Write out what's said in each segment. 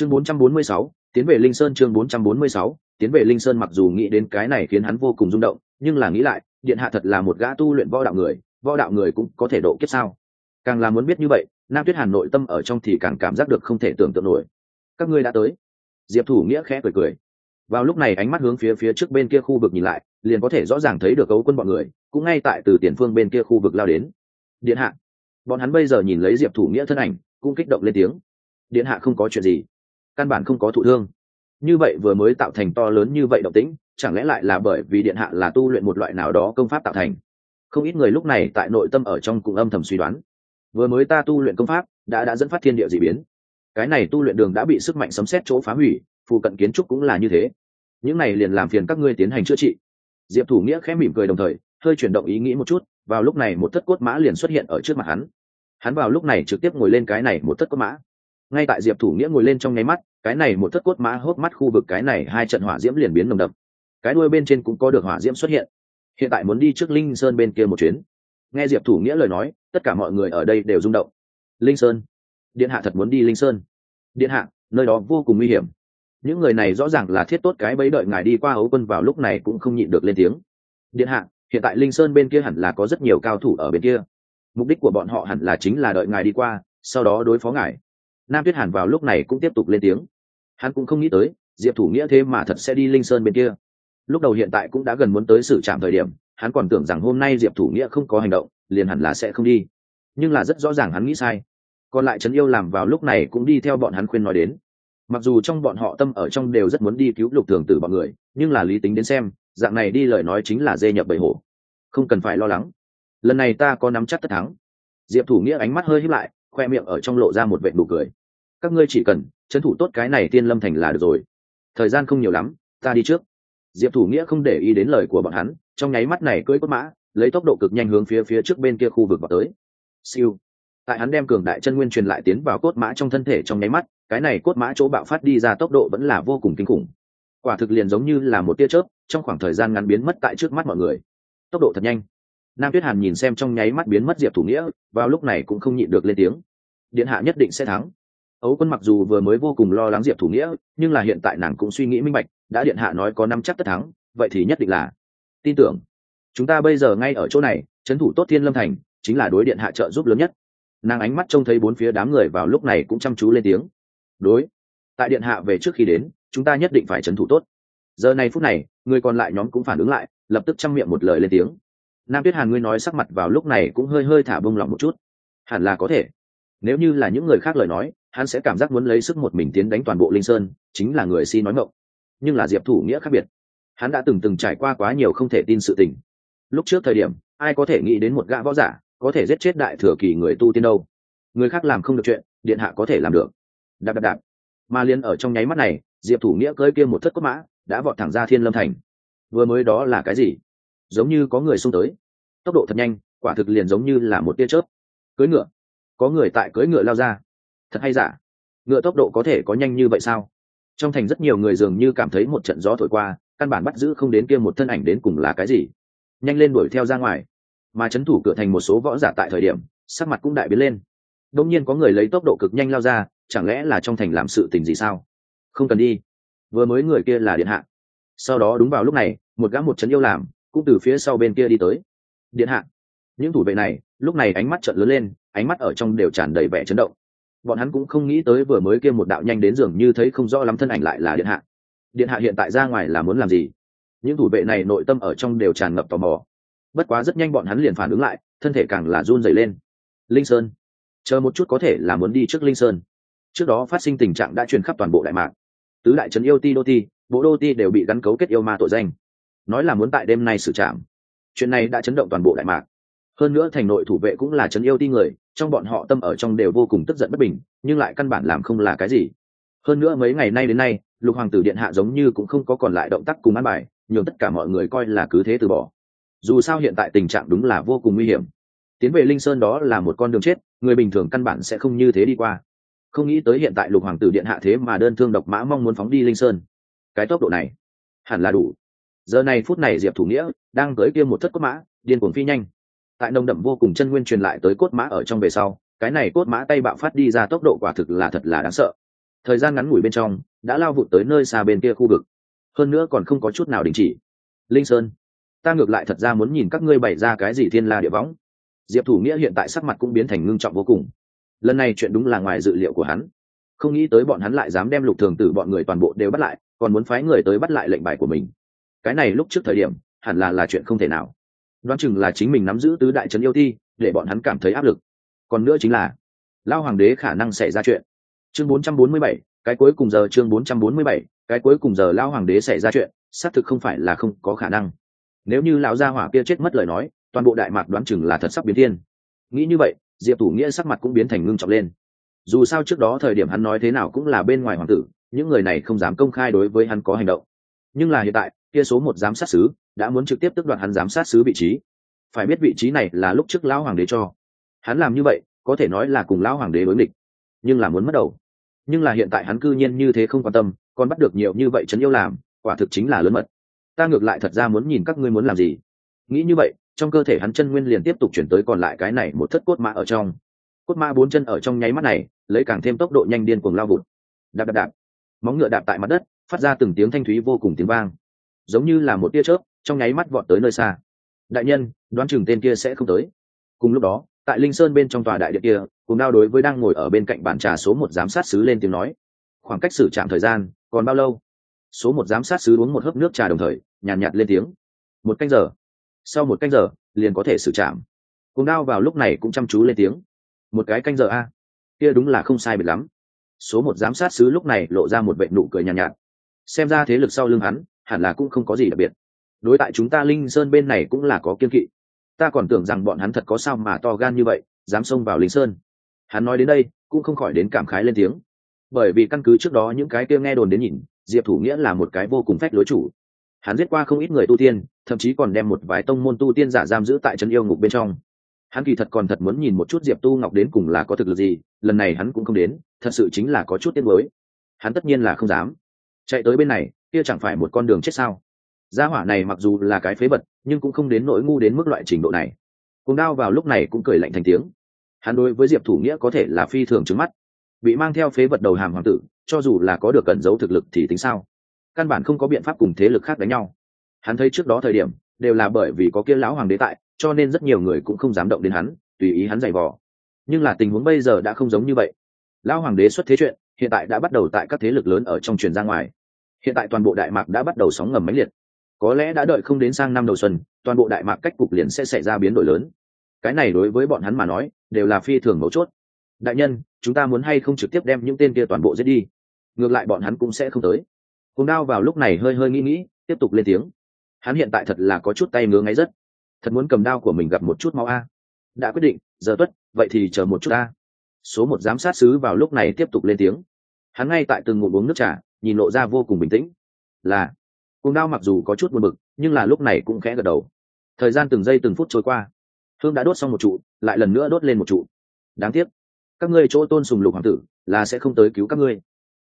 chương 446, tiến về linh sơn chương 446, tiến về linh sơn mặc dù nghĩ đến cái này khiến hắn vô cùng rung động nhưng là nghĩ lại điện hạ thật là một gã tu luyện võ đạo người võ đạo người cũng có thể độ kiếp sao? Càng là muốn biết như vậy nam tuyết hàn nội tâm ở trong thì càng cảm giác được không thể tưởng tượng nổi. Các ngươi đã tới. Diệp thủ nghĩa khẽ cười cười. Vào lúc này ánh mắt hướng phía phía trước bên kia khu vực nhìn lại liền có thể rõ ràng thấy được cấu quân bọn người cũng ngay tại từ tiền phương bên kia khu vực lao đến. Điện hạ. Bọn hắn bây giờ nhìn lấy diệp thủ nghĩa thân ảnh cũng kích động lên tiếng. Điện hạ không có chuyện gì căn bản không có thụ thương. Như vậy vừa mới tạo thành to lớn như vậy động tĩnh, chẳng lẽ lại là bởi vì điện hạ là tu luyện một loại nào đó công pháp tạo thành? Không ít người lúc này tại nội tâm ở trong cùng âm thầm suy đoán. Vừa mới ta tu luyện công pháp, đã đã dẫn phát thiên địa d ị biến. Cái này tu luyện đường đã bị sức mạnh sấm xét chỗ phá hủy phụ cận kiến trúc cũng là như thế. Những này liền làm phiền các ngươi tiến hành chữa trị. Diệp thủ nghĩa khẽ mỉm cười đồng thời, hơi chuyển động ý nghĩ một chút, vào lúc này một thất cốt mã liền xuất hiện ở trước mặt hắn. Hắn vào lúc này trực tiếp ngồi lên cái này một thất cốt mã. Ngay tại diệp thủ nghĩa ngồi lên trong nháy mắt cái này một thất cốt mã hốt mắt khu vực, cái này hai trận hỏa diễm liền biến nồng đậm. Cái đuôi bên trên cũng có được hỏa diễm xuất hiện. Hiện tại muốn đi trước linh sơn bên kia một chuyến. Nghe diệp thủ nghĩa lời nói, tất cả mọi người ở đây đều rung động. Linh sơn. Điện hạ thật muốn đi linh sơn. Điện hạ, nơi đó vô cùng nguy hiểm. Những người này rõ ràng là thiết tốt cái bấy đợi ngài đi qua ấu quân vào lúc này cũng không nhịn được lên tiếng. Điện hạ, hiện tại linh sơn bên kia hẳn là có rất nhiều cao thủ ở bên kia. Mục đích của bọn họ hẳn là chính là đợi ngài đi qua, sau đó đối phó ngài. Nam tuyết hàn vào lúc này cũng tiếp tục lên tiếng hắn cũng không nghĩ tới, diệp thủ nghĩa thế mà thật sẽ đi linh sơn bên kia. Lúc đầu hiện tại cũng đã gần muốn tới sự trạm thời điểm, hắn còn tưởng rằng hôm nay diệp thủ nghĩa không có hành động, liền hẳn là sẽ không đi. Nhưng là rất rõ ràng hắn nghĩ sai. Còn lại trấn yêu làm vào lúc này cũng đi theo bọn hắn khuyên nói đến. Mặc dù trong bọn họ tâm ở trong đều rất muốn đi cứu lục thường Tử bọn người, nhưng là lý tính đến xem, dạng này đi lời nói chính là dê nhập bầy hổ. Không cần phải lo lắng. Lần này ta có nắm chắc tất thắng. Diệp thủ nghĩa ánh mắt hơi hít lại, khoe miệng ở trong lộ ra một vệ nụ cười các ngươi chỉ cần trấn thủ tốt cái này tiên lâm thành là được rồi. Thời gian không nhiều lắm, ta đi trước. Diệp thủ nghĩa không để ý đến lời của bọn hắn, trong nháy mắt này cưỡi cốt mã, lấy tốc độ cực nhanh hướng phía phía trước bên kia khu vực vào tới. Siêu. Tại hắn đem cường đại chân nguyên truyền lại tiến vào cốt mã trong thân thể trong nháy mắt, cái này cốt mã chỗ bạo phát đi ra tốc độ vẫn là vô cùng kinh khủng. Quả thực liền giống như là một tia chớp, trong khoảng thời gian ngắn biến mất tại trước mắt mọi người. Tốc độ thật nhanh. Nam tuyết hàn nhìn xem trong nháy mắt biến mất diệp thủ nghĩa, vào lúc này cũng không nhịn được lên tiếng. Điện hạ nhất định sẽ thắng ấu quân mặc dù vừa mới vô cùng lo lắng diệp thủ nghĩa, nhưng là hiện tại nàng cũng suy nghĩ minh bạch, đã điện hạ nói có năm chắc tất thắng, vậy thì nhất định là tin tưởng. Chúng ta bây giờ ngay ở chỗ này, trấn thủ tốt thiên lâm thành, chính là đối điện hạ trợ giúp lớn nhất. Nàng ánh mắt trông thấy bốn phía đám người vào lúc này cũng chăm chú lên tiếng. Đối, tại điện hạ về trước khi đến, chúng ta nhất định phải trấn thủ tốt. Giờ này phút này, người còn lại nhóm cũng phản ứng lại, lập tức chăm miệng một lời lên tiếng. Nam tuyết hàn ngươi nói sắc mặt vào lúc này cũng hơi hơi thả bông lòng một chút. Hẳn là có thể. Nếu như là những người khác lời nói hắn sẽ cảm giác muốn lấy sức một mình tiến đánh toàn bộ linh sơn, chính là người si nói ngộng nhưng là diệp thủ nghĩa khác biệt. Hắn đã từng từng trải qua quá nhiều không thể tin sự tình. Lúc trước thời điểm, ai có thể nghĩ đến một gã võ giả có thể giết chết đại thừa kỳ người tu tiên đâu? Người khác làm không được chuyện, điện hạ có thể làm được. Đạp đạp đạp. Mà liên ở trong nháy mắt này, diệp thủ nghĩa cơi kia một thất cốt mã, đã vọt thẳng ra thiên lâm thành. Vừa mới đó là cái gì? Giống như có người xung tới. Tốc độ thật nhanh, quả thực liền giống như là một tia chớp. Cưỡi ngựa. Có người tại cưỡi ngựa lao ra thật hay giả? Ngựa tốc độ có thể có nhanh như vậy sao? Trong thành rất nhiều người dường như cảm thấy một trận gió thổi qua, căn bản bắt giữ không đến kia một thân ảnh đến cùng là cái gì. Nhanh lên đuổi theo ra ngoài. Mà c h ấ n thủ cửa thành một số võ giả tại thời điểm, sắc mặt cũng đại biến lên. Đông nhiên có người lấy tốc độ cực nhanh lao ra, chẳng lẽ là trong thành làm sự tình gì sao? Không cần đi. Vừa mới người kia là điện hạ. Sau đó đúng vào lúc này, một gã một trấn yêu làm, cũng từ phía sau bên kia đi tới. Điện hạ. Những thủ vệ này, lúc này ánh mắt trợn lớn lên, ánh mắt ở trong đều tràn đầy vẻ chấn động bọn hắn cũng không nghĩ tới vừa mới kia một đạo nhanh đến dường như thấy không rõ lắm thân ảnh lại là điện hạ. Điện hạ hiện tại ra ngoài là muốn làm gì? Những thủ vệ này nội tâm ở trong đều tràn ngập tò mò. Bất quá rất nhanh bọn hắn liền phản ứng lại, thân thể càng là run dày lên. Linh sơn, chờ một chút có thể là muốn đi trước linh sơn. Trước đó phát sinh tình trạng đã truyền khắp toàn bộ đại mạc. Tứ đại trấn yêu ti đô ti, bộ đô ti đều bị gắn cấu kết yêu ma tội danh. Nói là muốn tại đêm nay xử trảm. Chuyện này đã chấn động toàn bộ đại mạc hơn nữa thành nội thủ vệ cũng là trấn yêu ti người, trong bọn họ tâm ở trong đều vô cùng tức giận bất bình, nhưng lại căn bản làm không là cái gì. Hơn nữa mấy ngày nay đến nay, lục hoàng tử điện hạ giống như cũng không có còn lại động tác cùng ăn bài, nhường tất cả mọi người coi là cứ thế từ bỏ. Dù sao hiện tại tình trạng đúng là vô cùng nguy hiểm. Tiến về linh sơn đó là một con đường chết, người bình thường căn bản sẽ không như thế đi qua. Không nghĩ tới hiện tại lục hoàng tử điện hạ thế mà đơn thương độc mã mong muốn phóng đi linh sơn. Cái tốc độ này, hẳn là đủ. Giờ này phút này diệp thủ nghĩa đang tới kia một thất cốt mã, điên cuồng phi nhanh tại nồng đậm vô cùng chân nguyên truyền lại tới cốt mã ở trong về sau, cái này cốt mã tay bạo phát đi ra tốc độ quả thực là thật là đáng sợ. Thời gian ngắn ngủi bên trong, đã lao vụt tới nơi xa bên kia khu vực. Hơn nữa còn không có chút nào đình chỉ. Linh sơn, ta ngược lại thật ra muốn nhìn các ngươi bày ra cái gì thiên la địa võng. Diệp thủ nghĩa hiện tại sắc mặt cũng biến thành ngưng trọng vô cùng. Lần này chuyện đúng là ngoài dự liệu của hắn. Không nghĩ tới bọn hắn lại dám đem lục thường tử bọn người toàn bộ đều bắt lại, còn muốn phái người tới bắt lại lệnh bài của mình. Cái này lúc trước thời điểm, hẳn là là chuyện không thể nào đoán chừng là chính mình nắm giữ tứ đại trấn yêu thi để bọn hắn cảm thấy áp lực. Còn nữa chính là lao hoàng đế khả năng xảy ra chuyện. Chương 447, cái cuối cùng giờ chương 447, cái cuối cùng giờ lao hoàng đế xảy ra chuyện xác thực không phải là không có khả năng. Nếu như lão gia hỏa kia chết mất lời nói toàn bộ đại mạc đoán chừng là thật sắp biến thiên. Nghĩ như vậy diệp thủ nghĩa sắc mặt cũng biến thành ngưng trọng lên. Dù sao trước đó thời điểm hắn nói thế nào cũng là bên ngoài hoàng tử những người này không dám công khai đối với hắn có hành động. Nhưng là hiện tại kia số một giám sát sứ đã muốn trực tiếp tước đoạt hắn giám sát sứ vị trí. Phải biết vị trí này là lúc trước lão hoàng đế cho. Hắn làm như vậy, có thể nói là cùng lão hoàng đế đối nghịch. Nhưng là muốn mất đầu. Nhưng là hiện tại hắn cư nhiên như thế không quan tâm, còn bắt được nhiều như vậy chấn yêu làm, quả thực chính là lớn mật. Ta ngược lại thật ra muốn nhìn các ngươi muốn làm gì. Nghĩ như vậy, trong cơ thể hắn chân nguyên liền tiếp tục chuyển tới còn lại cái này một thất cốt mã ở trong. Cốt mã bốn chân ở trong nháy mắt này, lấy càng thêm tốc độ nhanh điên cuồng lao vụt. Đạp đạp đạp. Móng ngựa đạp tại mặt đất, phát ra từng tiếng thanh thúy vô cùng tiếng vang. Giống như là một tia chớp trong nháy mắt vọt tới nơi xa. Đại nhân đoán chừng tên kia sẽ không tới. Cùng lúc đó tại linh sơn bên trong tòa đại điện kia cùng đao đối với đang ngồi ở bên cạnh bàn trà số một giám sát sứ lên tiếng nói khoảng cách xử trạm thời gian còn bao lâu? Số một giám sát sứ uống một hớp nước trà đồng thời nhàn nhạt, nhạt lên tiếng một canh giờ. Sau một canh giờ liền có thể xử trạm. Cùng đao vào lúc này cũng chăm chú lên tiếng một cái canh giờ a? Kia đúng là không sai biệt lắm. Số một giám sát sứ lúc này lộ ra một vệ nụ cười nhàn nhạt, nhạt. Xem ra thế lực sau lưng hắn hẳn là cũng không có gì đặc biệt đối tại chúng ta linh sơn bên này cũng là có kiên kỵ. Ta còn tưởng rằng bọn hắn thật có sao mà to gan như vậy, dám xông vào linh sơn. Hắn nói đến đây, cũng không khỏi đến cảm khái lên tiếng. Bởi vì căn cứ trước đó những cái kia nghe đồn đến nhìn, diệp thủ nghĩa là một cái vô cùng phách lối chủ. Hắn giết qua không ít người tu tiên, thậm chí còn đem một vài tông môn tu tiên giả giam giữ tại trấn yêu ngục bên trong. Hắn kỳ thật còn thật muốn nhìn một chút diệp tu ngọc đến cùng là có thực lực gì, lần này hắn cũng không đến, thật sự chính là có chút tiếc mới hắn tất nhiên là không dám. Chạy tới bên này, kia chẳng phải một con đường chết sao? Gia hỏa này mặc dù là cái phế vật, nhưng cũng không đến nỗi ngu đến mức loại trình độ này. Cùng đao vào lúc này cũng cười lạnh thành tiếng. Hắn đối với diệp thủ nghĩa có thể là phi thường trứng mắt. Bị mang theo phế vật đầu hàm hoàng tử, cho dù là có được cẩn giấu thực lực thì tính sao? Căn bản không có biện pháp cùng thế lực khác đánh nhau. Hắn thấy trước đó thời điểm, đều là bởi vì có kia lão hoàng đế tại, cho nên rất nhiều người cũng không dám động đến hắn, tùy ý hắn giày vò. Nhưng là tình huống bây giờ đã không giống như vậy. Lão hoàng đế xuất thế chuyện, hiện tại đã bắt đầu tại các thế lực lớn ở trong truyền ra ngoài. Hiện tại toàn bộ đại mạc đã bắt đầu sóng ngầm mãnh liệt có lẽ đã đợi không đến sang năm đầu xuân, toàn bộ đại mạc cách cục liền sẽ xảy ra biến đổi lớn. Cái này đối với bọn hắn mà nói, đều là phi thường mấu chốt. Đại nhân, chúng ta muốn hay không trực tiếp đem những tên kia toàn bộ giết đi? Ngược lại bọn hắn cũng sẽ không tới. Hùng đao vào lúc này hơi hơi nghĩ nghĩ, tiếp tục lên tiếng. Hắn hiện tại thật là có chút tay ngứa ngáy rất. Thật muốn cầm đao của mình gặp một chút máu a. Đã quyết định, giờ tuất, vậy thì chờ một chút a. Số một giám sát sứ vào lúc này tiếp tục lên tiếng. Hắn ngay tại từng ngụm uống nước trà, nhìn lộ ra vô cùng bình tĩnh. Là cùng đao mặc dù có chút buồn bực, nhưng là lúc này cũng khẽ gật đầu. Thời gian từng giây từng phút trôi qua. Hương đã đốt xong một trụ, lại lần nữa đốt lên một trụ. Đáng tiếc, các ngươi chỗ tôn sùng lục hoàng tử là sẽ không tới cứu các ngươi.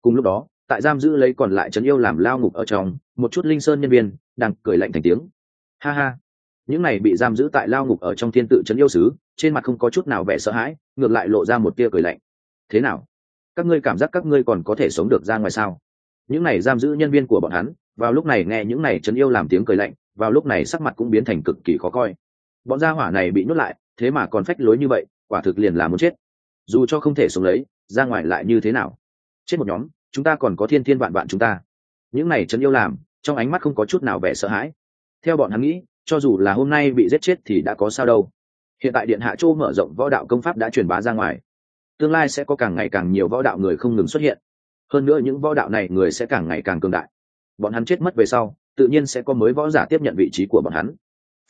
Cùng lúc đó, tại giam giữ lấy còn lại trấn yêu làm lao ngục ở trong, một chút linh sơn nhân viên đang cười lạnh thành tiếng. Ha ha, những này bị giam giữ tại lao ngục ở trong thiên tự trấn yêu sứ, trên mặt không có chút nào vẻ sợ hãi, ngược lại lộ ra một tia cười lạnh. Thế nào? Các ngươi cảm giác các ngươi còn có thể sống được ra ngoài sao? Những này giam giữ nhân viên của bọn hắn, vào lúc này nghe những này trấn yêu làm tiếng cười lạnh, vào lúc này sắc mặt cũng biến thành cực kỳ khó coi. Bọn gia hỏa này bị nhốt lại, thế mà còn phách lối như vậy, quả thực liền là muốn chết. Dù cho không thể sống lấy, ra ngoài lại như thế nào? Chết một nhóm, chúng ta còn có thiên thiên vạn vạn chúng ta. Những này trấn yêu làm, trong ánh mắt không có chút nào vẻ sợ hãi. Theo bọn hắn nghĩ, cho dù là hôm nay bị giết chết thì đã có sao đâu. Hiện tại điện hạ châu mở rộng võ đạo công pháp đã truyền bá ra ngoài. Tương lai sẽ có càng ngày càng nhiều võ đạo người không ngừng xuất hiện hơn nữa những võ đạo này người sẽ càng ngày càng cường đại. Bọn hắn chết mất về sau, tự nhiên sẽ có mới võ giả tiếp nhận vị trí của bọn hắn.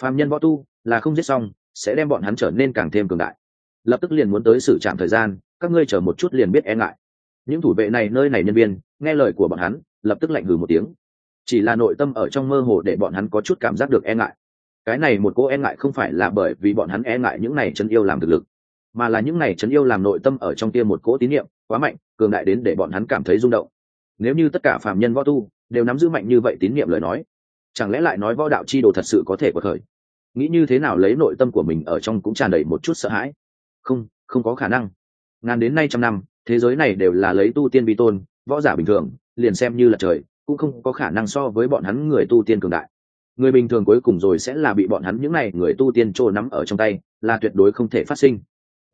Phạm nhân võ tu, là không giết xong, sẽ đem bọn hắn trở nên càng thêm cường đại. Lập tức liền muốn tới xử trạm thời gian, các ngươi chờ một chút liền biết e ngại. Những thủ vệ này nơi này nhân viên, nghe lời của bọn hắn, lập tức lạnh hừ một tiếng. Chỉ là nội tâm ở trong mơ hồ để bọn hắn có chút cảm giác được e ngại. Cái này một cô e ngại không phải là bởi vì bọn hắn e ngại những này chân yêu làm thực lực, mà là những này chân yêu làm nội tâm ở trong kia một cỗ tín niệm quá mạnh, cường đại đến để bọn hắn cảm thấy rung động. Nếu như tất cả phạm nhân võ tu đều nắm giữ mạnh như vậy tín nhiệm lời nói, chẳng lẽ lại nói võ đạo chi đồ thật sự có thể có khởi? Nghĩ như thế nào lấy nội tâm của mình ở trong cũng tràn đầy một chút sợ hãi. Không không có khả năng. Ngàn đến nay trăm năm, thế giới này đều là lấy tu tiên vi tôn, võ giả bình thường, liền xem như là trời, cũng không có khả năng so với bọn hắn người tu tiên cường đại. Người bình thường cuối cùng rồi sẽ là bị bọn hắn những n à y người tu tiên trô nắm ở trong tay, là tuyệt đối không thể phát sinh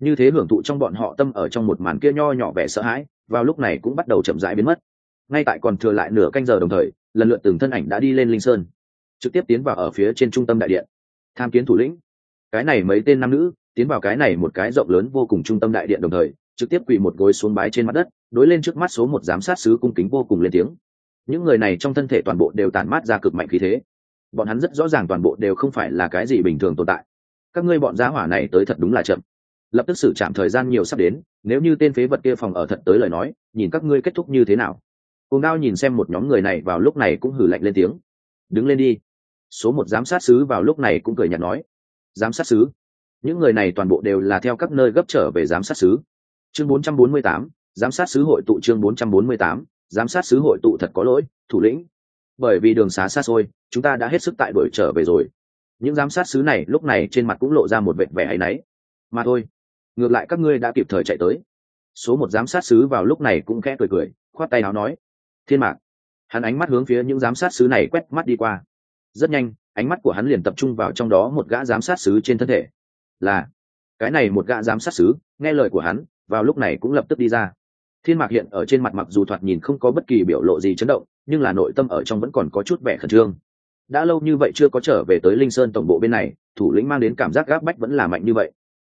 như thế hưởng thụ trong bọn họ tâm ở trong một màn kia nho nhỏ vẻ sợ hãi, vào lúc này cũng bắt đầu chậm rãi biến mất. Ngay tại còn thừa lại nửa canh giờ đồng thời, lần lượt từng thân ảnh đã đi lên linh sơn, trực tiếp tiến vào ở phía trên trung tâm đại điện. Tham kiến thủ lĩnh. Cái này mấy tên nam nữ, tiến vào cái này một cái rộng lớn vô cùng trung tâm đại điện đồng thời, trực tiếp quỳ một gối xuống bái trên mặt đất, đối lên trước mắt số một giám sát sứ cung kính vô cùng lên tiếng. Những người này trong thân thể toàn bộ đều tàn mát ra cực mạnh khí thế. Bọn hắn rất rõ ràng toàn bộ đều không phải là cái gì bình thường tồn tại. Các ngươi bọn giá hỏa này tới thật đúng là chậm lập tức xử chạm thời gian nhiều sắp đến nếu như tên phế vật kia phòng ở thật tới lời nói nhìn các ngươi kết thúc như thế nào. Cùng đao nhìn xem một nhóm người này vào lúc này cũng hử lạnh lên tiếng. Đứng lên đi. Số một giám sát sứ vào lúc này cũng cười nhạt nói. Giám sát sứ. Những người này toàn bộ đều là theo các nơi gấp trở về giám sát sứ. Chương 448, giám sát sứ hội tụ chương 448, giám sát sứ hội tụ thật có lỗi thủ lĩnh. Bởi vì đường xá xa xôi chúng ta đã hết sức tại đuổi trở về rồi. Những giám sát sứ này lúc này trên mặt cũng lộ ra một vẻ vẻ áy náy. Mà thôi ngược lại các ngươi đã kịp thời chạy tới. Số một giám sát sứ vào lúc này cũng khẽ cười cười, khoát tay áo nói, thiên mạc. Hắn ánh mắt hướng phía những giám sát sứ này quét mắt đi qua. Rất nhanh, ánh mắt của hắn liền tập trung vào trong đó một gã giám sát sứ trên thân thể. Là, cái này một gã giám sát sứ, nghe lời của hắn, vào lúc này cũng lập tức đi ra. Thiên mạc hiện ở trên mặt mặc dù thoạt nhìn không có bất kỳ biểu lộ gì chấn động, nhưng là nội tâm ở trong vẫn còn có chút vẻ khẩn trương. Đã lâu như vậy chưa có trở về tới linh sơn tổng bộ bên này, thủ lĩnh mang đến cảm giác gác bách vẫn là mạnh như vậy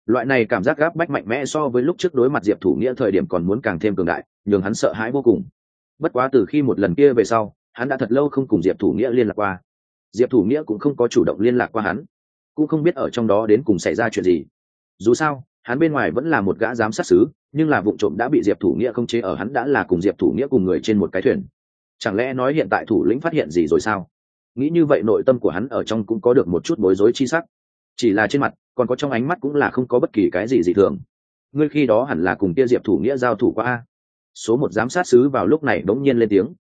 loại này cảm giác gáp bách mạnh mẽ so với lúc trước đối mặt diệp thủ nghĩa thời điểm còn muốn càng thêm cường đại, nhường hắn sợ hãi vô cùng. Bất quá từ khi một lần kia về sau, hắn đã thật lâu không cùng diệp thủ nghĩa liên lạc qua. Diệp thủ nghĩa cũng không có chủ động liên lạc qua hắn, cũng không biết ở trong đó đến cùng xảy ra chuyện gì. Dù sao, hắn bên ngoài vẫn là một gã giám sát xứ, nhưng là vụ trộm đã bị diệp thủ nghĩa không chế ở hắn đã là cùng diệp thủ nghĩa cùng người trên một cái thuyền. Chẳng lẽ nói hiện tại thủ lĩnh phát hiện gì rồi sao? Nghĩ như vậy nội tâm của hắn ở trong cũng có được một chút bối rối chi sắc. Chỉ là trên mặt còn có trong ánh mắt cũng là không có bất kỳ cái gì dị thường. Ngươi khi đó hẳn là cùng kia diệp thủ nghĩa giao thủ qua a. Số một giám sát sứ vào lúc này đống nhiên lên tiếng.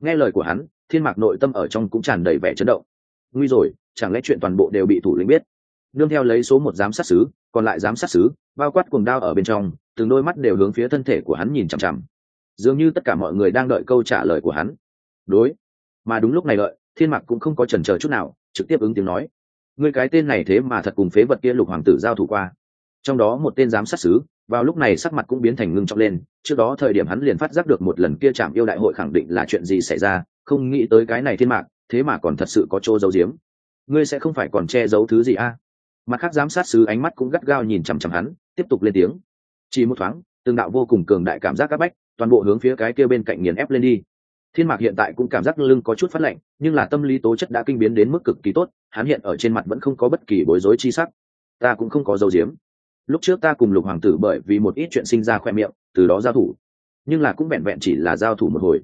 Nghe lời của hắn, thiên mạc nội tâm ở trong cũng tràn đầy vẻ chấn động. Nguy rồi, chẳng lẽ chuyện toàn bộ đều bị thủ lĩnh biết? Nương theo lấy số một giám sát sứ, còn lại giám sát sứ, bao quát cuồng đao ở bên trong, từng đôi mắt đều hướng phía thân thể của hắn nhìn chằm chằm. Dường như tất cả mọi người đang đợi câu trả lời của hắn. Đối. Mà đúng lúc này đợi, thiên mạc cũng không có chần chờ chút nào, trực tiếp ứng tiếng nói người cái tên này thế mà thật cùng phế vật kia lục hoàng tử giao thủ qua. Trong đó một tên giám sát sứ vào lúc này sắc mặt cũng biến thành ngưng trọng lên trước đó thời điểm hắn liền phát giác được một lần kia chạm yêu đại hội khẳng định là chuyện gì xảy ra không nghĩ tới cái này thiên mạng, thế mà còn thật sự có chỗ giấu giếm. Ngươi sẽ không phải còn che giấu thứ gì a? Mặt khác giám sát sứ ánh mắt cũng gắt gao nhìn chằm chằm hắn tiếp tục lên tiếng. Chỉ một thoáng tương đạo vô cùng cường đại cảm giác các bách toàn bộ hướng phía cái kia bên cạnh nghiền ép lên đi thiên mạc hiện tại cũng cảm giác lưng có chút phát lạnh, nhưng là tâm lý tố chất đã kinh biến đến mức cực kỳ tốt, hắn hiện ở trên mặt vẫn không có bất kỳ bối rối chi sắc. Ta cũng không có dấu diếm lúc trước ta cùng lục hoàng tử bởi vì một ít chuyện sinh ra khoe miệng, từ đó giao thủ. Nhưng là cũng vẹn vẹn chỉ là giao thủ một hồi.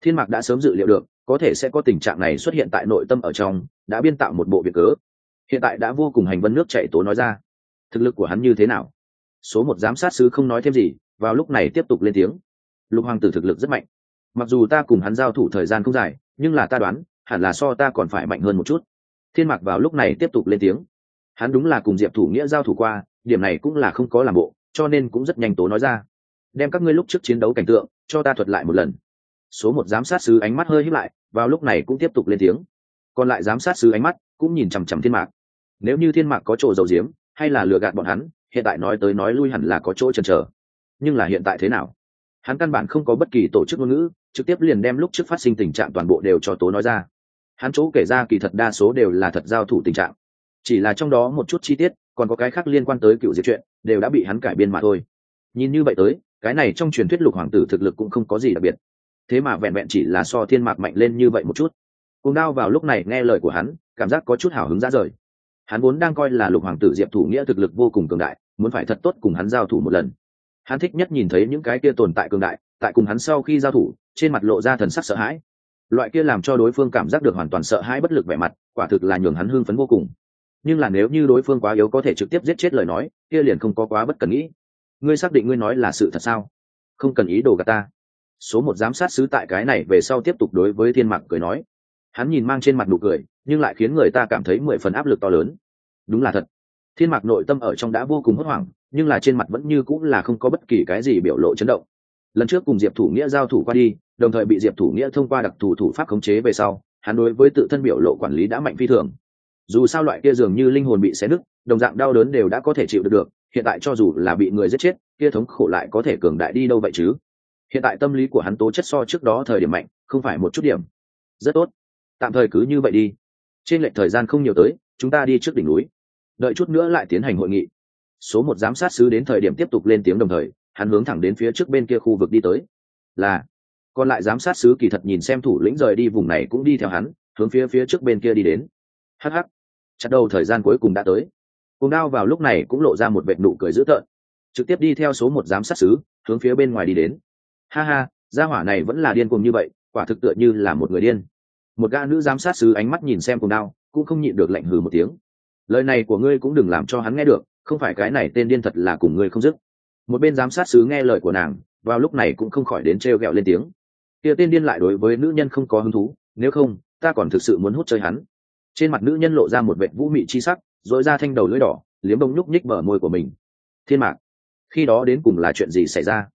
Thiên mạc đã sớm dự liệu được, có thể sẽ có tình trạng này xuất hiện tại nội tâm ở trong, đã biên tạo một bộ việc cớ. Hiện tại đã vô cùng hành vân nước chạy tố nói ra. Thực lực của hắn như thế nào? Số một giám sát sứ không nói thêm gì, vào lúc này tiếp tục lên tiếng. Lục hoàng tử thực lực rất mạnh mặc dù ta cùng hắn giao thủ thời gian không dài, nhưng là ta đoán, hẳn là so ta còn phải mạnh hơn một chút. Thiên mạc vào lúc này tiếp tục lên tiếng. Hắn đúng là cùng diệp thủ nghĩa giao thủ qua, điểm này cũng là không có làm bộ, cho nên cũng rất nhanh tố nói ra. Đem các ngươi lúc trước chiến đấu cảnh tượng, cho ta thuật lại một lần. Số một giám sát sứ ánh mắt hơi hít lại, vào lúc này cũng tiếp tục lên tiếng. Còn lại giám sát sứ ánh mắt cũng nhìn chằm chằm thiên mạc. Nếu như thiên mạc có chỗ dầu diếm hay là lừa gạt bọn hắn, hiện tại nói tới nói lui hẳn là có chỗ chần chờ. Nhưng là hiện tại thế nào? Hắn căn bản không có bất kỳ tổ chức ngôn ngữ, trực tiếp liền đem lúc trước phát sinh tình trạng toàn bộ đều cho tố nói ra. Hắn chỗ kể ra kỳ thật đa số đều là thật giao thủ tình trạng. Chỉ là trong đó một chút chi tiết, còn có cái khác liên quan tới cựu diệt chuyện, đều đã bị hắn cải biên mà thôi. Nhìn như vậy tới, cái này trong truyền thuyết lục hoàng tử thực lực cũng không có gì đặc biệt. Thế mà vẹn vẹn chỉ là so thiên mạc mạnh lên như vậy một chút. Cùng đao vào lúc này nghe lời của hắn, cảm giác có chút hào hứng ra rời. Hắn vốn đang coi là lục hoàng tử diệp thủ nghĩa thực lực vô cùng cường đại, muốn phải thật tốt cùng hắn giao thủ một lần hắn thích nhất nhìn thấy những cái kia tồn tại cường đại, tại cùng hắn sau khi giao thủ, trên mặt lộ ra thần sắc sợ hãi. Loại kia làm cho đối phương cảm giác được hoàn toàn sợ hãi bất lực vẻ mặt, quả thực là nhường hắn hưng phấn vô cùng. Nhưng là nếu như đối phương quá yếu có thể trực tiếp giết chết lời nói, kia liền không có quá bất cần nghĩ. Ngươi xác định ngươi nói là sự thật sao? Không cần ý đồ gà ta. Số một giám sát sứ tại cái này về sau tiếp tục đối với thiên mạc cười nói. Hắn nhìn mang trên mặt nụ cười, nhưng lại khiến người ta cảm thấy mười phần áp lực to lớn. Đúng là thật. Thiên mạc nội tâm ở trong đã vô cùng hốt hoảng nhưng là trên mặt vẫn như cũng là không có bất kỳ cái gì biểu lộ chấn động. Lần trước cùng diệp thủ nghĩa giao thủ qua đi, đồng thời bị diệp thủ nghĩa thông qua đặc thù thủ pháp khống chế về sau, hắn đối với tự thân biểu lộ quản lý đã mạnh phi thường. Dù sao loại kia dường như linh hồn bị xé nứt, đồng dạng đau đớn đều đã có thể chịu được được, hiện tại cho dù là bị người giết chết, kia thống khổ lại có thể cường đại đi đâu vậy chứ? Hiện tại tâm lý của hắn tố chất so trước đó thời điểm mạnh, không phải một chút điểm. Rất tốt. Tạm thời cứ như vậy đi. Trên lệch thời gian không nhiều tới, chúng ta đi trước đỉnh núi. Đợi chút nữa lại tiến hành hội nghị số một giám sát sứ đến thời điểm tiếp tục lên tiếng đồng thời, hắn hướng thẳng đến phía trước bên kia khu vực đi tới. Là, còn lại giám sát sứ kỳ thật nhìn xem thủ lĩnh rời đi vùng này cũng đi theo hắn, hướng phía phía trước bên kia đi đến. Hh chặt đầu thời gian cuối cùng đã tới. Cùng đao vào lúc này cũng lộ ra một vệt nụ cười dữ tợn. Trực tiếp đi theo số một giám sát sứ, hướng phía bên ngoài đi đến. Ha ha, gia hỏa này vẫn là điên cuồng như vậy, quả thực tựa như là một người điên. Một gã nữ giám sát sứ ánh mắt nhìn xem cùng đao, cũng không nhịn được lạnh hừ một tiếng. Lời này của ngươi cũng đừng làm cho hắn nghe được không phải cái này tên điên thật là cùng ngươi không dứt. Một bên giám sát sứ nghe lời của nàng, vào lúc này cũng không khỏi đến trêu ghẹo lên tiếng. Kia tên điên lại đối với nữ nhân không có hứng thú, nếu không, ta còn thực sự muốn hút chơi hắn. Trên mặt nữ nhân lộ ra một vệ vũ mị chi sắc dội ra thanh đầu lưỡi đỏ, liếm bông nhúc nhích bờ môi của mình. Thiên mạc, khi đó đến cùng là chuyện gì xảy ra?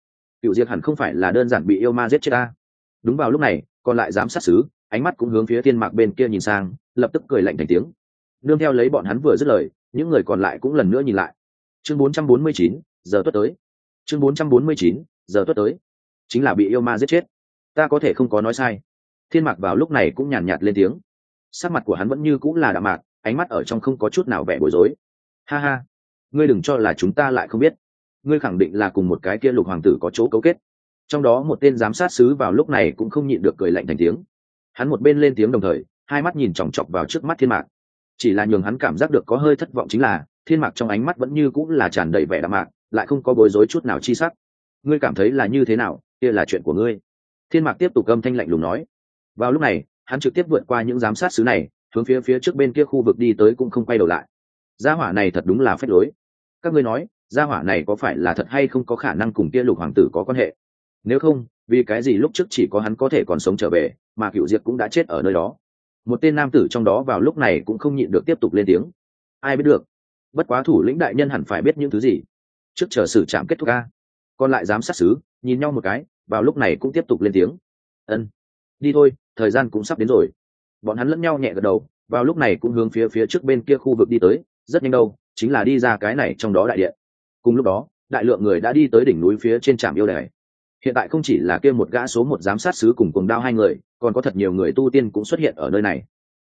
Cựu diệt hẳn không phải là đơn giản bị yêu ma giết chết ta. Đúng vào lúc này, còn lại giám sát xứ ánh mắt cũng hướng phía thiên mạc bên kia nhìn sang, lập tức cười lạnh thành tiếng. Nương theo lấy bọn hắn vừa dứt lời những người còn lại cũng lần nữa nhìn lại. Chương 449, giờ tuất tới. Chương 449, giờ tuất tới. Chính là bị yêu ma giết chết. Ta có thể không có nói sai. Thiên mạc vào lúc này cũng nhàn nhạt, nhạt lên tiếng. Sắc mặt của hắn vẫn như cũng là đạm mạc ánh mắt ở trong không có chút nào vẻ bối rối. Ha ha ngươi đừng cho là chúng ta lại không biết. Ngươi khẳng định là cùng một cái kia lục hoàng tử có chỗ cấu kết. Trong đó một tên giám sát sứ vào lúc này cũng không nhịn được cười lạnh thành tiếng. Hắn một bên lên tiếng đồng thời hai mắt nhìn chòng chọc vào trước mắt thiên mạc chỉ là nhường hắn cảm giác được có hơi thất vọng chính là, thiên mạc trong ánh mắt vẫn như cũng là tràn đầy vẻ đạm mạc, lại không có bối rối chút nào chi sắc. Ngươi cảm thấy là như thế nào? Kia là chuyện của ngươi. Thiên mạc tiếp tục âm thanh lạnh lùng nói. Vào lúc này, hắn trực tiếp vượt qua những giám sát xứ này, hướng phía phía trước bên kia khu vực đi tới cũng không quay đầu lại. Gia hỏa này thật đúng là phép lối. Các ngươi nói, gia hỏa này có phải là thật hay không có khả năng cùng kia lục hoàng tử có quan hệ? Nếu không, vì cái gì lúc trước chỉ có hắn có thể còn sống trở về, mà cựu diệp cũng đã chết ở nơi đó? Một tên nam tử trong đó vào lúc này cũng không nhịn được tiếp tục lên tiếng. Ai biết được, bất quá thủ lĩnh đại nhân hẳn phải biết những thứ gì. Trước chờ xử trạm kết thúc ca còn lại dám sát xứ, nhìn nhau một cái, vào lúc này cũng tiếp tục lên tiếng. Ân, đi thôi, thời gian cũng sắp đến rồi. Bọn hắn lẫn nhau nhẹ gật đầu, vào lúc này cũng hướng phía phía trước bên kia khu vực đi tới, rất nhanh đâu, chính là đi ra cái này trong đó đại điện. Cùng lúc đó, đại lượng người đã đi tới đỉnh núi phía trên trạm yêu đài hiện tại không chỉ là kia một gã số một giám sát sứ cùng cùng đao hai người, còn có thật nhiều người tu tiên cũng xuất hiện ở nơi này.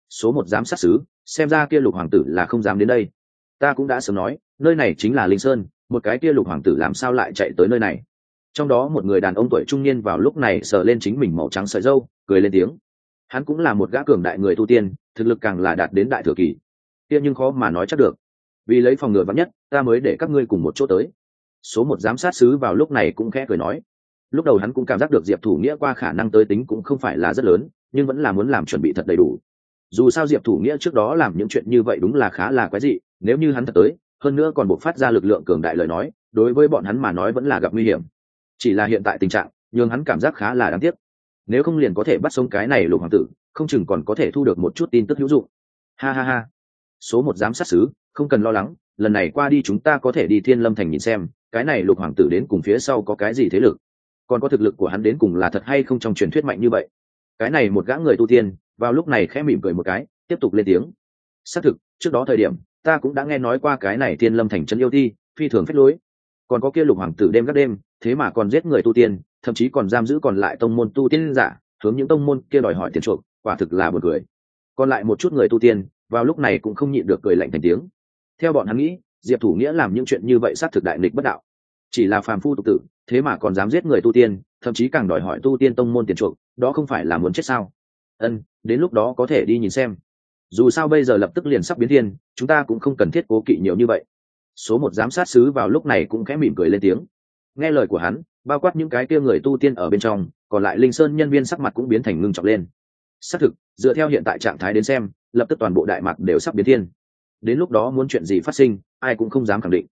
Số một giám sát sứ, xem ra kia lục hoàng tử là không dám đến đây. Ta cũng đã sớm nói, nơi này chính là linh sơn, một cái kia lục hoàng tử làm sao lại chạy tới nơi này? Trong đó một người đàn ông tuổi trung niên vào lúc này sờ lên chính mình màu trắng sợi dâu cười lên tiếng. Hắn cũng là một gã cường đại người tu tiên, thực lực càng là đạt đến đại thừa kỳ. Tiên nhưng khó mà nói chắc được. Vì lấy phòng ngừa vắng nhất, ta mới để các ngươi cùng một chỗ tới. Số một giám sát sứ vào lúc này cũng khẽ cười nói lúc đầu hắn cũng cảm giác được diệp thủ nghĩa qua khả năng tới tính cũng không phải là rất lớn, nhưng vẫn là muốn làm chuẩn bị thật đầy đủ. Dù sao diệp thủ nghĩa trước đó làm những chuyện như vậy đúng là khá là quái dị, nếu như hắn thật tới, hơn nữa còn buộc phát ra lực lượng cường đại lời nói, đối với bọn hắn mà nói vẫn là gặp nguy hiểm. Chỉ là hiện tại tình trạng nhưng hắn cảm giác khá là đáng tiếc. Nếu không liền có thể bắt sống cái này lục hoàng tử, không chừng còn có thể thu được một chút tin tức hữu dụng. Ha ha ha. Số một giám sát xứ không cần lo lắng, lần này qua đi chúng ta có thể đi thiên lâm thành nhìn xem, cái này lục hoàng tử đến cùng phía sau có cái gì thế lực còn có thực lực của hắn đến cùng là thật hay không trong truyền thuyết mạnh như vậy? Cái này một gã người tu tiên, vào lúc này khẽ mỉm cười một cái, tiếp tục lên tiếng. Xác thực, trước đó thời điểm, ta cũng đã nghe nói qua cái này thiên lâm thành trấn yêu thi, phi thường phép lối. Còn có kia lục hoàng tử đêm các đêm, thế mà còn giết người tu tiên, thậm chí còn giam giữ còn lại tông môn tu tiên giả, hướng những tông môn kia đòi hỏi tiền chuộc, quả thực là một cười. Còn lại một chút người tu tiên, vào lúc này cũng không nhịn được cười lạnh thành tiếng. Theo bọn hắn nghĩ, diệp thủ nghĩa làm những chuyện như vậy xác thực đại nghịch bất đạo chỉ là phàm phu tục tử, thế mà còn dám giết người tu tiên, thậm chí càng đòi hỏi tu tiên tông môn tiền chuộc, đó không phải là muốn chết sao? Ân, đến lúc đó có thể đi nhìn xem. Dù sao bây giờ lập tức liền sắp biến thiên, chúng ta cũng không cần thiết cố kỵ nhiều như vậy. Số một giám sát sứ vào lúc này cũng khẽ mỉm cười lên tiếng. Nghe lời của hắn, bao quát những cái kia người tu tiên ở bên trong, còn lại linh sơn nhân viên sắc mặt cũng biến thành ngưng trọng lên. Xác thực, dựa theo hiện tại trạng thái đến xem, lập tức toàn bộ đại mạc đều sắp biến thiên. Đến lúc đó muốn chuyện gì phát sinh, ai cũng không dám khẳng định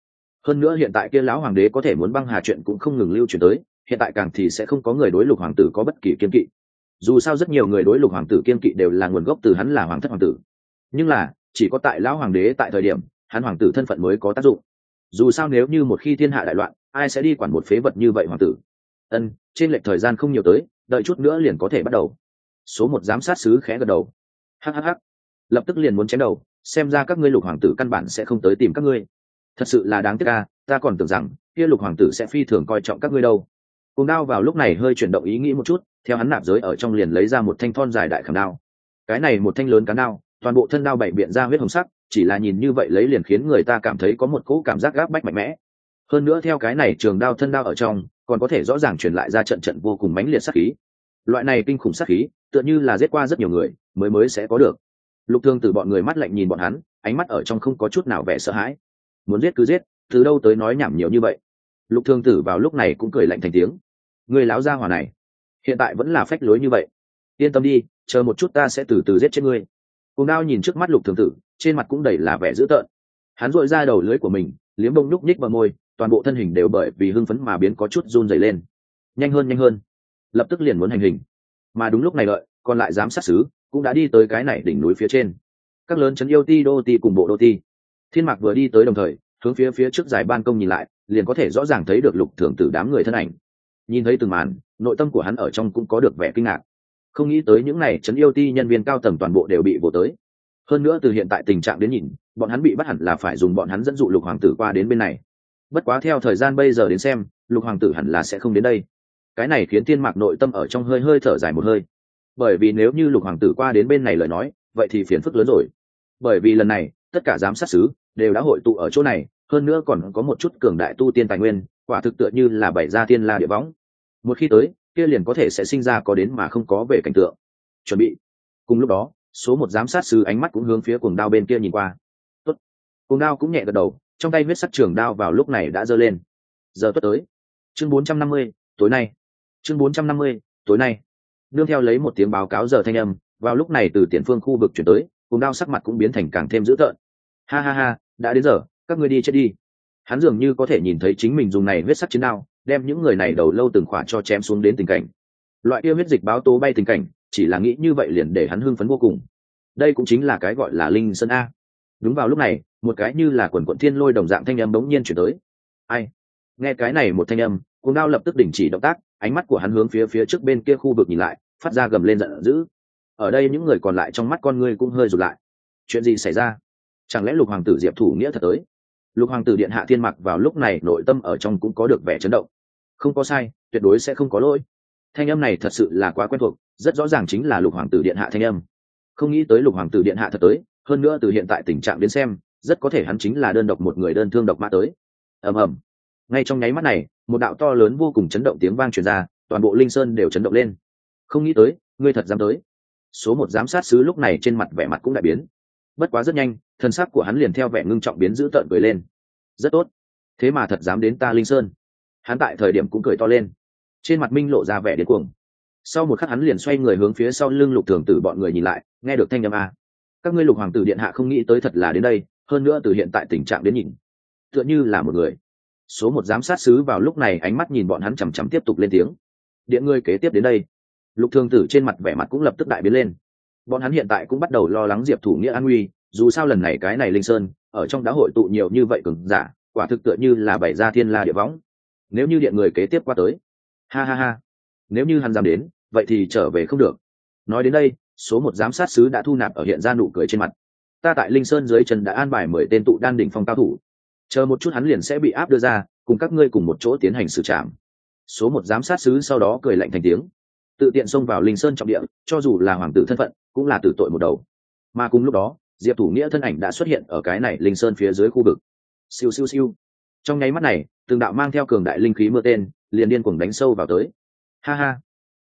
hơn nữa hiện tại kia lão hoàng đế có thể muốn băng hà chuyện cũng không ngừng lưu truyền tới, hiện tại càng thì sẽ không có người đối lục hoàng tử có bất kỳ kiên kỵ. Dù sao rất nhiều người đối lục hoàng tử kiên kỵ đều là nguồn gốc từ hắn là hoàng thất hoàng tử. Nhưng là, chỉ có tại lão hoàng đế tại thời điểm, hắn hoàng tử thân phận mới có tác dụng. Dù sao nếu như một khi thiên hạ đại loạn, ai sẽ đi quản một phế vật như vậy hoàng tử? Ân, trên lệch thời gian không nhiều tới, đợi chút nữa liền có thể bắt đầu. Số một giám sát sứ khẽ gật đầu. Hhh lập tức liền muốn chém đầu, xem ra các ngươi lục hoàng tử căn bản sẽ không tới tìm các ngươi thật sự là đáng tiếc ca ta còn tưởng rằng kia lục hoàng tử sẽ phi thường coi trọng các ngươi đâu. Cùng đao vào lúc này hơi chuyển động ý nghĩ một chút, theo hắn nạp giới ở trong liền lấy ra một thanh thon dài đại khảm đao. Cái này một thanh lớn cán đao, toàn bộ thân đao bảy biện ra huyết hồng sắc, chỉ là nhìn như vậy lấy liền khiến người ta cảm thấy có một cỗ cảm giác gáp bách mạnh mẽ. Hơn nữa theo cái này trường đao thân đao ở trong, còn có thể rõ ràng truyền lại ra trận trận vô cùng mãnh liệt sát khí. Loại này kinh khủng sát khí, tựa như là giết qua rất nhiều người, mới mới sẽ có được. Lục thương từ bọn người mắt lạnh nhìn bọn hắn, ánh mắt ở trong không có chút nào vẻ sợ hãi muốn giết cứ giết, từ đâu tới nói nhảm nhiều như vậy. Lục thương tử vào lúc này cũng cười lạnh thành tiếng. Người láo ra hỏa này, hiện tại vẫn là phách lối như vậy. Yên tâm đi, chờ một chút ta sẽ từ từ giết chết ngươi. Cùng đao nhìn trước mắt lục Thương tử, trên mặt cũng đầy là vẻ dữ tợn. Hắn dội ra đầu lưới của mình, liếm bông nhúc nhích vào môi, toàn bộ thân hình đều bởi vì hưng phấn mà biến có chút run dày lên. Nhanh hơn nhanh hơn. Lập tức liền muốn hành hình. Mà đúng lúc này đợi còn lại giám sát xứ cũng đã đi tới cái này đỉnh núi phía trên. Các lớn chấn yêu ti, đô ti cùng bộ đô ti thiên mạc vừa đi tới đồng thời, hướng phía phía trước dài ban công nhìn lại, liền có thể rõ ràng thấy được lục thường tử đám người thân ảnh. Nhìn thấy từng màn, nội tâm của hắn ở trong cũng có được vẻ kinh ngạc. Không nghĩ tới những n à y chấn yêu ti nhân viên cao tầng toàn bộ đều bị vô tới. Hơn nữa từ hiện tại tình trạng đến nhìn, bọn hắn bị bắt hẳn là phải dùng bọn hắn dẫn dụ lục hoàng tử qua đến bên này. Bất quá theo thời gian bây giờ đến xem, lục hoàng tử hẳn là sẽ không đến đây. Cái này khiến Thiên mạc nội tâm ở trong hơi hơi thở dài một hơi. Bởi vì nếu như lục hoàng tử qua đến bên này lời nói, vậy thì phiền phức lớn rồi. Bởi vì lần này tất cả giám sát xứ đều đã hội tụ ở chỗ này hơn nữa còn có một chút cường đại tu tiên tài nguyên quả thực tựa như là bảy gia tiên la địa võng. Một khi tới kia liền có thể sẽ sinh ra có đến mà không có về cảnh tượng. Chuẩn bị. Cùng lúc đó số một giám sát sứ ánh mắt cũng hướng phía cuồng đao bên kia nhìn qua. Tốt. cuồng đao cũng nhẹ gật đầu trong tay huyết sắc trường đao vào lúc này đã giơ lên. Giờ tuất tới. Chương 450, tối nay. Chương 450, tối nay. Nương theo lấy một tiếng báo cáo giờ thanh âm vào lúc này từ tiền phương khu vực chuyển tới cuồng đao sắc mặt cũng biến thành càng thêm dữ tợn ha ha ha, đã đến giờ, các ngươi đi chết đi. Hắn dường như có thể nhìn thấy chính mình dùng này huyết sắc chiến đao, đem những người này đầu lâu từng khỏa cho chém xuống đến tình cảnh. Loại yêu huyết dịch báo tố bay tình cảnh, chỉ là nghĩ như vậy liền để hắn hưng phấn vô cùng. Đây cũng chính là cái gọi là linh sơn a. Đúng vào lúc này, một cái như là quần quận thiên lôi đồng dạng thanh âm bỗng nhiên chuyển tới. Ai? Nghe cái này một thanh âm, cuồng đao lập tức đình chỉ động tác, ánh mắt của hắn hướng phía phía trước bên kia khu vực nhìn lại, phát ra gầm lên giận dữ. Ở đây những người còn lại trong mắt con ngươi cũng hơi rụt lại. Chuyện gì xảy ra? Chẳng lẽ lục hoàng tử diệp thủ nghĩa thật tới? Lục hoàng tử điện hạ thiên mặc vào lúc này nội tâm ở trong cũng có được vẻ chấn động. Không có sai, tuyệt đối sẽ không có lỗi. Thanh âm này thật sự là quá quen thuộc, rất rõ ràng chính là lục hoàng tử điện hạ thanh âm. Không nghĩ tới lục hoàng tử điện hạ thật tới, hơn nữa từ hiện tại tình trạng đến xem, rất có thể hắn chính là đơn độc một người đơn thương độc mã tới. Ầm ầm. Ngay trong nháy mắt này, một đạo to lớn vô cùng chấn động tiếng vang truyền ra, toàn bộ linh sơn đều chấn động lên. Không nghĩ tới, ngươi thật dám tới. Số một giám sát sứ lúc này trên mặt vẻ mặt cũng đại biến bất quá rất nhanh, thân sắc của hắn liền theo vẻ ngưng trọng biến dữ tợn cười lên. Rất tốt. Thế mà thật dám đến ta linh sơn. Hắn tại thời điểm cũng cười to lên. Trên mặt minh lộ ra vẻ điên cuồng. Sau một khắc hắn liền xoay người hướng phía sau lưng lục thường tử bọn người nhìn lại, nghe được thanh â a. Các ngươi lục hoàng tử điện hạ không nghĩ tới thật là đến đây, hơn nữa từ hiện tại tình trạng đến nhìn, tựa như là một người. Số một giám sát sứ vào lúc này ánh mắt nhìn bọn hắn chằm chằm tiếp tục lên tiếng. Điện ngươi kế tiếp đến đây. Lục thường tử trên mặt vẻ mặt cũng lập tức đại biến lên bọn hắn hiện tại cũng bắt đầu lo lắng diệp thủ nghĩa an nguy, dù sao lần này cái này linh sơn, ở trong đá hội tụ nhiều như vậy cường giả, quả thực tựa như là bảy gia thiên la địa võng. Nếu như điện người kế tiếp qua tới, ha ha ha. Nếu như hắn dám đến, vậy thì trở về không được. Nói đến đây, số một giám sát sứ đã thu nạp ở hiện ra nụ cười trên mặt. Ta tại linh sơn dưới trần đã an bài mười tên tụ đan đỉnh phong cao thủ. Chờ một chút hắn liền sẽ bị áp đưa ra, cùng các ngươi cùng một chỗ tiến hành xử trảm. Số một giám sát sứ sau đó cười lạnh thành tiếng tự tiện xông vào linh sơn trọng địa, cho dù là hoàng tử thân phận, cũng là tử tội một đầu. Mà cùng lúc đó, diệp thủ nghĩa thân ảnh đã xuất hiện ở cái này linh sơn phía dưới khu vực. Siêu siêu siêu. Trong nháy mắt này, từng đạo mang theo cường đại linh khí mưa tên, liền điên cuồng đánh sâu vào tới. Ha ha.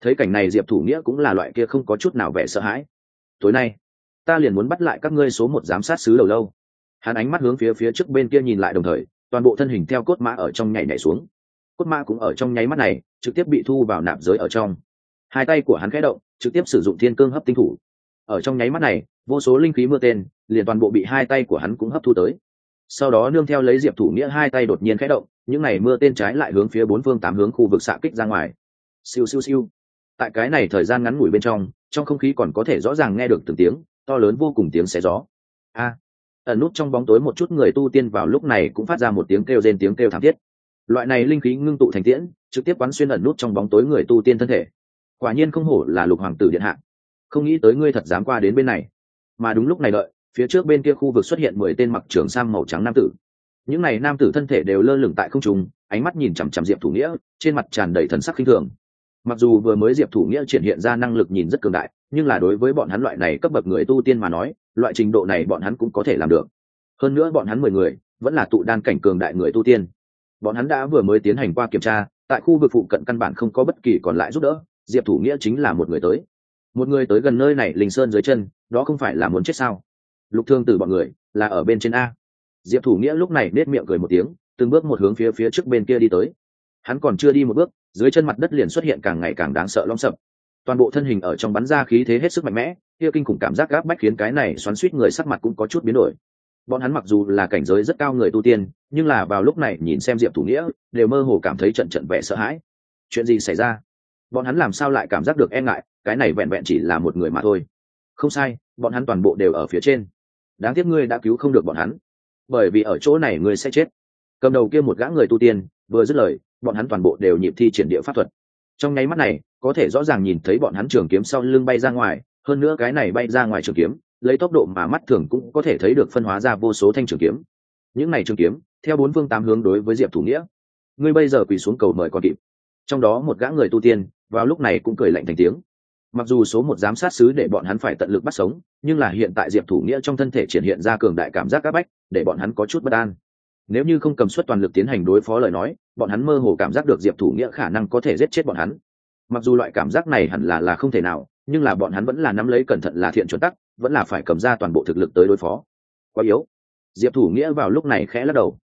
Thấy cảnh này diệp thủ nghĩa cũng là loại kia không có chút nào vẻ sợ hãi. Tối nay, ta liền muốn bắt lại các ngươi số một giám sát sứ đầu lâu. Hắn ánh mắt hướng phía phía trước bên kia nhìn lại đồng thời, toàn bộ thân hình theo cốt mã ở trong nhảy nhảy xuống. Cốt mã cũng ở trong nháy mắt này, trực tiếp bị thu vào nạp giới ở trong hai tay của hắn khẽ động, trực tiếp sử dụng thiên cương hấp tinh thủ. Ở trong nháy mắt này, vô số linh khí mưa tên, liền toàn bộ bị hai tay của hắn cũng hấp thu tới. Sau đó nương theo lấy diệp thủ nghĩa hai tay đột nhiên khẽ động, những n à y mưa tên trái lại hướng phía bốn phương tám hướng khu vực xạ kích ra ngoài. Siêu siêu siêu. Tại cái này thời gian ngắn ngủi bên trong trong không khí còn có thể rõ ràng nghe được từng tiếng, to lớn vô cùng tiếng xé gió. A. Ẩn nút trong bóng tối một chút người tu tiên vào lúc này cũng phát ra một tiếng kêu rên tiếng kêu thảm thiết. Loại này linh khí ngưng tụ thành tiễn, trực tiếp quán xuyên ẩn nút trong bóng tối người tu tiên thân thể quả nhiên không hổ là lục hoàng tử điện hạ. Không nghĩ tới ngươi thật dám qua đến bên này. Mà đúng lúc này đợi, phía trước bên kia khu vực xuất hiện mười tên mặc trường sang màu trắng nam tử. Những n à y nam tử thân thể đều lơ lửng tại không trùng ánh mắt nhìn chằm chằm diệp thủ nghĩa, trên mặt tràn đầy thần sắc khinh thường. Mặc dù vừa mới diệp thủ nghĩa triển hiện ra năng lực nhìn rất cường đại, nhưng là đối với bọn hắn loại này cấp bậc người tu tiên mà nói, loại trình độ này bọn hắn cũng có thể làm được. Hơn nữa bọn hắn mười người, vẫn là tụ đan cảnh cường đại người tu tiên. Bọn hắn đã vừa mới tiến hành qua kiểm tra, tại khu vực phụ cận căn bản không có bất kỳ còn lại giúp đỡ diệp thủ nghĩa chính là một người tới. Một người tới gần nơi này, linh sơn dưới chân, đó không phải là muốn chết sao? Lục thương từ bọn người, là ở bên trên a. Diệp thủ nghĩa lúc này nết miệng cười một tiếng, từng bước một hướng phía phía trước bên kia đi tới. Hắn còn chưa đi một bước, dưới chân mặt đất liền xuất hiện càng ngày càng đáng sợ long sập. Toàn bộ thân hình ở trong bắn ra khí thế hết sức mạnh mẽ, kia kinh khủng cảm giác gáp bách khiến cái này xoắn suýt người sắc mặt cũng có chút biến đổi. Bọn hắn mặc dù là cảnh giới rất cao người tu tiên, nhưng là vào lúc này nhìn xem diệp thủ nghĩa, đều mơ hồ cảm thấy trận trận vẻ sợ hãi. Chuyện gì xảy ra? Bọn hắn làm sao lại cảm giác được e ngại, cái này vẹn vẹn chỉ là một người mà thôi. Không sai, bọn hắn toàn bộ đều ở phía trên. Đáng tiếc ngươi đã cứu không được bọn hắn. Bởi vì ở chỗ này ngươi sẽ chết. Cầm đầu kia một gã người tu tiên, vừa dứt lời, bọn hắn toàn bộ đều nhịp thi triển địa pháp thuật. Trong nháy mắt này, có thể rõ ràng nhìn thấy bọn hắn trường kiếm sau lưng bay ra ngoài, hơn nữa cái này bay ra ngoài trường kiếm, lấy tốc độ mà mắt thường cũng có thể thấy được phân hóa ra vô số thanh trường kiếm. Những này trường kiếm, theo bốn phương tám hướng đối với diệp thủ nghĩa. Ngươi bây giờ quỳ xuống cầu mời còn kịp. Trong đó một gã người tu tiên vào lúc này cũng cười lạnh thành tiếng. Mặc dù số một giám sát sứ để bọn hắn phải tận lực bắt sống, nhưng là hiện tại diệp thủ nghĩa trong thân thể triển hiện ra cường đại cảm giác áp bách, để bọn hắn có chút bất an. Nếu như không cầm suất toàn lực tiến hành đối phó lời nói, bọn hắn mơ hồ cảm giác được diệp thủ nghĩa khả năng có thể giết chết bọn hắn. Mặc dù loại cảm giác này hẳn là là không thể nào, nhưng là bọn hắn vẫn là nắm lấy cẩn thận là thiện chuẩn tắc, vẫn là phải cầm ra toàn bộ thực lực tới đối phó. Quá yếu. Diệp thủ nghĩa vào lúc này khẽ lắc đầu.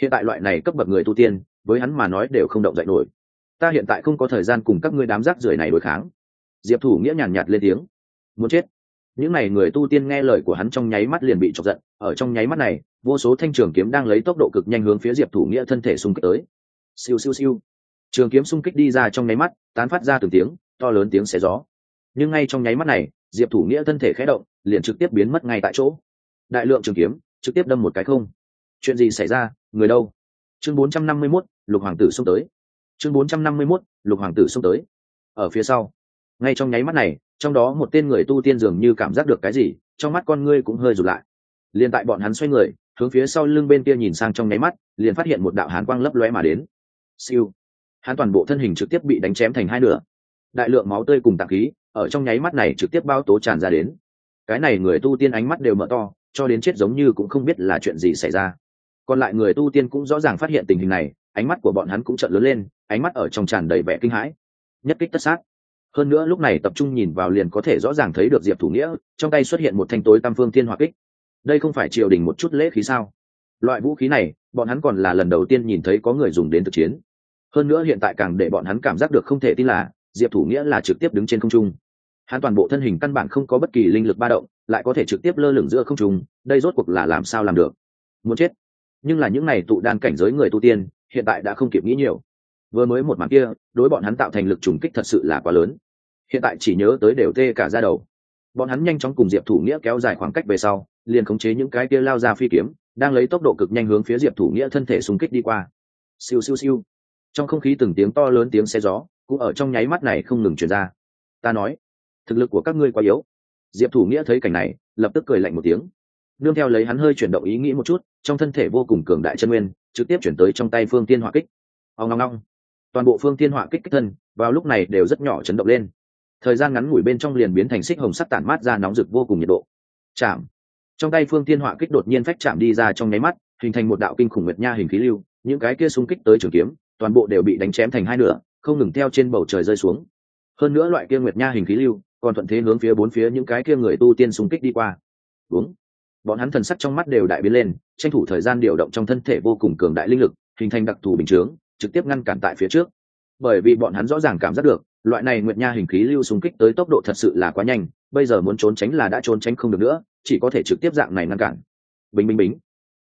Hiện tại loại này cấp bậc người tu tiên, với hắn mà nói đều không động dạy nổi ta hiện tại không có thời gian cùng các ngươi đám rác rưởi này đối kháng. Diệp thủ nghĩa nhàn nhạt lên tiếng. Muốn chết. Những n à y người tu tiên nghe lời của hắn trong nháy mắt liền bị chọc giận. Ở trong nháy mắt này vô số thanh trường kiếm đang lấy tốc độ cực nhanh hướng phía diệp thủ nghĩa thân thể xung kích tới. Siêu siêu siêu. Trường kiếm xung kích đi ra trong nháy mắt tán phát ra từng tiếng to lớn tiếng xé gió. Nhưng ngay trong nháy mắt này diệp thủ nghĩa thân thể khé động liền trực tiếp biến mất ngay tại chỗ. Đại lượng trường kiếm trực tiếp đâm một cái không. Chuyện gì xảy ra người đâu? Chương 451, lục hoàng tử xông tới chương 451, lục hoàng tử xông tới. Ở phía sau ngay trong nháy mắt này trong đó một tên người tu tiên dường như cảm giác được cái gì trong mắt con ngươi cũng hơi rụt lại. Liền tại bọn hắn xoay người hướng phía sau lưng bên kia nhìn sang trong nháy mắt liền phát hiện một đạo hán quang lấp lóe mà đến. Siêu. Hắn toàn bộ thân hình trực tiếp bị đánh chém thành hai nửa. Đại lượng máu tươi cùng tạc khí ở trong nháy mắt này trực tiếp bao tố tràn ra đến. Cái này người tu tiên ánh mắt đều mở to cho đến chết giống như cũng không biết là chuyện gì xảy ra. Còn lại người tu tiên cũng rõ ràng phát hiện tình hình này ánh mắt của bọn hắn cũng trợn lớn lên, ánh mắt ở trong tràn đầy vẻ kinh hãi. Nhất kích tất sát. Hơn nữa lúc này tập trung nhìn vào liền có thể rõ ràng thấy được diệp thủ nghĩa, trong tay xuất hiện một thanh tối tam phương thiên hỏa kích. Đây không phải triều đình một chút lễ khí sao? Loại vũ khí này, bọn hắn còn là lần đầu tiên nhìn thấy có người dùng đến thực chiến. Hơn nữa hiện tại càng để bọn hắn cảm giác được không thể tin là, diệp thủ nghĩa là trực tiếp đứng trên không trung. Hắn toàn bộ thân hình căn bản không có bất kỳ linh lực ba động, lại có thể trực tiếp lơ lửng giữa không trung, đây rốt cuộc là làm sao làm được? Muốn chết. Nhưng là những n à y tụ đan cảnh giới người tu tiên hiện tại đã không kịp nghĩ nhiều. Vừa mới một màn kia, đối bọn hắn tạo thành lực trùng kích thật sự là quá lớn. Hiện tại chỉ nhớ tới đều tê cả ra đầu. Bọn hắn nhanh chóng cùng diệp thủ nghĩa kéo dài khoảng cách về sau, liền khống chế những cái kia lao ra phi kiếm, đang lấy tốc độ cực nhanh hướng phía diệp thủ nghĩa thân thể xung kích đi qua. Siêu siêu siêu. Trong không khí từng tiếng to lớn tiếng xe gió, cũng ở trong nháy mắt này không ngừng chuyển ra. Ta nói, thực lực của các ngươi quá yếu. Diệp thủ nghĩa thấy cảnh này, lập tức cười lạnh một tiếng. Nương theo lấy hắn hơi chuyển động ý nghĩ một chút, trong thân thể vô cùng cường đại chân nguyên trực tiếp chuyển tới trong tay phương tiên hỏa kích. Ao ngong ngong toàn bộ phương tiên hỏa kích kích thân, vào lúc này đều rất nhỏ chấn động lên. Thời gian ngắn ngủi bên trong liền biến thành xích hồng sắt tản mát ra nóng rực vô cùng nhiệt độ. Chạm. Trong tay phương tiên hỏa kích đột nhiên phách chạm đi ra trong nháy mắt, hình thành một đạo kinh khủng nguyệt nha hình khí lưu, những cái kia xung kích tới trường kiếm, toàn bộ đều bị đánh chém thành hai nửa, không ngừng theo trên bầu trời rơi xuống. Hơn nữa loại kia nguyệt nha hình khí lưu, còn thuận thế hướng phía bốn phía những cái kia người tu tiên xung kích đi qua. Đúng bọn hắn thần sắc trong mắt đều đại biến lên, tranh thủ thời gian điều động trong thân thể vô cùng cường đại linh lực, hình thành đặc thù bình chướng, trực tiếp ngăn cản tại phía trước. Bởi vì bọn hắn rõ ràng cảm giác được, loại này nguyệt nha hình khí lưu xung kích tới tốc độ thật sự là quá nhanh, bây giờ muốn trốn tránh là đã trốn tránh không được nữa, chỉ có thể trực tiếp dạng này ngăn cản. Bình bình bình.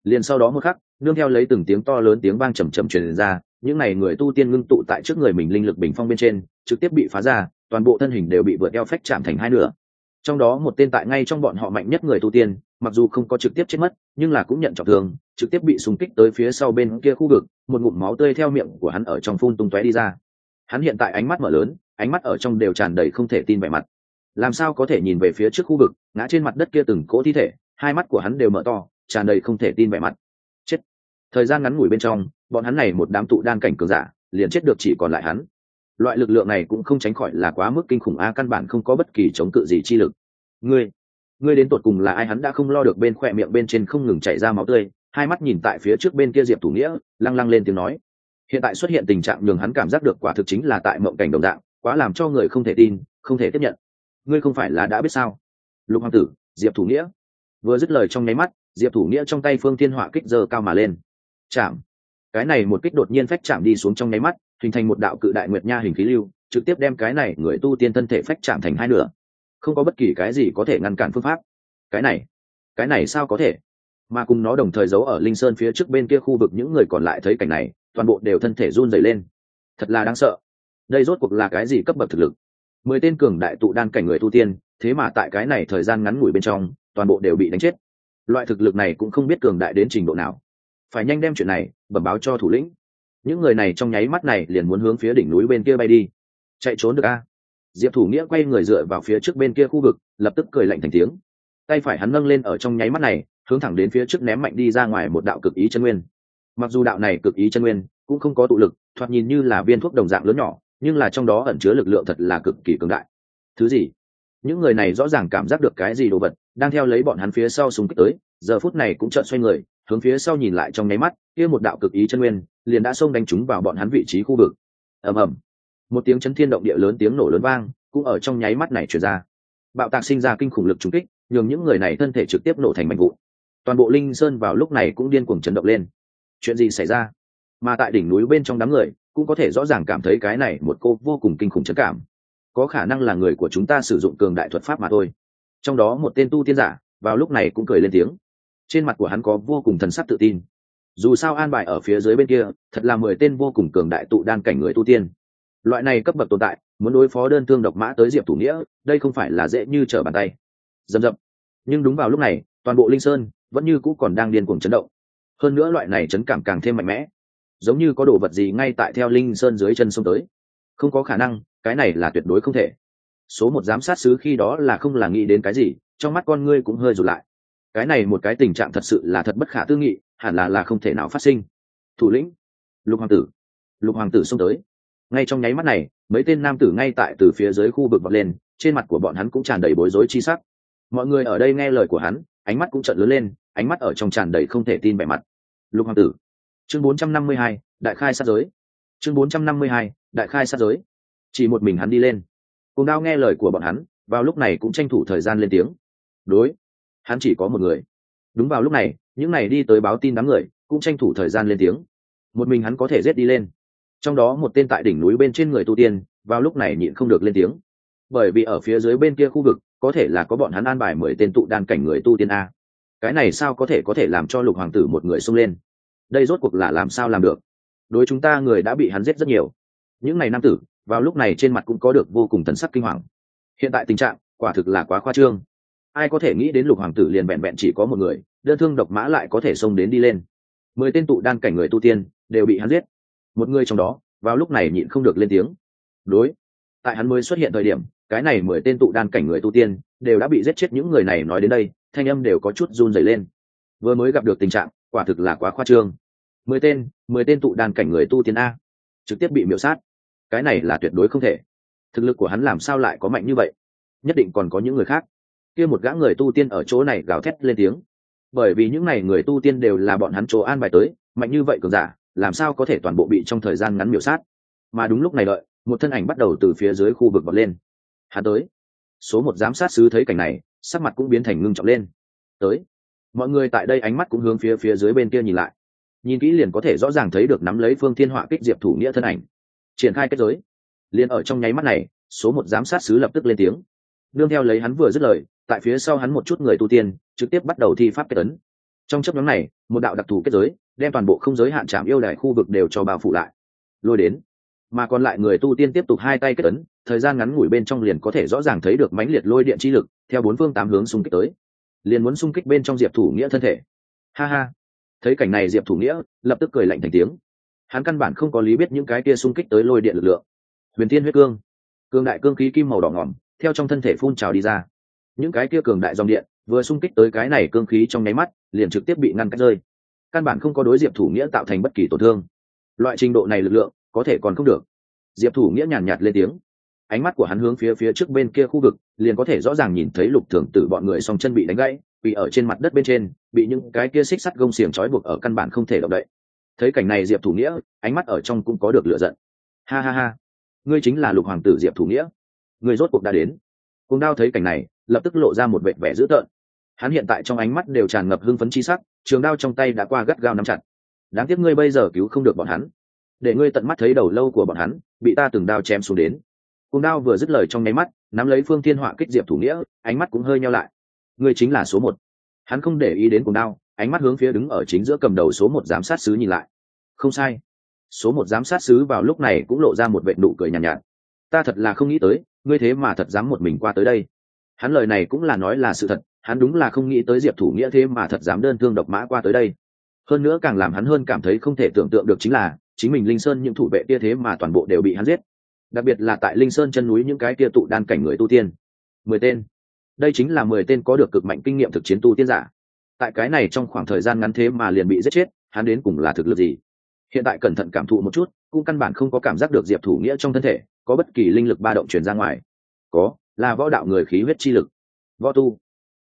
Liền sau đó một khắc, nương theo lấy từng tiếng to lớn tiếng vang trầm trầm truyền ra, những này người tu tiên ngưng tụ tại trước người mình linh lực bình phong bên trên, trực tiếp bị phá ra, toàn bộ thân hình đều bị vượt eo phách chạm thành hai nửa. Trong đó một tên tại ngay trong bọn họ mạnh nhất người tu tiên mặc dù không có trực tiếp chết mất, nhưng là cũng nhận trọng thương, trực tiếp bị xung kích tới phía sau bên kia khu vực, một ngụm máu tươi theo miệng của hắn ở trong phun tung tóe đi ra. Hắn hiện tại ánh mắt mở lớn, ánh mắt ở trong đều tràn đầy không thể tin vẻ mặt. Làm sao có thể nhìn về phía trước khu vực, ngã trên mặt đất kia từng cỗ thi thể, hai mắt của hắn đều mở to, tràn đầy không thể tin vẻ mặt. Chết. Thời gian ngắn ngủi bên trong, bọn hắn này một đám tụ đan cảnh cường giả, liền chết được chỉ còn lại hắn. Loại lực lượng này cũng không tránh khỏi là quá mức kinh khủng a, căn bản không có bất kỳ chống cự gì chi lực. Ngươi ngươi đến tột cùng là ai hắn đã không lo được bên khỏe miệng bên trên không ngừng chảy ra máu tươi, hai mắt nhìn tại phía trước bên kia diệp thủ nghĩa, lăng lăng lên tiếng nói. Hiện tại xuất hiện tình trạng nhường hắn cảm giác được quả thực chính là tại mộng cảnh đồng dạng, quá làm cho người không thể tin, không thể tiếp nhận. Ngươi không phải là đã biết sao? Lục hoàng tử, diệp thủ nghĩa. Vừa dứt lời trong nháy mắt, diệp thủ nghĩa trong tay phương thiên họa kích giờ cao mà lên. Chạm. Cái này một kích đột nhiên phách chạm đi xuống trong nháy mắt, hình thành một đạo cự đại nguyệt nha hình khí lưu, trực tiếp đem cái này người tu tiên thân thể phách chạm thành hai nửa không có bất kỳ cái gì có thể ngăn cản phương pháp. Cái này cái này sao có thể? Mà cùng nó đồng thời giấu ở linh sơn phía trước bên kia khu vực những người còn lại thấy cảnh này, toàn bộ đều thân thể run dày lên. Thật là đáng sợ. Đây rốt cuộc là cái gì cấp bậc thực lực? Mười tên cường đại tụ đan cảnh người tu tiên, thế mà tại cái này thời gian ngắn ngủi bên trong, toàn bộ đều bị đánh chết. Loại thực lực này cũng không biết cường đại đến trình độ nào. Phải nhanh đem chuyện này, bẩm báo cho thủ lĩnh. Những người này trong nháy mắt này liền muốn hướng phía đỉnh núi bên kia bay đi. Chạy trốn được a? Diệp thủ nghĩa quay người dựa vào phía trước bên kia khu vực, lập tức cười lạnh thành tiếng. Tay phải hắn nâng lên ở trong nháy mắt này, hướng thẳng đến phía trước ném mạnh đi ra ngoài một đạo cực ý chân nguyên. Mặc dù đạo này cực ý chân nguyên cũng không có tụ lực, thoạt nhìn như là viên thuốc đồng dạng lớn nhỏ, nhưng là trong đó ẩn chứa lực lượng thật là cực kỳ cường đại. Thứ gì? Những người này rõ ràng cảm giác được cái gì đồ vật, đang theo lấy bọn hắn phía sau súng kích tới, giờ phút này cũng chợt xoay người, hướng phía sau nhìn lại trong nháy mắt, kia một đạo cực ý chân nguyên liền đã xông đánh chúng vào bọn hắn vị trí khu vực. Ầm ầm một tiếng chấn thiên động địa lớn tiếng nổ lớn vang, cũng ở trong nháy mắt này chuyển ra. Bạo tạc sinh ra kinh khủng lực trúng kích, nhường những người này thân thể trực tiếp nổ thành mạnh vụ toàn bộ linh sơn vào lúc này cũng điên cuồng chấn động lên. Chuyện gì xảy ra? Mà tại đỉnh núi bên trong đám người, cũng có thể rõ ràng cảm thấy cái này một cô vô cùng kinh khủng chấn cảm. Có khả năng là người của chúng ta sử dụng cường đại thuật pháp mà thôi. Trong đó một tên tu tiên giả, vào lúc này cũng cười lên tiếng. Trên mặt của hắn có vô cùng thần sắc tự tin. Dù sao an bài ở phía dưới bên kia, thật là mười tên vô cùng cường đại tụ đan cảnh người tu tiên loại này cấp bậc tồn tại, muốn đối phó đơn thương độc mã tới diệp thủ nghĩa, đây không phải là dễ như trở bàn tay. Dầm dầm nhưng đúng vào lúc này, toàn bộ linh sơn vẫn như cũ còn đang điên cuồng chấn động. Hơn nữa loại này chấn cảm càng thêm mạnh mẽ. Giống như có đồ vật gì ngay tại theo linh sơn dưới chân sông tới. Không có khả năng, cái này là tuyệt đối không thể. Số một giám sát sứ khi đó là không là nghĩ đến cái gì, trong mắt con ngươi cũng hơi rụt lại. Cái này một cái tình trạng thật sự là thật bất khả tư nghị, hẳn là là không thể nào phát sinh. Thủ lĩnh. Lục hoàng tử. Lục hoàng tử xông tới ngay trong nháy mắt này mấy tên nam tử ngay tại từ phía dưới khu vực bật lên trên mặt của bọn hắn cũng tràn đầy bối rối chi sắc. Mọi người ở đây nghe lời của hắn ánh mắt cũng trợn lớn lên ánh mắt ở trong tràn đầy không thể tin vẻ mặt. Lục hoàng tử chương 452, đại khai sát giới. Chương 452, đại khai sát giới. Chỉ một mình hắn đi lên. Cùng đao nghe lời của bọn hắn vào lúc này cũng tranh thủ thời gian lên tiếng. Đối hắn chỉ có một người. Đúng vào lúc này những này đi tới báo tin đám người cũng tranh thủ thời gian lên tiếng. Một mình hắn có thể giết đi lên trong đó một tên tại đỉnh núi bên trên người tu tiên, vào lúc này nhịn không được lên tiếng. Bởi vì ở phía dưới bên kia khu vực, có thể là có bọn hắn an bài mười tên tụ đan cảnh người tu tiên a. Cái này sao có thể có thể làm cho lục hoàng tử một người xông lên? Đây rốt cuộc là làm sao làm được? Đối chúng ta người đã bị hắn giết rất nhiều. Những ngày nam tử, vào lúc này trên mặt cũng có được vô cùng thần sắc kinh hoàng. Hiện tại tình trạng, quả thực là quá khoa trương. Ai có thể nghĩ đến lục hoàng tử liền vẹn vẹn chỉ có một người, đơn thương độc mã lại có thể xông đến đi lên. Mười tên tụ đan cảnh người tu tiên, đều bị hắn giết một người trong đó, vào lúc này nhịn không được lên tiếng. Đối, tại hắn mới xuất hiện thời điểm, cái này mười tên tụ đan cảnh người tu tiên đều đã bị giết chết, những người này nói đến đây, thanh âm đều có chút run dày lên. Vừa mới gặp được tình trạng, quả thực là quá khoa trương. Mười tên mười tên tụ đan cảnh người tu tiên a, trực tiếp bị miễu sát. Cái này là tuyệt đối không thể. Thực lực của hắn làm sao lại có mạnh như vậy? Nhất định còn có những người khác. Kia một gã người tu tiên ở chỗ này gào thét lên tiếng. Bởi vì những n à y người tu tiên đều là bọn hắn chỗ an bài tới, mạnh như vậy cường giả làm sao có thể toàn bộ bị trong thời gian ngắn miểu sát? Mà đúng lúc này đợi, một thân ảnh bắt đầu từ phía dưới khu vực bật lên. Hắn tới. Số một giám sát sứ thấy cảnh này, sắc mặt cũng biến thành ngưng trọng lên. Tới. Mọi người tại đây ánh mắt cũng hướng phía phía dưới bên kia nhìn lại. Nhìn kỹ liền có thể rõ ràng thấy được nắm lấy phương thiên họa kích diệp thủ nghĩa thân ảnh. Triển khai kết giới. Liền ở trong nháy mắt này, số một giám sát sứ lập tức lên tiếng. Nương theo lấy hắn vừa dứt lời, tại phía sau hắn một chút người tu tiên, trực tiếp bắt đầu thi pháp kết ấn trong chấp nhóm này, một đạo đặc thù kết giới, đem toàn bộ không giới hạn trạm yêu đài khu vực đều cho bao phủ lại. Lôi đến. Mà còn lại người tu tiên tiếp tục hai tay kết ấn, thời gian ngắn ngủi bên trong liền có thể rõ ràng thấy được mãnh liệt lôi điện chi lực, theo bốn phương tám hướng xung kích tới. Liền muốn xung kích bên trong diệp thủ nghĩa thân thể. Ha ha. Thấy cảnh này diệp thủ nghĩa, lập tức cười lạnh thành tiếng. Hắn căn bản không có lý biết những cái kia xung kích tới lôi điện lực lượng. Huyền tiên huyết cương. Cương đại cương khí kim màu đỏ ngỏm, theo trong thân thể phun trào đi ra. Những cái kia cường đại dòng điện, vừa xung kích tới cái này cương khí trong nháy mắt liền trực tiếp bị ngăn cách rơi. Căn bản không có đối diệp thủ nghĩa tạo thành bất kỳ tổn thương. Loại trình độ này lực lượng có thể còn không được. Diệp thủ nghĩa nhàn nhạt, nhạt lên tiếng. Ánh mắt của hắn hướng phía phía trước bên kia khu vực liền có thể rõ ràng nhìn thấy lục thường tử bọn người song chân bị đánh gãy bị ở trên mặt đất bên trên bị những cái kia xích sắt gông xiềng trói buộc ở căn bản không thể động đậy. Thấy cảnh này diệp thủ nghĩa ánh mắt ở trong cũng có được lựa giận. Ha ha ha ngươi chính là lục hoàng tử diệp thủ nghĩa. Ngươi rốt cuộc đã đến. Cùng đao thấy cảnh này lập tức lộ ra một vệ vẻ dữ tợn hắn hiện tại trong ánh mắt đều tràn ngập hưng phấn chi sắc trường đao trong tay đã qua gắt gao nắm chặt. Đáng tiếc ngươi bây giờ cứu không được bọn hắn. Để ngươi tận mắt thấy đầu lâu của bọn hắn bị ta từng đao chém xuống đến. Cùng đao vừa dứt lời trong nháy mắt nắm lấy phương thiên họa kích diệp thủ nghĩa ánh mắt cũng hơi nhau lại. Ngươi chính là số một. Hắn không để ý đến cùng đao ánh mắt hướng phía đứng ở chính giữa cầm đầu số một giám sát sứ nhìn lại. Không sai. Số một giám sát sứ vào lúc này cũng lộ ra một vệ nụ cười nhàn nhạt, nhạt. Ta thật là không nghĩ tới ngươi thế mà thật dám một mình qua tới đây. Hắn lời này cũng là nói là sự thật hắn đúng là không nghĩ tới diệp thủ nghĩa thế mà thật dám đơn thương độc mã qua tới đây. Hơn nữa càng làm hắn hơn cảm thấy không thể tưởng tượng được chính là, chính mình linh sơn những thủ vệ kia thế mà toàn bộ đều bị hắn giết. Đặc biệt là tại linh sơn chân núi những cái kia tụ đan cảnh người tu tiên. Mười tên. Đây chính là mười tên có được cực mạnh kinh nghiệm thực chiến tu tiên giả. Tại cái này trong khoảng thời gian ngắn thế mà liền bị giết chết, hắn đến cùng là thực lực gì? Hiện tại cẩn thận cảm thụ một chút, cũng căn bản không có cảm giác được diệp thủ nghĩa trong thân thể, có bất kỳ linh lực ba động truyền ra ngoài. Có, là võ đạo người khí huyết chi lực. Võ tu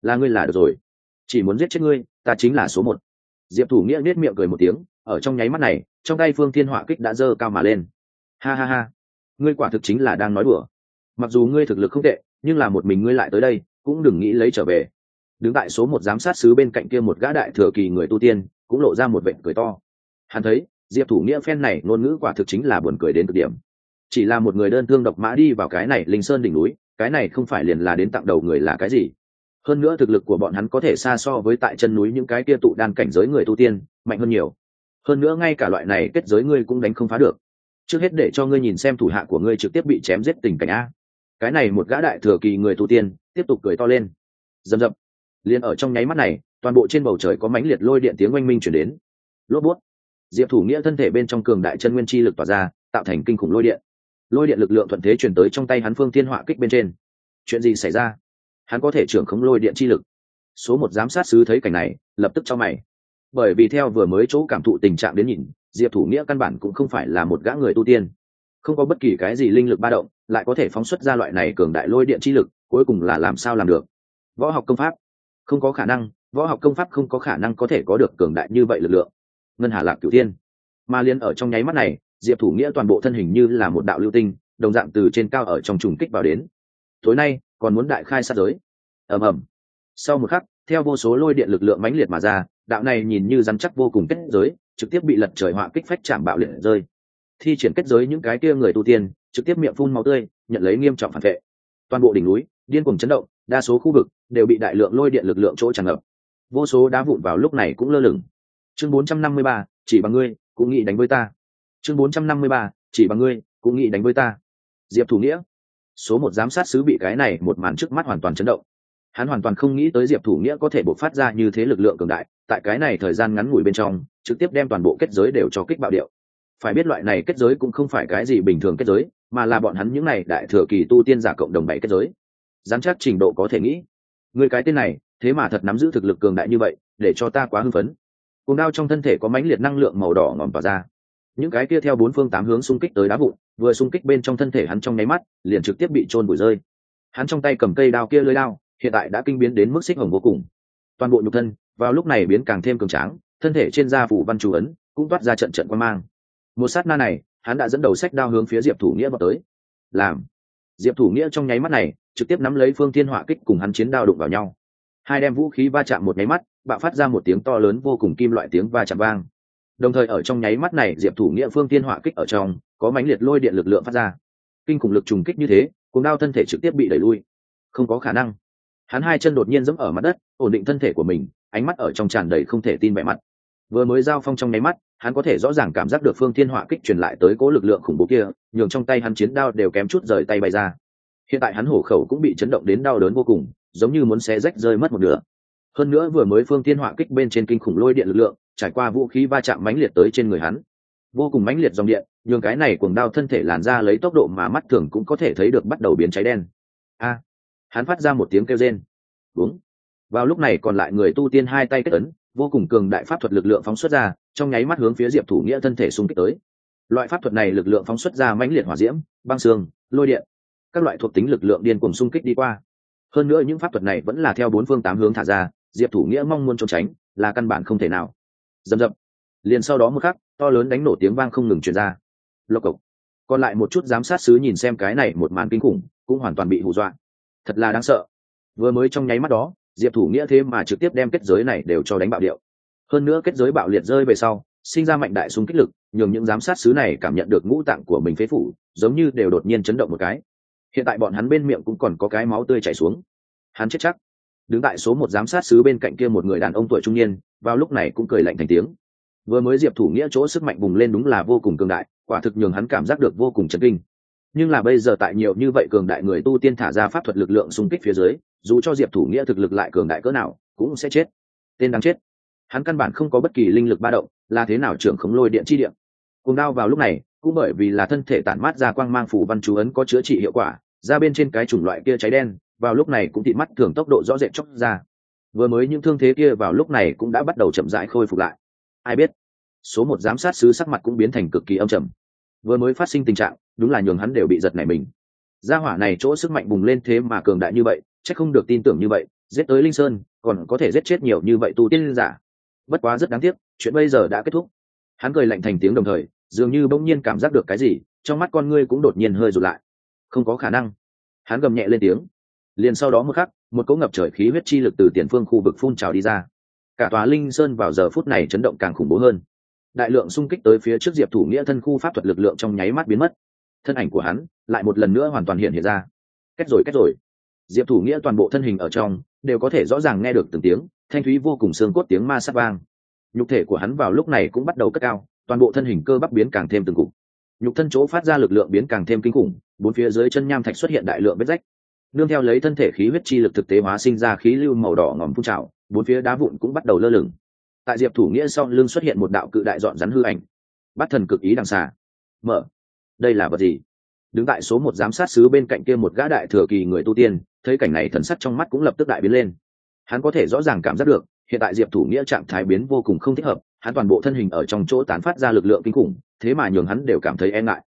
là ngươi là được rồi. Chỉ muốn giết chết ngươi, ta chính là số một. Diệp thủ nghĩa nết miệng cười một tiếng, ở trong nháy mắt này, trong tay phương thiên họa kích đã dơ cao mà lên. Ha ha ha. Ngươi quả thực chính là đang nói đùa. Mặc dù ngươi thực lực không tệ, nhưng là một mình ngươi lại tới đây, cũng đừng nghĩ lấy trở về. Đứng tại số một giám sát sứ bên cạnh kia một gã đại thừa kỳ người tu tiên, cũng lộ ra một vệ cười to. Hắn thấy, diệp thủ nghĩa phen này ngôn ngữ quả thực chính là buồn cười đến cực điểm. Chỉ là một người đơn thương độc mã đi vào cái này linh sơn đỉnh núi, cái này không phải liền là đến tặng đầu người là cái gì? Hơn nữa thực lực của bọn hắn có thể xa so với tại chân núi những cái kia tụ đan cảnh giới người tu tiên, mạnh hơn nhiều. Hơn nữa ngay cả loại này kết giới ngươi cũng đánh không phá được. Trước hết để cho ngươi nhìn xem thủ hạ của ngươi trực tiếp bị chém giết tình cảnh a. Cái này một gã đại thừa kỳ người tu tiên, tiếp tục cười to lên. Rầm dập. Liền ở trong nháy mắt này, toàn bộ trên bầu trời có mãnh liệt lôi điện tiếng oanh minh chuyển đến. Lốp bút. Diệp thủ nghĩa thân thể bên trong cường đại chân nguyên chi lực tỏa ra, tạo thành kinh khủng lôi điện. Lôi điện lực lượng thuận thế chuyển tới trong tay hắn phương thiên họa kích bên trên. Chuyện gì xảy ra? Hắn có thể trưởng khống lôi điện chi lực. Số một giám sát sứ thấy cảnh này, lập tức cho mày. Bởi vì theo vừa mới chỗ cảm thụ tình trạng đến nhìn, diệp thủ nghĩa căn bản cũng không phải là một gã người tu tiên. Không có bất kỳ cái gì linh lực ba động, lại có thể phóng xuất ra loại này cường đại lôi điện chi lực, cuối cùng là làm sao làm được? Võ học công pháp? Không có khả năng, võ học công pháp không có khả năng có thể có được cường đại như vậy lực lượng. Ngân hà lạc cửu tiên mà liên ở trong nháy mắt này, diệp thủ nghĩa toàn bộ thân hình như là một đạo lưu tinh, đồng dạng từ trên cao ở trong trùng kích vào đến. Tối nay còn muốn đại khai sát giới. Ầm ầm. Sau một khắc theo vô số lôi điện lực lượng mãnh liệt mà ra đạo này nhìn như rắn chắc vô cùng kết giới trực tiếp bị lật trời họa kích phách chạm bạo liệt rơi. Thi triển kết giới những cái kia người tu tiên trực tiếp miệng phun máu tươi nhận lấy nghiêm trọng phản vệ. Toàn bộ đỉnh núi điên cuồng chấn động đa số khu vực đều bị đại lượng lôi điện lực lượng chỗ tràn ngập. Vô số đá vụn vào lúc này cũng lơ lửng. Chương 453, chỉ bằng ngươi cũng nghĩ đánh với ta. Chương 453, chỉ bằng ngươi cũng nghĩ đánh với ta. Diệp thủ nghĩa số một giám sát sứ bị cái này một màn trước mắt hoàn toàn chấn động. Hắn hoàn toàn không nghĩ tới diệp thủ nghĩa có thể bộc phát ra như thế lực lượng cường đại, tại cái này thời gian ngắn ngủi bên trong, trực tiếp đem toàn bộ kết giới đều cho kích bạo điệu. Phải biết loại này kết giới cũng không phải cái gì bình thường kết giới, mà là bọn hắn những này đại thừa kỳ tu tiên giả cộng đồng bảy kết giới. Giám chắc trình độ có thể nghĩ. Người cái tên này, thế mà thật nắm giữ thực lực cường đại như vậy, để cho ta quá hưng phấn. Cùng đao trong thân thể có mãnh liệt năng lượng màu đỏ ngòm tỏa ra những cái kia theo bốn phương tám hướng xung kích tới đá vụn, vừa xung kích bên trong thân thể hắn trong nháy mắt, liền trực tiếp bị trôn bụi rơi. Hắn trong tay cầm cây đao kia lưới đao, hiện tại đã kinh biến đến mức xích hồng vô cùng. Toàn bộ nhục thân, vào lúc này biến càng thêm cường tráng, thân thể trên da phủ văn chủ ấn cũng toát ra trận trận quan mang. Một sát na này, hắn đã dẫn đầu sách đao hướng phía diệp thủ nghĩa vào tới. Làm. Diệp thủ nghĩa trong nháy mắt này, trực tiếp nắm lấy phương thiên họa kích cùng hắn chiến đao đụng vào nhau. Hai đem vũ khí va chạm một nháy mắt, bạo phát ra một tiếng to lớn vô cùng kim loại tiếng va chạm vang đồng thời ở trong nháy mắt này, diệp thủ nghĩa phương thiên họa kích ở trong, có mãnh liệt lôi điện lực lượng phát ra. Kinh khủng lực trùng kích như thế, cuồng đao thân thể trực tiếp bị đẩy lui. Không có khả năng. Hắn hai chân đột nhiên giẫm ở mặt đất, ổn định thân thể của mình, ánh mắt ở trong tràn đầy không thể tin vẻ mặt. Vừa mới giao phong trong nháy mắt, hắn có thể rõ ràng cảm giác được phương thiên họa kích truyền lại tới cố lực lượng khủng bố kia, nhường trong tay hắn chiến đao đều kém chút rời tay bay ra. Hiện tại hắn hổ khẩu cũng bị chấn động đến đau đớn vô cùng, giống như muốn xé rách rơi mất một nửa. Hơn nữa vừa mới phương Thiên họa kích bên trên kinh khủng lôi điện lực lượng trải qua vũ khí va chạm mãnh liệt tới trên người hắn. Vô cùng mãnh liệt dòng điện, nhường cái này cuồng đao thân thể làn ra lấy tốc độ mà mắt thường cũng có thể thấy được bắt đầu biến cháy đen. A! Hắn phát ra một tiếng kêu rên. Đúng. Vào lúc này còn lại người tu tiên hai tay kết ấn, vô cùng cường đại pháp thuật lực lượng phóng xuất ra, trong nháy mắt hướng phía diệp thủ nghĩa thân thể xung kích tới. Loại pháp thuật này lực lượng phóng xuất ra mãnh liệt hỏa diễm, băng xương, lôi điện, các loại thuộc tính lực lượng điên cùng xung kích đi qua. Hơn nữa những pháp thuật này vẫn là theo bốn phương tám hướng thả ra, diệp thủ nghĩa mong muốn trốn tránh, là căn bản không thể nào dầm dập liền sau đó một khắc, to lớn đánh nổ tiếng vang không ngừng truyền ra. Lộc cộc. Còn lại một chút giám sát sứ nhìn xem cái này một màn kinh khủng, cũng hoàn toàn bị hù dọa. Thật là đáng sợ. Vừa mới trong nháy mắt đó, diệp thủ nghĩa thế mà trực tiếp đem kết giới này đều cho đánh bạo điệu. Hơn nữa kết giới bạo liệt rơi về sau, sinh ra mạnh đại súng kích lực, nhường những giám sát sứ này cảm nhận được ngũ tạng của mình phế phủ, giống như đều đột nhiên chấn động một cái. Hiện tại bọn hắn bên miệng cũng còn có cái máu tươi chảy xuống. Hắn chết chắc đứng tại số một giám sát sứ bên cạnh kia một người đàn ông tuổi trung niên, vào lúc này cũng cười lạnh thành tiếng. Vừa mới diệp thủ nghĩa chỗ sức mạnh bùng lên đúng là vô cùng cường đại, quả thực nhường hắn cảm giác được vô cùng chấn kinh. Nhưng là bây giờ tại nhiều như vậy cường đại người tu tiên thả ra pháp thuật lực lượng xung kích phía dưới, dù cho diệp thủ nghĩa thực lực lại cường đại cỡ nào, cũng sẽ chết. Tên đáng chết. Hắn căn bản không có bất kỳ linh lực ba động, là thế nào trưởng khống lôi điện chi điện cùng đao vào lúc này, cũng bởi vì là thân thể tản mát ra quang mang phủ văn chú ấn có chữa trị hiệu quả, ra bên trên cái chủng loại kia cháy đen vào lúc này cũng thị mắt thường tốc độ rõ rệt chóc ra. Vừa mới những thương thế kia vào lúc này cũng đã bắt đầu chậm rãi khôi phục lại. Ai biết, số một giám sát sứ sắc mặt cũng biến thành cực kỳ âm trầm. Vừa mới phát sinh tình trạng, đúng là nhường hắn đều bị giật nảy mình. Gia hỏa này chỗ sức mạnh bùng lên thế mà cường đại như vậy, chắc không được tin tưởng như vậy, giết tới linh sơn, còn có thể giết chết nhiều như vậy tu tiên giả. Bất quá rất đáng tiếc, chuyện bây giờ đã kết thúc. Hắn cười lạnh thành tiếng đồng thời, dường như bỗng nhiên cảm giác được cái gì, trong mắt con ngươi cũng đột nhiên hơi rụt lại. Không có khả năng. Hắn gầm nhẹ lên tiếng liền sau đó một khắc, một cỗ ngập trời khí huyết chi lực từ tiền phương khu vực phun trào đi ra. Cả tòa linh sơn vào giờ phút này chấn động càng khủng bố hơn. Đại lượng xung kích tới phía trước diệp thủ nghĩa thân khu pháp thuật lực lượng trong nháy mắt biến mất. Thân ảnh của hắn lại một lần nữa hoàn toàn hiện hiện ra. Kết rồi kết rồi. Diệp thủ nghĩa toàn bộ thân hình ở trong đều có thể rõ ràng nghe được từng tiếng, thanh thúy vô cùng xương cốt tiếng ma sát vang. Nhục thể của hắn vào lúc này cũng bắt đầu cất cao, toàn bộ thân hình cơ bắp biến càng thêm từng cục. Nhục thân chỗ phát ra lực lượng biến càng thêm kinh khủng, bốn phía dưới chân nham thạch xuất hiện đại lượng vết rách nương theo lấy thân thể khí huyết chi lực thực tế hóa sinh ra khí lưu màu đỏ ngòm phun trào, bốn phía đá vụn cũng bắt đầu lơ lửng. Tại diệp thủ nghĩa sau lưng xuất hiện một đạo cự đại dọn rắn hư ảnh. Bắt thần cực ý đằng xà mở. Đây là vật gì? Đứng tại số một giám sát sứ bên cạnh kia một gã đại thừa kỳ người tu tiên, thấy cảnh này thần sắc trong mắt cũng lập tức đại biến lên. Hắn có thể rõ ràng cảm giác được, hiện tại diệp thủ nghĩa trạng thái biến vô cùng không thích hợp, hắn toàn bộ thân hình ở trong chỗ tán phát ra lực lượng kinh khủng, thế mà nhường hắn đều cảm thấy e ngại.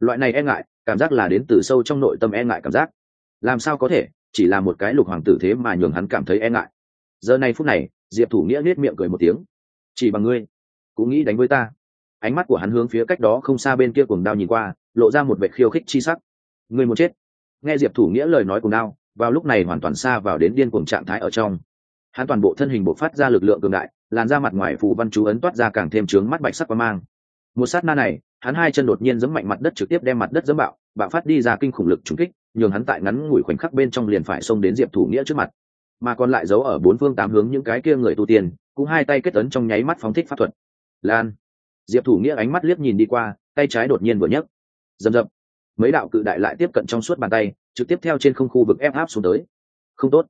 Loại này e ngại, cảm giác là đến từ sâu trong nội tâm e ngại cảm giác làm sao có thể? Chỉ là một cái lục hoàng tử thế mà nhường hắn cảm thấy e ngại. Giờ này phút này, diệp thủ nghĩa nết miệng cười một tiếng. Chỉ bằng ngươi, cũng nghĩ đánh với ta. Ánh mắt của hắn hướng phía cách đó không xa bên kia cuồng đao nhìn qua, lộ ra một vệ khiêu khích chi sắc. Ngươi muốn chết? Nghe diệp thủ nghĩa lời nói cuồng đao, vào lúc này hoàn toàn xa vào đến điên cuồng trạng thái ở trong. Hắn toàn bộ thân hình bộc phát ra lực lượng cường đại, làn ra mặt ngoài phù văn chú ấn toát ra càng thêm trướng mắt bạch sắc và mang. Một sát na này, hắn hai chân đột nhiên giẫm mạnh mặt đất trực tiếp đem mặt đất giẫm bạo bạo phát đi ra kinh khủng lực trúng kích nhường hắn tại ngắn ngủi khoảnh khắc bên trong liền phải xông đến diệp thủ nghĩa trước mặt. Mà còn lại giấu ở bốn phương tám hướng những cái kia người tu tiên, cũng hai tay kết ấn trong nháy mắt phóng thích pháp thuật. Lan. Diệp thủ nghĩa ánh mắt liếc nhìn đi qua, tay trái đột nhiên vừa nhấc. Rầm rập. Mấy đạo cự đại lại tiếp cận trong suốt bàn tay, trực tiếp theo trên không khu vực ép áp xuống tới. Không tốt.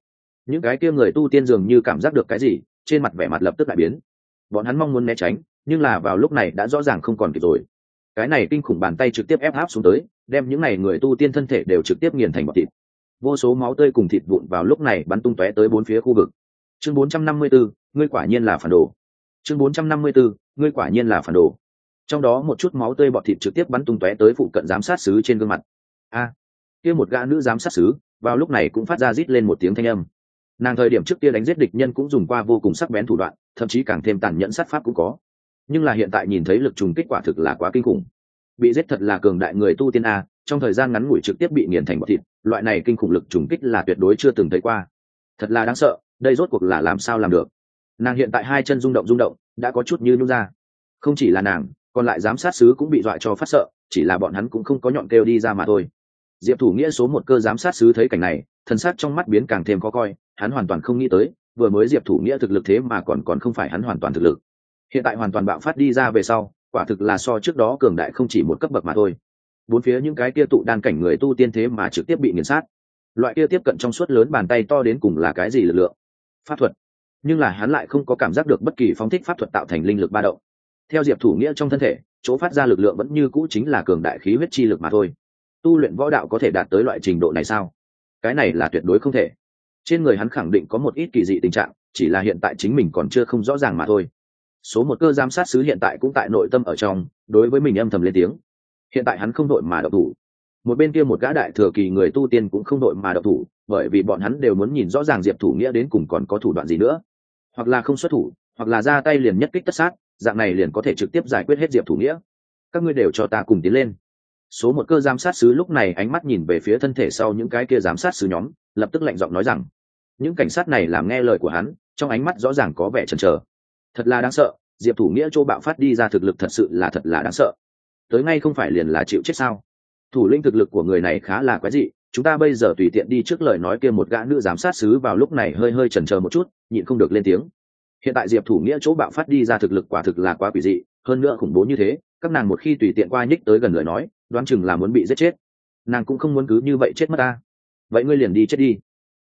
Những cái kia người tu tiên dường như cảm giác được cái gì, trên mặt vẻ mặt lập tức lại biến. Bọn hắn mong muốn né tránh, nhưng là vào lúc này đã rõ ràng không còn kịp rồi cái này kinh khủng bàn tay trực tiếp ép áp xuống tới đem những n à y người tu tiên thân thể đều trực tiếp nghiền thành bọt thịt. Vô số máu tươi cùng thịt vụn vào lúc này bắn tung tóe tới bốn phía khu vực. Chương 454, ngươi quả nhiên là phản đồ. Chương 454, ngươi quả nhiên là phản đồ. Trong đó một chút máu tươi bọt thịt trực tiếp bắn tung tóe tới phụ cận giám sát sứ trên gương mặt. A! Kia một gã nữ giám sát sứ vào lúc này cũng phát ra rít lên một tiếng thanh âm. Nàng thời điểm trước kia đánh giết địch nhân cũng dùng qua vô cùng sắc bén thủ đoạn thậm chí càng thêm tàn nhẫn sát pháp cũng có nhưng là hiện tại nhìn thấy lực trùng kết quả thực là quá kinh khủng. Bị giết thật là cường đại người tu tiên a, trong thời gian ngắn ngủi trực tiếp bị nghiền thành bọt thịt, loại này kinh khủng lực trùng kích là tuyệt đối chưa từng thấy qua. Thật là đáng sợ, đây rốt cuộc là làm sao làm được? Nàng hiện tại hai chân rung động rung động, đã có chút như nút ra. Không chỉ là nàng, còn lại giám sát sứ cũng bị dọa cho phát sợ, chỉ là bọn hắn cũng không có nhọn kêu đi ra mà thôi. Diệp thủ nghĩa số một cơ giám sát sứ thấy cảnh này thần sắc trong mắt biến càng thêm khó coi, hắn hoàn toàn không nghĩ tới, vừa mới diệp thủ nghĩa thực lực thế mà còn còn không phải hắn hoàn toàn thực lực hiện tại hoàn toàn bạo phát đi ra về sau, quả thực là so trước đó cường đại không chỉ một cấp bậc mà thôi. Bốn phía những cái kia tụ đan cảnh người tu tiên thế mà trực tiếp bị nghiền sát. Loại kia tiếp cận trong suốt lớn bàn tay to đến cùng là cái gì lực lượng? Pháp thuật. Nhưng là hắn lại không có cảm giác được bất kỳ phóng thích pháp thuật tạo thành linh lực ba động. Theo diệp thủ nghĩa trong thân thể, chỗ phát ra lực lượng vẫn như cũ chính là cường đại khí huyết chi lực mà thôi. Tu luyện võ đạo có thể đạt tới loại trình độ này sao? Cái này là tuyệt đối không thể. Trên người hắn khẳng định có một ít kỳ dị tình trạng, chỉ là hiện tại chính mình còn chưa không rõ ràng mà thôi số một cơ giám sát sứ hiện tại cũng tại nội tâm ở trong, đối với mình âm thầm lên tiếng. Hiện tại hắn không đội mà độc thủ. Một bên kia một gã đại thừa kỳ người tu tiên cũng không đội mà độc thủ, bởi vì bọn hắn đều muốn nhìn rõ ràng diệp thủ nghĩa đến cùng còn có thủ đoạn gì nữa. Hoặc là không xuất thủ, hoặc là ra tay liền nhất kích tất sát, dạng này liền có thể trực tiếp giải quyết hết diệp thủ nghĩa. Các ngươi đều cho ta cùng tiến lên. Số một cơ giám sát sứ lúc này ánh mắt nhìn về phía thân thể sau những cái kia giám sát sứ nhóm, lập tức lạnh giọng nói rằng, những cảnh sát này làm nghe lời của hắn, trong ánh mắt rõ ràng có vẻ chần chờ thật là đáng sợ, diệp thủ nghĩa chỗ bạo phát đi ra thực lực thật sự là thật là đáng sợ. Tới ngay không phải liền là chịu chết sao? Thủ linh thực lực của người này khá là quái dị, chúng ta bây giờ tùy tiện đi trước lời nói kia một gã nữ giám sát sứ vào lúc này hơi hơi chần chờ một chút, nhịn không được lên tiếng. Hiện tại diệp thủ nghĩa chỗ bạo phát đi ra thực lực quả thực là quá quỷ dị, hơn nữa khủng bố như thế, các nàng một khi tùy tiện qua nhích tới gần lời nói, đoán chừng là muốn bị giết chết. Nàng cũng không muốn cứ như vậy chết mất ta. Vậy ngươi liền đi chết đi.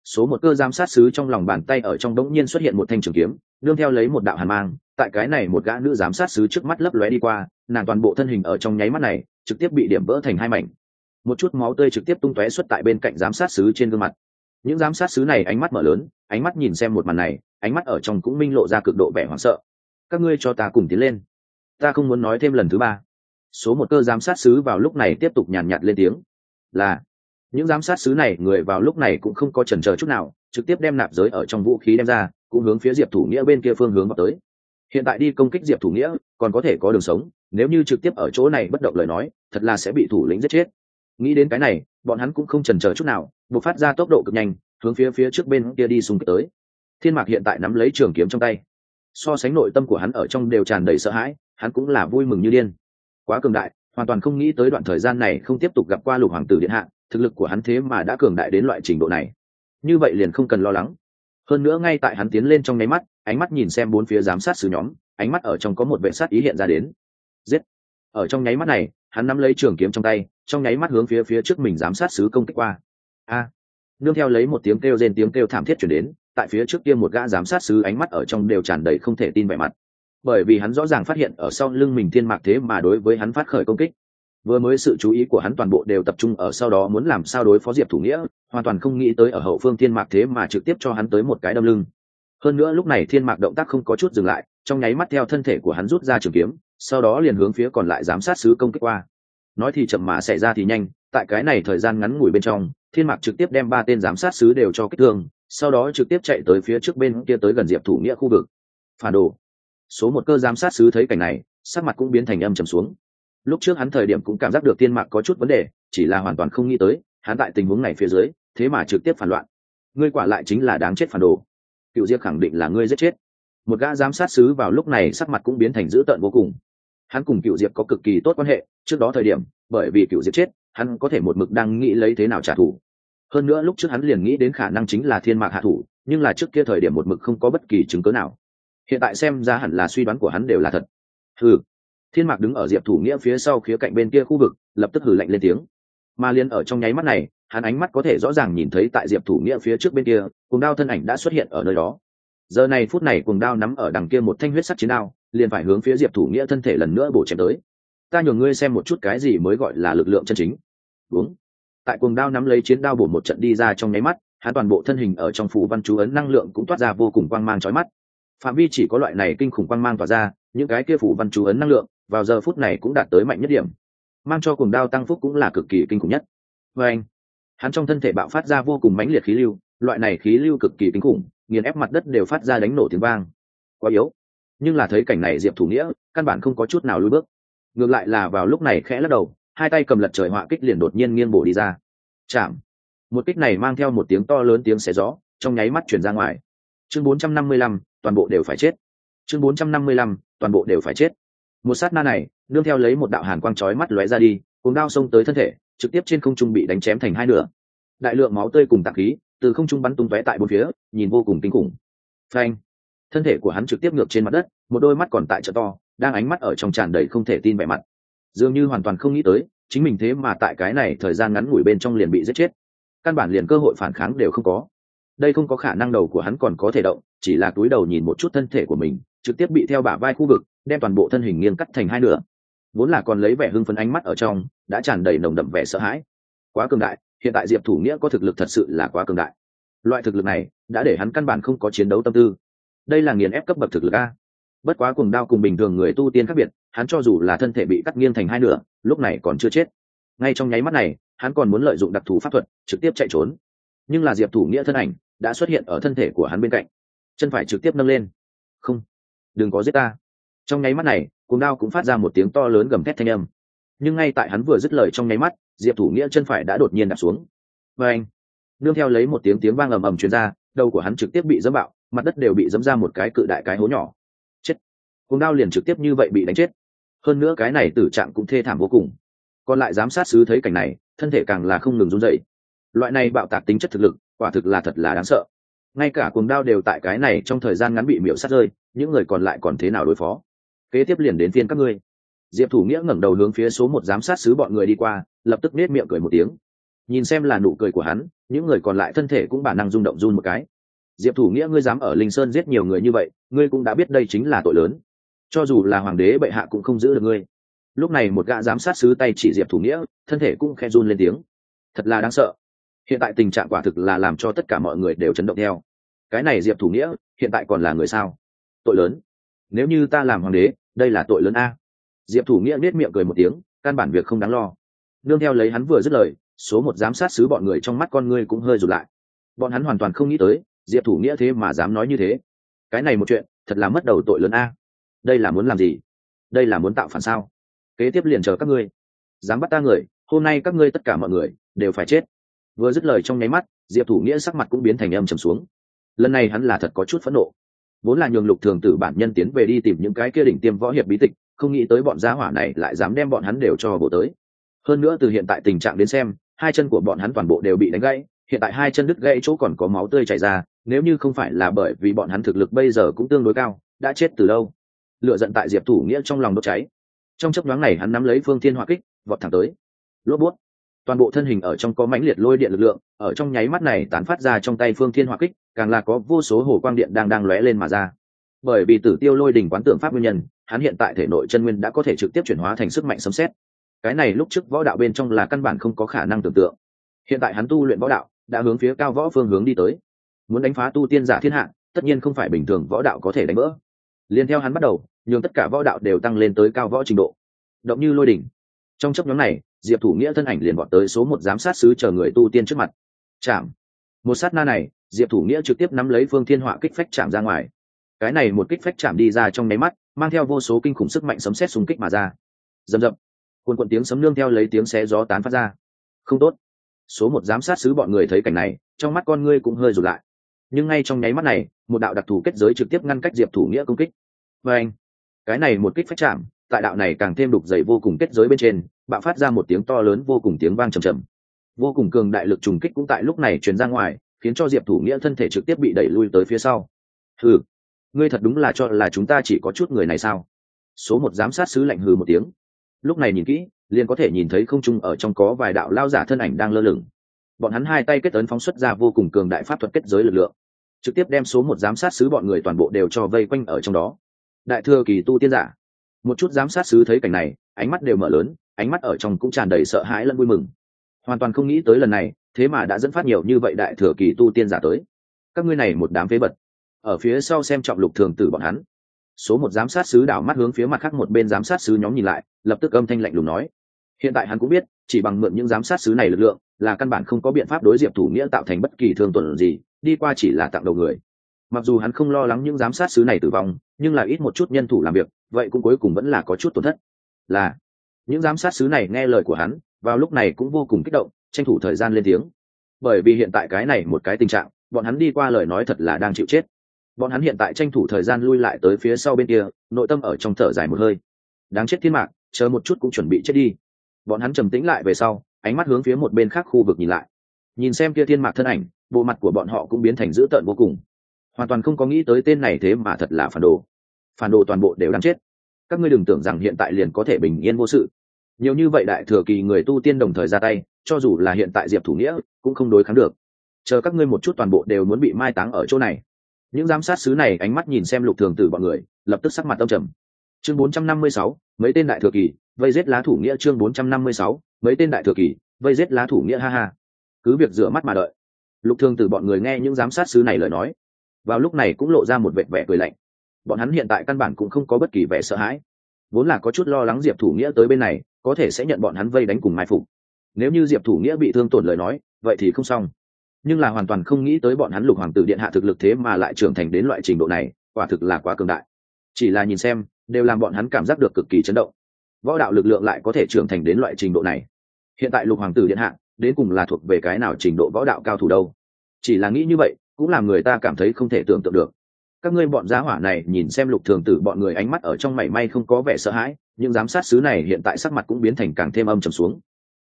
Số một cơ giám sát sứ trong lòng bàn tay ở trong đống nhiên xuất hiện một thanh trường kiếm đương theo lấy một đạo hàn mang, tại cái này một gã nữ giám sát sứ trước mắt lấp lóe đi qua, nàng toàn bộ thân hình ở trong nháy mắt này, trực tiếp bị điểm vỡ thành hai mảnh. Một chút máu tươi trực tiếp tung tóe xuất tại bên cạnh giám sát sứ trên gương mặt. Những giám sát sứ này ánh mắt mở lớn, ánh mắt nhìn xem một màn này, ánh mắt ở trong cũng minh lộ ra cực độ vẻ hoảng sợ. Các ngươi cho ta cùng tiến lên. Ta không muốn nói thêm lần thứ ba. Số một cơ giám sát sứ vào lúc này tiếp tục nhàn nhạt lên tiếng. Là, những giám sát sứ này, người vào lúc này cũng không có chần chờ chút nào, trực tiếp đem nạp giới ở trong vũ khí đem ra cũng hướng phía diệp thủ nghĩa bên kia phương hướng vào tới. Hiện tại đi công kích diệp thủ nghĩa, còn có thể có đường sống, nếu như trực tiếp ở chỗ này bất động lời nói, thật là sẽ bị thủ lĩnh giết chết. Nghĩ đến cái này, bọn hắn cũng không chần chờ chút nào buộc phát ra tốc độ cực nhanh, hướng phía phía trước bên kia đi xung kích tới. Thiên mạc hiện tại nắm lấy trường kiếm trong tay. So sánh nội tâm của hắn ở trong đều tràn đầy sợ hãi, hắn cũng là vui mừng như điên. Quá cường đại, hoàn toàn không nghĩ tới đoạn thời gian này không tiếp tục gặp qua lục hoàng tử điện hạ, thực lực của hắn thế mà đã cường đại đến loại trình độ này. Như vậy liền không cần lo lắng hơn nữa ngay tại hắn tiến lên trong nháy mắt, ánh mắt nhìn xem bốn phía giám sát sứ nhóm, ánh mắt ở trong có một vệ sát ý hiện ra đến. Giết! Ở trong nháy mắt này, hắn nắm lấy trường kiếm trong tay, trong nháy mắt hướng phía phía trước mình giám sát sứ công kích qua. A! Nương theo lấy một tiếng kêu rên tiếng kêu thảm thiết chuyển đến, tại phía trước kia một gã giám sát sứ ánh mắt ở trong đều tràn đầy không thể tin vẻ mặt. Bởi vì hắn rõ ràng phát hiện ở sau lưng mình thiên mạc thế mà đối với hắn phát khởi công kích vừa mới sự chú ý của hắn toàn bộ đều tập trung ở sau đó muốn làm sao đối phó diệp thủ nghĩa, hoàn toàn không nghĩ tới ở hậu phương thiên mạc thế mà trực tiếp cho hắn tới một cái đâm lưng. Hơn nữa lúc này thiên mạc động tác không có chút dừng lại, trong nháy mắt theo thân thể của hắn rút ra trường kiếm, sau đó liền hướng phía còn lại giám sát sứ công kích qua. Nói thì chậm mà xảy ra thì nhanh, tại cái này thời gian ngắn ngủi bên trong, thiên mạc trực tiếp đem ba tên giám sát sứ đều cho kích thương, sau đó trực tiếp chạy tới phía trước bên kia tới gần diệp thủ nghĩa khu vực. Phản đồ. Số một cơ giám sát sứ thấy cảnh này, sắc mặt cũng biến thành âm trầm xuống lúc trước hắn thời điểm cũng cảm giác được thiên mạc có chút vấn đề, chỉ là hoàn toàn không nghĩ tới, hắn tại tình huống này phía dưới, thế mà trực tiếp phản loạn. Ngươi quả lại chính là đáng chết phản đồ. Cựu diệp khẳng định là ngươi giết chết. Một gã giám sát sứ vào lúc này sắc mặt cũng biến thành dữ tợn vô cùng. Hắn cùng cựu diệp có cực kỳ tốt quan hệ, trước đó thời điểm, bởi vì cựu diệp chết, hắn có thể một mực đang nghĩ lấy thế nào trả thù. Hơn nữa lúc trước hắn liền nghĩ đến khả năng chính là thiên mạc hạ thủ, nhưng là trước kia thời điểm một mực không có bất kỳ chứng cớ nào. Hiện tại xem ra hẳn là suy đoán của hắn đều là thật. Ừ thiên mạc đứng ở diệp thủ nghĩa phía sau khía cạnh bên kia khu vực, lập tức hử lạnh lên tiếng. Mà liên ở trong nháy mắt này, hắn ánh mắt có thể rõ ràng nhìn thấy tại diệp thủ nghĩa phía trước bên kia cùng đao thân ảnh đã xuất hiện ở nơi đó. Giờ này phút này cùng đao nắm ở đằng kia một thanh huyết sắc chiến đao, liền phải hướng phía diệp thủ nghĩa thân thể lần nữa bổ chém tới. Ta nhường ngươi xem một chút cái gì mới gọi là lực lượng chân chính. Đúng. Tại cuồng đao nắm lấy chiến đao bổ một trận đi ra trong nháy mắt, hắn toàn bộ thân hình ở trong phủ văn chú ấn năng lượng cũng toát ra vô cùng quang mang chói mắt. Phạm vi chỉ có loại này kinh khủng quang mang tỏa ra, những cái kia phủ văn chú ấn năng lượng vào giờ phút này cũng đạt tới mạnh nhất điểm. Mang cho cuồng đao tăng phúc cũng là cực kỳ kinh khủng nhất. Vê anh hắn trong thân thể bạo phát ra vô cùng mãnh liệt khí lưu loại này khí lưu cực kỳ kinh khủng nghiền ép mặt đất đều phát ra đánh nổ tiếng vang. Quá yếu. Nhưng là thấy cảnh này diệp thủ nghĩa căn bản không có chút nào lùi bước. Ngược lại là vào lúc này khẽ lắc đầu hai tay cầm lật trời họa kích liền đột nhiên nghiêng bổ đi ra. Chạm. Một kích này mang theo một tiếng to lớn tiếng xé gió trong nháy mắt chuyển ra ngoài. Chương 455, toàn bộ đều phải chết. Chương 455, toàn bộ đều phải chết một sát na này, nương theo lấy một đạo hàn quang chói mắt lóe ra đi cùng đao xông tới thân thể, trực tiếp trên không trung bị đánh chém thành hai nửa. Đại lượng máu tươi cùng tạc khí, từ không trung bắn tung tóe tại bốn phía, nhìn vô cùng kinh khủng. Phanh! Thân thể của hắn trực tiếp ngược trên mặt đất, một đôi mắt còn tại chợ to, đang ánh mắt ở trong tràn đầy không thể tin vẻ mặt. Dường như hoàn toàn không nghĩ tới, chính mình thế mà tại cái này thời gian ngắn ngủi bên trong liền bị giết chết. Căn bản liền cơ hội phản kháng đều không có. Đây không có khả năng đầu của hắn còn có thể động, chỉ là túi đầu nhìn một chút thân thể của mình, trực tiếp bị theo bả vai khu vực đem toàn bộ thân hình nghiêng cắt thành hai nửa. Vốn là còn lấy vẻ hưng phấn ánh mắt ở trong, đã tràn đầy nồng đậm vẻ sợ hãi. Quá cường đại, hiện tại diệp thủ nghĩa có thực lực thật sự là quá cường đại. Loại thực lực này, đã để hắn căn bản không có chiến đấu tâm tư. Đây là nghiền ép cấp bậc thực lực a. Bất quá cùng đao cùng bình thường người tu tiên khác biệt, hắn cho dù là thân thể bị cắt nghiêng thành hai nửa, lúc này còn chưa chết. Ngay trong nháy mắt này, hắn còn muốn lợi dụng đặc thù pháp thuật, trực tiếp chạy trốn. Nhưng là diệp thủ nghĩa thân ảnh đã xuất hiện ở thân thể của hắn bên cạnh. Chân phải trực tiếp nâng lên. Không. Đừng có giết ta trong nháy mắt này, cuồng đao cũng phát ra một tiếng to lớn gầm thét thanh âm. Nhưng ngay tại hắn vừa dứt lời trong nháy mắt, diệp thủ nghĩa chân phải đã đột nhiên đạp xuống. Và anh nương theo lấy một tiếng tiếng vang ầm ầm chuyên r a đầu của hắn trực tiếp bị dẫm bạo, mặt đất đều bị dẫm ra một cái cự đại cái hố nhỏ. Chết! Cuồng đao liền trực tiếp như vậy bị đánh chết. Hơn nữa cái này tử trạng cũng thê thảm vô cùng. Còn lại giám sát sứ thấy cảnh này, thân thể càng là không ngừng run dậy loại này bạo tạc tính chất thực lực, quả thực là thật là đáng sợ. Ngay cả cuồng đao đều tại cái này trong thời gian ngắn bị miễu sát rơi, những người còn lại còn thế nào đối phó? Kế tiếp liền đến phiên các ngươi. Diệp thủ nghĩa ngẩng đầu hướng phía số một giám sát sứ bọn người đi qua, lập tức nết miệng cười một tiếng. Nhìn xem là nụ cười của hắn, những người còn lại thân thể cũng bản năng rung động run một cái. Diệp thủ nghĩa ngươi dám ở linh sơn giết nhiều người như vậy, ngươi cũng đã biết đây chính là tội lớn. Cho dù là hoàng đế bệ hạ cũng không giữ được ngươi. Lúc này một gã giám sát sứ tay chỉ diệp thủ nghĩa, thân thể cũng khe run lên tiếng. Thật là đáng sợ. Hiện tại tình trạng quả thực là làm cho tất cả mọi người đều chấn động theo. Cái này diệp thủ nghĩa, hiện tại còn là người sao? Tội lớn. Nếu như ta làm hoàng đế đây là tội lớn a. Diệp thủ nghĩa nết miệng cười một tiếng, căn bản việc không đáng lo. Nương theo lấy hắn vừa dứt lời, số một giám sát sứ bọn người trong mắt con ngươi cũng hơi rụt lại. Bọn hắn hoàn toàn không nghĩ tới, diệp thủ nghĩa thế mà dám nói như thế. Cái này một chuyện, thật là mất đầu tội lớn a. Đây là muốn làm gì? Đây là muốn tạo phản sao? Kế tiếp liền chờ các ngươi. Dám bắt ta người, hôm nay các ngươi tất cả mọi người, đều phải chết. Vừa dứt lời trong nháy mắt, diệp thủ nghĩa sắc mặt cũng biến thành âm trầm xuống. Lần này hắn là thật có chút phẫn nộ vốn là nhường lục thường tử bản nhân tiến về đi tìm những cái kia đỉnh tiêm võ hiệp bí tịch, không nghĩ tới bọn gia hỏa này lại dám đem bọn hắn đều cho bộ tới. Hơn nữa từ hiện tại tình trạng đến xem, hai chân của bọn hắn toàn bộ đều bị đánh gãy, hiện tại hai chân đứt gãy chỗ còn có máu tươi chảy ra, nếu như không phải là bởi vì bọn hắn thực lực bây giờ cũng tương đối cao, đã chết từ lâu. Lựa giận tại diệp thủ nghĩa trong lòng đốt cháy. Trong chấp nhoáng này hắn nắm lấy phương thiên hỏa kích, vọt thẳng tới. Lốp bút toàn bộ thân hình ở trong có mãnh liệt lôi điện lực lượng, ở trong nháy mắt này tán phát ra trong tay phương thiên hỏa kích, càng là có vô số hồ quang điện đang đang lóe lên mà ra. Bởi vì tử tiêu lôi đỉnh quán tượng pháp nguyên nhân, hắn hiện tại thể nội chân nguyên đã có thể trực tiếp chuyển hóa thành sức mạnh sấm xét cái này lúc trước võ đạo bên trong là căn bản không có khả năng tưởng tượng. Hiện tại hắn tu luyện võ đạo, đã hướng phía cao võ phương hướng đi tới. Muốn đánh phá tu tiên giả thiên hạ, tất nhiên không phải bình thường võ đạo có thể đánh vỡ liền theo hắn bắt đầu, nhường tất cả võ đạo đều tăng lên tới cao võ trình độ. Động như lôi đỉnh trong chấp nhóm này diệp thủ nghĩa thân ảnh liền bọn tới số một giám sát sứ chờ người tu tiên trước mặt. Chạm. Một sát na này, diệp thủ nghĩa trực tiếp nắm lấy phương thiên họa kích phách chạm ra ngoài. Cái này một kích phách chạm đi ra trong nháy mắt, mang theo vô số kinh khủng sức mạnh sấm xét xung kích mà ra. Rầm rầm. Quần quận tiếng sấm nương theo lấy tiếng xé gió tán phát ra. Không tốt. Số một giám sát sứ bọn người thấy cảnh này, trong mắt con ngươi cũng hơi rụt lại. Nhưng ngay trong nháy mắt này, một đạo đặc thù kết giới trực tiếp ngăn cách diệp thủ nghĩa công kích. Và anh, cái này một kích phách chạm tại đạo này càng thêm đục dày vô cùng kết giới bên trên, bạo phát ra một tiếng to lớn vô cùng tiếng vang trầm trầm. Vô cùng cường đại lực trùng kích cũng tại lúc này truyền ra ngoài, khiến cho diệp thủ nghĩa thân thể trực tiếp bị đẩy lui tới phía sau. Hừ, ngươi thật đúng là cho là chúng ta chỉ có chút người này sao? Số một giám sát sứ lạnh hừ một tiếng. Lúc này nhìn kỹ, liền có thể nhìn thấy không trung ở trong có vài đạo lao giả thân ảnh đang lơ lửng. Bọn hắn hai tay kết ấn phóng xuất ra vô cùng cường đại pháp thuật kết giới lực lượng, trực tiếp đem số một giám sát sứ bọn người toàn bộ đều cho vây quanh ở trong đó. Đại thừa kỳ tu tiên giả một chút giám sát sứ thấy cảnh này, ánh mắt đều mở lớn, ánh mắt ở trong cũng tràn đầy sợ hãi lẫn vui mừng. Hoàn toàn không nghĩ tới lần này, thế mà đã dẫn phát nhiều như vậy đại thừa kỳ tu tiên giả tới. Các ngươi này một đám phế vật. Ở phía sau xem trọng lục thường tử bọn hắn. Số một giám sát sứ đảo mắt hướng phía mặt khác một bên giám sát sứ nhóm nhìn lại, lập tức âm thanh lạnh lùng nói. Hiện tại hắn cũng biết, chỉ bằng mượn những giám sát sứ này lực lượng, là căn bản không có biện pháp đối diệp thủ nghĩa tạo thành bất kỳ thương tuần gì, đi qua chỉ là tặng đầu người mặc dù hắn không lo lắng những giám sát sứ này tử vong, nhưng là ít một chút nhân thủ làm việc, vậy cũng cuối cùng vẫn là có chút tổn thất. Là, những giám sát sứ này nghe lời của hắn, vào lúc này cũng vô cùng kích động, tranh thủ thời gian lên tiếng. Bởi vì hiện tại cái này một cái tình trạng, bọn hắn đi qua lời nói thật là đang chịu chết. Bọn hắn hiện tại tranh thủ thời gian lui lại tới phía sau bên kia, nội tâm ở trong thở dài một hơi. Đáng chết thiên mạc, chờ một chút cũng chuẩn bị chết đi. Bọn hắn trầm tĩnh lại về sau, ánh mắt hướng phía một bên khác khu vực nhìn lại. Nhìn xem kia thiên mạc thân ảnh, bộ mặt của bọn họ cũng biến thành dữ tợn vô cùng hoàn toàn không có nghĩ tới tên này thế mà thật là phản đồ. Phản đồ toàn bộ đều đáng chết. Các ngươi đừng tưởng rằng hiện tại liền có thể bình yên vô sự. Nhiều như vậy đại thừa kỳ người tu tiên đồng thời ra tay cho dù là hiện tại diệp thủ nghĩa cũng không đối kháng được. Chờ các ngươi một chút toàn bộ đều muốn bị mai táng ở chỗ này. Những giám sát sứ này ánh mắt nhìn xem lục thường tử bọn người lập tức sắc mặt tâm trầm. Chương 456, mấy tên đại thừa kỳ vây giết lá thủ nghĩa chương 456, mấy tên đại thừa kỳ vây giết lá thủ nghĩa ha ha. Cứ việc rửa mắt mà đợi. Lục thường tử bọn người nghe những giám sát sứ này lời nói vào lúc này cũng lộ ra một vẻ vẻ cười lạnh. Bọn hắn hiện tại căn bản cũng không có bất kỳ vẻ sợ hãi. Vốn là có chút lo lắng diệp thủ nghĩa tới bên này, có thể sẽ nhận bọn hắn vây đánh cùng mai phục. Nếu như diệp thủ nghĩa bị thương tổn lời nói, vậy thì không xong. Nhưng là hoàn toàn không nghĩ tới bọn hắn lục hoàng tử điện hạ thực lực thế mà lại trưởng thành đến loại trình độ này, quả thực là quá cường đại. Chỉ là nhìn xem, đều làm bọn hắn cảm giác được cực kỳ chấn động. Võ đạo lực lượng lại có thể trưởng thành đến loại trình độ này. Hiện tại lục hoàng tử điện hạ, đến cùng là thuộc về cái nào trình độ võ đạo cao thủ đâu? Chỉ là nghĩ như vậy cũng làm người ta cảm thấy không thể tưởng tượng được. Các ngươi bọn giá hỏa này nhìn xem lục thường tử bọn người ánh mắt ở trong mảy may không có vẻ sợ hãi nhưng giám sát sứ này hiện tại sắc mặt cũng biến thành càng thêm âm trầm xuống.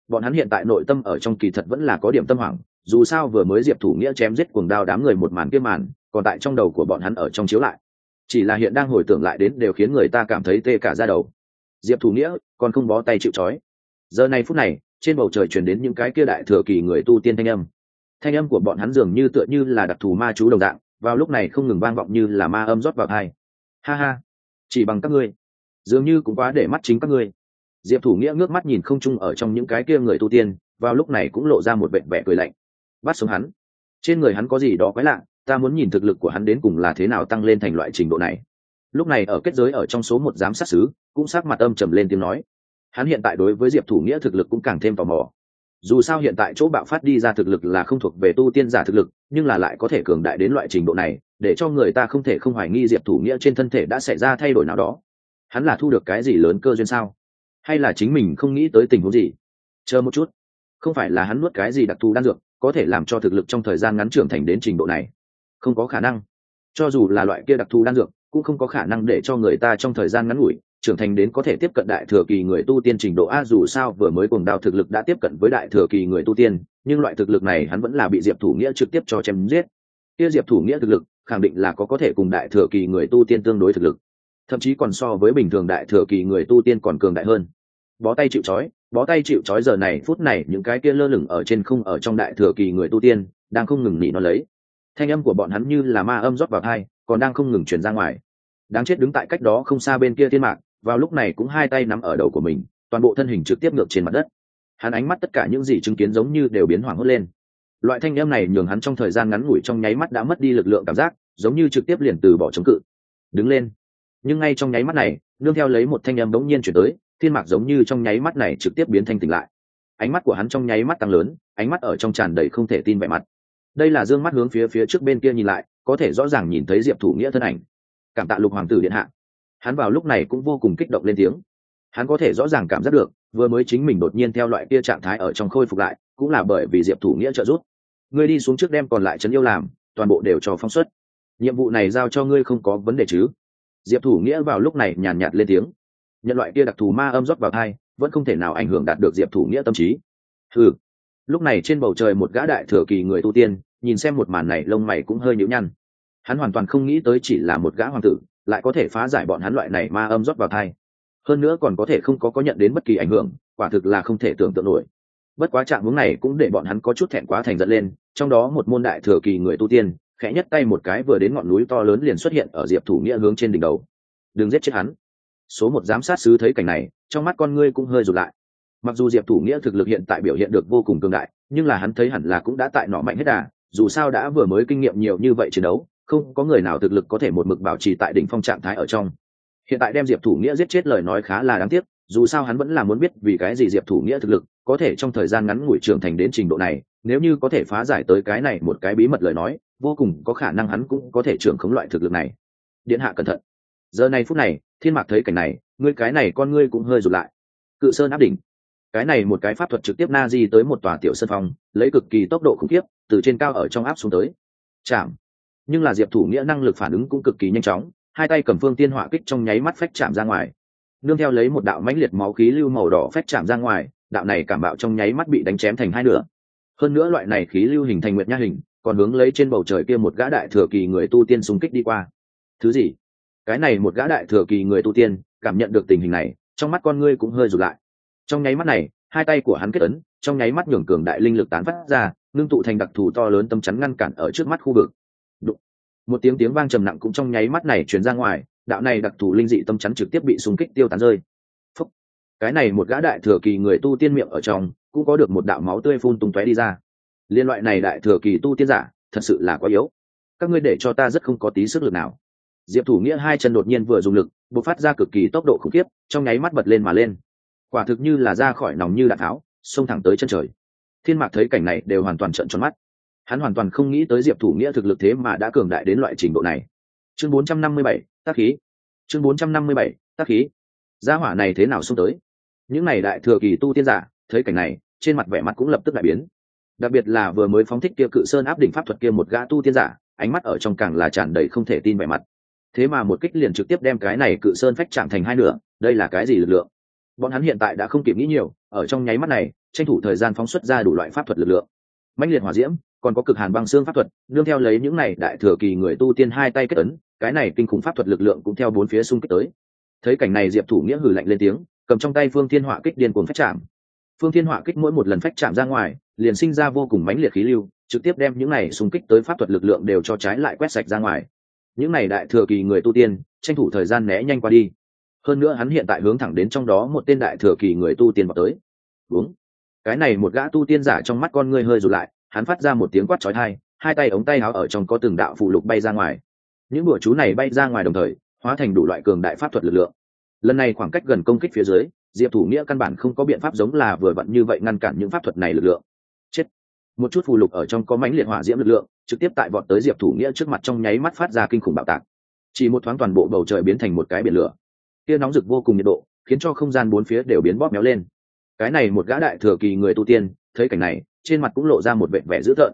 Bọn hắn hiện tại nội tâm ở trong kỳ thật vẫn là có điểm tâm hoảng, dù sao vừa mới diệp thủ nghĩa chém giết cuồng đao đám người một màn kia màn, còn tại trong đầu của bọn hắn ở trong chiếu lại. Chỉ là hiện đang hồi tưởng lại đến đều khiến người ta cảm thấy tê cả ra đầu. Diệp thủ nghĩa, còn không bó tay chịu trói. Giờ này phút này, trên bầu trời chuyển đến những cái kia đại thừa kỳ người tu tiên thanh âm thanh âm của bọn hắn dường như tựa như là đặc thù ma chú đồng dạng, vào lúc này không ngừng vang vọng như là ma âm rót vào thai ha ha, chỉ bằng các ngươi, dường như cũng quá để mắt chính các ngươi. Diệp thủ nghĩa ngước mắt nhìn không chung ở trong những cái kia người tu tiên, vào lúc này cũng lộ ra một vệ vẻ cười lạnh. Bắt sống hắn. Trên người hắn có gì đó quái lạ, ta muốn nhìn thực lực của hắn đến cùng là thế nào tăng lên thành loại trình độ này. Lúc này ở kết giới ở trong số một giám sát xứ cũng sắc mặt âm trầm lên tiếng nói. Hắn hiện tại đối với diệp thủ nghĩa thực lực cũng càng thêm tò mò dù sao hiện tại chỗ bạo phát đi ra thực lực là không thuộc về tu tiên giả thực lực, nhưng là lại có thể cường đại đến loại trình độ này, để cho người ta không thể không hoài nghi diệp thủ nghĩa trên thân thể đã xảy ra thay đổi nào đó. Hắn là thu được cái gì lớn cơ duyên sao? Hay là chính mình không nghĩ tới tình huống gì? Chờ một chút. Không phải là hắn nuốt cái gì đặc thù đan dược, có thể làm cho thực lực trong thời gian ngắn trưởng thành đến trình độ này? Không có khả năng. Cho dù là loại kia đặc thù đan dược, cũng không có khả năng để cho người ta trong thời gian ngắn ngủi trưởng thành đến có thể tiếp cận đại thừa kỳ người tu tiên trình độ a, dù sao vừa mới cùng đào thực lực đã tiếp cận với đại thừa kỳ người tu tiên, nhưng loại thực lực này hắn vẫn là bị diệp thủ nghĩa trực tiếp cho chém giết. Kia diệp thủ nghĩa thực lực, khẳng định là có có thể cùng đại thừa kỳ người tu tiên tương đối thực lực. Thậm chí còn so với bình thường đại thừa kỳ người tu tiên còn cường đại hơn. Bó tay chịu trói, bó tay chịu trói giờ này, phút này những cái kia lơ lửng ở trên không ở trong đại thừa kỳ người tu tiên, đang không ngừng nghỉ nó lấy. Thanh âm của bọn hắn như là ma âm rót vào thai còn đang không ngừng chuyển ra ngoài. Đáng chết đứng tại cách đó không xa bên kia thiên mạc vào lúc này cũng hai tay nắm ở đầu của mình, toàn bộ thân hình trực tiếp ngược trên mặt đất. Hắn ánh mắt tất cả những gì chứng kiến giống như đều biến hoảng hốt lên. Loại thanh âm này nhường hắn trong thời gian ngắn ngủi trong nháy mắt đã mất đi lực lượng cảm giác, giống như trực tiếp liền từ bỏ chống cự. Đứng lên. Nhưng ngay trong nháy mắt này, nương theo lấy một thanh âm bỗng nhiên chuyển tới, thiên mạc giống như trong nháy mắt này trực tiếp biến thanh tỉnh lại. Ánh mắt của hắn trong nháy mắt tăng lớn, ánh mắt ở trong tràn đầy không thể tin vẻ mặt. Đây là dương mắt hướng phía phía trước bên kia nhìn lại, có thể rõ ràng nhìn thấy diệp thủ nghĩa thân ảnh. Cảm tạ lục hoàng tử điện hạ hắn vào lúc này cũng vô cùng kích động lên tiếng. Hắn có thể rõ ràng cảm giác được, vừa mới chính mình đột nhiên theo loại kia trạng thái ở trong khôi phục lại, cũng là bởi vì diệp thủ nghĩa trợ giúp. Ngươi đi xuống trước đem còn lại trấn yêu làm, toàn bộ đều cho phong xuất. Nhiệm vụ này giao cho ngươi không có vấn đề chứ? Diệp thủ nghĩa vào lúc này nhàn nhạt lên tiếng. Nhận loại kia đặc thù ma âm rót vào thai, vẫn không thể nào ảnh hưởng đạt được diệp thủ nghĩa tâm trí. Ừ lúc này trên bầu trời một gã đại thừa kỳ người tu tiên, nhìn xem một màn này lông mày cũng hơi nhíu nhăn. Hắn hoàn toàn không nghĩ tới chỉ là một gã hoàng tử lại có thể phá giải bọn hắn loại này ma âm rót vào thai. Hơn nữa còn có thể không có có nhận đến bất kỳ ảnh hưởng, quả thực là không thể tưởng tượng nổi. Bất quá trạng hướng này cũng để bọn hắn có chút thẹn quá thành giận lên, trong đó một môn đại thừa kỳ người tu tiên, khẽ nhất tay một cái vừa đến ngọn núi to lớn liền xuất hiện ở diệp thủ nghĩa hướng trên đỉnh đầu. Đừng giết chết hắn. Số một giám sát sứ thấy cảnh này, trong mắt con ngươi cũng hơi rụt lại. Mặc dù diệp thủ nghĩa thực lực hiện tại biểu hiện được vô cùng cường đại, nhưng là hắn thấy hẳn là cũng đã tại nọ mạnh hết đà, dù sao đã vừa mới kinh nghiệm nhiều như vậy chiến đấu không có người nào thực lực có thể một mực bảo trì tại đỉnh phong trạng thái ở trong. Hiện tại đem diệp thủ nghĩa giết chết lời nói khá là đáng tiếc, dù sao hắn vẫn là muốn biết vì cái gì diệp thủ nghĩa thực lực có thể trong thời gian ngắn ngủi trưởng thành đến trình độ này, nếu như có thể phá giải tới cái này một cái bí mật lời nói, vô cùng có khả năng hắn cũng có thể trưởng khống loại thực lực này. Điện hạ cẩn thận. Giờ này phút này, thiên mạc thấy cảnh này, ngươi cái này con ngươi cũng hơi rụt lại. Cự sơn áp đỉnh. Cái này một cái pháp thuật trực tiếp na di tới một tòa tiểu sân phong, lấy cực kỳ tốc độ khủng khiếp, từ trên cao ở trong áp xuống tới. Chạm nhưng là diệp thủ nghĩa năng lực phản ứng cũng cực kỳ nhanh chóng, hai tay cầm phương tiên hỏa kích trong nháy mắt phách chạm ra ngoài. Nương theo lấy một đạo mãnh liệt máu khí lưu màu đỏ phách chạm ra ngoài, đạo này cảm bạo trong nháy mắt bị đánh chém thành hai nửa. Hơn nữa loại này khí lưu hình thành nguyệt nha hình, còn hướng lấy trên bầu trời kia một gã đại thừa kỳ người tu tiên xung kích đi qua. Thứ gì? Cái này một gã đại thừa kỳ người tu tiên, cảm nhận được tình hình này, trong mắt con ngươi cũng hơi rụt lại. Trong nháy mắt này, hai tay của hắn kết ấn, trong nháy mắt nhường cường đại linh lực tán phát ra, ngưng tụ thành đặc thù to lớn tâm chắn ngăn cản ở trước mắt khu vực một tiếng tiếng vang trầm nặng cũng trong nháy mắt này truyền ra ngoài, đạo này đặc thù linh dị tâm chắn trực tiếp bị súng kích tiêu tán rơi. Phúc. cái này một gã đại thừa kỳ người tu tiên miệng ở trong, cũng có được một đạo máu tươi phun tung tóe đi ra. Liên loại này đại thừa kỳ tu tiên giả, thật sự là quá yếu. Các ngươi để cho ta rất không có tí sức lực nào. Diệp thủ nghĩa hai chân đột nhiên vừa dùng lực b ộ c phát ra cực kỳ tốc độ khủng khiếp, trong nháy mắt bật lên mà lên. Quả thực như là ra khỏi nòng như đạn tháo, xông thẳng tới chân trời. Thiên mạc thấy cảnh này đều hoàn toàn trận tròn mắt hắn hoàn toàn không nghĩ tới diệp thủ nghĩa thực lực thế mà đã cường đại đến loại trình độ này. Chương 457, tác khí. Chương 457, tác khí. Gia hỏa này thế nào xông tới? Những n à y đại thừa kỳ tu tiên giả thấy cảnh này trên mặt vẻ mặt cũng lập tức đại biến. Đặc biệt là vừa mới phóng thích kia cự sơn áp đỉnh pháp thuật kia một gã tu tiên giả ánh mắt ở trong càng là tràn đầy không thể tin vẻ mặt. Thế mà một kích liền trực tiếp đem cái này cự sơn phách chạm thành hai nửa đây là cái gì lực lượng? Bọn hắn hiện tại đã không kịp nghĩ nhiều ở trong nháy mắt này tranh thủ thời gian phóng xuất ra đủ loại pháp thuật lực lượng. Mãnh liệt hỏa diễm còn có cực hàn băng xương pháp thuật, đương theo lấy những này đại thừa kỳ người tu tiên hai tay kết ấn, cái này kinh khủng pháp thuật lực lượng cũng theo bốn phía xung kích tới. Thấy cảnh này diệp thủ nghĩa hử lạnh lên tiếng, cầm trong tay phương thiên họa kích điên cuồng phách chạm. Phương thiên họa kích mỗi một lần phách chạm ra ngoài, liền sinh ra vô cùng mãnh liệt khí lưu, trực tiếp đem những này xung kích tới pháp thuật lực lượng đều cho trái lại quét sạch ra ngoài. Những này đại thừa kỳ người tu tiên, tranh thủ thời gian né nhanh qua đi. Hơn nữa hắn hiện tại hướng thẳng đến trong đó một tên đại thừa kỳ người tu tiên vào tới. Đúng. Cái này một gã tu tiên giả trong mắt con ngươi hơi rụt lại hắn phát ra một tiếng quát chói tai, hai tay ống tay áo ở trong có từng đạo phụ lục bay ra ngoài. Những bùa chú này bay ra ngoài đồng thời, hóa thành đủ loại cường đại pháp thuật lực lượng. Lần này khoảng cách gần công kích phía dưới, diệp thủ nghĩa căn bản không có biện pháp giống là vừa vặn như vậy ngăn cản những pháp thuật này lực lượng. Chết! Một chút phù lục ở trong có mãnh liệt hỏa diễm lực lượng, trực tiếp tại vọt tới diệp thủ nghĩa trước mặt trong nháy mắt phát ra kinh khủng bạo tạc. Chỉ một thoáng toàn bộ bầu trời biến thành một cái biển lửa. Kia nóng rực vô cùng nhiệt độ, khiến cho không gian bốn phía đều biến bóp méo lên. Cái này một gã đại thừa kỳ người tu tiên, thấy cảnh này trên mặt cũng lộ ra một vẻ vẻ dữ tợn.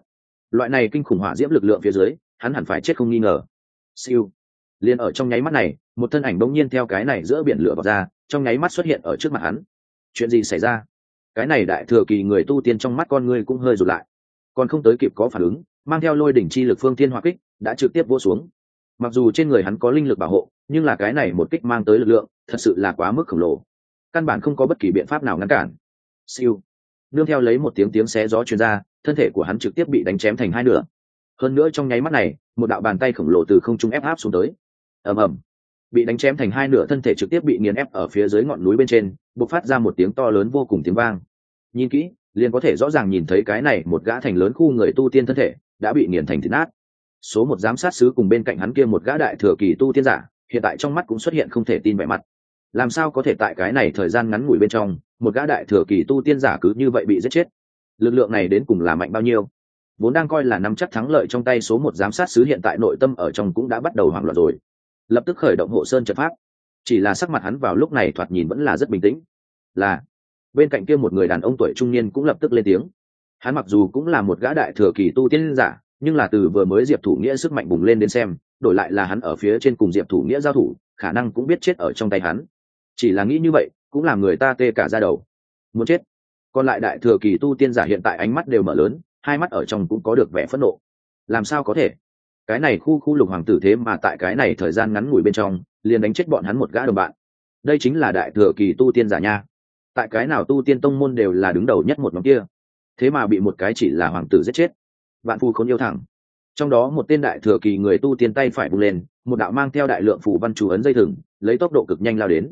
Loại này kinh khủng hỏa diễm lực lượng phía dưới, hắn hẳn phải chết không nghi ngờ. Siêu. Liền ở trong nháy mắt này, một thân ảnh bỗng nhiên theo cái này giữa biển lửa vào ra, trong nháy mắt xuất hiện ở trước mặt hắn. Chuyện gì xảy ra? Cái này đại thừa kỳ người tu tiên trong mắt con người cũng hơi rụt lại. Còn không tới kịp có phản ứng, mang theo lôi đỉnh chi lực phương thiên hỏa kích, đã trực tiếp vỗ xuống. Mặc dù trên người hắn có linh lực bảo hộ, nhưng là cái này một kích mang tới lực lượng, thật sự là quá mức khổng lồ. Căn bản không có bất kỳ biện pháp nào ngăn cản. Siêu nương theo lấy một tiếng tiếng xé gió truyền ra, thân thể của hắn trực tiếp bị đánh chém thành hai nửa. Hơn nữa trong nháy mắt này, một đạo bàn tay khổng lồ từ không trung ép áp xuống tới. Ầm ầm. Bị đánh chém thành hai nửa, thân thể trực tiếp bị nghiền ép ở phía dưới ngọn núi bên trên, bộc phát ra một tiếng to lớn vô cùng tiếng vang. Nhìn kỹ, liền có thể rõ ràng nhìn thấy cái này một gã thành lớn khu người tu tiên thân thể đã bị nghiền thành thịt nát. Số một giám sát sứ cùng bên cạnh hắn kia một gã đại thừa kỳ tu tiên giả, hiện tại trong mắt cũng xuất hiện không thể tin vẻ mặt. Làm sao có thể tại cái này thời gian ngắn ngủi bên trong một gã đại thừa kỳ tu tiên giả cứ như vậy bị giết chết. Lực lượng này đến cùng là mạnh bao nhiêu? Vốn đang coi là nắm chắc thắng lợi trong tay số một giám sát sứ hiện tại nội tâm ở trong cũng đã bắt đầu hoảng loạn rồi. Lập tức khởi động hộ sơn trận pháp. Chỉ là sắc mặt hắn vào lúc này thoạt nhìn vẫn là rất bình tĩnh. Là, bên cạnh kia một người đàn ông tuổi trung niên cũng lập tức lên tiếng. Hắn mặc dù cũng là một gã đại thừa kỳ tu tiên giả, nhưng là từ vừa mới diệp thủ nghĩa sức mạnh bùng lên đến xem, đổi lại là hắn ở phía trên cùng diệp thủ nghĩa giao thủ, khả năng cũng biết chết ở trong tay hắn. Chỉ là nghĩ như vậy cũng làm người ta tê cả ra đầu. Muốn chết. Còn lại đại thừa kỳ tu tiên giả hiện tại ánh mắt đều mở lớn, hai mắt ở trong cũng có được vẻ phẫn nộ. Làm sao có thể? Cái này khu khu lục hoàng tử thế mà tại cái này thời gian ngắn ngủi bên trong, liền đánh chết bọn hắn một gã đồng bạn. Đây chính là đại thừa kỳ tu tiên giả nha. Tại cái nào tu tiên tông môn đều là đứng đầu nhất một nhóm kia. Thế mà bị một cái chỉ là hoàng tử giết chết. Vạn phu khốn yêu thẳng. Trong đó một tên đại thừa kỳ người tu tiên tay phải bung lên, một đạo mang theo đại lượng phủ văn chủ ấn dây thừng, lấy tốc độ cực nhanh lao đến.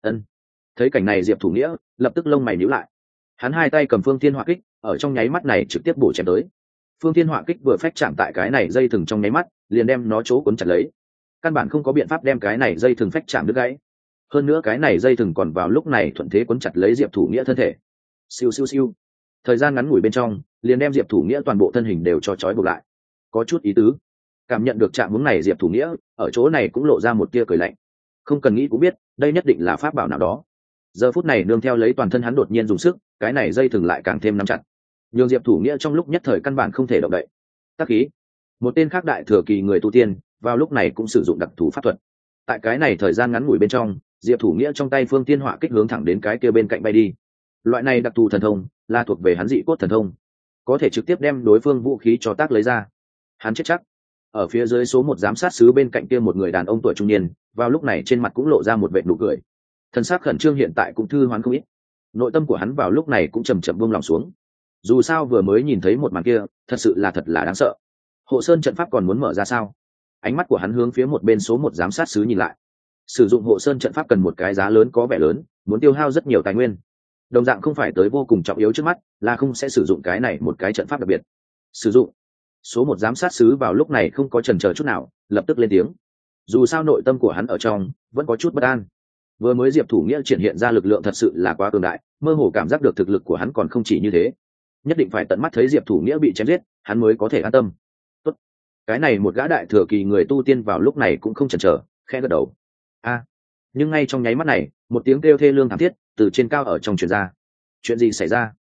Ân thấy cảnh này diệp thủ nghĩa lập tức lông mày nhíu lại. Hắn hai tay cầm phương thiên họa kích, ở trong nháy mắt này trực tiếp bổ chém tới. Phương thiên họa kích vừa phách chạm tại cái này dây thừng trong nháy mắt, liền đem nó chỗ cuốn chặt lấy. Căn bản không có biện pháp đem cái này dây thừng phách chạm đứt gãy. Hơn nữa cái này dây thừng còn vào lúc này thuận thế cuốn chặt lấy diệp thủ nghĩa thân thể. Siêu siêu siêu. Thời gian ngắn ngủi bên trong, liền đem diệp thủ nghĩa toàn bộ thân hình đều cho trói buộc lại. Có chút ý tứ. Cảm nhận được trạng hướng này diệp thủ nghĩa, ở chỗ này cũng lộ ra một tia cười lạnh. Không cần nghĩ cũng biết, đây nhất định là pháp bảo nào đó giờ phút này nương theo lấy toàn thân hắn đột nhiên dùng sức, cái này dây thừng lại càng thêm nắm chặt. Nhường diệp thủ nghĩa trong lúc nhất thời căn bản không thể động đậy. Tắc khí. Một tên khác đại thừa kỳ người tu tiên, vào lúc này cũng sử dụng đặc thù pháp thuật. Tại cái này thời gian ngắn ngủi bên trong, diệp thủ nghĩa trong tay phương tiên họa kích hướng thẳng đến cái kia bên cạnh bay đi. Loại này đặc thù thần thông, là thuộc về hắn dị cốt thần thông. Có thể trực tiếp đem đối phương vũ khí cho tác lấy ra. Hắn chết chắc. Ở phía dưới số một giám sát sứ bên cạnh kia một người đàn ông tuổi trung niên, vào lúc này trên mặt cũng lộ ra một vệ nụ cười thân xác khẩn trương hiện tại cũng thư hoán không ít. Nội tâm của hắn vào lúc này cũng chầm chậm buông lòng xuống. Dù sao vừa mới nhìn thấy một màn kia, thật sự là thật là đáng sợ. Hộ sơn trận pháp còn muốn mở ra sao? Ánh mắt của hắn hướng phía một bên số một giám sát sứ nhìn lại. Sử dụng hộ sơn trận pháp cần một cái giá lớn có vẻ lớn, muốn tiêu hao rất nhiều tài nguyên. Đồng dạng không phải tới vô cùng trọng yếu trước mắt, là không sẽ sử dụng cái này một cái trận pháp đặc biệt. Sử dụng. Số một giám sát sứ vào lúc này không có trần chờ chút nào, lập tức lên tiếng. Dù sao nội tâm của hắn ở trong, vẫn có chút bất an vừa mới diệp thủ nghĩa triển hiện ra lực lượng thật sự là quá cường đại, mơ hồ cảm giác được thực lực của hắn còn không chỉ như thế. Nhất định phải tận mắt thấy diệp thủ nghĩa bị chém giết, hắn mới có thể an tâm. Tốt. cái này một gã đại thừa kỳ người tu tiên vào lúc này cũng không chần chờ khe gật đầu. A. Nhưng ngay trong nháy mắt này, một tiếng kêu thê lương thảm thiết từ trên cao ở trong truyền ra. Chuyện gì xảy ra?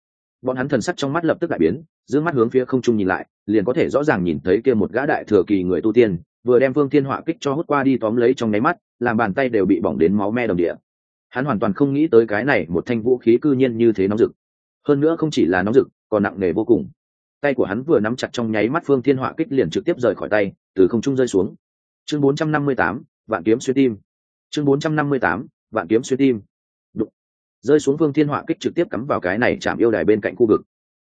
Bọn hắn thần sắc trong mắt lập tức đại biến giữ mắt hướng phía không trung nhìn lại, liền có thể rõ ràng nhìn thấy kia một gã đại thừa kỳ người tu tiên, vừa đem vương thiên họa kích cho hút qua đi tóm lấy trong nháy mắt làm bàn tay đều bị bỏng đến máu me đồng địa. Hắn hoàn toàn không nghĩ tới cái này một thanh vũ khí cư nhiên như thế nóng rực. Hơn nữa không chỉ là nóng rực còn nặng nề vô cùng. Tay của hắn vừa nắm chặt trong nháy mắt phương thiên họa kích liền trực tiếp rời khỏi tay từ không trung rơi xuống. Chương 458, vạn kiếm xuyên tim. Chương 458, vạn kiếm xuyên tim. Đụng. rơi xuống phương thiên họa kích trực tiếp cắm vào cái này chạm yêu đài bên cạnh khu vực.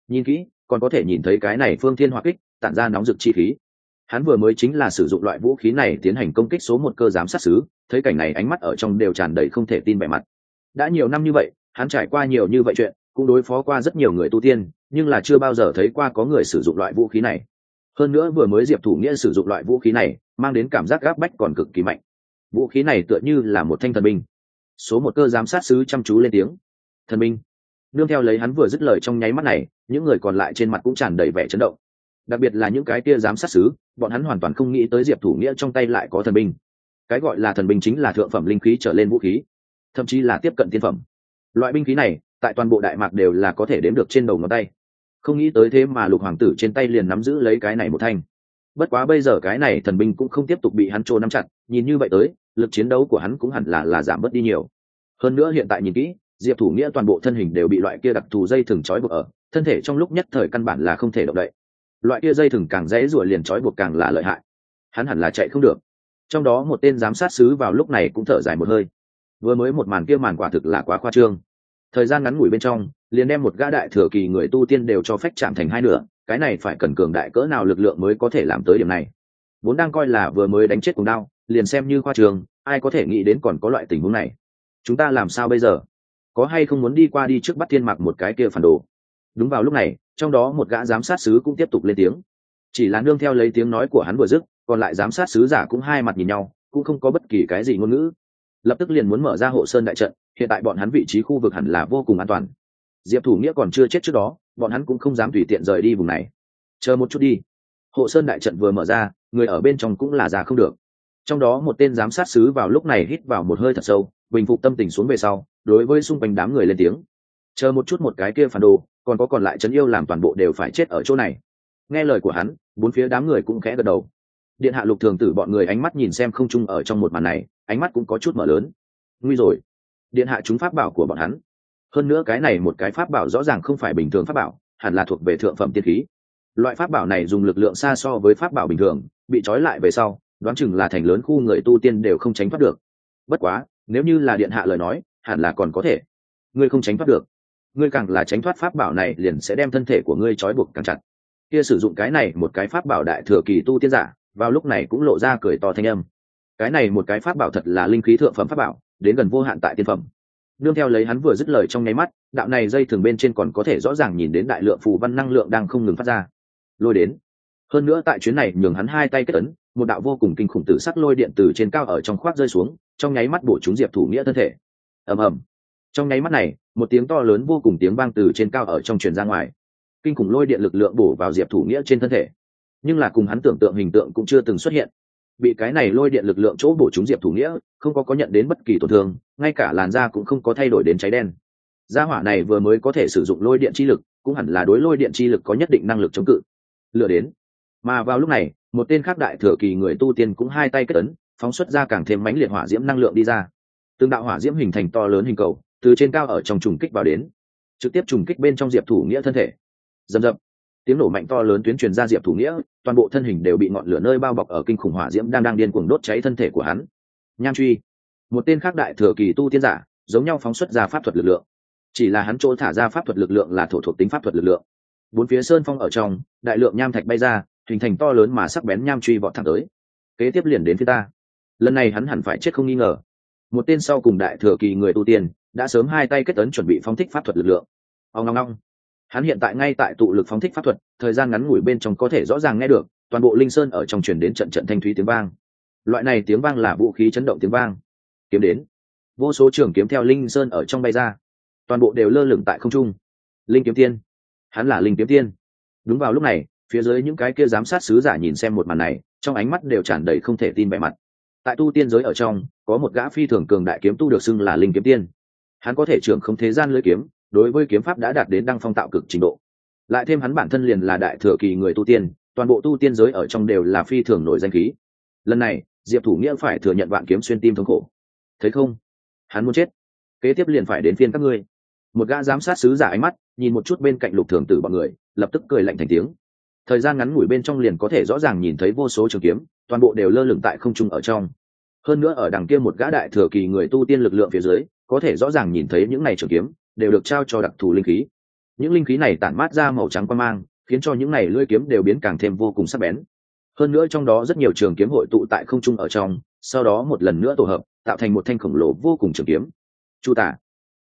Nhìn kỹ còn có thể nhìn thấy cái này phương thiên họa kích tản ra nóng rực chi khí hắn vừa mới chính là sử dụng loại vũ khí này tiến hành công kích số một cơ giám sát xứ, thấy cảnh này ánh mắt ở trong đều tràn đầy không thể tin vẻ mặt. Đã nhiều năm như vậy, hắn trải qua nhiều như vậy chuyện, cũng đối phó qua rất nhiều người tu tiên, nhưng là chưa bao giờ thấy qua có người sử dụng loại vũ khí này. Hơn nữa vừa mới diệp thủ nghĩa sử dụng loại vũ khí này, mang đến cảm giác gác bách còn cực kỳ mạnh. Vũ khí này tựa như là một thanh thần binh. Số một cơ giám sát sứ chăm chú lên tiếng. Thần binh. Nương theo lấy hắn vừa dứt lời trong nháy mắt này, những người còn lại trên mặt cũng tràn đầy vẻ chấn động đặc biệt là những cái kia giám sát sứ bọn hắn hoàn toàn không nghĩ tới diệp thủ nghĩa trong tay lại có thần binh. Cái gọi là thần binh chính là thượng phẩm linh khí trở lên vũ khí, thậm chí là tiếp cận tiên phẩm. Loại binh khí này, tại toàn bộ đại mạc đều là có thể đếm được trên đầu ngón tay. Không nghĩ tới thế mà lục hoàng tử trên tay liền nắm giữ lấy cái này một thanh. Bất quá bây giờ cái này thần binh cũng không tiếp tục bị hắn trô nắm chặt, nhìn như vậy tới, lực chiến đấu của hắn cũng hẳn là là giảm bớt đi nhiều. Hơn nữa hiện tại nhìn kỹ, diệp thủ nghĩa toàn bộ thân hình đều bị loại kia đặc thù dây thừng trói buộc ở, thân thể trong lúc nhất thời căn bản là không thể động đậy loại kia dây thừng càng dễ rủa liền trói buộc càng là lợi hại. Hắn hẳn là chạy không được. Trong đó một tên giám sát sứ vào lúc này cũng thở dài một hơi. Vừa mới một màn kia màn quả thực là quá khoa trương. Thời gian ngắn ngủi bên trong, liền đem một gã đại thừa kỳ người tu tiên đều cho phép chạm thành hai nửa, cái này phải cần cường đại cỡ nào lực lượng mới có thể làm tới điểm này? Vốn đang coi là vừa mới đánh chết cùng đao, liền xem như khoa trường, ai có thể nghĩ đến còn có loại tình huống này? Chúng ta làm sao bây giờ? Có hay không muốn đi qua đi trước bắt thiên mặc một cái kia phản đồ? Đúng vào lúc này, trong đó một gã giám sát sứ cũng tiếp tục lên tiếng. Chỉ là nương theo lấy tiếng nói của hắn vừa dứt, còn lại giám sát sứ giả cũng hai mặt nhìn nhau, cũng không có bất kỳ cái gì ngôn ngữ. Lập tức liền muốn mở ra hộ sơn đại trận, hiện tại bọn hắn vị trí khu vực hẳn là vô cùng an toàn. Diệp thủ nghĩa còn chưa chết trước đó, bọn hắn cũng không dám tùy tiện rời đi vùng này. Chờ một chút đi. Hộ sơn đại trận vừa mở ra, người ở bên trong cũng là già không được. Trong đó một tên giám sát sứ vào lúc này hít vào một hơi thật sâu, bình phục tâm tình xuống về sau, đối với xung quanh đám người lên tiếng chờ một chút một cái kia phản đồ, còn có còn lại trấn yêu làm toàn bộ đều phải chết ở chỗ này. Nghe lời của hắn, bốn phía đám người cũng khẽ gật đầu. Điện hạ lục thường tử bọn người ánh mắt nhìn xem không chung ở trong một màn này, ánh mắt cũng có chút mở lớn. Nguy rồi. Điện hạ chúng pháp bảo của bọn hắn. Hơn nữa cái này một cái pháp bảo rõ ràng không phải bình thường pháp bảo, hẳn là thuộc về thượng phẩm tiên khí. Loại pháp bảo này dùng lực lượng xa so với pháp bảo bình thường, bị trói lại về sau, đoán chừng là thành lớn khu người tu tiên đều không tránh thoát được. Bất quá, nếu như là điện hạ lời nói, hẳn là còn có thể. Ngươi không tránh thoát được ngươi càng là tránh thoát pháp bảo này liền sẽ đem thân thể của ngươi trói buộc càng chặt. Kia sử dụng cái này một cái pháp bảo đại thừa kỳ tu tiên giả, vào lúc này cũng lộ ra cười to thanh âm. Cái này một cái pháp bảo thật là linh khí thượng phẩm pháp bảo, đến gần vô hạn tại tiên phẩm. Đương theo lấy hắn vừa dứt lời trong nháy mắt, đạo này dây thường bên trên còn có thể rõ ràng nhìn đến đại lượng phù văn năng lượng đang không ngừng phát ra. Lôi đến. Hơn nữa tại chuyến này nhường hắn hai tay kết ấn, một đạo vô cùng kinh khủng tử sắc lôi điện từ trên cao ở trong khoác rơi xuống, trong nháy mắt bổ chúng diệp thủ nghĩa thân thể. Ầm ầm trong nháy mắt này, một tiếng to lớn vô cùng tiếng vang từ trên cao ở trong truyền ra ngoài. Kinh khủng lôi điện lực lượng bổ vào diệp thủ nghĩa trên thân thể. Nhưng là cùng hắn tưởng tượng hình tượng cũng chưa từng xuất hiện. Bị cái này lôi điện lực lượng chỗ bổ chúng diệp thủ nghĩa, không có có nhận đến bất kỳ tổn thương, ngay cả làn da cũng không có thay đổi đến cháy đen. Gia hỏa này vừa mới có thể sử dụng lôi điện chi lực, cũng hẳn là đối lôi điện chi lực có nhất định năng lực chống cự. Lựa đến. Mà vào lúc này, một tên khác đại thừa kỳ người tu tiên cũng hai tay kết ấn, phóng xuất ra càng thêm mãnh liệt hỏa diễm năng lượng đi ra. Tương đạo hỏa diễm hình thành to lớn hình cầu từ trên cao ở trong trùng kích vào đến, trực tiếp trùng kích bên trong diệp thủ nghĩa thân thể. Dầm dập tiếng nổ mạnh to lớn tuyến truyền ra diệp thủ nghĩa, toàn bộ thân hình đều bị ngọn lửa nơi bao bọc ở kinh khủng hỏa diễm đang đang điên cuồng đốt cháy thân thể của hắn. Nham truy. Một tên khác đại thừa kỳ tu tiên giả, giống nhau phóng xuất ra pháp thuật lực lượng. Chỉ là hắn chỗ thả ra pháp thuật lực lượng là thổ thuộc tính pháp thuật lực lượng. Bốn phía sơn phong ở trong, đại lượng nham thạch bay ra, hình thành to lớn mà sắc bén nham truy vọt thẳng tới. Kế tiếp liền đến phía ta. Lần này hắn hẳn phải chết không nghi ngờ. Một tên sau cùng đại thừa kỳ người tu tiên đã sớm hai tay kết tấn chuẩn bị phóng thích pháp thuật lực lượng. Ông ngong ngong hắn hiện tại ngay tại tụ lực phóng thích pháp thuật, thời gian ngắn ngủi bên trong có thể rõ ràng nghe được, toàn bộ linh sơn ở trong truyền đến trận trận thanh thúy tiếng vang. Loại này tiếng vang là vũ khí chấn động tiếng vang. Kiếm đến. Vô số trường kiếm theo linh sơn ở trong bay ra. Toàn bộ đều lơ lửng tại không trung. Linh kiếm tiên. Hắn là linh kiếm tiên. Đúng vào lúc này, phía dưới những cái kia giám sát sứ giả nhìn xem một màn này, trong ánh mắt đều tràn đầy không thể tin vẻ mặt. Tại tu tiên giới ở trong, có một gã phi thường cường đại kiếm tu được xưng là linh kiếm tiên hắn có thể trưởng không thế gian lưỡi kiếm, đối với kiếm pháp đã đạt đến đăng phong tạo cực trình độ. Lại thêm hắn bản thân liền là đại thừa kỳ người tu tiên, toàn bộ tu tiên giới ở trong đều là phi thường nổi danh khí. Lần này, diệp thủ nghĩa phải thừa nhận vạn kiếm xuyên tim thống khổ. Thấy không? Hắn muốn chết. Kế tiếp liền phải đến phiên các ngươi. Một gã giám sát sứ giả ánh mắt, nhìn một chút bên cạnh lục thường tử bọn người, lập tức cười lạnh thành tiếng. Thời gian ngắn ngủi bên trong liền có thể rõ ràng nhìn thấy vô số trường kiếm, toàn bộ đều lơ lửng tại không trung ở trong. Hơn nữa ở đằng kia một gã đại thừa kỳ người tu tiên lực lượng phía dưới có thể rõ ràng nhìn thấy những này trường kiếm đều được trao cho đặc thù linh khí. Những linh khí này tản mát ra màu trắng quan mang khiến cho những này lưỡi kiếm đều biến càng thêm vô cùng sắc bén. Hơn nữa trong đó rất nhiều trường kiếm hội tụ tại không trung ở trong sau đó một lần nữa tổ hợp tạo thành một thanh khổng lồ vô cùng trường kiếm. Chu tả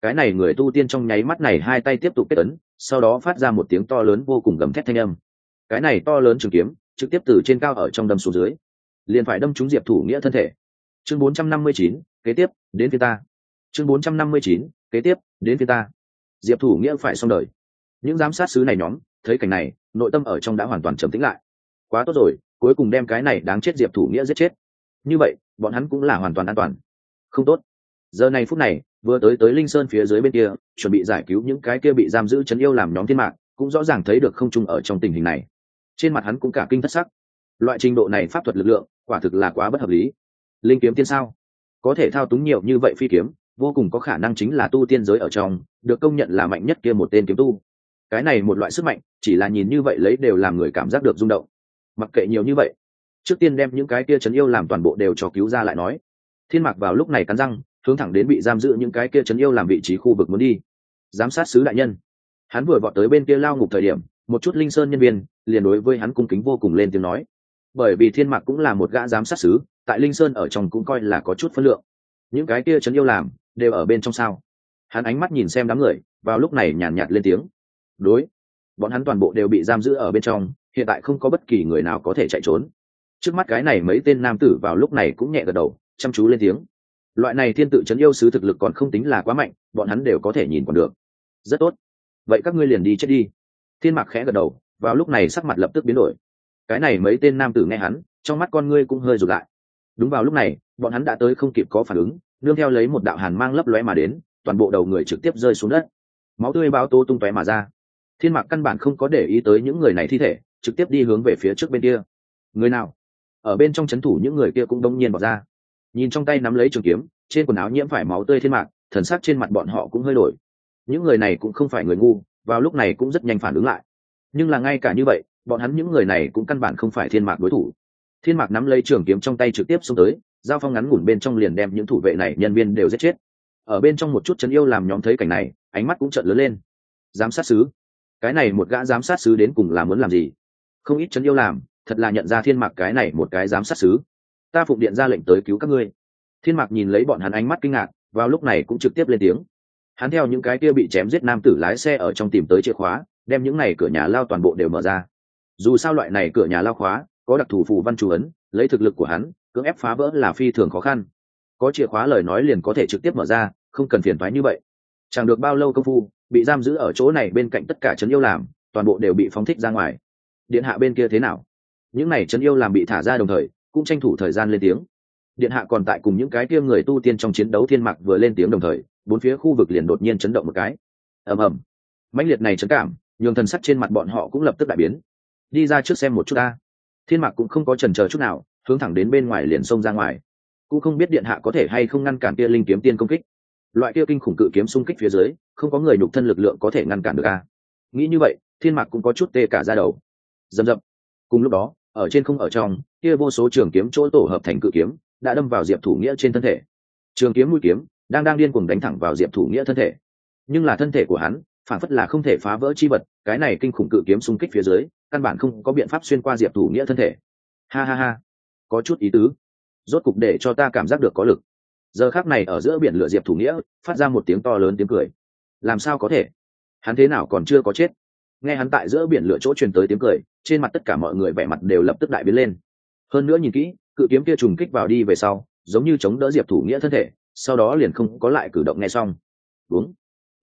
cái này người tu tiên trong nháy mắt này hai tay tiếp tục kết ấn sau đó phát ra một tiếng to lớn vô cùng gầm thét thanh âm. Cái này to lớn trường kiếm trực tiếp từ trên cao ở trong đâm xuống dưới liền phải đâm trúng diệp thủ nghĩa thân thể. Chương 459, kế tiếp đến phía ta chương 459, kế tiếp đến phía ta. Diệp thủ nghĩa phải xong đời. Những giám sát sứ này nhóm thấy cảnh này nội tâm ở trong đã hoàn toàn trầm tĩnh lại. Quá tốt rồi cuối cùng đem cái này đáng chết diệp thủ nghĩa giết chết. Như vậy bọn hắn cũng là hoàn toàn an toàn. Không tốt. Giờ này phút này vừa tới tới linh sơn phía dưới bên kia chuẩn bị giải cứu những cái kia bị giam giữ chấn yêu làm nhóm thiên mạng cũng rõ ràng thấy được không chung ở trong tình hình này. Trên mặt hắn cũng cả kinh thất sắc. Loại trình độ này pháp thuật lực lượng quả thực là quá bất hợp lý. Linh kiếm tiên sao? Có thể thao túng nhiều như vậy phi kiếm vô cùng có khả năng chính là tu tiên giới ở trong, được công nhận là mạnh nhất kia một tên kiếm tu. Cái này một loại sức mạnh, chỉ là nhìn như vậy lấy đều làm người cảm giác được rung động. Mặc kệ nhiều như vậy, trước tiên đem những cái kia chấn yêu làm toàn bộ đều cho cứu ra lại nói. Thiên mạc vào lúc này cắn răng, hướng thẳng đến bị giam giữ những cái kia chấn yêu làm vị trí khu vực muốn đi. Giám sát sứ đại nhân. Hắn vừa vọt tới bên kia lao ngục thời điểm, một chút linh sơn nhân viên liền đối với hắn cung kính vô cùng lên tiếng nói. Bởi vì thiên mạc cũng là một gã giám sát sứ, tại linh sơn ở trong cũng coi là có chút phân lượng. Những cái kia chấn yêu làm đều ở bên trong sao? Hắn ánh mắt nhìn xem đám người vào lúc này nhàn nhạt, nhạt lên tiếng. Đối bọn hắn toàn bộ đều bị giam giữ ở bên trong hiện tại không có bất kỳ người nào có thể chạy trốn. Trước mắt cái này mấy tên nam tử vào lúc này cũng nhẹ gật đầu chăm chú lên tiếng. Loại này thiên tự chấn yêu sứ thực lực còn không tính là quá mạnh bọn hắn đều có thể nhìn còn được. Rất tốt. Vậy các ngươi liền đi chết đi. Thiên mạc khẽ gật đầu vào lúc này sắc mặt lập tức biến đổi. Cái này mấy tên nam tử nghe hắn trong mắt con ngươi cũng hơi rụt lại. Đúng vào lúc này bọn hắn đã tới không kịp có phản ứng nương theo lấy một đạo hàn mang lấp lóe mà đến, toàn bộ đầu người trực tiếp rơi xuống đất. Máu tươi báo tố tung tóe mà ra. Thiên mạc căn bản không có để ý tới những người này thi thể, trực tiếp đi hướng về phía trước bên kia. Người nào? Ở bên trong c h ấ n thủ những người kia cũng đông nhiên bỏ ra. Nhìn trong tay nắm lấy trường kiếm, trên quần áo nhiễm phải máu tươi thiên mạc, thần sắc trên mặt bọn họ cũng hơi đổi. Những người này cũng không phải người ngu, vào lúc này cũng rất nhanh phản ứng lại. Nhưng là ngay cả như vậy, bọn hắn những người này cũng căn bản không phải thiên mạc đối thủ. Thiên mạc nắm lấy trường kiếm trong tay trực tiếp xông tới giao phong ngắn ngủn bên trong liền đem những thủ vệ này nhân viên đều giết chết. Ở bên trong một chút chấn yêu làm nhóm thấy cảnh này, ánh mắt cũng trợn lớn lên. Giám sát sứ. Cái này một gã giám sát sứ đến cùng là muốn làm gì? Không ít chấn yêu làm, thật là nhận ra thiên mạc cái này một cái giám sát sứ. Ta phụng điện ra lệnh tới cứu các ngươi. Thiên mạc nhìn lấy bọn hắn ánh mắt kinh ngạc, vào lúc này cũng trực tiếp lên tiếng. Hắn theo những cái kia bị chém giết nam tử lái xe ở trong tìm tới chìa khóa, đem những này cửa nhà lao toàn bộ đều mở ra. Dù sao loại này cửa nhà lao khóa, có đặc thù phù văn chú ấn, lấy thực lực của hắn cưỡng ép phá vỡ là phi thường khó khăn. Có chìa khóa lời nói liền có thể trực tiếp mở ra, không cần phiền thoái như vậy. Chẳng được bao lâu công phu, bị giam giữ ở chỗ này bên cạnh tất cả trấn yêu làm, toàn bộ đều bị phóng thích ra ngoài. Điện hạ bên kia thế nào? Những này trấn yêu làm bị thả ra đồng thời, cũng tranh thủ thời gian lên tiếng. Điện hạ còn tại cùng những cái kia người tu tiên trong chiến đấu thiên mạc vừa lên tiếng đồng thời, bốn phía khu vực liền đột nhiên chấn động một cái. Ầm ầm. Mãnh liệt này chấn cảm, nhường thần sắc trên mặt bọn họ cũng lập tức đại biến. Đi ra trước xem một chút ta. Thiên mạc cũng không có chần chờ chút nào hướng thẳng đến bên ngoài liền xông ra ngoài. Cũng không biết điện hạ có thể hay không ngăn cản kia linh kiếm tiên công kích. Loại kia kinh khủng cự kiếm xung kích phía dưới, không có người nhục thân lực lượng có thể ngăn cản được a. Nghĩ như vậy, thiên mạc cũng có chút tê cả ra đầu. Rầm rầm cùng lúc đó, ở trên không ở trong, kia vô số trường kiếm chỗ tổ hợp thành cự kiếm, đã đâm vào diệp thủ nghĩa trên thân thể. Trường kiếm mũi kiếm, đang đang điên cuồng đánh thẳng vào diệp thủ nghĩa thân thể. Nhưng là thân thể của hắn, phản phất là không thể phá vỡ chi vật, cái này kinh khủng cự kiếm xung kích phía dưới, căn bản không có biện pháp xuyên qua diệp thủ nghĩa thân thể. Ha ha ha có chút ý tứ. Rốt cục để cho ta cảm giác được có lực. Giờ khác này ở giữa biển lửa diệp thủ nghĩa, phát ra một tiếng to lớn tiếng cười. Làm sao có thể? Hắn thế nào còn chưa có chết? Nghe hắn tại giữa biển lửa chỗ truyền tới tiếng cười, trên mặt tất cả mọi người vẻ mặt đều lập tức đại biến lên. Hơn nữa nhìn kỹ, cự kiếm kia trùng kích vào đi về sau, giống như chống đỡ diệp thủ nghĩa thân thể, sau đó liền không có lại cử động nghe xong. Đúng.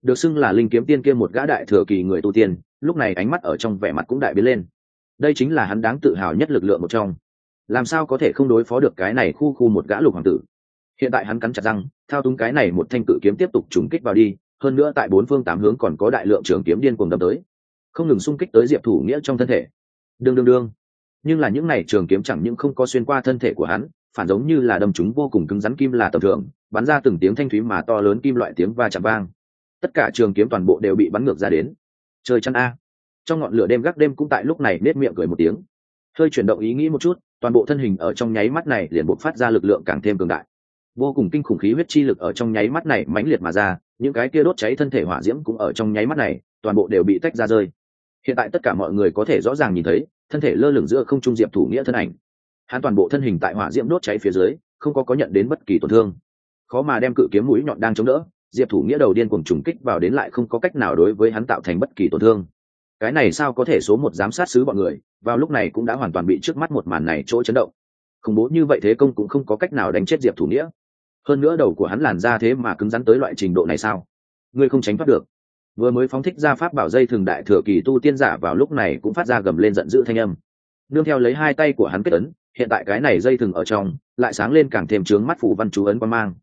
Được xưng là linh kiếm tiên kia một gã đại thừa kỳ người tu tiên, lúc này ánh mắt ở trong vẻ mặt cũng đại biến lên. Đây chính là hắn đáng tự hào nhất lực lượng một trong làm sao có thể không đối phó được cái này khu khu một gã lục hoàng tử? Hiện tại hắn cắn chặt răng, thao túng cái này một thanh cự kiếm tiếp tục trùng kích vào đi, hơn nữa tại bốn phương tám hướng còn có đại lượng trường kiếm điên cuồng đâm tới. Không ngừng xung kích tới diệp thủ nghĩa trong thân thể. Đương đương đương. Nhưng là những này trường kiếm chẳng những không có xuyên qua thân thể của hắn, phản giống như là đâm chúng vô cùng cứng rắn kim là tầm thường, bắn ra từng tiếng thanh thúy mà to lớn kim loại tiếng va chạm vang. Tất cả trường kiếm toàn bộ đều bị bắn ngược ra đến. Trời chăn a. Trong ngọn lửa đêm gác đêm cũng tại lúc này nết miệng cười một tiếng. Hơi chuyển động ý nghĩ một chút toàn bộ thân hình ở trong nháy mắt này liền buộc phát ra lực lượng càng thêm cường đại. Vô cùng kinh khủng khí huyết chi lực ở trong nháy mắt này mãnh liệt mà ra, những cái kia đốt cháy thân thể hỏa diễm cũng ở trong nháy mắt này, toàn bộ đều bị tách ra rơi. Hiện tại tất cả mọi người có thể rõ ràng nhìn thấy, thân thể lơ lửng giữa không trung diệp thủ nghĩa thân ảnh. Hắn toàn bộ thân hình tại hỏa diễm đốt cháy phía dưới, không có có nhận đến bất kỳ tổn thương. Khó mà đem cự kiếm mũi nhọn đang chống đỡ, diệp thủ nghĩa đầu điên cùng trùng kích vào đến lại không có cách nào đối với hắn tạo thành bất kỳ tổn thương cái này sao có thể số một giám sát sứ bọn người, vào lúc này cũng đã hoàn toàn bị trước mắt một màn này chỗ chấn động. Khủng bố như vậy thế công cũng không có cách nào đánh chết diệp thủ nghĩa. Hơn nữa đầu của hắn làn ra thế mà cứng rắn tới loại trình độ này sao? Ngươi không tránh thoát được. Vừa mới phóng thích ra pháp bảo dây thường đại thừa kỳ tu tiên giả vào lúc này cũng phát ra gầm lên giận dữ thanh âm. Nương theo lấy hai tay của hắn kết ấn, hiện tại cái này dây thừng ở trong, lại sáng lên càng thêm trướng mắt phủ văn chú ấn quan mang.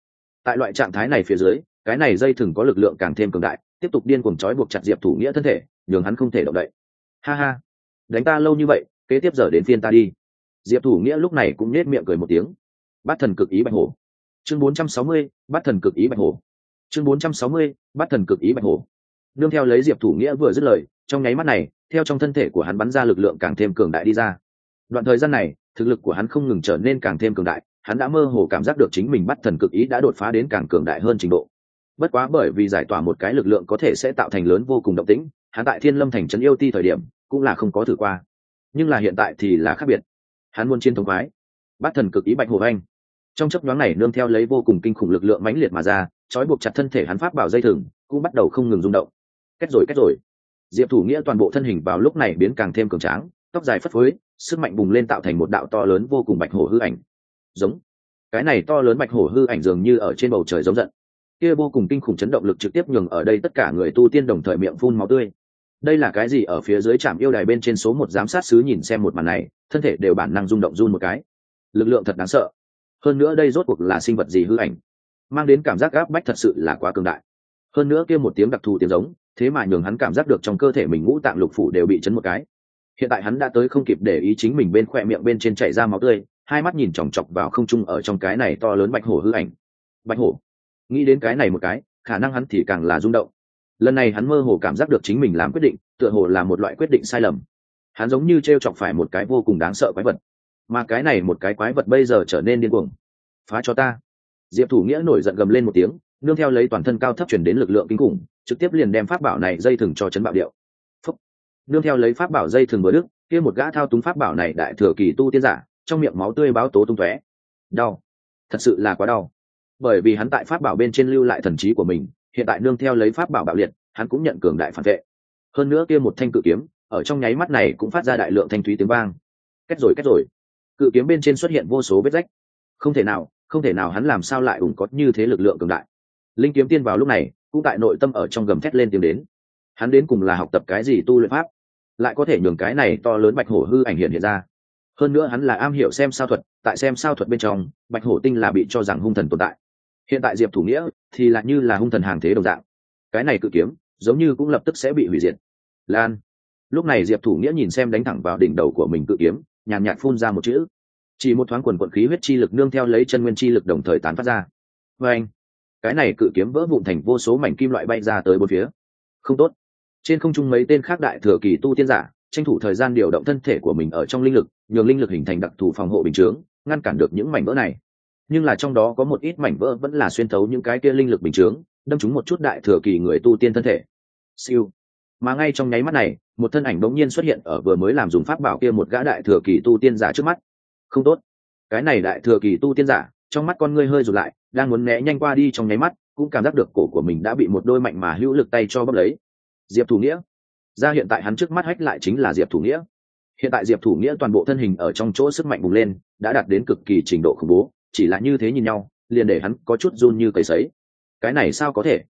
Tại loại trạng thái này phía dưới, cái này dây thừng có lực lượng càng thêm cường đại tiếp tục điên cuồng trói buộc chặt diệp thủ nghĩa thân thể nhường hắn không thể động đậy. Ha ha đánh ta lâu như vậy kế tiếp giờ đến phiên ta đi. Diệp thủ nghĩa lúc này cũng nết miệng cười một tiếng. Bát thần cực ý bạch hổ. Chương 460, bát thần cực ý bạch hổ. Chương 460, bát thần cực ý bạch hổ. Nương theo lấy diệp thủ nghĩa vừa dứt lời trong nháy mắt này theo trong thân thể của hắn bắn ra lực lượng càng thêm cường đại đi ra. Đoạn thời gian này thực lực của hắn không ngừng trở nên càng thêm cường đại hắn đã mơ hồ cảm giác được chính mình bắt thần cực ý đã đột phá đến càng cường đại hơn trình độ bất quá bởi vì giải tỏa một cái lực lượng có thể sẽ tạo thành lớn vô cùng động tĩnh, hắn tại thiên lâm thành trấn yêu ti thời điểm, cũng là không có thử qua. Nhưng là hiện tại thì là khác biệt. Hắn muốn chiến thống khoái. Bát thần cực ý bạch hồ anh. Trong chấp nhoáng này nương theo lấy vô cùng kinh khủng lực lượng mãnh liệt mà ra, trói buộc chặt thân thể hắn pháp bảo dây thừng, cũng bắt đầu không ngừng rung động. Kết rồi kết rồi. Diệp thủ nghĩa toàn bộ thân hình vào lúc này biến càng thêm cường tráng, tóc dài phất phới, sức mạnh bùng lên tạo thành một đạo to lớn vô cùng bạch hổ hư ảnh. Giống. Cái này to lớn bạch hổ hư ảnh dường như ở trên bầu trời giống giận kia vô cùng kinh khủng chấn động lực trực tiếp nhường ở đây tất cả người tu tiên đồng thời miệng phun máu tươi. Đây là cái gì? Ở phía dưới trạm yêu đài bên trên số một giám sát sứ nhìn xem một màn này, thân thể đều bản năng rung động run một cái. Lực lượng thật đáng sợ. Hơn nữa đây rốt cuộc là sinh vật gì hư ảnh? Mang đến cảm giác gáp bách thật sự là quá cường đại. Hơn nữa kia một tiếng đặc thù tiếng giống, thế mà nhường hắn cảm giác được trong cơ thể mình ngũ tạng lục phủ đều bị chấn một cái. Hiện tại hắn đã tới không kịp để ý chính mình bên khoe miệng bên trên chảy ra máu tươi, hai mắt nhìn chòng chọc vào không trung ở trong cái này to lớn bạch hổ hư ảnh. Bạch hổ? Nghĩ đến cái này một cái, khả năng hắn thì càng là rung động. Lần này hắn mơ hồ cảm giác được chính mình làm quyết định, tựa hồ là một loại quyết định sai lầm. Hắn giống như t r e o chọc phải một cái vô cùng đáng sợ quái vật. Mà cái này một cái quái vật bây giờ trở nên điên cuồng. Phá cho ta. Diệp thủ nghĩa nổi giận gầm lên một tiếng, nương theo lấy toàn thân cao thấp chuyển đến lực lượng kinh khủng, trực tiếp liền đem pháp bảo này dây thừng cho chấn bạo điệu. Phúc. nương theo lấy pháp bảo dây thừng bờ đức kia một gã thao túng pháp bảo này đại thừa kỳ tu tiên giả, trong miệng máu tươi báo tố tung tóe. Đau. Thật sự là quá đau bởi vì hắn tại pháp bảo bên trên lưu lại thần trí của mình, hiện tại nương theo lấy pháp bảo bạo liệt, hắn cũng nhận cường đại phản vệ. Hơn nữa kia một thanh cự kiếm, ở trong nháy mắt này cũng phát ra đại lượng thanh thúy tiếng vang. Kết rồi kết rồi. Cự kiếm bên trên xuất hiện vô số vết rách. Không thể nào, không thể nào hắn làm sao lại ủng có như thế lực lượng cường đại. Linh kiếm tiên vào lúc này, cũng tại nội tâm ở trong gầm thét lên tiếng đến. Hắn đến cùng là học tập cái gì tu luyện pháp? Lại có thể nhường cái này to lớn bạch hổ hư ảnh hiện hiện ra. Hơn nữa hắn là am hiểu xem sao thuật, tại xem sao thuật bên trong, bạch hổ tinh là bị cho rằng hung thần tồn tại hiện tại diệp thủ nghĩa thì lại như là hung thần hàng thế đồng dạng. Cái này cự kiếm giống như cũng lập tức sẽ bị hủy diệt. Lan. Lúc này diệp thủ nghĩa nhìn xem đánh thẳng vào đỉnh đầu của mình cự kiếm, nhàn nhạt phun ra một chữ. Chỉ một thoáng quần quận khí huyết chi lực nương theo lấy chân nguyên chi lực đồng thời tán phát ra. Vê anh cái này cự kiếm vỡ vụn thành vô số mảnh kim loại bay ra tới bốn phía. Không tốt. Trên không trung mấy tên khác đại thừa kỳ tu tiên giả, tranh thủ thời gian điều động thân thể của mình ở trong linh lực, nhường linh lực hình thành đặc thù phòng hộ bình chướng, ngăn cản được những mảnh vỡ này nhưng là trong đó có một ít mảnh vỡ vẫn là xuyên thấu những cái kia linh lực bình chướng, đâm chúng một chút đại thừa kỳ người tu tiên thân thể. Siêu. Mà ngay trong nháy mắt này, một thân ảnh bỗng nhiên xuất hiện ở vừa mới làm dùng pháp bảo kia một gã đại thừa kỳ tu tiên giả trước mắt. Không tốt. Cái này đại thừa kỳ tu tiên giả, trong mắt con ngươi hơi rụt lại, đang muốn né nhanh qua đi trong nháy mắt, cũng cảm giác được cổ của mình đã bị một đôi mạnh mà hữu lực tay cho bấm lấy. Diệp thủ nghĩa. Ra hiện tại hắn trước mắt hách lại chính là diệp thủ nghĩa. Hiện tại diệp thủ nghĩa toàn bộ thân hình ở trong chỗ sức mạnh bùng lên, đã đạt đến cực kỳ trình độ khủng bố chỉ là như thế nhìn nhau, liền để hắn có chút run như cầy sấy. Cái này sao có thể?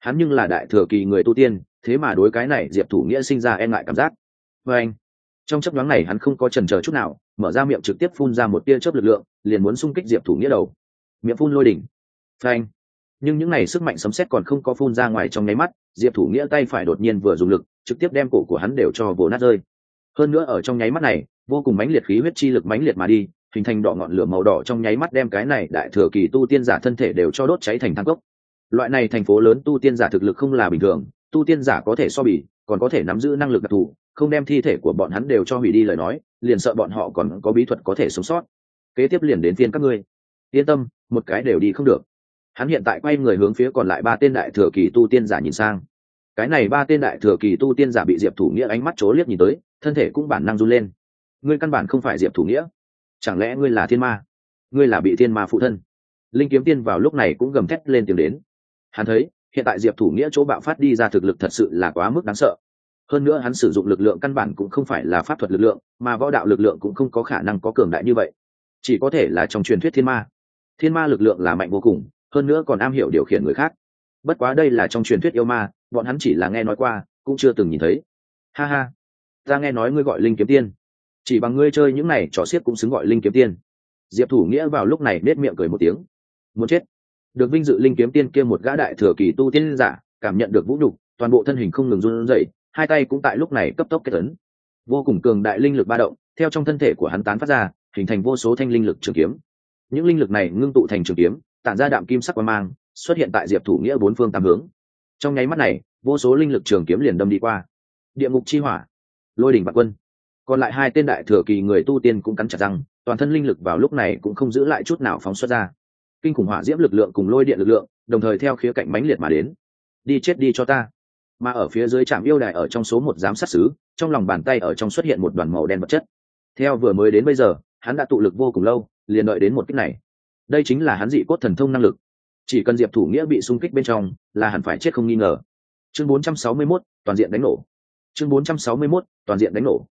Hắn nhưng là đại thừa kỳ người tu tiên, thế mà đối cái này diệp thủ nghĩa sinh ra e ngại cảm giác. Vê anh, trong chấp nhoáng này hắn không có trần chờ chút nào, mở ra miệng trực tiếp phun ra một tia chớp lực lượng, liền muốn xung kích diệp thủ nghĩa đầu. Miệng phun lôi đỉnh. Phanh nhưng những này sức mạnh sấm xét còn không có phun ra ngoài trong nháy mắt, diệp thủ nghĩa tay phải đột nhiên vừa dùng lực, trực tiếp đem cổ của hắn đều cho vồ nát rơi. Hơn nữa ở trong nháy mắt này, vô cùng mãnh liệt khí huyết chi lực mãnh liệt mà đi hình thành đỏ ngọn lửa màu đỏ trong nháy mắt đem cái này đại thừa kỳ tu tiên giả thân thể đều cho đốt cháy thành thang cốc. Loại này thành phố lớn tu tiên giả thực lực không là bình thường, tu tiên giả có thể so bì, còn có thể nắm giữ năng lực đặc thù, không đem thi thể của bọn hắn đều cho hủy đi lời nói, liền sợ bọn họ còn có bí thuật có thể sống sót. Kế tiếp liền đến phiên các ngươi. Yên tâm, một cái đều đi không được. Hắn hiện tại quay người hướng phía còn lại ba tên đại thừa kỳ tu tiên giả nhìn sang. Cái này ba tên đại thừa kỳ tu tiên giả bị diệp thủ nghĩa ánh mắt chố liếc nhìn tới, thân thể cũng bản năng run lên. Ngươi căn bản không phải diệp thủ nghĩa chẳng lẽ ngươi là thiên ma? Ngươi là bị thiên ma phụ thân. Linh kiếm tiên vào lúc này cũng gầm thét lên tiếng đến. Hắn thấy, hiện tại diệp thủ nghĩa chỗ bạo phát đi ra thực lực thật sự là quá mức đáng sợ. Hơn nữa hắn sử dụng lực lượng căn bản cũng không phải là pháp thuật lực lượng, mà võ đạo lực lượng cũng không có khả năng có cường đại như vậy. Chỉ có thể là trong truyền thuyết thiên ma. Thiên ma lực lượng là mạnh vô cùng, hơn nữa còn am hiểu điều khiển người khác. Bất quá đây là trong truyền thuyết yêu ma, bọn hắn chỉ là nghe nói qua, cũng chưa từng nhìn thấy. Ha ha. Ta nghe nói ngươi gọi linh kiếm tiên chỉ bằng ngươi chơi những này, trò xiết cũng xứng gọi linh kiếm tiên. Diệp thủ nghĩa vào lúc này nết miệng cười một tiếng. Muốn chết. Được vinh dự linh kiếm tiên kia một gã đại thừa kỳ tu tiên giả, cảm nhận được vũ nhục, toàn bộ thân hình không ngừng run rẩy, hai tay cũng tại lúc này cấp tốc kết ấn. Vô cùng cường đại linh lực ba động, theo trong thân thể của hắn tán phát ra, hình thành vô số thanh linh lực trường kiếm. Những linh lực này ngưng tụ thành trường kiếm, tản ra đạm kim sắc qua mang, xuất hiện tại diệp thủ nghĩa bốn phương tám hướng. Trong nháy mắt này, vô số linh lực trường kiếm liền đâm đi qua. Địa ngục chi hỏa. Lôi đỉnh bạc quân còn lại hai tên đại thừa kỳ người tu tiên cũng cắn chặt răng toàn thân linh lực vào lúc này cũng không giữ lại chút nào phóng xuất ra. Kinh khủng hỏa diễm lực lượng cùng lôi điện lực lượng đồng thời theo khía cạnh mãnh liệt mà đến. Đi chết đi cho ta. Mà ở phía dưới trạm yêu đài ở trong số một giám sát xứ trong lòng bàn tay ở trong xuất hiện một đoàn màu đen vật chất. Theo vừa mới đến bây giờ hắn đã tụ lực vô cùng lâu liền đợi đến một kích này. Đây chính là hắn dị cốt thần thông năng lực. Chỉ cần diệp thủ nghĩa bị xung kích bên trong là hẳn phải chết không nghi ngờ. Chương 461, toàn diện đánh nổ. Chương 461, toàn diện đánh nổ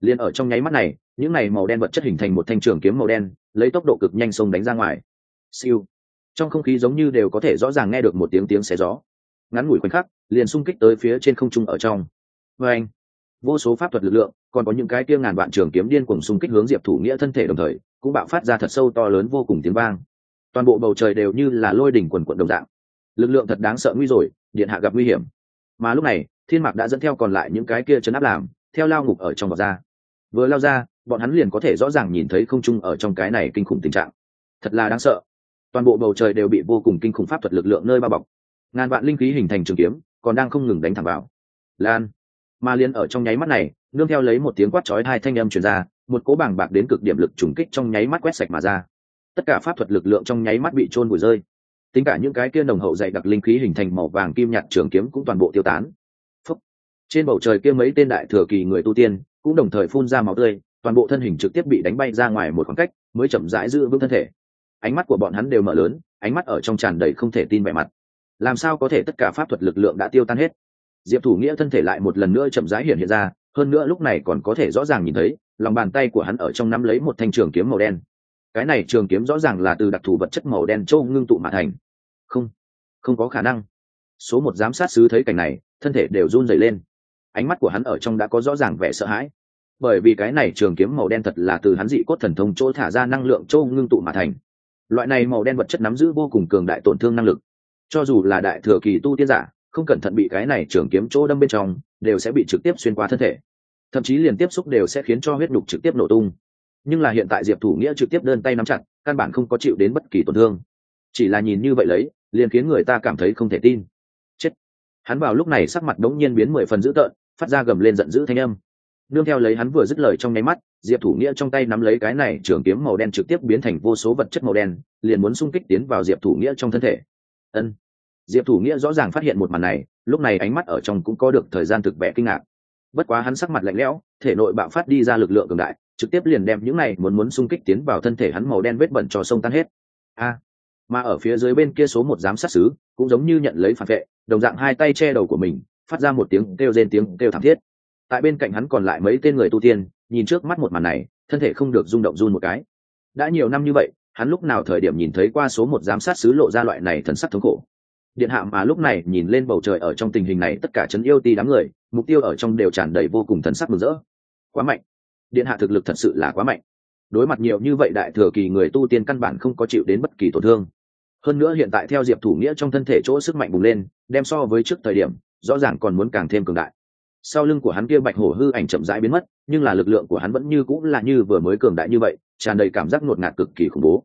liền ở trong nháy mắt này, những này màu đen vật chất hình thành một thanh trường kiếm màu đen, lấy tốc độ cực nhanh sông đánh ra ngoài. Siêu. Trong không khí giống như đều có thể rõ ràng nghe được một tiếng tiếng xé gió. Ngắn ngủi khoảnh khắc, liền xung kích tới phía trên không trung ở trong. Vê anh vô số pháp thuật lực lượng, còn có những cái kia ngàn vạn trường kiếm điên cùng xung kích hướng diệp thủ nghĩa thân thể đồng thời, cũng bạo phát ra thật sâu to lớn vô cùng tiếng vang. Toàn bộ bầu trời đều như là lôi đỉnh quần quận đồng dạng. Lực lượng thật đáng sợ nguy rồi, điện hạ gặp nguy hiểm. Mà lúc này, thiên mạc đã dẫn theo còn lại những cái kia chấn áp làm, theo lao ngục ở trong vọt ra vừa lao ra, bọn hắn liền có thể rõ ràng nhìn thấy không trung ở trong cái này kinh khủng tình trạng. Thật là đáng sợ. Toàn bộ bầu trời đều bị vô cùng kinh khủng pháp thuật lực lượng nơi bao bọc. Ngàn vạn linh khí hình thành trường kiếm, còn đang không ngừng đánh thẳng vào. Lan. Mà liền ở trong nháy mắt này, nương theo lấy một tiếng quát chói hai thanh âm truyền ra, một cố bảng bạc đến cực điểm lực trùng kích trong nháy mắt quét sạch mà ra. Tất cả pháp thuật lực lượng trong nháy mắt bị trôn vùi rơi. Tính cả những cái kia nồng hậu dày đặc linh khí hình thành màu vàng kim nhạt trường kiếm cũng toàn bộ tiêu tán. Phúc. trên bầu trời kia mấy tên đại thừa kỳ người tu tiên cũng đồng thời phun ra máu tươi, toàn bộ thân hình trực tiếp bị đánh bay ra ngoài một khoảng cách, mới chậm rãi giữ vững thân thể. Ánh mắt của bọn hắn đều mở lớn, ánh mắt ở trong tràn đầy không thể tin vẻ mặt. Làm sao có thể tất cả pháp thuật lực lượng đã tiêu tan hết? Diệp thủ nghĩa thân thể lại một lần nữa chậm rãi hiện hiện ra, hơn nữa lúc này còn có thể rõ ràng nhìn thấy, lòng bàn tay của hắn ở trong nắm lấy một thanh trường kiếm màu đen. Cái này trường kiếm rõ ràng là từ đặc thù vật chất màu đen châu ngưng tụ mà thành. Không không có khả năng. Số một giám sát sứ thấy cảnh này, thân thể đều run dày lên ánh mắt của hắn ở trong đã có rõ ràng vẻ sợ hãi. Bởi vì cái này trường kiếm màu đen thật là từ hắn dị cốt thần thông chỗ thả ra năng lượng châu ngưng tụ mà thành. Loại này màu đen vật chất nắm giữ vô cùng cường đại tổn thương năng lực. Cho dù là đại thừa kỳ tu tiên giả, không cẩn thận bị cái này trường kiếm chỗ đâm bên trong, đều sẽ bị trực tiếp xuyên qua thân thể. Thậm chí liền tiếp xúc đều sẽ khiến cho huyết nhục trực tiếp nổ tung. Nhưng là hiện tại diệp thủ nghĩa trực tiếp đơn tay nắm chặt, căn bản không có chịu đến bất kỳ tổn thương. Chỉ là nhìn như vậy lấy, liền khiến người ta cảm thấy không thể tin. Chết. Hắn vào lúc này sắc mặt đống nhiên biến mười phần dữ tợn phát ra gầm lên giận dữ thanh âm. Nương theo lấy hắn vừa dứt lời trong nháy mắt, diệp thủ nghĩa trong tay nắm lấy cái này trường kiếm màu đen trực tiếp biến thành vô số vật chất màu đen, liền muốn xung kích tiến vào diệp thủ nghĩa trong thân thể. Ân. Diệp thủ nghĩa rõ ràng phát hiện một màn này, lúc này ánh mắt ở trong cũng có được thời gian thực vẽ kinh ngạc. Bất quá hắn sắc mặt lạnh lẽo, thể nội bạo phát đi ra lực lượng cường đại, trực tiếp liền đem những này muốn muốn xung kích tiến vào thân thể hắn màu đen vết bẩn cho sông tan hết. A. Mà ở phía dưới bên kia số một giám sát xứ cũng giống như nhận lấy phản vệ, đồng dạng hai tay che đầu của mình phát ra một tiếng kêu rên tiếng kêu thảm thiết. Tại bên cạnh hắn còn lại mấy tên người tu tiên, nhìn trước mắt một màn này, thân thể không được rung động run một cái. Đã nhiều năm như vậy, hắn lúc nào thời điểm nhìn thấy qua số một giám sát xứ lộ ra loại này thần sắc thống khổ. Điện hạ mà lúc này nhìn lên bầu trời ở trong tình hình này, tất cả chấn yêu ti đám người, mục tiêu ở trong đều tràn đầy vô cùng thần sắc mừng rỡ. Quá mạnh. Điện hạ thực lực thật sự là quá mạnh. Đối mặt nhiều như vậy đại thừa kỳ người tu tiên căn bản không có chịu đến bất kỳ tổn thương. Hơn nữa hiện tại theo diệp thủ nghĩa trong thân thể chỗ sức mạnh bùng lên, đem so với trước thời điểm rõ ràng còn muốn càng thêm cường đại. Sau lưng của hắn kia bạch hổ hư ảnh chậm rãi biến mất, nhưng là lực lượng của hắn vẫn như cũng là như vừa mới cường đại như vậy, tràn đầy cảm giác ngột ngạt cực kỳ khủng bố.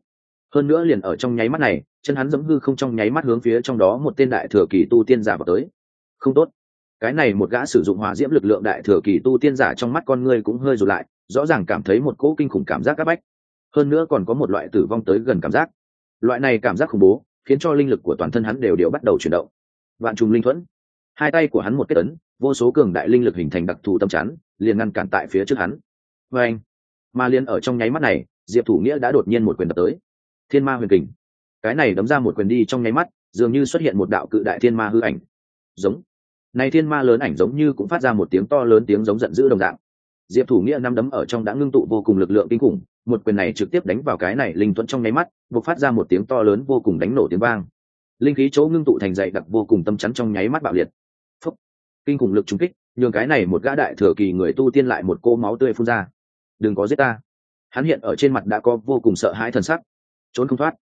Hơn nữa liền ở trong nháy mắt này, chân hắn giống hư không trong nháy mắt hướng phía trong đó một tên đại thừa kỳ tu tiên giả vào tới. Không tốt. Cái này một gã sử dụng hỏa diễm lực lượng đại thừa kỳ tu tiên giả trong mắt con người cũng hơi rụt lại, rõ ràng cảm thấy một cỗ kinh khủng cảm giác áp bách. Hơn nữa còn có một loại tử vong tới gần cảm giác. Loại này cảm giác khủng bố, khiến cho linh lực của toàn thân hắn đều đều bắt đầu chuyển động. Vạn trùng linh thuẫn hai tay của hắn một kết ấn vô số cường đại linh lực hình thành đặc thù tâm chắn, liền ngăn cản tại phía trước hắn. Vê anh mà liền ở trong nháy mắt này, diệp thủ nghĩa đã đột nhiên một quyền đập tới. Thiên ma huyền kình. Cái này đấm ra một quyền đi trong nháy mắt, dường như xuất hiện một đạo cự đại thiên ma hư ảnh. Giống. Này thiên ma lớn ảnh giống như cũng phát ra một tiếng to lớn tiếng giống giận dữ đồng dạng. Diệp thủ nghĩa năm đấm ở trong đã ngưng tụ vô cùng lực lượng kinh khủng, một quyền này trực tiếp đánh vào cái này linh thuẫn trong nháy mắt buộc phát ra một tiếng to lớn vô cùng đánh nổ tiếng vang. Linh khí chỗ ngưng tụ thành dậy đặc vô cùng tâm chắn trong nháy mắt bạo liệt kinh khủng lực trúng kích, nhường cái này một gã đại thừa kỳ người tu tiên lại một cô máu tươi phun ra. Đừng có giết ta. Hắn hiện ở trên mặt đã có vô cùng sợ hãi thần sắc. Trốn không thoát.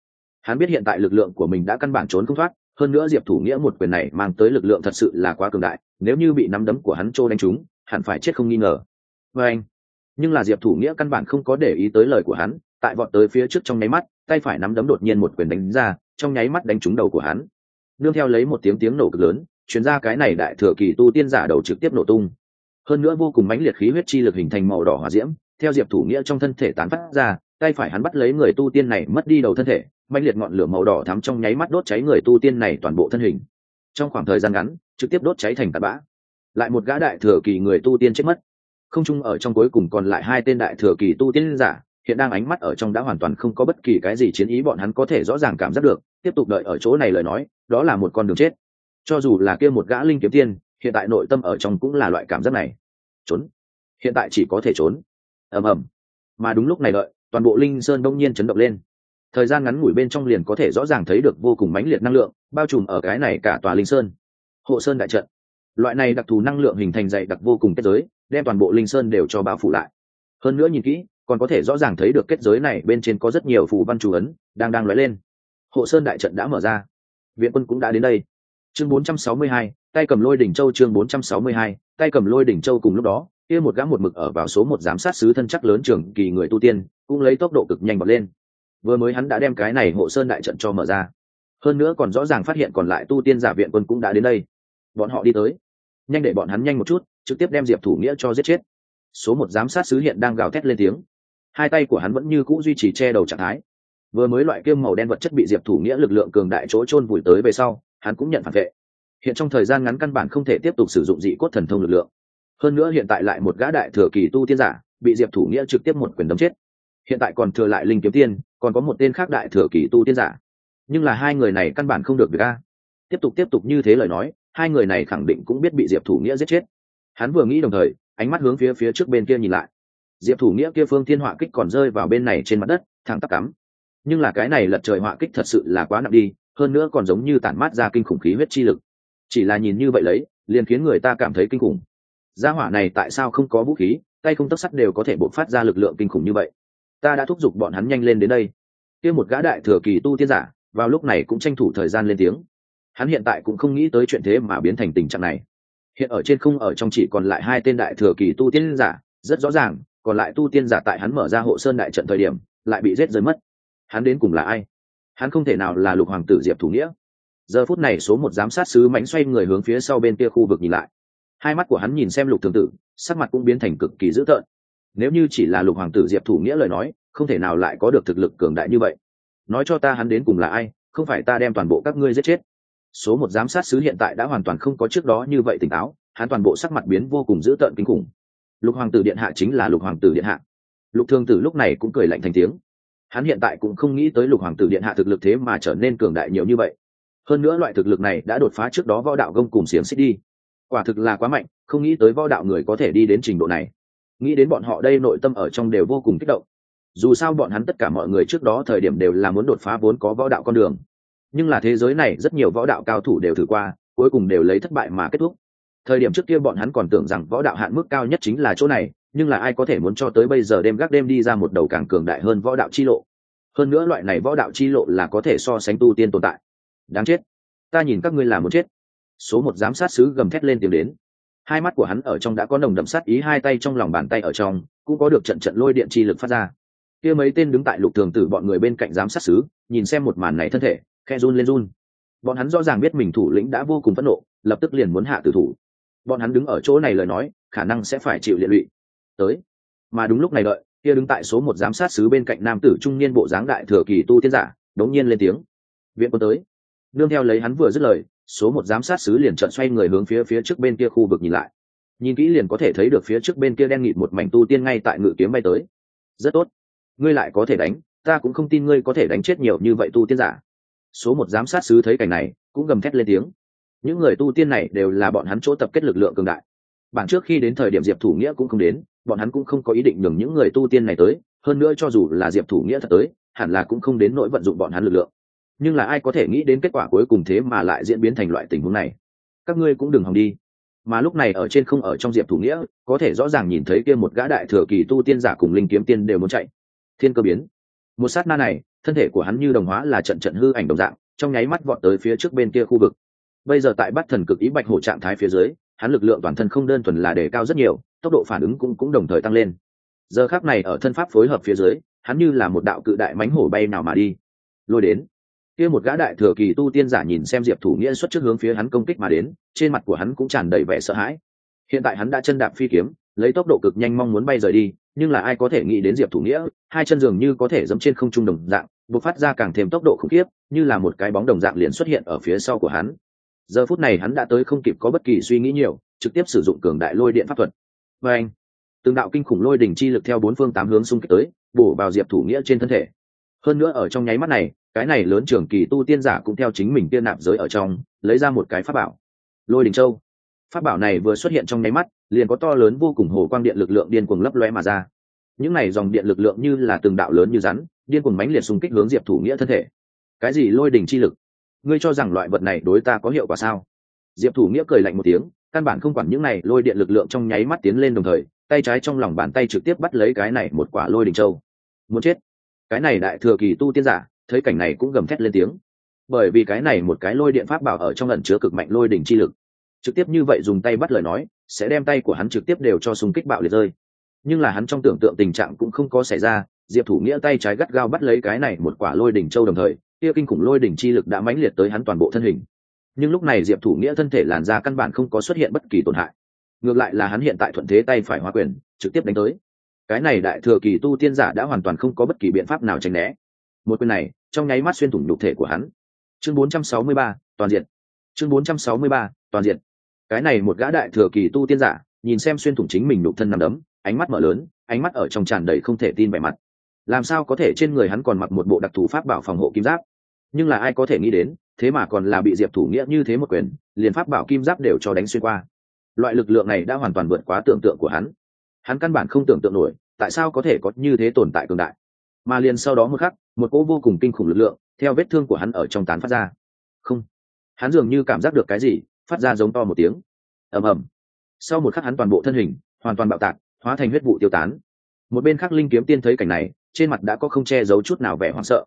Hắn biết hiện tại lực lượng của mình đã căn bản trốn không thoát, hơn nữa diệp thủ nghĩa một quyền này mang tới lực lượng thật sự là quá cường đại, nếu như bị nắm đấm của hắn trô đánh trúng, hẳn phải chết không nghi ngờ. Và anh, nhưng là diệp thủ nghĩa căn bản không có để ý tới lời của hắn, tại vọt tới phía trước trong nháy mắt, tay phải nắm đấm đột nhiên một quyền đánh ra, trong nháy mắt đánh trúng đầu của hắn. Nương theo lấy một tiếng tiếng nổ cực lớn chuyên gia cái này đại thừa kỳ tu tiên giả đầu trực tiếp nổ tung. Hơn nữa vô cùng mãnh liệt khí huyết chi lực hình thành màu đỏ hỏa diễm, theo diệp thủ nghĩa trong thân thể tán phát ra, tay phải hắn bắt lấy người tu tiên này mất đi đầu thân thể, mãnh liệt ngọn lửa màu đỏ thắm trong nháy mắt đốt cháy người tu tiên này toàn bộ thân hình. Trong khoảng thời gian ngắn, trực tiếp đốt cháy thành tạt bã. Lại một gã đại thừa kỳ người tu tiên chết mất. Không chung ở trong cuối cùng còn lại hai tên đại thừa kỳ tu tiên giả, hiện đang ánh mắt ở trong đã hoàn toàn không có bất kỳ cái gì chiến ý bọn hắn có thể rõ ràng cảm giác được. Tiếp tục đợi ở chỗ này lời nói, đó là một con đường chết cho dù là kia một gã linh kiếm tiên, hiện tại nội tâm ở trong cũng là loại cảm giác này. Trốn. Hiện tại chỉ có thể trốn. Ầm ầm. Mà đúng lúc này đợi, toàn bộ linh sơn đông nhiên chấn động lên. Thời gian ngắn ngủi bên trong liền có thể rõ ràng thấy được vô cùng mãnh liệt năng lượng, bao trùm ở cái này cả tòa linh sơn. Hộ sơn đại trận. Loại này đặc thù năng lượng hình thành dày đặc vô cùng kết giới, đem toàn bộ linh sơn đều cho bao phủ lại. Hơn nữa nhìn kỹ, còn có thể rõ ràng thấy được kết giới này bên trên có rất nhiều phù văn chủ ấn đang đang lóe lên. Hộ sơn đại trận đã mở ra. Viện quân cũng đã đến đây chương 462, tay cầm lôi đỉnh châu chương 462, tay cầm lôi đỉnh châu cùng lúc đó kia một gã một mực ở vào số một giám sát sứ thân chắc lớn trưởng kỳ người tu tiên cũng lấy tốc độ cực nhanh bật lên. Vừa mới hắn đã đem cái này hộ sơn đại trận cho mở ra. Hơn nữa còn rõ ràng phát hiện còn lại tu tiên giả viện quân cũng đã đến đây. Bọn họ đi tới. Nhanh để bọn hắn nhanh một chút trực tiếp đem diệp thủ nghĩa cho giết chết. Số một giám sát sứ hiện đang gào thét lên tiếng. Hai tay của hắn vẫn như cũ duy trì che đầu trạng thái. Vừa mới loại kiêm màu đen vật chất bị diệp thủ nghĩa lực lượng cường đại chỗ trôn vùi tới về sau hắn cũng nhận phản vệ. Hiện trong thời gian ngắn căn bản không thể tiếp tục sử dụng dị cốt thần thông lực lượng. Hơn nữa hiện tại lại một gã đại thừa kỳ tu tiên giả, bị diệp thủ nghĩa trực tiếp một quyền đấm chết. Hiện tại còn thừa lại linh kiếm tiên, còn có một tên khác đại thừa kỳ tu tiên giả. Nhưng là hai người này căn bản không được việc a. Tiếp tục tiếp tục như thế lời nói, hai người này khẳng định cũng biết bị diệp thủ nghĩa giết chết. Hắn vừa nghĩ đồng thời, ánh mắt hướng phía phía trước bên kia nhìn lại. Diệp thủ nghĩa kia phương thiên họa kích còn rơi vào bên này trên mặt đất, thẳng tắp cắm. Nhưng là cái này lật trời họa kích thật sự là quá nặng đi hơn nữa còn giống như tản mát ra kinh khủng khí huyết chi lực. Chỉ là nhìn như vậy lấy, liền khiến người ta cảm thấy kinh khủng. Gia hỏa này tại sao không có vũ khí, tay không tấc sắt đều có thể bộc phát ra lực lượng kinh khủng như vậy. Ta đã thúc giục bọn hắn nhanh lên đến đây. Kia một gã đại thừa kỳ tu tiên giả, vào lúc này cũng tranh thủ thời gian lên tiếng. Hắn hiện tại cũng không nghĩ tới chuyện thế mà biến thành tình trạng này. Hiện ở trên không ở trong chỉ còn lại hai tên đại thừa kỳ tu tiên giả, rất rõ ràng, còn lại tu tiên giả tại hắn mở ra hộ sơn đại trận thời điểm, lại bị giết rơi mất. Hắn đến cùng là ai? Hắn không thể nào là lục hoàng tử diệp thủ nghĩa. Giờ phút này số một giám sát sứ mánh xoay người hướng phía sau bên kia khu vực nhìn lại. Hai mắt của hắn nhìn xem lục thường tử, sắc mặt cũng biến thành cực kỳ dữ tợn. Nếu như chỉ là lục hoàng tử diệp thủ nghĩa lời nói, không thể nào lại có được thực lực cường đại như vậy. Nói cho ta hắn đến cùng là ai, không phải ta đem toàn bộ các ngươi giết chết. Số một giám sát sứ hiện tại đã hoàn toàn không có trước đó như vậy tỉnh táo, hắn toàn bộ sắc mặt biến vô cùng dữ tợn kinh khủng. Lục hoàng tử điện hạ chính là lục hoàng tử điện hạ. Lục thương tử lúc này cũng cười lạnh thành tiếng hắn hiện tại cũng không nghĩ tới lục hoàng tử điện hạ thực lực thế mà trở nên cường đại nhiều như vậy. Hơn nữa loại thực lực này đã đột phá trước đó võ đạo gông cùng xiềng xích đi. Quả thực là quá mạnh, không nghĩ tới võ đạo người có thể đi đến trình độ này. Nghĩ đến bọn họ đây nội tâm ở trong đều vô cùng kích động. Dù sao bọn hắn tất cả mọi người trước đó thời điểm đều là muốn đột phá vốn có võ đạo con đường. Nhưng là thế giới này rất nhiều võ đạo cao thủ đều thử qua, cuối cùng đều lấy thất bại mà kết thúc. Thời điểm trước kia bọn hắn còn tưởng rằng võ đạo hạn mức cao nhất chính là chỗ này nhưng là ai có thể muốn cho tới bây giờ đêm gác đêm đi ra một đầu càng cường đại hơn võ đạo chi lộ? Hơn nữa loại này võ đạo chi lộ là có thể so sánh tu tiên tồn tại. Đáng chết. Ta nhìn các ngươi là muốn chết. Số một giám sát sứ gầm thét lên tiếng đến. Hai mắt của hắn ở trong đã có nồng đậm sát ý, hai tay trong lòng bàn tay ở trong cũng có được trận trận lôi điện chi lực phát ra. Kia mấy tên đứng tại lục thường tử bọn người bên cạnh giám sát sứ, nhìn xem một màn này thân thể khe run lên run. Bọn hắn rõ ràng biết mình thủ lĩnh đã vô cùng phẫn nộ, lập tức liền muốn hạ tử thủ. Bọn hắn đứng ở chỗ này lời nói, khả năng sẽ phải chịu liệt lụy tới. Mà đúng lúc này đợi, kia đứng tại số một giám sát sứ bên cạnh nam tử trung niên bộ dáng đại thừa kỳ tu tiên giả, đống nhiên lên tiếng. Viện quân tới. Nương theo lấy hắn vừa dứt lời, số một giám sát sứ liền trận xoay người hướng phía phía trước bên kia khu vực nhìn lại. Nhìn kỹ liền có thể thấy được phía trước bên kia đen nghịt một mảnh tu tiên ngay tại ngự kiếm bay tới. Rất tốt. Ngươi lại có thể đánh, ta cũng không tin ngươi có thể đánh chết nhiều như vậy tu tiên giả. Số một giám sát sứ thấy cảnh này, cũng gầm thét lên tiếng. Những người tu tiên này đều là bọn hắn chỗ tập kết lực lượng cường đại. Bản trước khi đến thời điểm diệp thủ nghĩa cũng không đến bọn hắn cũng không có ý định nhường những người tu tiên này tới, hơn nữa cho dù là diệp thủ nghĩa thật tới, hẳn là cũng không đến nỗi vận dụng bọn hắn lực lượng. Nhưng là ai có thể nghĩ đến kết quả cuối cùng thế mà lại diễn biến thành loại tình huống này? Các ngươi cũng đừng hòng đi. Mà lúc này ở trên không ở trong diệp thủ nghĩa, có thể rõ ràng nhìn thấy kia một gã đại thừa kỳ tu tiên giả cùng linh kiếm tiên đều muốn chạy. Thiên cơ biến. Một sát na này, thân thể của hắn như đồng hóa là trận trận hư ảnh đồng dạng, trong nháy mắt vọt tới phía trước bên kia khu vực. Bây giờ tại bắt thần cực ý bạch hổ trạng thái phía dưới hắn lực lượng toàn thân không đơn thuần là đề cao rất nhiều, tốc độ phản ứng cũng cũng đồng thời tăng lên. Giờ khác này ở thân pháp phối hợp phía dưới, hắn như là một đạo cự đại mánh hổ bay nào mà đi. Lôi đến. Kia một gã đại thừa kỳ tu tiên giả nhìn xem diệp thủ nghĩa xuất trước hướng phía hắn công kích mà đến, trên mặt của hắn cũng tràn đầy vẻ sợ hãi. Hiện tại hắn đã chân đạp phi kiếm, lấy tốc độ cực nhanh mong muốn bay rời đi, nhưng là ai có thể nghĩ đến diệp thủ nghĩa, hai chân dường như có thể dẫm trên không trung đồng dạng, bộc phát ra càng thêm tốc độ khủng khiếp, như là một cái bóng đồng dạng liền xuất hiện ở phía sau của hắn giờ phút này hắn đã tới không kịp có bất kỳ suy nghĩ nhiều, trực tiếp sử dụng cường đại lôi điện pháp thuật. Và anh, từng đạo kinh khủng lôi đỉnh chi lực theo bốn phương tám hướng xung kích tới, bổ vào diệp thủ nghĩa trên thân thể. Hơn nữa ở trong nháy mắt này, cái này lớn trường kỳ tu tiên giả cũng theo chính mình tiên nạp giới ở trong, lấy ra một cái pháp bảo. Lôi đình châu. Pháp bảo này vừa xuất hiện trong nháy mắt, liền có to lớn vô cùng hồ quang điện lực lượng điên cuồng lấp loe mà ra. Những này dòng điện lực lượng như là từng đạo lớn như rắn, điên cuồng mãnh liệt xung kích hướng diệp thủ nghĩa thân thể. Cái gì lôi đình chi lực? Ngươi cho rằng loại vật này đối ta có hiệu quả sao? Diệp thủ nghĩa cười lạnh một tiếng, căn bản không quản những này, lôi điện lực lượng trong nháy mắt tiến lên đồng thời, tay trái trong lòng bàn tay trực tiếp bắt lấy cái này một quả lôi đình châu. Muốn chết. Cái này đại thừa kỳ tu tiên giả, thấy cảnh này cũng gầm thét lên tiếng. Bởi vì cái này một cái lôi điện pháp bảo ở trong lần chứa cực mạnh lôi đỉnh chi lực. Trực tiếp như vậy dùng tay bắt lời nói, sẽ đem tay của hắn trực tiếp đều cho súng kích bạo liệt rơi. Nhưng là hắn trong tưởng tượng tình trạng cũng không có xảy ra, diệp thủ nghĩa tay trái gắt gao bắt lấy cái này một quả lôi đỉnh châu đồng thời kia kinh khủng lôi đỉnh chi lực đã mãnh liệt tới hắn toàn bộ thân hình. Nhưng lúc này diệp thủ nghĩa thân thể làn da căn bản không có xuất hiện bất kỳ tổn hại. Ngược lại là hắn hiện tại thuận thế tay phải hoa quyền trực tiếp đánh tới. Cái này đại thừa kỳ tu tiên giả đã hoàn toàn không có bất kỳ biện pháp nào tránh né. Một quyền này trong nháy mắt xuyên thủng nhục thể của hắn. Chương 463, toàn diện. Chương 463, toàn diện. Cái này một gã đại thừa kỳ tu tiên giả nhìn xem xuyên thủng chính mình nhục thân nằm đấm ánh mắt mở lớn ánh mắt ở trong tràn đầy không thể tin vẻ mặt. Làm sao có thể trên người hắn còn mặc một bộ đặc thù pháp bảo phòng hộ kim giáp? Nhưng là ai có thể nghĩ đến, thế mà còn là bị diệp thủ nghĩa như thế một quyền, liền pháp bảo kim giáp đều cho đánh xuyên qua. Loại lực lượng này đã hoàn toàn vượt quá tưởng tượng của hắn. Hắn căn bản không tưởng tượng nổi, tại sao có thể có như thế tồn tại cường đại. Mà liền sau đó một khắc, một cỗ vô cùng kinh khủng lực lượng, theo vết thương của hắn ở trong tán phát ra. Không. Hắn dường như cảm giác được cái gì, phát ra giống to một tiếng. Ầm ầm. Sau một khắc hắn toàn bộ thân hình, hoàn toàn bạo tạc, hóa thành huyết vụ tiêu tán. Một bên khác linh kiếm tiên thấy cảnh này, trên mặt đã có không che giấu chút nào vẻ hoảng sợ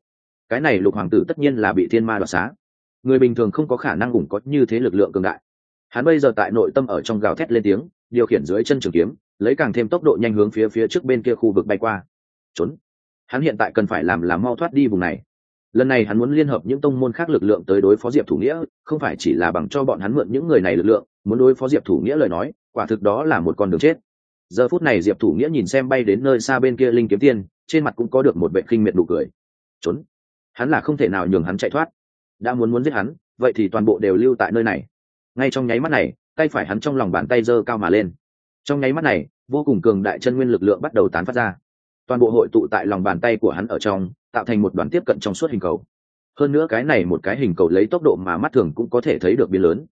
cái này lục hoàng tử tất nhiên là bị thiên ma đoạt xá. Người bình thường không có khả năng ủng có như thế lực lượng cường đại. Hắn bây giờ tại nội tâm ở trong gào thét lên tiếng, điều khiển dưới chân trường kiếm, lấy càng thêm tốc độ nhanh hướng phía phía trước bên kia khu vực bay qua. Trốn. Hắn hiện tại cần phải làm là mau thoát đi vùng này. Lần này hắn muốn liên hợp những tông môn khác lực lượng tới đối phó diệp thủ nghĩa, không phải chỉ là bằng cho bọn hắn mượn những người này lực lượng, muốn đối phó diệp thủ nghĩa lời nói, quả thực đó là một con đường chết. Giờ phút này diệp thủ nghĩa nhìn xem bay đến nơi xa bên kia linh kiếm tiên, trên mặt cũng có được một vệ khinh miệt nụ cười. Trốn hắn là không thể nào nhường hắn chạy thoát. Đã muốn muốn giết hắn, vậy thì toàn bộ đều lưu tại nơi này. Ngay trong nháy mắt này, tay phải hắn trong lòng bàn tay giơ cao mà lên. Trong nháy mắt này, vô cùng cường đại chân nguyên lực lượng bắt đầu tán phát ra. Toàn bộ hội tụ tại lòng bàn tay của hắn ở trong, tạo thành một đoàn tiếp cận trong suốt hình cầu. Hơn nữa cái này một cái hình cầu lấy tốc độ mà mắt thường cũng có thể thấy được biến lớn.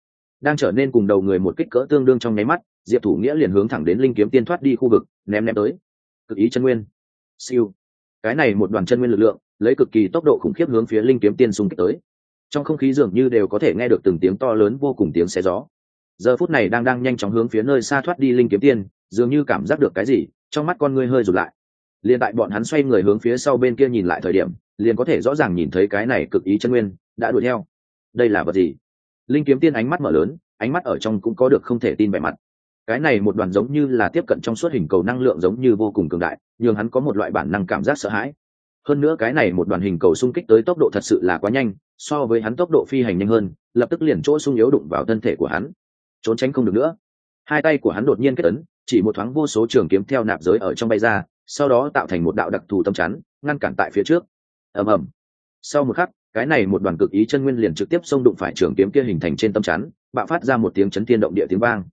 Đang trở nên cùng đầu người một kích cỡ tương đương trong nháy mắt, diệp thủ nghĩa liền hướng thẳng đến linh kiếm tiên thoát đi khu vực, ném ném tới. Cực ý chân nguyên. Siêu cái này một đoàn chân nguyên lực lượng, lấy cực kỳ tốc độ khủng khiếp hướng phía linh kiếm tiên xung kích tới. Trong không khí dường như đều có thể nghe được từng tiếng to lớn vô cùng tiếng xé gió. Giờ phút này đang đang nhanh chóng hướng phía nơi xa thoát đi linh kiếm tiên, dường như cảm giác được cái gì, trong mắt con ngươi hơi rụt lại. Liền tại bọn hắn xoay người hướng phía sau bên kia nhìn lại thời điểm, liền có thể rõ ràng nhìn thấy cái này cực ý chân nguyên, đã đuổi theo. Đây là vật gì? Linh kiếm tiên ánh mắt mở lớn, ánh mắt ở trong cũng có được không thể tin vẻ mặt cái này một đoàn giống như là tiếp cận trong suốt hình cầu năng lượng giống như vô cùng cường đại, nhường hắn có một loại bản năng cảm giác sợ hãi. Hơn nữa cái này một đoàn hình cầu xung kích tới tốc độ thật sự là quá nhanh, so với hắn tốc độ phi hành nhanh hơn, lập tức liền chỗ sung yếu đụng vào thân thể của hắn. Trốn tránh không được nữa. Hai tay của hắn đột nhiên kết ấn, chỉ một thoáng vô số trường kiếm theo nạp giới ở trong bay ra, sau đó tạo thành một đạo đặc thù tâm chắn, ngăn cản tại phía trước. Ầm ầm. Sau một khắc, cái này một đoàn cực ý chân nguyên liền trực tiếp xông đụng phải trường kiếm kia hình thành trên tâm chắn, bạo phát ra một tiếng chấn thiên động địa tiếng vang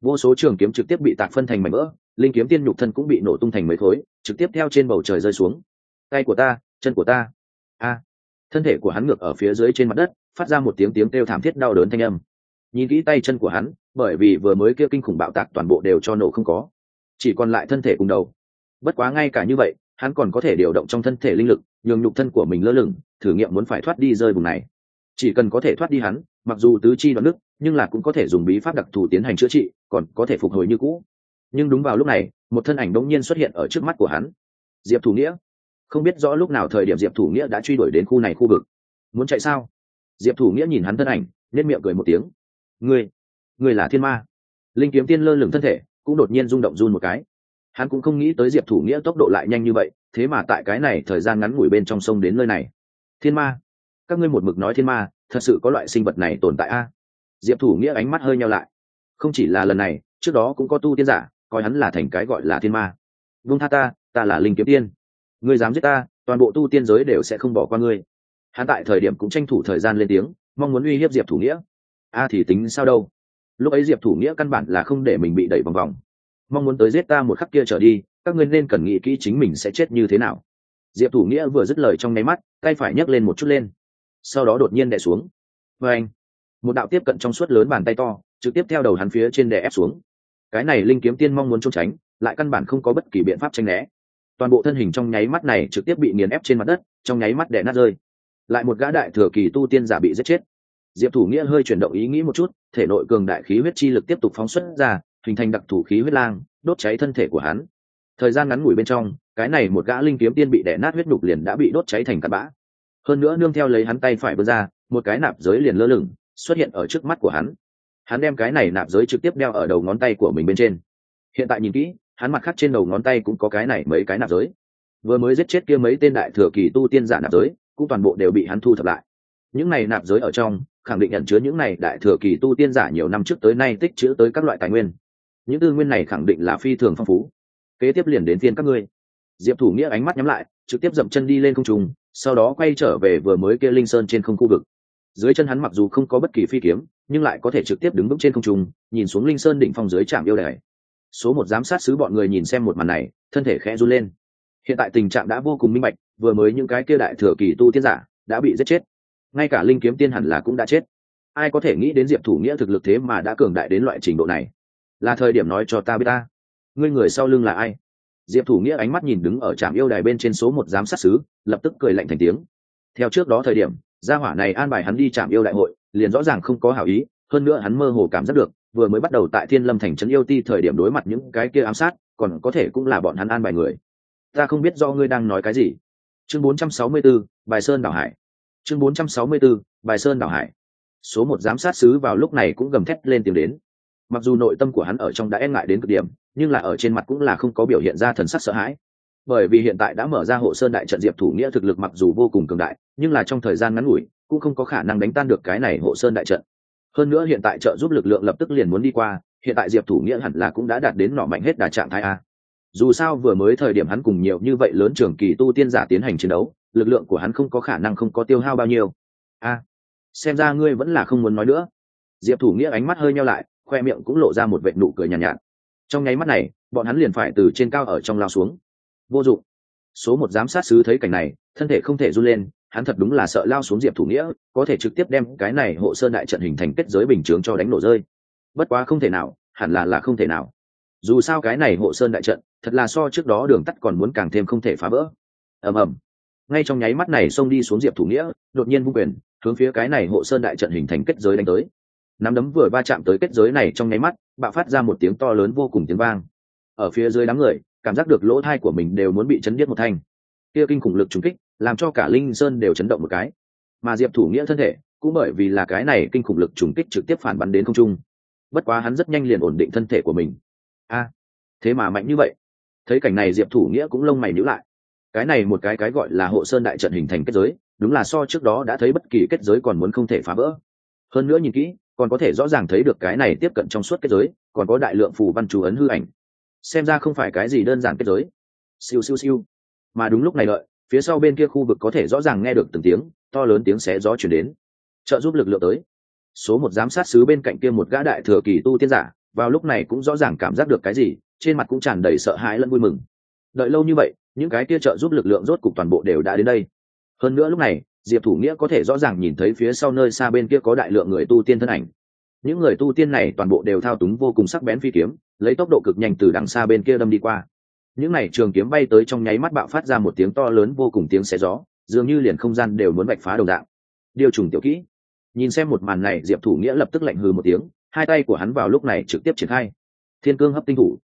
vô số trường kiếm trực tiếp bị tạc phân thành mảnh vỡ, linh kiếm tiên nhục thân cũng bị nổ tung thành mấy khối, trực tiếp theo trên bầu trời rơi xuống. Tay của ta, chân của ta. A. Thân thể của hắn ngược ở phía dưới trên mặt đất, phát ra một tiếng tiếng kêu thảm thiết đau đớn thanh âm. Nhìn kỹ tay chân của hắn, bởi vì vừa mới kia kinh khủng bạo tạc toàn bộ đều cho nổ không có. Chỉ còn lại thân thể cùng đầu. Bất quá ngay cả như vậy, hắn còn có thể điều động trong thân thể linh lực, nhường nhục thân của mình lơ lửng, thử nghiệm muốn phải thoát đi rơi vùng này. Chỉ cần có thể thoát đi hắn, mặc dù tứ chi đoạn nước, nhưng là cũng có thể dùng bí pháp đặc thù tiến hành chữa trị còn có thể phục hồi như cũ. Nhưng đúng vào lúc này một thân ảnh đống nhiên xuất hiện ở trước mắt của hắn. Diệp thủ nghĩa. Không biết rõ lúc nào thời điểm diệp thủ nghĩa đã truy đuổi đến khu này khu vực. Muốn chạy sao? Diệp thủ nghĩa nhìn hắn thân ảnh nên miệng cười một tiếng. Người, người là thiên ma. Linh kiếm tiên lơ lửng thân thể cũng đột nhiên rung động run một cái. Hắn cũng không nghĩ tới diệp thủ nghĩa tốc độ lại nhanh như vậy thế mà tại cái này thời gian ngắn ngủi bên trong sông đến nơi này. Thiên ma. Các ngươi một mực nói thiên ma thật sự có loại sinh vật này tồn tại a? Diệp thủ nghĩa ánh mắt hơi nhau lại không chỉ là lần này, trước đó cũng có tu tiên giả, coi hắn là thành cái gọi là thiên ma. Vung tha ta ta là linh kiếm tiên. Ngươi dám giết ta, toàn bộ tu tiên giới đều sẽ không bỏ qua ngươi. Hắn tại thời điểm cũng tranh thủ thời gian lên tiếng, mong muốn uy hiếp diệp thủ nghĩa. A thì tính sao đâu? Lúc ấy diệp thủ nghĩa căn bản là không để mình bị đẩy vòng vòng. Mong muốn tới giết ta một khắc kia trở đi, các ngươi nên cần nghĩ kỹ chính mình sẽ chết như thế nào. Diệp thủ nghĩa vừa dứt lời trong nháy mắt, tay phải nhấc lên một chút lên. Sau đó đột nhiên đè xuống. Và anh một đạo tiếp cận trong suốt lớn bàn tay to trực tiếp theo đầu hắn phía trên đè ép xuống. Cái này linh kiếm tiên mong muốn trốn tránh, lại căn bản không có bất kỳ biện pháp tranh né. Toàn bộ thân hình trong nháy mắt này trực tiếp bị nghiền ép trên mặt đất, trong nháy mắt đè nát rơi. Lại một gã đại thừa kỳ tu tiên giả bị giết chết. Diệp thủ nghĩa hơi chuyển động ý nghĩ một chút, thể nội cường đại khí huyết chi lực tiếp tục phóng xuất ra, hình thành đặc thủ khí huyết lang, đốt cháy thân thể của hắn. Thời gian ngắn ngủi bên trong, cái này một gã linh kiếm tiên bị đẻ nát huyết nhục liền đã bị đốt cháy thành cát bã. Hơn nữa nương theo lấy hắn tay phải vươn ra, một cái nạp giới liền lơ lửng, xuất hiện ở trước mắt của hắn hắn đem cái này nạp giới trực tiếp đeo ở đầu ngón tay của mình bên trên. Hiện tại nhìn kỹ, hắn mặt khác trên đầu ngón tay cũng có cái này mấy cái nạp giới. Vừa mới giết chết kia mấy tên đại thừa kỳ tu tiên giả nạp giới, cũng toàn bộ đều bị hắn thu thập lại. Những này nạp giới ở trong, khẳng định nhận chứa những này đại thừa kỳ tu tiên giả nhiều năm trước tới nay tích chữ tới các loại tài nguyên. Những tư nguyên này khẳng định là phi thường phong phú. Kế tiếp liền đến phiên các ngươi. Diệp thủ nghĩa ánh mắt nhắm lại, trực tiếp dậm chân đi lên không trùng sau đó quay trở về vừa mới kia linh sơn trên không khu vực dưới chân hắn mặc dù không có bất kỳ phi kiếm, nhưng lại có thể trực tiếp đứng vững trên không trung, nhìn xuống linh sơn đỉnh phong dưới trạm yêu đài. Số một giám sát sứ bọn người nhìn xem một màn này, thân thể khẽ run lên. Hiện tại tình trạng đã vô cùng minh bạch, vừa mới những cái kia đại thừa kỳ tu tiên giả đã bị giết chết. Ngay cả linh kiếm tiên hẳn là cũng đã chết. Ai có thể nghĩ đến diệp thủ nghĩa thực lực thế mà đã cường đại đến loại trình độ này? Là thời điểm nói cho ta biết ta. Ngươi người sau lưng là ai? Diệp thủ nghĩa ánh mắt nhìn đứng ở trạm yêu đài bên trên số một giám sát xứ lập tức cười lạnh thành tiếng. Theo trước đó thời điểm gia hỏa này an bài hắn đi chạm yêu đại hội liền rõ ràng không có hảo ý hơn nữa hắn mơ hồ cảm giác được vừa mới bắt đầu tại thiên lâm thành trấn yêu ti thời điểm đối mặt những cái kia ám sát còn có thể cũng là bọn hắn an bài người. Ta không biết do ngươi đang nói cái gì. Chương 464, bài sơn đảo hải. Chương 464, bài sơn đảo hải. Số một giám sát sứ vào lúc này cũng gầm thét lên tìm đến. Mặc dù nội tâm của hắn ở trong đã e ngại đến cực điểm nhưng là ở trên mặt cũng là không có biểu hiện ra thần sắc sợ hãi bởi vì hiện tại đã mở ra hộ sơn đại trận diệp thủ nghĩa thực lực mặc dù vô cùng cường đại nhưng là trong thời gian ngắn ngủi cũng không có khả năng đánh tan được cái này hộ sơn đại trận. Hơn nữa hiện tại trợ giúp lực lượng lập tức liền muốn đi qua hiện tại diệp thủ nghĩa hẳn là cũng đã đạt đến nọ mạnh hết đà trạng thái a. Dù sao vừa mới thời điểm hắn cùng nhiều như vậy lớn trường kỳ tu tiên giả tiến hành chiến đấu lực lượng của hắn không có khả năng không có tiêu hao bao nhiêu. A xem ra ngươi vẫn là không muốn nói nữa. Diệp thủ nghĩa ánh mắt hơi nhau lại khoe miệng cũng lộ ra một vệ nụ cười nhàn nhạt, nhạt. Trong nháy mắt này bọn hắn liền phải từ trên cao ở trong lao xuống vô dụng. Số một giám sát sứ thấy cảnh này, thân thể không thể run lên, hắn thật đúng là sợ lao xuống diệp thủ nghĩa, có thể trực tiếp đem cái này hộ sơn đại trận hình thành kết giới bình chướng cho đánh nổ rơi. Bất quá không thể nào, hẳn là là không thể nào. Dù sao cái này hộ sơn đại trận, thật là so trước đó đường tắt còn muốn càng thêm không thể phá vỡ. Ầm ầm. Ngay trong nháy mắt này xông đi xuống diệp thủ nghĩa, đột nhiên vung quyền, hướng phía cái này hộ sơn đại trận hình thành kết giới đánh tới. Nắm đấm vừa va chạm tới kết giới này trong nháy mắt, bạo phát ra một tiếng to lớn vô cùng tiếng vang. Ở phía dưới đám người cảm giác được lỗ thai của mình đều muốn bị chấn điếc một thanh. Kia kinh khủng lực trùng kích, làm cho cả linh sơn đều chấn động một cái. Mà diệp thủ nghĩa thân thể, cũng bởi vì là cái này kinh khủng lực trùng kích trực tiếp phản bắn đến không trung. Bất quá hắn rất nhanh liền ổn định thân thể của mình. A, thế mà mạnh như vậy. Thấy cảnh này diệp thủ nghĩa cũng lông mày nhữ lại. Cái này một cái cái gọi là hộ sơn đại trận hình thành kết giới, đúng là so trước đó đã thấy bất kỳ kết giới còn muốn không thể phá vỡ. Hơn nữa nhìn kỹ, còn có thể rõ ràng thấy được cái này tiếp cận trong suốt kết giới, còn có đại lượng phù văn chú ấn hư ảnh xem ra không phải cái gì đơn giản kết giới. Siêu siêu siêu. Mà đúng lúc này đợi, phía sau bên kia khu vực có thể rõ ràng nghe được từng tiếng, to lớn tiếng xé gió chuyển đến. Trợ giúp lực lượng tới. Số một giám sát sứ bên cạnh kia một gã đại thừa kỳ tu tiên giả, vào lúc này cũng rõ ràng cảm giác được cái gì, trên mặt cũng tràn đầy sợ hãi lẫn vui mừng. Đợi lâu như vậy, những cái kia trợ giúp lực lượng rốt cục toàn bộ đều đã đến đây. Hơn nữa lúc này, diệp thủ nghĩa có thể rõ ràng nhìn thấy phía sau nơi xa bên kia có đại lượng người tu tiên thân ảnh những người tu tiên này toàn bộ đều thao túng vô cùng sắc bén phi kiếm, lấy tốc độ cực nhanh từ đằng xa bên kia đâm đi qua. Những này trường kiếm bay tới trong nháy mắt bạo phát ra một tiếng to lớn vô cùng tiếng xé gió, dường như liền không gian đều muốn vạch phá đầu dạng. Điều trùng tiểu kỹ. Nhìn xem một màn này, diệp thủ nghĩa lập tức lạnh hừ một tiếng, hai tay của hắn vào lúc này trực tiếp triển khai. Thiên cương hấp tinh thủ.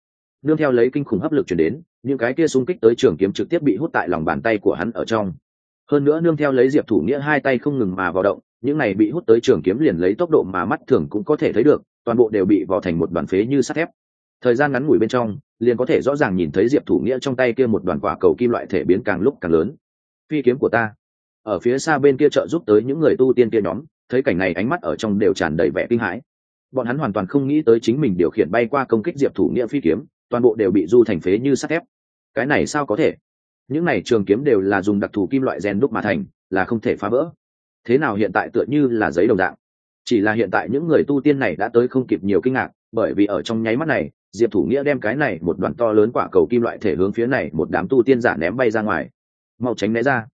Nương theo lấy kinh khủng hấp lực chuyển đến, những cái kia xung kích tới trường kiếm trực tiếp bị hút tại lòng bàn tay của hắn ở trong. Hơn nữa nương theo lấy diệp thủ nghĩa hai tay không ngừng mà vào động những này bị hút tới trường kiếm liền lấy tốc độ mà mắt thường cũng có thể thấy được, toàn bộ đều bị vò thành một đoàn phế như sắt thép. Thời gian ngắn ngủi bên trong, liền có thể rõ ràng nhìn thấy diệp thủ nghĩa trong tay kia một đoàn quả cầu kim loại thể biến càng lúc càng lớn. Phi kiếm của ta. Ở phía xa bên kia trợ giúp tới những người tu tiên kia nhóm, thấy cảnh này ánh mắt ở trong đều tràn đầy vẻ kinh hãi. Bọn hắn hoàn toàn không nghĩ tới chính mình điều khiển bay qua công kích diệp thủ nghĩa phi kiếm, toàn bộ đều bị du thành phế như sắt thép. Cái này sao có thể? Những này trường kiếm đều là dùng đặc thù kim loại rèn đúc mà thành, là không thể phá vỡ thế nào hiện tại tựa như là giấy đồng dạng? Chỉ là hiện tại những người tu tiên này đã tới không kịp nhiều kinh ngạc, bởi vì ở trong nháy mắt này, diệp thủ nghĩa đem cái này một đoàn to lớn quả cầu kim loại thể hướng phía này một đám tu tiên giả ném bay ra ngoài. Mau tránh né ra.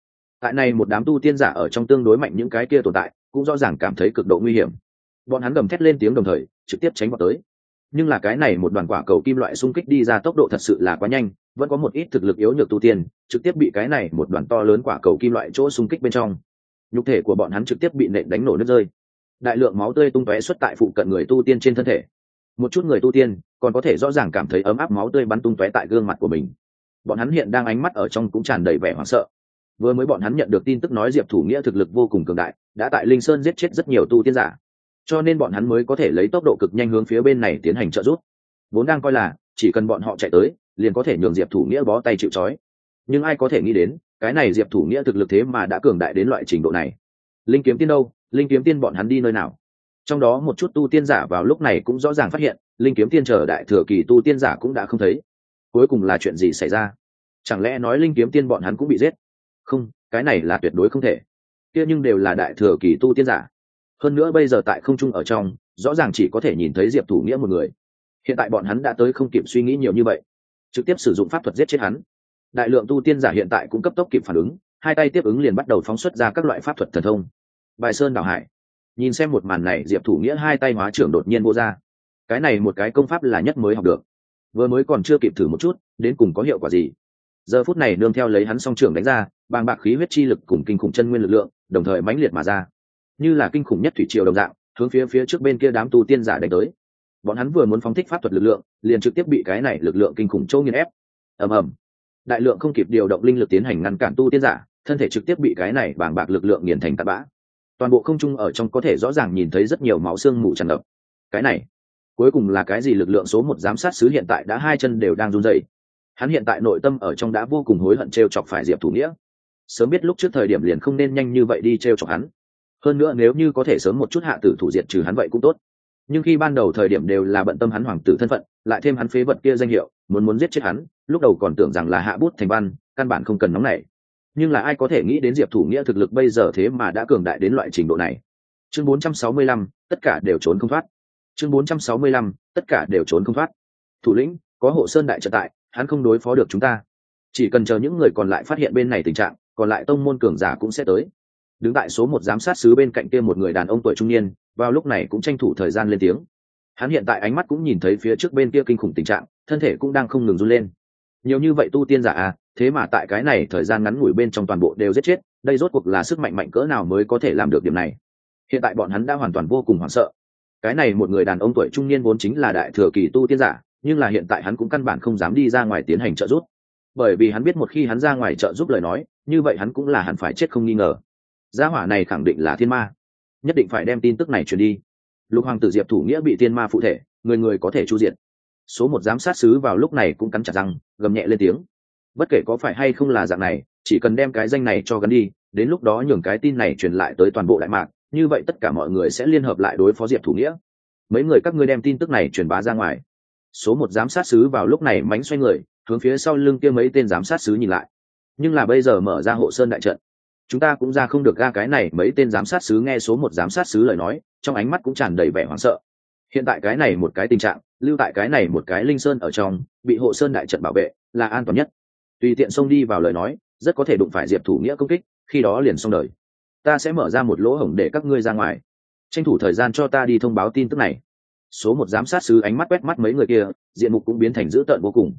Tại này một đám tu tiên giả ở trong tương đối mạnh những cái kia tồn tại, cũng rõ ràng cảm thấy cực độ nguy hiểm. Bọn hắn gầm thét lên tiếng đồng thời, trực tiếp tránh vào tới. Nhưng là cái này một đoàn quả cầu kim loại xung kích đi ra tốc độ thật sự là quá nhanh, vẫn có một ít thực lực yếu nhược tu tiên, trực tiếp bị cái này một đoàn to lớn quả cầu kim loại chỗ xung kích bên trong nhục thể của bọn hắn trực tiếp bị nện đánh nổ nước rơi. Đại lượng máu tươi tung tóe xuất tại phụ cận người tu tiên trên thân thể. Một chút người tu tiên còn có thể rõ ràng cảm thấy ấm áp máu tươi bắn tung tóe tại gương mặt của mình. Bọn hắn hiện đang ánh mắt ở trong cũng tràn đầy vẻ hoảng sợ. Vừa mới bọn hắn nhận được tin tức nói diệp thủ nghĩa thực lực vô cùng cường đại, đã tại linh sơn giết chết rất nhiều tu tiên giả. Cho nên bọn hắn mới có thể lấy tốc độ cực nhanh hướng phía bên này tiến hành trợ giúp. Vốn đang coi là, chỉ cần bọn họ chạy tới, liền có thể nhường diệp thủ nghĩa bó tay chịu c nhưng ai có thể nghĩ đến cái này diệp thủ nghĩa thực lực thế mà đã cường đại đến loại trình độ này. Linh kiếm tiên đâu? Linh kiếm tiên bọn hắn đi nơi nào? Trong đó một chút tu tiên giả vào lúc này cũng rõ ràng phát hiện, linh kiếm tiên chờ đại thừa kỳ tu tiên giả cũng đã không thấy. Cuối cùng là chuyện gì xảy ra? Chẳng lẽ nói linh kiếm tiên bọn hắn cũng bị giết? Không, cái này là tuyệt đối không thể. Kia nhưng đều là đại thừa kỳ tu tiên giả. Hơn nữa bây giờ tại không trung ở trong, rõ ràng chỉ có thể nhìn thấy diệp thủ nghĩa một người. Hiện tại bọn hắn đã tới không kịp suy nghĩ nhiều như vậy. Trực tiếp sử dụng pháp thuật giết chết hắn đại lượng tu tiên giả hiện tại cũng cấp tốc kịp phản ứng, hai tay tiếp ứng liền bắt đầu phóng xuất ra các loại pháp thuật thần thông. Bài sơn đảo hải, nhìn xem một màn này, diệp thủ nghĩa hai tay hóa trưởng đột nhiên vô ra. Cái này một cái công pháp là nhất mới học được. Vừa mới còn chưa kịp thử một chút, đến cùng có hiệu quả gì? Giờ phút này nương theo lấy hắn song trưởng đánh ra, bàng bạc khí huyết chi lực cùng kinh khủng chân nguyên lực lượng, đồng thời mãnh liệt mà ra. Như là kinh khủng nhất thủy triều đồng dạng, hướng phía phía trước bên kia đám tu tiên giả đánh tới. Bọn hắn vừa muốn phóng thích pháp thuật lực lượng, liền trực tiếp bị cái này lực lượng kinh khủng châu nghiên ép. Ầm ầm đại lượng không kịp điều động linh lực tiến hành ngăn cản tu tiên giả, thân thể trực tiếp bị cái này bàng bạc lực lượng nghiền thành tạt bã. Toàn bộ không trung ở trong có thể rõ ràng nhìn thấy rất nhiều máu xương mù tràn ngập. Cái này, cuối cùng là cái gì lực lượng số một giám sát sứ hiện tại đã hai chân đều đang run dậy hắn hiện tại nội tâm ở trong đã vô cùng hối hận t r e o chọc phải diệp thủ nghĩa. Sớm biết lúc trước thời điểm liền không nên nhanh như vậy đi t r e o chọc hắn. Hơn nữa nếu như có thể sớm một chút hạ tử thủ diệt trừ hắn vậy cũng tốt. Nhưng khi ban đầu thời điểm đều là bận tâm hắn hoàng tử thân phận lại thêm hắn phế vật kia danh hiệu muốn muốn giết chết hắn lúc đầu còn tưởng rằng là hạ bút thành văn căn bản không cần nóng này nhưng là ai có thể nghĩ đến diệp thủ nghĩa thực lực bây giờ thế mà đã cường đại đến loại trình độ này? Chương 465, tất cả đều trốn không thoát. Chương 465, tất cả đều trốn không thoát. Thủ lĩnh có hộ sơn đại trận tại hắn không đối phó được chúng ta. Chỉ cần chờ những người còn lại phát hiện bên này tình trạng còn lại tông môn cường giả cũng sẽ tới. Đứng tại số một giám sát sứ bên cạnh kia một người đàn ông tuổi trung niên vào lúc này cũng tranh thủ thời gian lên tiếng hắn hiện tại ánh mắt cũng nhìn thấy phía trước bên kia kinh khủng tình trạng, thân thể cũng đang không ngừng run lên. Nhiều như vậy tu tiên giả à thế mà tại cái này thời gian ngắn ngủi bên trong toàn bộ đều giết chết, đây rốt cuộc là sức mạnh mạnh cỡ nào mới có thể làm được điểm này? Hiện tại bọn hắn đã hoàn toàn vô cùng hoảng sợ. Cái này một người đàn ông tuổi trung niên vốn chính là đại thừa kỳ tu tiên giả, nhưng là hiện tại hắn cũng căn bản không dám đi ra ngoài tiến hành trợ giúp. Bởi vì hắn biết một khi hắn ra ngoài trợ giúp lời nói, như vậy hắn cũng là hẳn phải chết không nghi ngờ. Gia hỏa này khẳng định là thiên ma. Nhất định phải đem tin tức này truyền đi lục hoàng tử diệp thủ nghĩa bị tiên ma phụ thể, người người có thể chu diện số một giám sát sứ vào lúc này cũng cắn chặt răng, gầm nhẹ lên tiếng. Bất kể có phải hay không là dạng này, chỉ cần đem cái danh này cho gắn đi, đến lúc đó nhường cái tin này truyền lại tới toàn bộ đại mạc như vậy tất cả mọi người sẽ liên hợp lại đối phó diệp thủ nghĩa. Mấy người các ngươi đem tin tức này truyền bá ra ngoài. Số một giám sát sứ vào lúc này mánh xoay người, hướng phía sau lưng kia mấy tên giám sát sứ nhìn lại. Nhưng là bây giờ mở ra hộ sơn đại trận chúng ta cũng ra không được ga cái này, mấy tên giám sát sứ nghe số một giám sát sứ lời nói, trong ánh mắt cũng tràn đầy vẻ hoảng sợ. Hiện tại cái này một cái tình trạng, lưu tại cái này một cái linh sơn ở trong, bị hộ sơn đại trận bảo vệ, là an toàn nhất. Tùy tiện xông đi vào lời nói, rất có thể đụng phải diệp thủ nghĩa công kích, khi đó liền xong đời. Ta sẽ mở ra một lỗ hổng để các ngươi ra ngoài. Tranh thủ thời gian cho ta đi thông báo tin tức này. Số một giám sát sứ ánh mắt quét mắt mấy người kia, diện mục cũng biến thành dữ tợn vô cùng.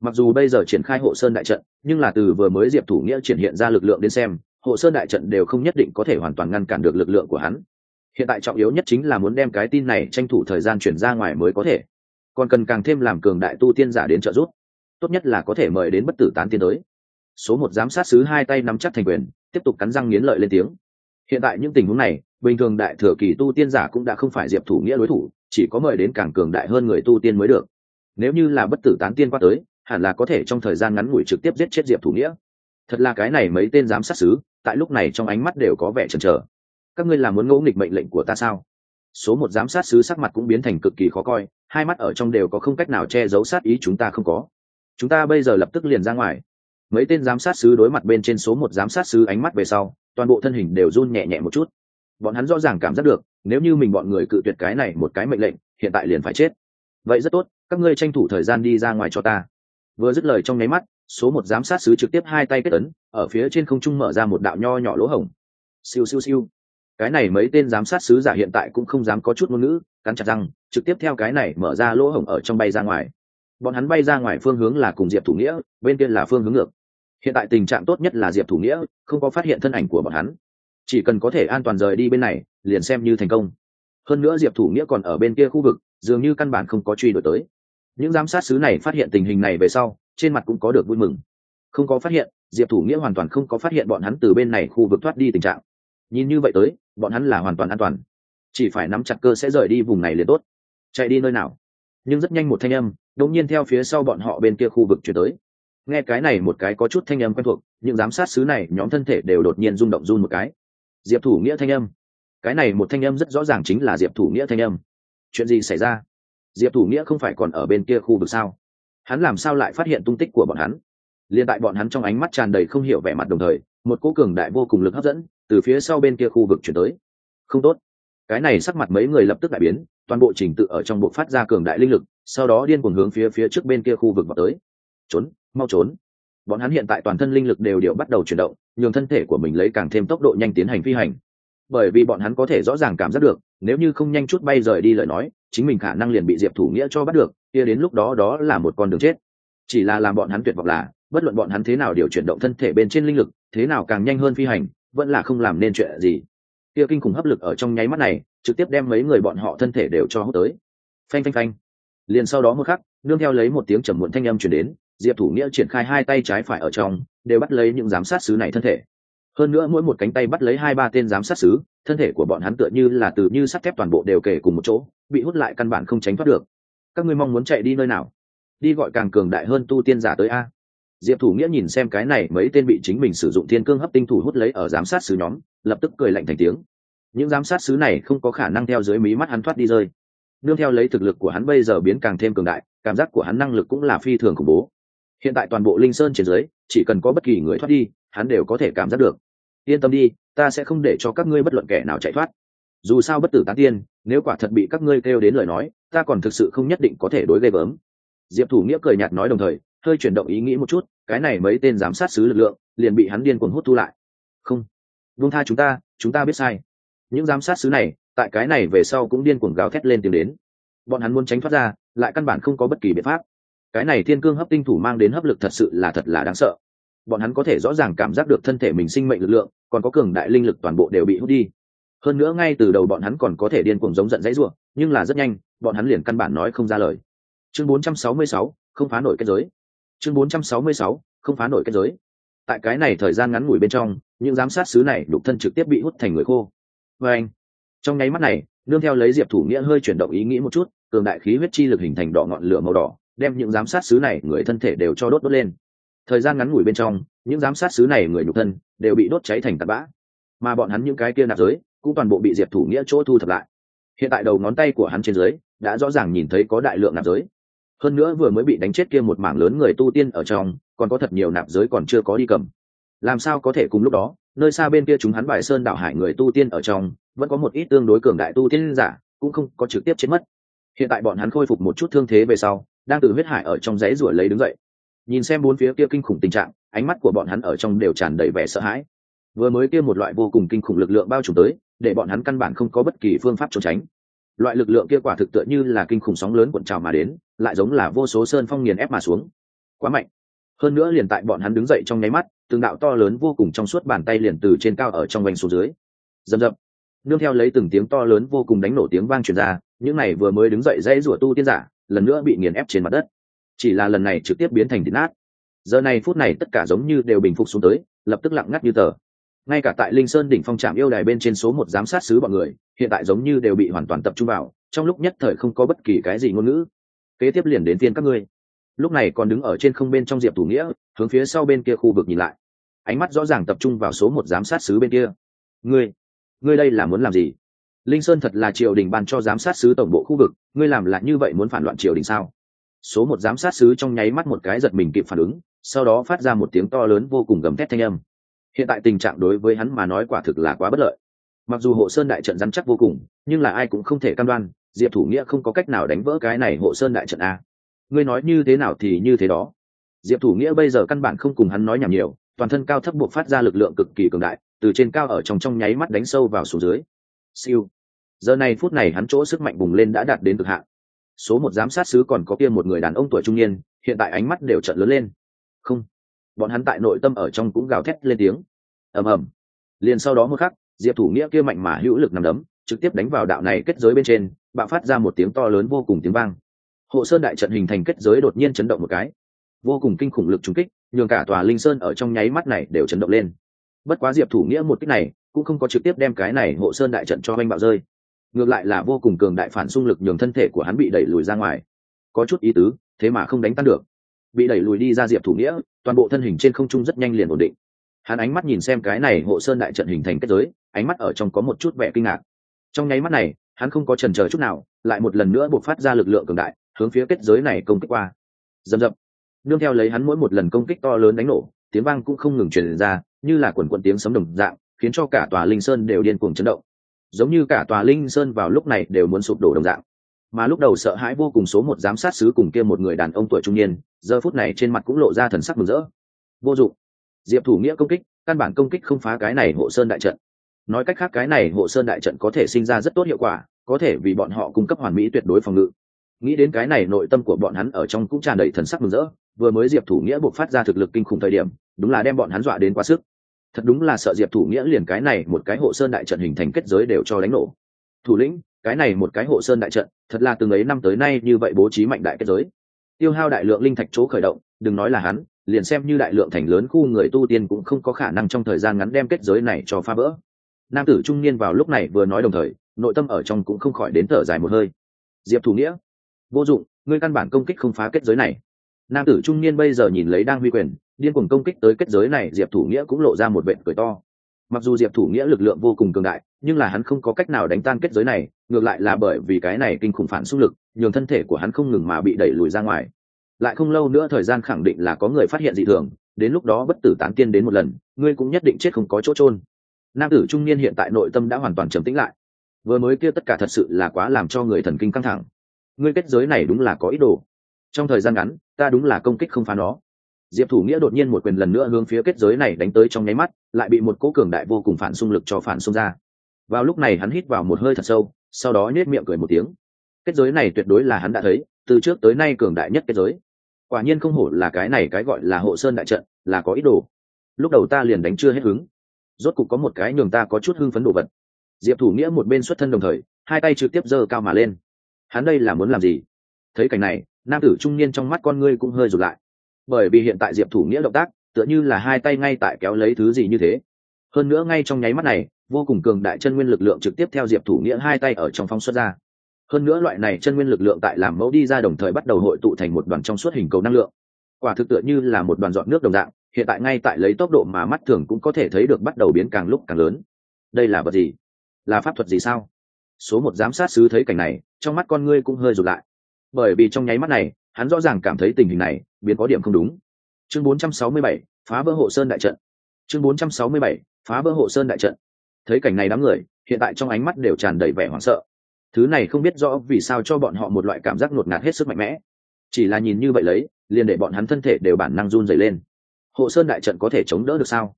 Mặc dù bây giờ triển khai hộ sơn đại trận, nhưng là từ vừa mới diệp thủ nghĩa triển hiện ra lực lượng đến xem hộ sơn đại trận đều không nhất định có thể hoàn toàn ngăn cản được lực lượng của hắn. Hiện tại trọng yếu nhất chính là muốn đem cái tin này tranh thủ thời gian chuyển ra ngoài mới có thể. Còn cần càng thêm làm cường đại tu tiên giả đến trợ giúp. Tốt nhất là có thể mời đến bất tử tán tiên tới. Số một giám sát sứ hai tay nắm chắc thành quyền, tiếp tục cắn răng nghiến lợi lên tiếng. Hiện tại những tình huống này, bình thường đại thừa kỳ tu tiên giả cũng đã không phải diệp thủ nghĩa đối thủ, chỉ có mời đến càng cường đại hơn người tu tiên mới được. Nếu như là bất tử tán tiên qua tới, hẳn là có thể trong thời gian ngắn ngủi trực tiếp giết chết diệp thủ nghĩa thật là cái này mấy tên giám sát xứ, tại lúc này trong ánh mắt đều có vẻ chần chờ. Các ngươi là muốn ngẫu nghịch mệnh lệnh của ta sao? Số một giám sát sứ sắc mặt cũng biến thành cực kỳ khó coi, hai mắt ở trong đều có không cách nào che giấu sát ý chúng ta không có. Chúng ta bây giờ lập tức liền ra ngoài. Mấy tên giám sát sứ đối mặt bên trên số một giám sát sứ ánh mắt về sau, toàn bộ thân hình đều run nhẹ nhẹ một chút. Bọn hắn rõ ràng cảm giác được, nếu như mình bọn người cự tuyệt cái này một cái mệnh lệnh, hiện tại liền phải chết. Vậy rất tốt, các ngươi tranh thủ thời gian đi ra ngoài cho ta. Vừa dứt lời trong nháy mắt số một giám sát sứ trực tiếp hai tay kết ấn, ở phía trên không trung mở ra một đạo nho nhỏ lỗ hổng. Siêu siêu siêu. Cái này mấy tên giám sát sứ giả hiện tại cũng không dám có chút ngôn ngữ, cắn chặt răng, trực tiếp theo cái này mở ra lỗ hổng ở trong bay ra ngoài. Bọn hắn bay ra ngoài phương hướng là cùng diệp thủ nghĩa, bên kia là phương hướng ngược. Hiện tại tình trạng tốt nhất là diệp thủ nghĩa, không có phát hiện thân ảnh của bọn hắn. Chỉ cần có thể an toàn rời đi bên này, liền xem như thành công. Hơn nữa diệp thủ nghĩa còn ở bên kia khu vực, dường như căn bản không có truy đuổi tới. Những giám sát sứ này phát hiện tình hình này về sau trên mặt cũng có được vui mừng. Không có phát hiện, diệp thủ nghĩa hoàn toàn không có phát hiện bọn hắn từ bên này khu vực thoát đi tình trạng. Nhìn như vậy tới, bọn hắn là hoàn toàn an toàn. Chỉ phải nắm chặt cơ sẽ rời đi vùng này liền tốt. Chạy đi nơi nào? Nhưng rất nhanh một thanh âm, đột nhiên theo phía sau bọn họ bên kia khu vực chuyển tới. Nghe cái này một cái có chút thanh âm quen thuộc, những giám sát sứ này, nhóm thân thể đều đột nhiên rung động run một cái. Diệp thủ nghĩa thanh âm. Cái này một thanh âm rất rõ ràng chính là diệp thủ nghĩa thanh âm. Chuyện gì xảy ra? Diệp thủ nghĩa không phải còn ở bên kia khu vực sao? Hắn làm sao lại phát hiện tung tích của bọn hắn? Liền tại bọn hắn trong ánh mắt tràn đầy không hiểu vẻ mặt đồng thời, một cỗ cường đại vô cùng lực hấp dẫn từ phía sau bên kia khu vực chuyển tới. Không tốt. Cái này sắc mặt mấy người lập tức đại biến, toàn bộ trình tự ở trong bộ phát ra cường đại linh lực, sau đó điên cuồng hướng phía phía trước bên kia khu vực vào tới. Trốn, mau trốn. Bọn hắn hiện tại toàn thân linh lực đều đều bắt đầu chuyển động, nhường thân thể của mình lấy càng thêm tốc độ nhanh tiến hành phi hành. Bởi vì bọn hắn có thể rõ ràng cảm giác được, nếu như không nhanh chút bay rời đi lời nói, chính mình khả năng liền bị diệp thủ nghĩa cho bắt được kia đến lúc đó đó là một con đường chết. Chỉ là làm bọn hắn tuyệt vọng là, bất luận bọn hắn thế nào điều chuyển động thân thể bên trên linh lực, thế nào càng nhanh hơn phi hành, vẫn là không làm nên chuyện gì. Kia kinh khủng hấp lực ở trong nháy mắt này, trực tiếp đem mấy người bọn họ thân thể đều cho hút tới. Phanh phanh phanh. Liền sau đó một khắc, nương theo lấy một tiếng trầm muộn thanh âm chuyển đến, diệp thủ nghĩa triển khai hai tay trái phải ở trong, đều bắt lấy những giám sát sứ này thân thể. Hơn nữa mỗi một cánh tay bắt lấy hai ba tên giám sát sứ, thân thể của bọn hắn tựa như là từ như sắt thép toàn bộ đều kể cùng một chỗ, bị hút lại căn bản không tránh thoát được các ngươi mong muốn chạy đi nơi nào? Đi gọi càng cường đại hơn tu tiên giả tới a. Diệp thủ nghĩa nhìn xem cái này mấy tên bị chính mình sử dụng thiên cương hấp tinh thủ hút lấy ở giám sát sứ nhóm, lập tức cười lạnh thành tiếng. Những giám sát sứ này không có khả năng theo dưới mí mắt hắn thoát đi rơi. Nương theo lấy thực lực của hắn bây giờ biến càng thêm cường đại, cảm giác của hắn năng lực cũng là phi thường khủng bố. Hiện tại toàn bộ linh sơn trên dưới, chỉ cần có bất kỳ người thoát đi, hắn đều có thể cảm giác được. Yên tâm đi, ta sẽ không để cho các ngươi bất luận kẻ nào chạy thoát. Dù sao bất tử tán tiên nếu quả thật bị các ngươi kêu đến lời nói, ta còn thực sự không nhất định có thể đối gây bớm diệp thủ nghĩa cười nhạt nói đồng thời, hơi chuyển động ý nghĩ một chút, cái này mấy tên giám sát sứ lực lượng, liền bị hắn điên cuồng hút thu lại. Không. Vung tha chúng ta chúng ta biết sai. Những giám sát sứ này, tại cái này về sau cũng điên cuồng gào thét lên tìm đến. Bọn hắn muốn tránh thoát ra, lại căn bản không có bất kỳ biện pháp. Cái này thiên cương hấp tinh thủ mang đến hấp lực thật sự là thật là đáng sợ. Bọn hắn có thể rõ ràng cảm giác được thân thể mình sinh mệnh lực lượng, còn có cường đại linh lực toàn bộ đều bị hút đi hơn nữa ngay từ đầu bọn hắn còn có thể điên cuồng giống giận dãy ruộng nhưng là rất nhanh bọn hắn liền căn bản nói không ra lời. Chương 466, không phá nổi kết giới. Chương 466, không phá nổi kết giới. Tại cái này thời gian ngắn ngủi bên trong những giám sát sứ này đục thân trực tiếp bị hút thành người khô. Và anh trong nháy mắt này nương theo lấy diệp thủ nghĩa hơi chuyển động ý nghĩ một chút cường đại khí huyết chi lực hình thành đỏ ngọn lửa màu đỏ đem những giám sát sứ này người thân thể đều cho đốt đốt lên. Thời gian ngắn ngủi bên trong những giám sát sứ này người nhục thân đều bị đốt cháy thành tạt bã. Mà bọn hắn những cái kia nạp giới cũng toàn bộ bị diệp thủ nghĩa chỗ thu thập lại. Hiện tại đầu ngón tay của hắn trên dưới đã rõ ràng nhìn thấy có đại lượng nạp giới. Hơn nữa vừa mới bị đánh chết kia một mảng lớn người tu tiên ở trong, còn có thật nhiều nạp giới còn chưa có đi cầm. Làm sao có thể cùng lúc đó, nơi xa bên kia chúng hắn bài sơn đảo hải người tu tiên ở trong, vẫn có một ít tương đối cường đại tu tiên giả, cũng không có trực tiếp chết mất. Hiện tại bọn hắn khôi phục một chút thương thế về sau, đang từ huyết hải ở trong dãy ruổi lấy đứng dậy. Nhìn xem bốn phía kia kinh khủng tình trạng, ánh mắt của bọn hắn ở trong đều tràn đầy vẻ sợ hãi. Vừa mới kia một loại vô cùng kinh khủng lực lượng bao trùm tới để bọn hắn căn bản không có bất kỳ phương pháp trốn tránh. Loại lực lượng kia quả thực tựa như là kinh khủng sóng lớn cuộn trào mà đến, lại giống là vô số sơn phong nghiền ép mà xuống. Quá mạnh. Hơn nữa liền tại bọn hắn đứng dậy trong nháy mắt, từng đạo to lớn vô cùng trong suốt bàn tay liền từ trên cao ở trong vành xuống dưới. Dầm dập nương theo lấy từng tiếng to lớn vô cùng đánh nổ tiếng vang truyền ra, những này vừa mới đứng dậy dãy rủa tu tiên giả, lần nữa bị nghiền ép trên mặt đất. Chỉ là lần này trực tiếp biến thành thịt nát. Giờ này phút này tất cả giống như đều bình phục xuống tới, lập tức lặng ngắt như tờ ngay cả tại linh sơn đỉnh phong trạm yêu đài bên trên số một giám sát sứ bọn người, hiện tại giống như đều bị hoàn toàn tập trung vào, trong lúc nhất thời không có bất kỳ cái gì ngôn ngữ. Kế tiếp liền đến tiên các ngươi. Lúc này còn đứng ở trên không bên trong diệp thủ nghĩa, hướng phía sau bên kia khu vực nhìn lại. Ánh mắt rõ ràng tập trung vào số một giám sát sứ bên kia. Ngươi ngươi đây là muốn làm gì? Linh sơn thật là triều đình ban cho giám sát sứ tổng bộ khu vực, ngươi làm lại như vậy muốn phản loạn triều đình sao? Số một giám sát sứ trong nháy mắt một cái giật mình kịp phản ứng, sau đó phát ra một tiếng to lớn vô cùng gầm thét thanh âm hiện tại tình trạng đối với hắn mà nói quả thực là quá bất lợi. Mặc dù hộ sơn đại trận rắn chắc vô cùng, nhưng là ai cũng không thể cam đoan, diệp thủ nghĩa không có cách nào đánh vỡ cái này hộ sơn đại trận a. Ngươi nói như thế nào thì như thế đó. Diệp thủ nghĩa bây giờ căn bản không cùng hắn nói nhảm nhiều, toàn thân cao thấp buộc phát ra lực lượng cực kỳ cường đại, từ trên cao ở trong trong nháy mắt đánh sâu vào xuống dưới. Siêu. Giờ này phút này hắn chỗ sức mạnh bùng lên đã đạt đến cực hạn. Số một giám sát sứ còn có kia một người đàn ông tuổi trung niên, hiện tại ánh mắt đều trận lớn lên. Không bọn hắn tại nội tâm ở trong cũng gào thét lên tiếng. Ầm ầm. Liền sau đó một khắc, diệp thủ nghĩa kia mạnh mà hữu lực nằm đấm, trực tiếp đánh vào đạo này kết giới bên trên, bạo phát ra một tiếng to lớn vô cùng tiếng vang. Hộ sơn đại trận hình thành kết giới đột nhiên chấn động một cái. Vô cùng kinh khủng lực trúng kích, nhường cả tòa linh sơn ở trong nháy mắt này đều chấn động lên. Bất quá diệp thủ nghĩa một kích này, cũng không có trực tiếp đem cái này hộ sơn đại trận cho anh bạo rơi. Ngược lại là vô cùng cường đại phản xung lực nhường thân thể của hắn bị đẩy lùi ra ngoài. Có chút ý tứ, thế mà không đánh tan được. Bị đẩy lùi đi ra diệp thủ nghĩa toàn bộ thân hình trên không trung rất nhanh liền ổn định. Hắn ánh mắt nhìn xem cái này hộ sơn đại trận hình thành kết giới, ánh mắt ở trong có một chút vẻ kinh ngạc. Trong nháy mắt này, hắn không có trần chờ chút nào, lại một lần nữa buộc phát ra lực lượng cường đại, hướng phía kết giới này công kích qua. Dầm dập nương theo lấy hắn mỗi một lần công kích to lớn đánh nổ, tiếng vang cũng không ngừng truyền ra, như là quần quận tiếng sấm đồng dạng, khiến cho cả tòa linh sơn đều điên cuồng chấn động. Giống như cả tòa linh sơn vào lúc này đều muốn sụp đổ đồng dạng mà lúc đầu sợ hãi vô cùng số một giám sát sứ cùng kia một người đàn ông tuổi trung niên, giờ phút này trên mặt cũng lộ ra thần sắc mừng rỡ. Vô dụng. Diệp thủ nghĩa công kích, căn bản công kích không phá cái này hộ sơn đại trận. Nói cách khác cái này hộ sơn đại trận có thể sinh ra rất tốt hiệu quả, có thể vì bọn họ cung cấp hoàn mỹ tuyệt đối phòng ngự. Nghĩ đến cái này nội tâm của bọn hắn ở trong cũng tràn đầy thần sắc mừng rỡ, vừa mới diệp thủ nghĩa buộc phát ra thực lực kinh khủng thời điểm, đúng là đem bọn hắn dọa đến quá sức. Thật đúng là sợ diệp thủ nghĩa liền cái này một cái hộ sơn đại trận hình thành kết giới đều cho đánh nổ. Thủ lĩnh cái này một cái hộ sơn đại trận, thật là từng ấy năm tới nay như vậy bố trí mạnh đại kết giới. Tiêu hao đại lượng linh thạch chỗ khởi động, đừng nói là hắn, liền xem như đại lượng thành lớn khu người tu tiên cũng không có khả năng trong thời gian ngắn đem kết giới này cho phá vỡ. Nam tử trung niên vào lúc này vừa nói đồng thời, nội tâm ở trong cũng không khỏi đến thở dài một hơi. Diệp thủ nghĩa, vô dụng, ngươi căn bản công kích không phá kết giới này. Nam tử trung niên bây giờ nhìn lấy đang huy quyền, điên cuồng công kích tới kết giới này, diệp thủ nghĩa cũng lộ ra một vệ cười to. Mặc dù diệp thủ nghĩa lực lượng vô cùng cường đại, nhưng là hắn không có cách nào đánh tan kết giới này ngược lại là bởi vì cái này kinh khủng phản xung lực, nhường thân thể của hắn không ngừng mà bị đẩy lùi ra ngoài. Lại không lâu nữa thời gian khẳng định là có người phát hiện dị thường, đến lúc đó bất tử tán tiên đến một lần, ngươi cũng nhất định chết không có chỗ trôn nam tử trung niên hiện tại nội tâm đã hoàn toàn trầm tĩnh lại. Vừa mới kia tất cả thật sự là quá làm cho người thần kinh căng thẳng. Ngươi kết giới này đúng là có ý đồ. Trong thời gian ngắn, ta đúng là công kích không phá nó. Diệp thủ nghĩa đột nhiên một quyền lần nữa hướng phía kết giới này đánh tới trong nháy mắt, lại bị một cỗ cường đại vô cùng phản xung lực cho phản xung ra. Vào lúc này hắn hít vào một hơi thật sâu sau đó nhếch miệng cười một tiếng. Kết giới này tuyệt đối là hắn đã thấy, từ trước tới nay cường đại nhất kết giới. Quả nhiên không hổ là cái này cái gọi là hộ sơn đại trận, là có ý đồ. Lúc đầu ta liền đánh chưa hết hứng. Rốt cục có một cái nhường ta có chút hưng phấn đồ vật. Diệp thủ nghĩa một bên xuất thân đồng thời, hai tay trực tiếp giơ cao mà lên. Hắn đây là muốn làm gì? Thấy cảnh này, nam tử trung niên trong mắt con ngươi cũng hơi rụt lại. Bởi vì hiện tại diệp thủ nghĩa động tác, tựa như là hai tay ngay tại kéo lấy thứ gì như thế. Hơn nữa ngay trong nháy mắt này vô cùng cường đại chân nguyên lực lượng trực tiếp theo diệp thủ nghĩa hai tay ở trong phong xuất ra. Hơn nữa loại này chân nguyên lực lượng tại làm mẫu đi ra đồng thời bắt đầu hội tụ thành một đoàn trong suốt hình cầu năng lượng. Quả thực tựa như là một đoàn dọn nước đồng dạng hiện tại ngay tại lấy tốc độ mà mắt thường cũng có thể thấy được bắt đầu biến càng lúc càng lớn. Đây là vật gì? Là pháp thuật gì sao? Số một giám sát sứ thấy cảnh này trong mắt con ngươi cũng hơi rụt lại. Bởi vì trong nháy mắt này hắn rõ ràng cảm thấy tình hình này biến có điểm không đúng. Chương 467, phá vỡ hộ sơn đại trận. Chương 467, phá vỡ hộ sơn đại trận thấy cảnh này đám người, hiện tại trong ánh mắt đều tràn đầy vẻ hoảng sợ. Thứ này không biết rõ vì sao cho bọn họ một loại cảm giác ngột ngạt hết sức mạnh mẽ. Chỉ là nhìn như vậy lấy, liền để bọn hắn thân thể đều bản năng run dày lên. Hộ sơn đại trận có thể chống đỡ được sao?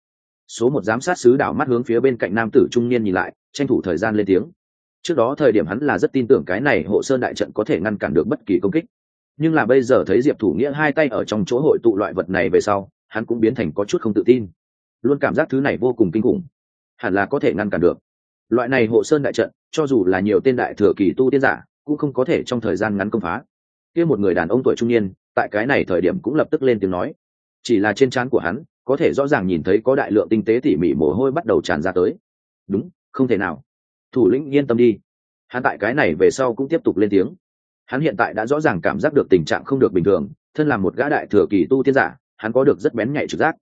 Số một giám sát sứ đảo mắt hướng phía bên cạnh nam tử trung niên nhìn lại, tranh thủ thời gian lên tiếng. Trước đó thời điểm hắn là rất tin tưởng cái này hộ sơn đại trận có thể ngăn cản được bất kỳ công kích. Nhưng là bây giờ thấy diệp thủ nghĩa hai tay ở trong chỗ hội tụ loại vật này về sau, hắn cũng biến thành có chút không tự tin. Luôn cảm giác thứ này vô cùng kinh khủng hẳn là có thể ngăn cản được. Loại này hộ sơn đại trận, cho dù là nhiều tên đại thừa kỳ tu tiên giả, cũng không có thể trong thời gian ngắn công phá. Kia một người đàn ông tuổi trung niên, tại cái này thời điểm cũng lập tức lên tiếng nói. Chỉ là trên trán của hắn, có thể rõ ràng nhìn thấy có đại lượng tinh tế tỉ mỉ mồ hôi bắt đầu tràn ra tới. Đúng, không thể nào. Thủ lĩnh yên tâm đi. Hắn tại cái này về sau cũng tiếp tục lên tiếng. Hắn hiện tại đã rõ ràng cảm giác được tình trạng không được bình thường, thân là một gã đại thừa kỳ tu tiên giả, hắn có được rất bén nhạy trực giác.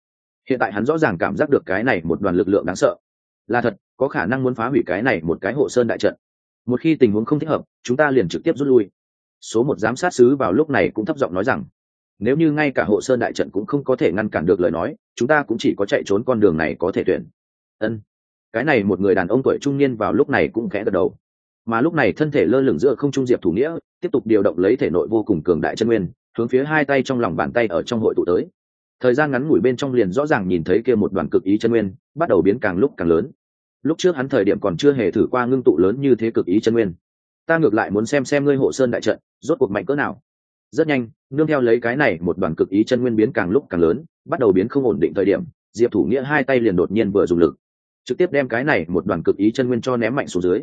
Hiện tại hắn rõ ràng cảm giác được cái này một đoàn lực lượng đáng sợ là thật, có khả năng muốn phá hủy cái này một cái hộ sơn đại trận. Một khi tình huống không thích hợp, chúng ta liền trực tiếp rút lui. Số một giám sát sứ vào lúc này cũng thấp giọng nói rằng, nếu như ngay cả hộ sơn đại trận cũng không có thể ngăn cản được lời nói, chúng ta cũng chỉ có chạy trốn con đường này có thể tuyển. Ân. Cái này một người đàn ông tuổi trung niên vào lúc này cũng khẽ gật đầu. Mà lúc này thân thể lơ lửng giữa không trung diệp thủ nghĩa, tiếp tục điều động lấy thể nội vô cùng cường đại chân nguyên, hướng phía hai tay trong lòng bàn tay ở trong hội tụ tới thời gian ngắn ngủi bên trong liền rõ ràng nhìn thấy kia một đoàn cực ý chân nguyên, bắt đầu biến càng lúc càng lớn. Lúc trước hắn thời điểm còn chưa hề thử qua ngưng tụ lớn như thế cực ý chân nguyên. Ta ngược lại muốn xem xem ngươi hộ sơn đại trận, rốt cuộc mạnh cỡ nào. Rất nhanh, nương theo lấy cái này một đoàn cực ý chân nguyên biến càng lúc càng lớn, bắt đầu biến không ổn định thời điểm, diệp thủ nghĩa hai tay liền đột nhiên vừa dùng lực, trực tiếp đem cái này một đoàn cực ý chân nguyên cho ném mạnh xuống dưới.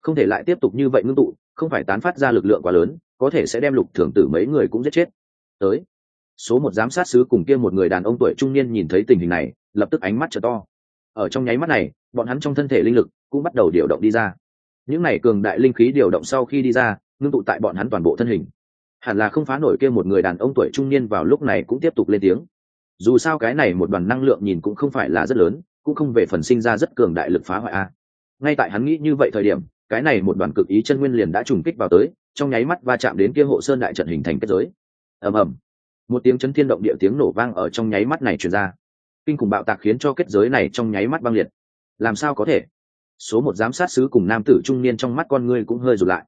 Không thể lại tiếp tục như vậy ngưng tụ, không phải tán phát ra lực lượng quá lớn, có thể sẽ đem lục thưởng tử mấy người cũng giết chết. Tới số một giám sát sứ cùng kia một người đàn ông tuổi trung niên nhìn thấy tình hình này, lập tức ánh mắt trở to. Ở trong nháy mắt này, bọn hắn trong thân thể linh lực cũng bắt đầu điều động đi ra. Những này cường đại linh khí điều động sau khi đi ra, ngưng tụ tại bọn hắn toàn bộ thân hình. Hẳn là không phá nổi kia một người đàn ông tuổi trung niên vào lúc này cũng tiếp tục lên tiếng. Dù sao cái này một đoàn năng lượng nhìn cũng không phải là rất lớn, cũng không về phần sinh ra rất cường đại lực phá hoại a. Ngay tại hắn nghĩ như vậy thời điểm, cái này một đoàn cực ý chân nguyên liền đã trùng kích vào tới, trong nháy mắt va chạm đến kia hộ sơn đại trận hình thành kết giới. Ầm ầm một tiếng chấn thiên động địa tiếng nổ vang ở trong nháy mắt này truyền ra. Kinh khủng bạo tạc khiến cho kết giới này trong nháy mắt băng liệt. Làm sao có thể? Số một giám sát sứ cùng nam tử trung niên trong mắt con ngươi cũng hơi rụt lại.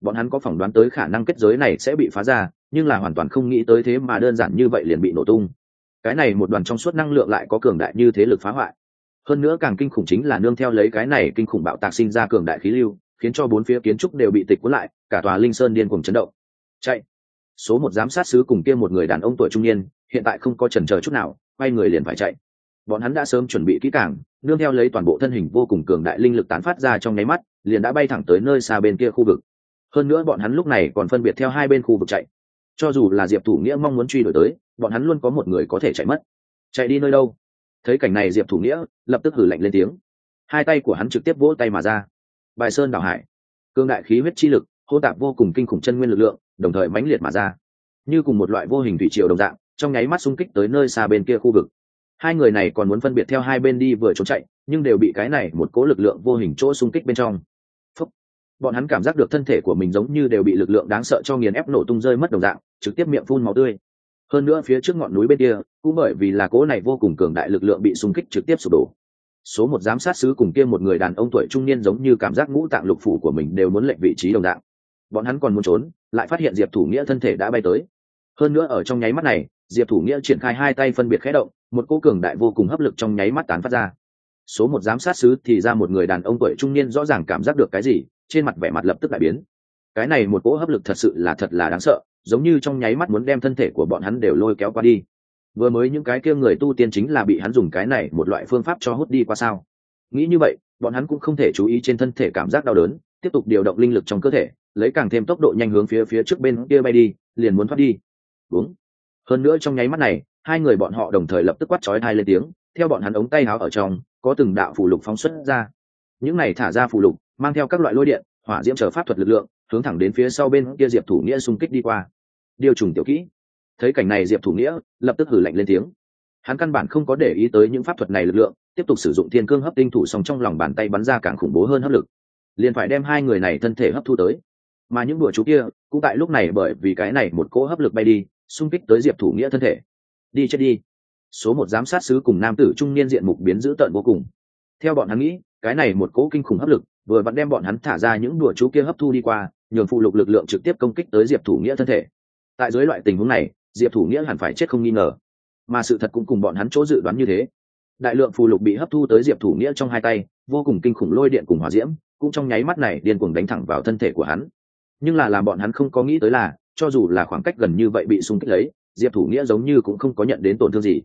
Bọn hắn có phỏng đoán tới khả năng kết giới này sẽ bị phá ra, nhưng là hoàn toàn không nghĩ tới thế mà đơn giản như vậy liền bị nổ tung. Cái này một đoàn trong suốt năng lượng lại có cường đại như thế lực phá hoại. Hơn nữa càng kinh khủng chính là nương theo lấy cái này kinh khủng bạo tạc sinh ra cường đại khí lưu, khiến cho bốn phía kiến trúc đều bị tịch cuốn lại, cả tòa linh sơn điên cùng chấn động. Chạy! Số một giám sát sứ cùng kia một người đàn ông tuổi trung niên, hiện tại không có chần chờ chút nào, quay người liền phải chạy. Bọn hắn đã sớm chuẩn bị kỹ càng, nương theo lấy toàn bộ thân hình vô cùng cường đại linh lực tán phát ra trong nháy mắt, liền đã bay thẳng tới nơi xa bên kia khu vực. Hơn nữa bọn hắn lúc này còn phân biệt theo hai bên khu vực chạy. Cho dù là diệp thủ nghĩa mong muốn truy đuổi tới, bọn hắn luôn có một người có thể chạy mất. Chạy đi nơi đâu? Thấy cảnh này diệp thủ nghĩa lập tức hử lạnh lên tiếng. Hai tay của hắn trực tiếp vỗ tay mà ra. Bài sơn đảo hải. Cương đại khí huyết chi lực hô tạp vô cùng kinh khủng chân nguyên lực lượng đồng thời mãnh liệt mà ra. Như cùng một loại vô hình thủy triều đồng dạng, trong nháy mắt xung kích tới nơi xa bên kia khu vực. Hai người này còn muốn phân biệt theo hai bên đi vừa trốn chạy, nhưng đều bị cái này một cố lực lượng vô hình chỗ xung kích bên trong. Phúc. bọn hắn cảm giác được thân thể của mình giống như đều bị lực lượng đáng sợ cho nghiền ép nổ tung rơi mất đồng dạng, trực tiếp miệng phun máu tươi. Hơn nữa phía trước ngọn núi bên kia, cũng bởi vì là cố này vô cùng cường đại lực lượng bị xung kích trực tiếp sụp đổ. Số một giám sát sứ cùng kia một người đàn ông tuổi trung niên giống như cảm giác ngũ tạng lục phủ của mình đều muốn lệnh vị trí đồng dạng. Bọn hắn còn muốn trốn lại phát hiện diệp thủ nghĩa thân thể đã bay tới. Hơn nữa ở trong nháy mắt này, diệp thủ nghĩa triển khai hai tay phân biệt khẽ động, một cô cường đại vô cùng hấp lực trong nháy mắt tán phát ra. Số một giám sát sứ thì ra một người đàn ông tuổi trung niên rõ ràng cảm giác được cái gì, trên mặt vẻ mặt lập tức đại biến. Cái này một cỗ hấp lực thật sự là thật là đáng sợ, giống như trong nháy mắt muốn đem thân thể của bọn hắn đều lôi kéo qua đi. Vừa mới những cái kia người tu tiên chính là bị hắn dùng cái này một loại phương pháp cho hút đi qua sao? Nghĩ như vậy, bọn hắn cũng không thể chú ý trên thân thể cảm giác đau đớn tiếp tục điều động linh lực trong cơ thể, lấy càng thêm tốc độ nhanh hướng phía phía trước bên kia bay đi, liền muốn thoát đi. Đúng. Hơn nữa trong nháy mắt này, hai người bọn họ đồng thời lập tức quát chói hai lên tiếng, theo bọn hắn ống tay áo ở trong, có từng đạo phù lục phóng xuất ra. Những này thả ra phù lục, mang theo các loại lôi điện, hỏa diễm chờ pháp thuật lực lượng, hướng thẳng đến phía sau bên kia diệp thủ nghĩa xung kích đi qua. Điều trùng tiểu kỹ. Thấy cảnh này diệp thủ nghĩa, lập tức hử lạnh lên tiếng. Hắn căn bản không có để ý tới những pháp thuật này lực lượng, tiếp tục sử dụng thiên cương hấp tinh thủ song trong lòng bàn tay bắn ra càng khủng bố hơn hấp lực liền phải đem hai người này thân thể hấp thu tới. Mà những đùa chú kia cũng tại lúc này bởi vì cái này một cỗ hấp lực bay đi, xung kích tới diệp thủ nghĩa thân thể. Đi chết đi. Số một giám sát sứ cùng nam tử trung niên diện mục biến dữ tợn vô cùng. Theo bọn hắn nghĩ, cái này một cỗ kinh khủng hấp lực vừa vặn đem bọn hắn thả ra những đùa chú kia hấp thu đi qua, nhường phụ lục lực lượng trực tiếp công kích tới diệp thủ nghĩa thân thể. Tại dưới loại tình huống này, diệp thủ nghĩa hẳn phải chết không nghi ngờ. Mà sự thật cũng cùng bọn hắn chỗ dự đoán như thế. Đại lượng phù lục bị hấp thu tới diệp thủ nghĩa trong hai tay, vô cùng kinh khủng lôi điện cùng hòa diễm cũng trong nháy mắt này điên cuồng đánh thẳng vào thân thể của hắn. Nhưng là làm bọn hắn không có nghĩ tới là cho dù là khoảng cách gần như vậy bị xung kích lấy diệp thủ nghĩa giống như cũng không có nhận đến tổn thương gì.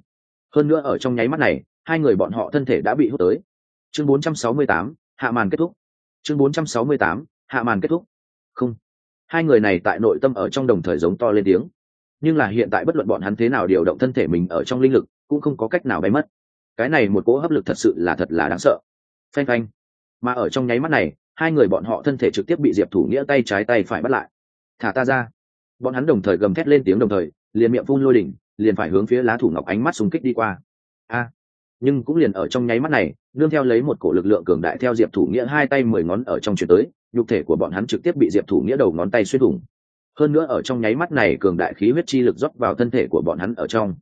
Hơn nữa ở trong nháy mắt này hai người bọn họ thân thể đã bị hút tới. Chương 468, hạ màn kết thúc. Chương 468, hạ màn kết thúc. Không. Hai người này tại nội tâm ở trong đồng thời giống to lên tiếng. Nhưng là hiện tại bất luận bọn hắn thế nào điều động thân thể mình ở trong linh lực cũng không có cách nào bay mất. Cái này một cỗ hấp lực thật sự là thật là đáng sợ. Phanh phanh mà ở trong nháy mắt này, hai người bọn họ thân thể trực tiếp bị diệp thủ nghĩa tay trái tay phải bắt lại. Thả ta ra. Bọn hắn đồng thời gầm thét lên tiếng đồng thời, liền miệng phun lôi đỉnh, liền phải hướng phía lá thủ ngọc ánh mắt xung kích đi qua. A! Nhưng cũng liền ở trong nháy mắt này, nương theo lấy một cổ lực lượng cường đại theo diệp thủ nghĩa hai tay mười ngón ở trong chuyển tới, nhục thể của bọn hắn trực tiếp bị diệp thủ nghĩa đầu ngón tay xuyên thủng. Hơn nữa ở trong nháy mắt này, cường đại khí huyết chi lực dốc vào thân thể của bọn hắn ở trong.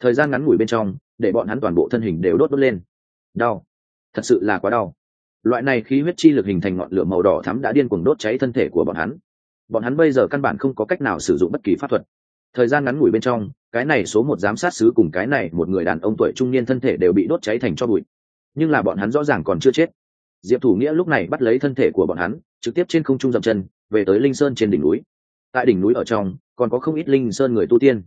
Thời gian ngắn ngủi bên trong, để bọn hắn toàn bộ thân hình đều đốt đốt lên. Đau. Thật sự là quá đau loại này khí huyết chi lực hình thành ngọn lửa màu đỏ thắm đã điên cuồng đốt cháy thân thể của bọn hắn. Bọn hắn bây giờ căn bản không có cách nào sử dụng bất kỳ pháp thuật. Thời gian ngắn ngủi bên trong, cái này số một giám sát sứ cùng cái này một người đàn ông tuổi trung niên thân thể đều bị đốt cháy thành cho bụi. Nhưng là bọn hắn rõ ràng còn chưa chết. Diệp thủ nghĩa lúc này bắt lấy thân thể của bọn hắn, trực tiếp trên không trung dậm chân, về tới linh sơn trên đỉnh núi. Tại đỉnh núi ở trong, còn có không ít linh sơn người tu tiên.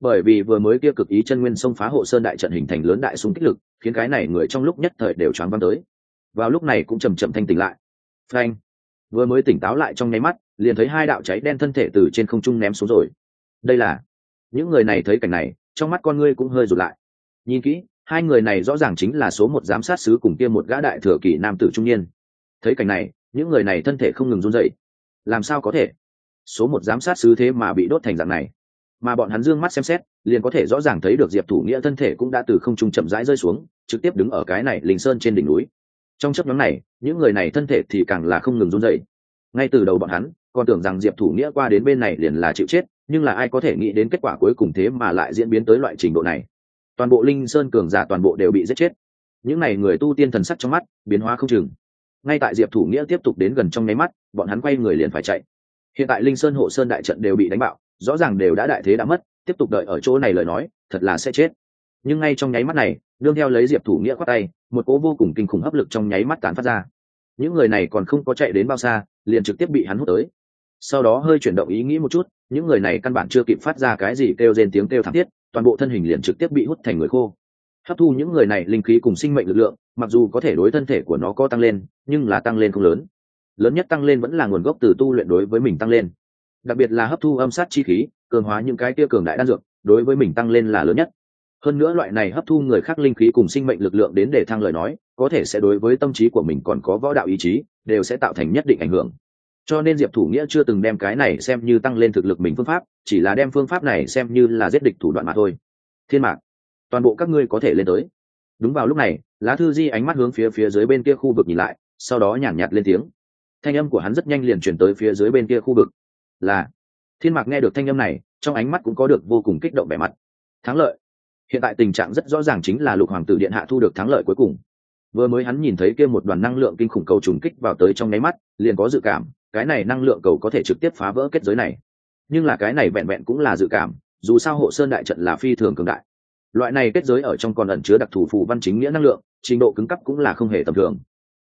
Bởi vì vừa mới kia cực ý chân nguyên sông phá hộ sơn đại trận hình thành lớn đại súng kích lực, khiến cái này người trong lúc nhất thời đều choáng văng tới vào lúc này cũng chầm chậm thanh tỉnh lại. Phanh. Vừa mới tỉnh táo lại trong nháy mắt, liền thấy hai đạo cháy đen thân thể từ trên không trung ném xuống rồi. Đây là, những người này thấy cảnh này, trong mắt con ngươi cũng hơi rụt lại. Nhìn kỹ, hai người này rõ ràng chính là số một giám sát sứ cùng kia một gã đại thừa kỳ nam tử trung niên. Thấy cảnh này, những người này thân thể không ngừng run dậy làm sao có thể? Số một giám sát sứ thế mà bị đốt thành dạng này. Mà bọn hắn dương mắt xem xét, liền có thể rõ ràng thấy được diệp thủ nghĩa thân thể cũng đã từ không trung chậm rãi rơi xuống, trực tiếp đứng ở cái này linh sơn trên đỉnh núi trong chấp nhóm này, những người này thân thể thì càng là không ngừng run dậy ngay từ đầu bọn hắn, còn tưởng rằng diệp thủ nghĩa qua đến bên này liền là chịu chết, nhưng là ai có thể nghĩ đến kết quả cuối cùng thế mà lại diễn biến tới loại trình độ này. Toàn bộ linh sơn cường giả toàn bộ đều bị giết chết. Những n à y người tu tiên thần sắc trong mắt, biến hóa không chừng. Ngay tại diệp thủ nghĩa tiếp tục đến gần trong nháy mắt, bọn hắn quay người liền phải chạy. Hiện tại linh sơn, hộ sơn đại trận đều bị đánh bạo, rõ ràng đều đã đại thế đã mất, tiếp tục đợi ở chỗ này lời nói, thật là sẽ chết. Nhưng ngay trong nháy mắt này đương theo lấy diệp thủ nghĩa khoác tay một cỗ vô cùng kinh khủng hấp lực trong nháy mắt tán phát ra. Những người này còn không có chạy đến bao xa, liền trực tiếp bị hắn hút tới. Sau đó hơi chuyển động ý nghĩ một chút, những người này căn bản chưa kịp phát ra cái gì kêu rên tiếng kêu thảm thiết, toàn bộ thân hình liền trực tiếp bị hút thành người khô. Hấp thu những người này linh khí cùng sinh mệnh lực lượng, mặc dù có thể đối thân thể của nó có tăng lên, nhưng là tăng lên không lớn. Lớn nhất tăng lên vẫn là nguồn gốc từ tu luyện đối với mình tăng lên. Đặc biệt là hấp thu âm sát chi khí, cường hóa những cái kia cường đại đan dược, đối với mình tăng lên là lớn nhất hơn nữa loại này hấp thu người khác linh khí cùng sinh mệnh lực lượng đến để thăng lời nói có thể sẽ đối với tâm trí của mình còn có võ đạo ý chí đều sẽ tạo thành nhất định ảnh hưởng. Cho nên diệp thủ nghĩa chưa từng đem cái này xem như tăng lên thực lực mình phương pháp chỉ là đem phương pháp này xem như là giết địch thủ đoạn mà thôi. Thiên mạc toàn bộ các ngươi có thể lên tới. Đúng vào lúc này lá thư di ánh mắt hướng phía phía dưới bên kia khu vực nhìn lại sau đó nhàn nhạt, nhạt lên tiếng. Thanh âm của hắn rất nhanh liền chuyển tới phía dưới bên kia khu vực. Là thiên mạc nghe được thanh âm này trong ánh mắt cũng có được vô cùng kích động vẻ mặt. Thắng lợi hiện tại tình trạng rất rõ ràng chính là lục hoàng tử điện hạ thu được thắng lợi cuối cùng. Vừa mới hắn nhìn thấy kia một đoàn năng lượng kinh khủng cầu trùng kích vào tới trong nháy mắt, liền có dự cảm, cái này năng lượng cầu có thể trực tiếp phá vỡ kết giới này. Nhưng là cái này vẹn vẹn cũng là dự cảm, dù sao hộ sơn đại trận là phi thường cường đại. Loại này kết giới ở trong còn ẩn chứa đặc thù phù văn chính nghĩa năng lượng, trình độ cứng cấp cũng là không hề tầm thường.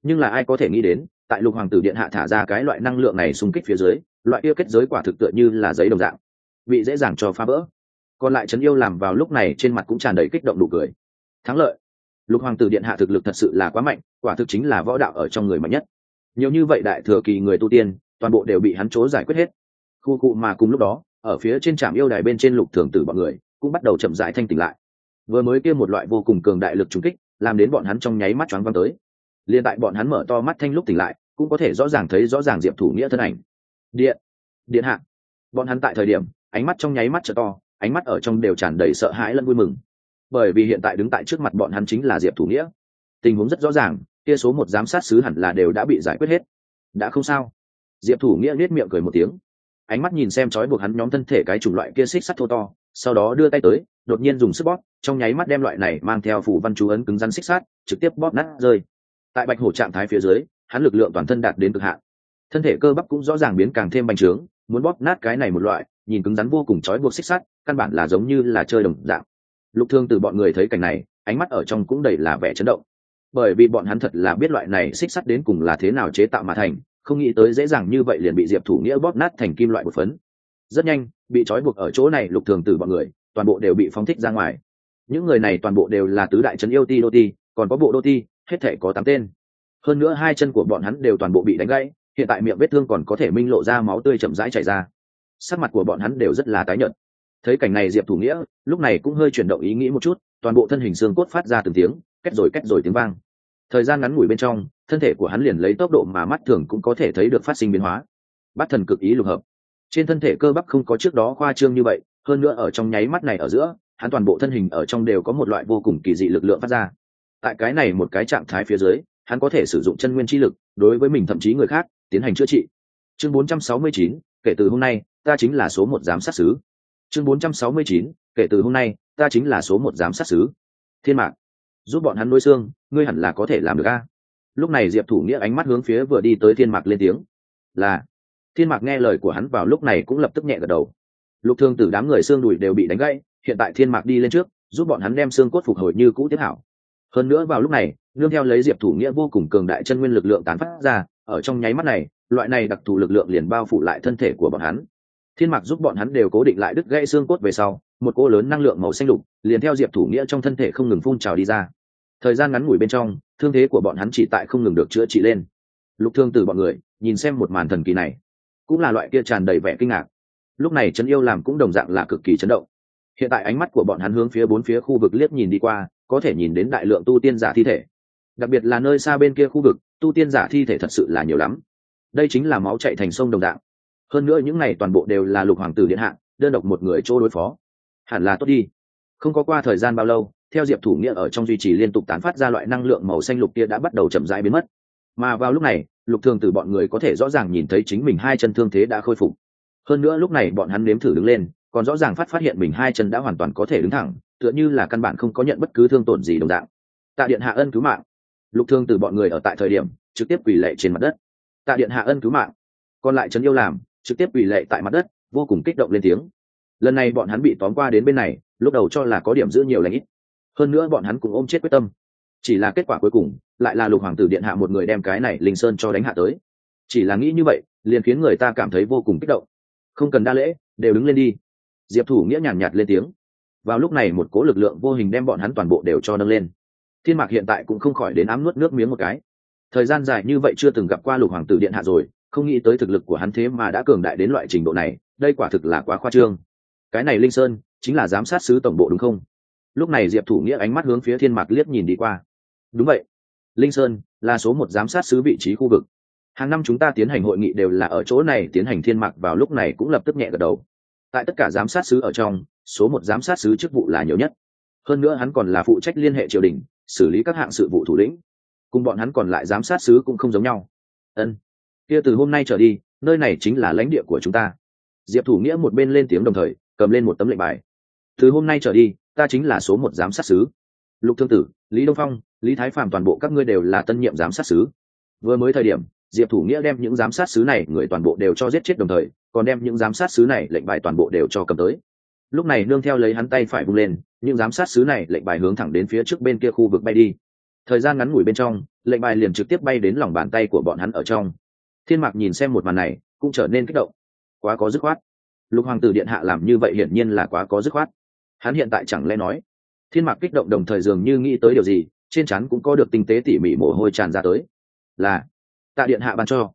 Nhưng là ai có thể nghĩ đến, tại lục hoàng tử điện hạ thả ra cái loại năng lượng này xung kích phía dưới, loại yêu kết giới quả thực tựa như là giấy đồng dạng, bị dễ dàng cho phá vỡ còn lại trấn yêu làm vào lúc này trên mặt cũng tràn đầy kích động đủ cười. Thắng lợi. Lục hoàng tử điện hạ thực lực thật sự là quá mạnh, quả thực chính là võ đạo ở trong người mạnh nhất. Nhiều như vậy đại thừa kỳ người tu tiên, toàn bộ đều bị hắn chố giải quyết hết. Khu cụ mà cùng lúc đó, ở phía trên trạm yêu đài bên trên lục thường tử bọn người, cũng bắt đầu chậm rãi thanh tỉnh lại. Vừa mới kia một loại vô cùng cường đại lực trùng kích, làm đến bọn hắn trong nháy mắt choáng văng tới. Liền tại bọn hắn mở to mắt thanh lúc tỉnh lại, cũng có thể rõ ràng thấy rõ ràng diệp thủ nghĩa thân ảnh. Điện. Điện hạ. Bọn hắn tại thời điểm, ánh mắt trong nháy mắt trở to ánh mắt ở trong đều tràn đầy sợ hãi lẫn vui mừng. Bởi vì hiện tại đứng tại trước mặt bọn hắn chính là diệp thủ nghĩa. Tình huống rất rõ ràng kia số một giám sát sứ hẳn là đều đã bị giải quyết hết. Đã không sao. Diệp thủ nghĩa nết miệng cười một tiếng. Ánh mắt nhìn xem trói buộc hắn nhóm thân thể cái chủng loại kia xích sắt thô to sau đó đưa tay tới đột nhiên dùng sức bóp trong nháy mắt đem loại này mang theo phủ văn chú ấn cứng rắn xích sắt, trực tiếp bóp nát rơi. Tại bạch hổ trạng thái phía dưới hắn lực lượng toàn thân đạt đến cực hạn. Thân thể cơ bắp cũng rõ ràng biến càng thêm bành trướng muốn bóp nát cái này một loại nhìn cứng rắn vô cùng trói buộc xích sắt căn bản là giống như là chơi đồng dạng. Lục thương từ bọn người thấy cảnh này, ánh mắt ở trong cũng đầy là vẻ chấn động. Bởi vì bọn hắn thật là biết loại này xích sắt đến cùng là thế nào chế tạo mà thành, không nghĩ tới dễ dàng như vậy liền bị diệp thủ nghĩa bóp nát thành kim loại bột phấn. Rất nhanh, bị trói buộc ở chỗ này, lục thường từ bọn người, toàn bộ đều bị phóng thích ra ngoài. Những người này toàn bộ đều là tứ đại trấn yêu ti đô ti, còn có bộ đô ti, hết thể có tám tên. Hơn nữa hai chân của bọn hắn đều toàn bộ bị đánh gãy, hiện tại miệng vết thương còn có thể minh lộ ra máu tươi chậm rãi chảy ra. Sắc mặt của bọn hắn đều rất là tái nhợt thấy cảnh này diệp thủ nghĩa lúc này cũng hơi chuyển động ý nghĩ một chút toàn bộ thân hình xương cốt phát ra từng tiếng kết rồi kết rồi tiếng vang. Thời gian ngắn ngủi bên trong thân thể của hắn liền lấy tốc độ mà mắt thường cũng có thể thấy được phát sinh biến hóa. Bắt thần cực ý lục hợp. Trên thân thể cơ bắp không có trước đó khoa trương như vậy hơn nữa ở trong nháy mắt này ở giữa hắn toàn bộ thân hình ở trong đều có một loại vô cùng kỳ dị lực lượng phát ra. Tại cái này một cái trạng thái phía dưới hắn có thể sử dụng chân nguyên chi lực đối với mình thậm chí người khác tiến hành chữa trị. Chương 469, kể từ hôm nay ta chính là số một giám sát xứ chương 469, kể từ hôm nay ta chính là số một giám sát xứ. Thiên mạc giúp bọn hắn nuôi xương ngươi hẳn là có thể làm được a. Lúc này diệp thủ nghĩa ánh mắt hướng phía vừa đi tới thiên mạc lên tiếng. Là. Thiên mạc nghe lời của hắn vào lúc này cũng lập tức nhẹ gật đầu. Lục thương từ đám người xương đùi đều bị đánh gãy hiện tại thiên mạc đi lên trước giúp bọn hắn đem xương cốt phục hồi như cũ tiếp hảo. Hơn nữa vào lúc này nương theo lấy diệp thủ nghĩa vô cùng cường đại chân nguyên lực lượng tán phát ra ở trong nháy mắt này loại này đặc thù lực lượng liền bao phủ lại thân thể của bọn hắn thiên mạc giúp bọn hắn đều cố định lại đứt gãy xương cốt về sau, một cô lớn năng lượng màu xanh lục liền theo diệp thủ nghĩa trong thân thể không ngừng phun trào đi ra. Thời gian ngắn ngủi bên trong, thương thế của bọn hắn chỉ tại không ngừng được chữa trị lên. Lục thương từ bọn người, nhìn xem một màn thần kỳ này, cũng là loại kia tràn đầy vẻ kinh ngạc. Lúc này trấn yêu làm cũng đồng dạng là cực kỳ chấn động. Hiện tại ánh mắt của bọn hắn hướng phía bốn phía khu vực liếc nhìn đi qua, có thể nhìn đến đại lượng tu tiên giả thi thể. Đặc biệt là nơi xa bên kia khu vực, tu tiên giả thi thể thật sự là nhiều lắm. Đây chính là máu chạy thành sông đồng dạng hơn nữa những này toàn bộ đều là lục hoàng tử điện hạ, đơn độc một người chỗ đối phó. Hẳn là tốt đi. Không có qua thời gian bao lâu, theo diệp thủ nghĩa ở trong duy trì liên tục tán phát ra loại năng lượng màu xanh lục kia đã bắt đầu chậm rãi biến mất. Mà vào lúc này, lục thường từ bọn người có thể rõ ràng nhìn thấy chính mình hai chân thương thế đã khôi phục. Hơn nữa lúc này bọn hắn nếm thử đứng lên, còn rõ ràng phát phát hiện mình hai chân đã hoàn toàn có thể đứng thẳng, tựa như là căn bản không có nhận bất cứ thương tổn gì đồng dạng. Tạ điện hạ ân cứu mạng. Lục thương từ bọn người ở tại thời điểm, trực tiếp quỳ lệ trên mặt đất. Tạ điện hạ ân cứu mạng. Còn lại trấn yêu làm trực tiếp ủy lệ tại mặt đất vô cùng kích động lên tiếng. Lần này bọn hắn bị tóm qua đến bên này lúc đầu cho là có điểm giữ nhiều lãnh ít. Hơn nữa bọn hắn cũng ôm chết quyết tâm. Chỉ là kết quả cuối cùng lại là lục hoàng tử điện hạ một người đem cái này linh sơn cho đánh hạ tới. Chỉ là nghĩ như vậy liền khiến người ta cảm thấy vô cùng kích động. Không cần đa lễ đều đứng lên đi. Diệp thủ nghĩa nhàn nhạt, nhạt lên tiếng. Vào lúc này một cố lực lượng vô hình đem bọn hắn toàn bộ đều cho nâng lên. Thiên mạc hiện tại cũng không khỏi đến ám nuốt nước miếng một cái. Thời gian dài như vậy chưa từng gặp qua lục hoàng tử điện hạ rồi không nghĩ tới thực lực của hắn thế mà đã cường đại đến loại trình độ này, đây quả thực là quá khoa trương. Cái này linh sơn, chính là giám sát sứ tổng bộ đúng không? Lúc này diệp thủ nghĩa ánh mắt hướng phía thiên mạc liếc nhìn đi qua. Đúng vậy. Linh sơn là số một giám sát sứ vị trí khu vực. Hàng năm chúng ta tiến hành hội nghị đều là ở chỗ này tiến hành thiên mạc vào lúc này cũng lập tức nhẹ gật đầu. Tại tất cả giám sát sứ ở trong, số một giám sát sứ chức vụ là nhiều nhất. Hơn nữa hắn còn là phụ trách liên hệ triều đình, xử lý các hạng sự vụ thủ lĩnh. Cùng bọn hắn còn lại giám sát sứ cũng không giống nhau. Ân kia từ hôm nay trở đi nơi này chính là lãnh địa của chúng ta. Diệp thủ nghĩa một bên lên tiếng đồng thời cầm lên một tấm lệnh bài. Từ hôm nay trở đi ta chính là số một giám sát sứ. Lục thương tử lý đông phong lý thái Phạm, toàn bộ các ngươi đều là tân nhiệm giám sát sứ. Vừa mới thời điểm diệp thủ nghĩa đem những giám sát sứ này người toàn bộ đều cho giết chết đồng thời còn đem những giám sát sứ này lệnh bài toàn bộ đều cho cầm tới. Lúc này nương theo lấy hắn tay phải vung lên những giám sát sứ này lệnh bài hướng thẳng đến phía trước bên kia khu vực bay đi. Thời gian ngắn ngủi bên trong lệnh bài liền trực tiếp bay đến lòng bàn tay của bọn hắn ở trong thiên mạc nhìn xem một màn này, cũng trở nên kích động. Quá có dứt khoát. Lục hoàng tử điện hạ làm như vậy hiển nhiên là quá có dứt khoát. Hắn hiện tại chẳng lẽ nói, thiên mạc kích động đồng thời dường như nghĩ tới điều gì, trên chắn cũng có được tinh tế tỉ mỉ mồ hôi tràn ra tới. Là, tạ điện hạ ban cho.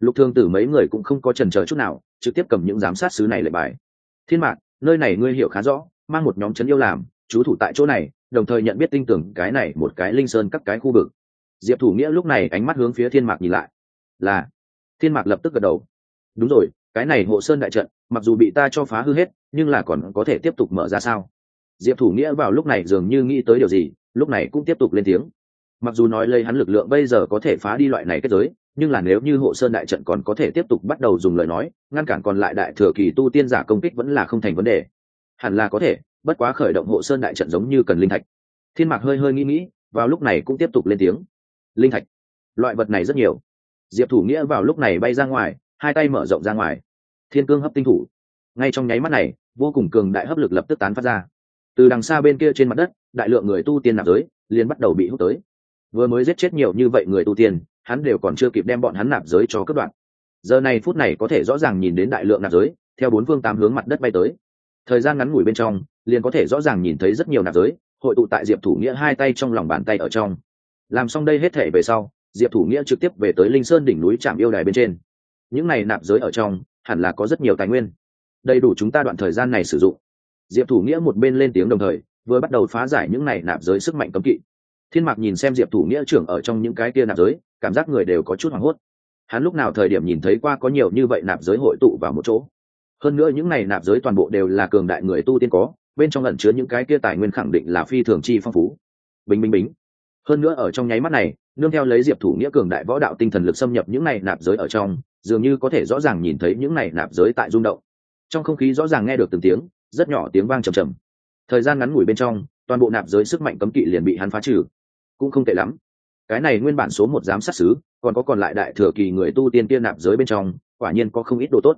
Lục thương tử mấy người cũng không có trần chờ chút nào, trực tiếp cầm những giám sát sứ này lệ bài. Thiên mạc, nơi này ngươi hiểu khá rõ, mang một nhóm chấn yêu làm, chú thủ tại chỗ này, đồng thời nhận biết tinh tưởng cái này một cái linh sơn các cái khu vực. Diệp thủ nghĩa lúc này ánh mắt hướng phía thiên mạc nhìn lại. Là thiên mạc lập tức gật đầu. Đúng rồi, cái này hộ sơn đại trận, mặc dù bị ta cho phá hư hết, nhưng là còn có thể tiếp tục mở ra sao? Diệp thủ nghĩa vào lúc này dường như nghĩ tới điều gì, lúc này cũng tiếp tục lên tiếng. Mặc dù nói lấy hắn lực lượng bây giờ có thể phá đi loại này kết giới, nhưng là nếu như hộ sơn đại trận còn có thể tiếp tục bắt đầu dùng lời nói, ngăn cản còn lại đại thừa kỳ tu tiên giả công kích vẫn là không thành vấn đề. Hẳn là có thể, bất quá khởi động hộ sơn đại trận giống như cần linh thạch. Thiên mạc hơi hơi nghĩ nghĩ, vào lúc này cũng tiếp tục lên tiếng. Linh thạch. Loại vật này rất nhiều diệp thủ nghĩa vào lúc này bay ra ngoài, hai tay mở rộng ra ngoài. Thiên cương hấp tinh thủ. Ngay trong nháy mắt này, vô cùng cường đại hấp lực lập tức tán phát ra. Từ đằng xa bên kia trên mặt đất, đại lượng người tu tiên nạp giới, liền bắt đầu bị hút tới. Vừa mới giết chết nhiều như vậy người tu tiên, hắn đều còn chưa kịp đem bọn hắn nạp giới cho cất đoạn giờ này phút này có thể rõ ràng nhìn đến đại lượng nạp giới, theo bốn phương tám hướng mặt đất bay tới. Thời gian ngắn ngủi bên trong, liền có thể rõ ràng nhìn thấy rất nhiều nạp giới, hội tụ tại diệp thủ nghĩa hai tay trong lòng bàn tay ở trong. Làm xong đây hết thể về sau diệp thủ nghĩa trực tiếp về tới linh sơn đỉnh núi trạm yêu đài bên trên những này nạp giới ở trong hẳn là có rất nhiều tài nguyên đầy đủ chúng ta đoạn thời gian này sử dụng diệp thủ nghĩa một bên lên tiếng đồng thời vừa bắt đầu phá giải những này nạp giới sức mạnh cấm kỵ thiên mạc nhìn xem diệp thủ nghĩa trưởng ở trong những cái kia nạp giới cảm giác người đều có chút hoảng hốt hắn lúc nào thời điểm nhìn thấy qua có nhiều như vậy nạp giới hội tụ vào một chỗ hơn nữa những này nạp giới toàn bộ đều là cường đại người tu tiên có bên trong ẩn chứa những cái kia tài nguyên khẳng định là phi thường chi phong phú bình bình bình. hơn nữa ở trong nháy mắt này nương theo lấy diệp thủ nghĩa cường đại võ đạo tinh thần lực xâm nhập những này nạp giới ở trong, dường như có thể rõ ràng nhìn thấy những này nạp giới tại rung động. Trong không khí rõ ràng nghe được từng tiếng, rất nhỏ tiếng vang trầm trầm. Thời gian ngắn ngủi bên trong, toàn bộ nạp giới sức mạnh cấm kỵ liền bị hắn phá trừ. Cũng không tệ lắm. Cái này nguyên bản số một giám sát xứ còn có còn lại đại thừa kỳ người tu tiên tiên nạp giới bên trong, quả nhiên có không ít đồ tốt.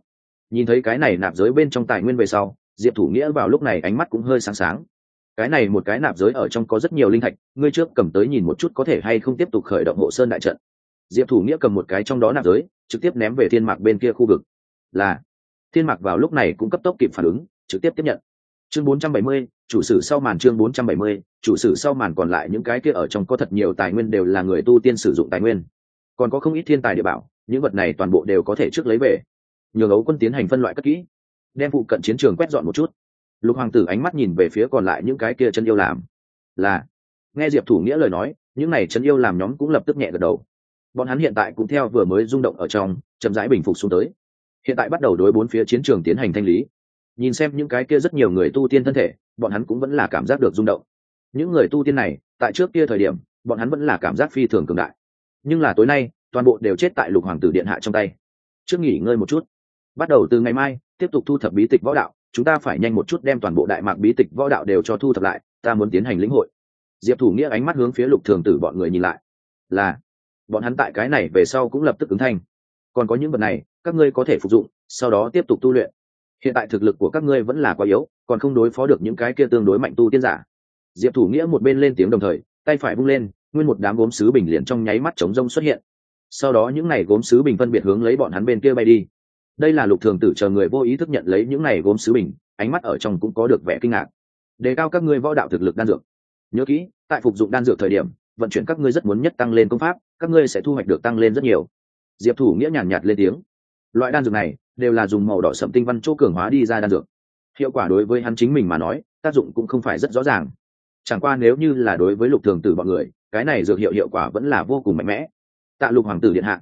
Nhìn thấy cái này nạp giới bên trong tài nguyên về sau, diệp thủ nghĩa vào lúc này ánh mắt cũng hơi sáng sáng cái này một cái nạp giới ở trong có rất nhiều linh thạch ngươi trước cầm tới nhìn một chút có thể hay không tiếp tục khởi động hộ sơn đại trận. Diệp thủ nghĩa cầm một cái trong đó nạp giới trực tiếp ném về thiên mạc bên kia khu vực. Là thiên mạc vào lúc này cũng cấp tốc kịp phản ứng trực tiếp tiếp nhận. Chương 470, chủ sử sau màn chương 470, chủ sử sau màn còn lại những cái kia ở trong có thật nhiều tài nguyên đều là người tu tiên sử dụng tài nguyên. Còn có không ít thiên tài địa bảo những vật này toàn bộ đều có thể trước lấy về. Nhường ấu quân tiến hành phân loại cất kỹ đem phụ cận chiến trường quét dọn một chút lục hoàng tử ánh mắt nhìn về phía còn lại những cái kia chân yêu làm. Là, nghe diệp thủ nghĩa lời nói, những này chân yêu làm nhóm cũng lập tức nhẹ gật đầu. Bọn hắn hiện tại cũng theo vừa mới rung động ở trong, chậm rãi bình phục xuống tới. Hiện tại bắt đầu đối bốn phía chiến trường tiến hành thanh lý. Nhìn xem những cái kia rất nhiều người tu tiên thân thể, bọn hắn cũng vẫn là cảm giác được rung động. Những người tu tiên này, tại trước kia thời điểm, bọn hắn vẫn là cảm giác phi thường cường đại. Nhưng là tối nay, toàn bộ đều chết tại lục hoàng tử điện hạ trong tay. Trước nghỉ ngơi một chút. Bắt đầu từ ngày mai, tiếp tục thu thập bí tịch võ đạo chúng ta phải nhanh một chút đem toàn bộ đại mạc bí tịch võ đạo đều cho thu thập lại, ta muốn tiến hành lĩnh hội. Diệp thủ nghĩa ánh mắt hướng phía lục thường tử bọn người nhìn lại. Là. Bọn hắn tại cái này về sau cũng lập tức ứng thanh. Còn có những vật này, các ngươi có thể phục dụng, sau đó tiếp tục tu luyện. Hiện tại thực lực của các ngươi vẫn là quá yếu, còn không đối phó được những cái kia tương đối mạnh tu tiên giả. Diệp thủ nghĩa một bên lên tiếng đồng thời, tay phải bung lên, nguyên một đám gốm sứ bình liền trong nháy mắt chống rông xuất hiện. Sau đó những n à y gốm sứ bình phân biệt hướng lấy bọn hắn bên kia bay đi đây là lục thường tử chờ người vô ý thức nhận lấy những này gốm sứ bình ánh mắt ở trong cũng có được vẻ kinh ngạc. Đề cao các ngươi võ đạo thực lực đan dược. Nhớ kỹ tại phục dụng đan dược thời điểm vận chuyển các ngươi rất muốn nhất tăng lên công pháp các ngươi sẽ thu hoạch được tăng lên rất nhiều. Diệp thủ nghĩa nhàn nhạt, nhạt lên tiếng. Loại đan dược này đều là dùng màu đỏ sậm tinh văn chỗ cường hóa đi ra đan dược. Hiệu quả đối với hắn chính mình mà nói tác dụng cũng không phải rất rõ ràng. Chẳng qua nếu như là đối với lục thường tử bọn người cái này dược hiệu hiệu quả vẫn là vô cùng mạnh mẽ. Tạ lục hoàng tử điện hạ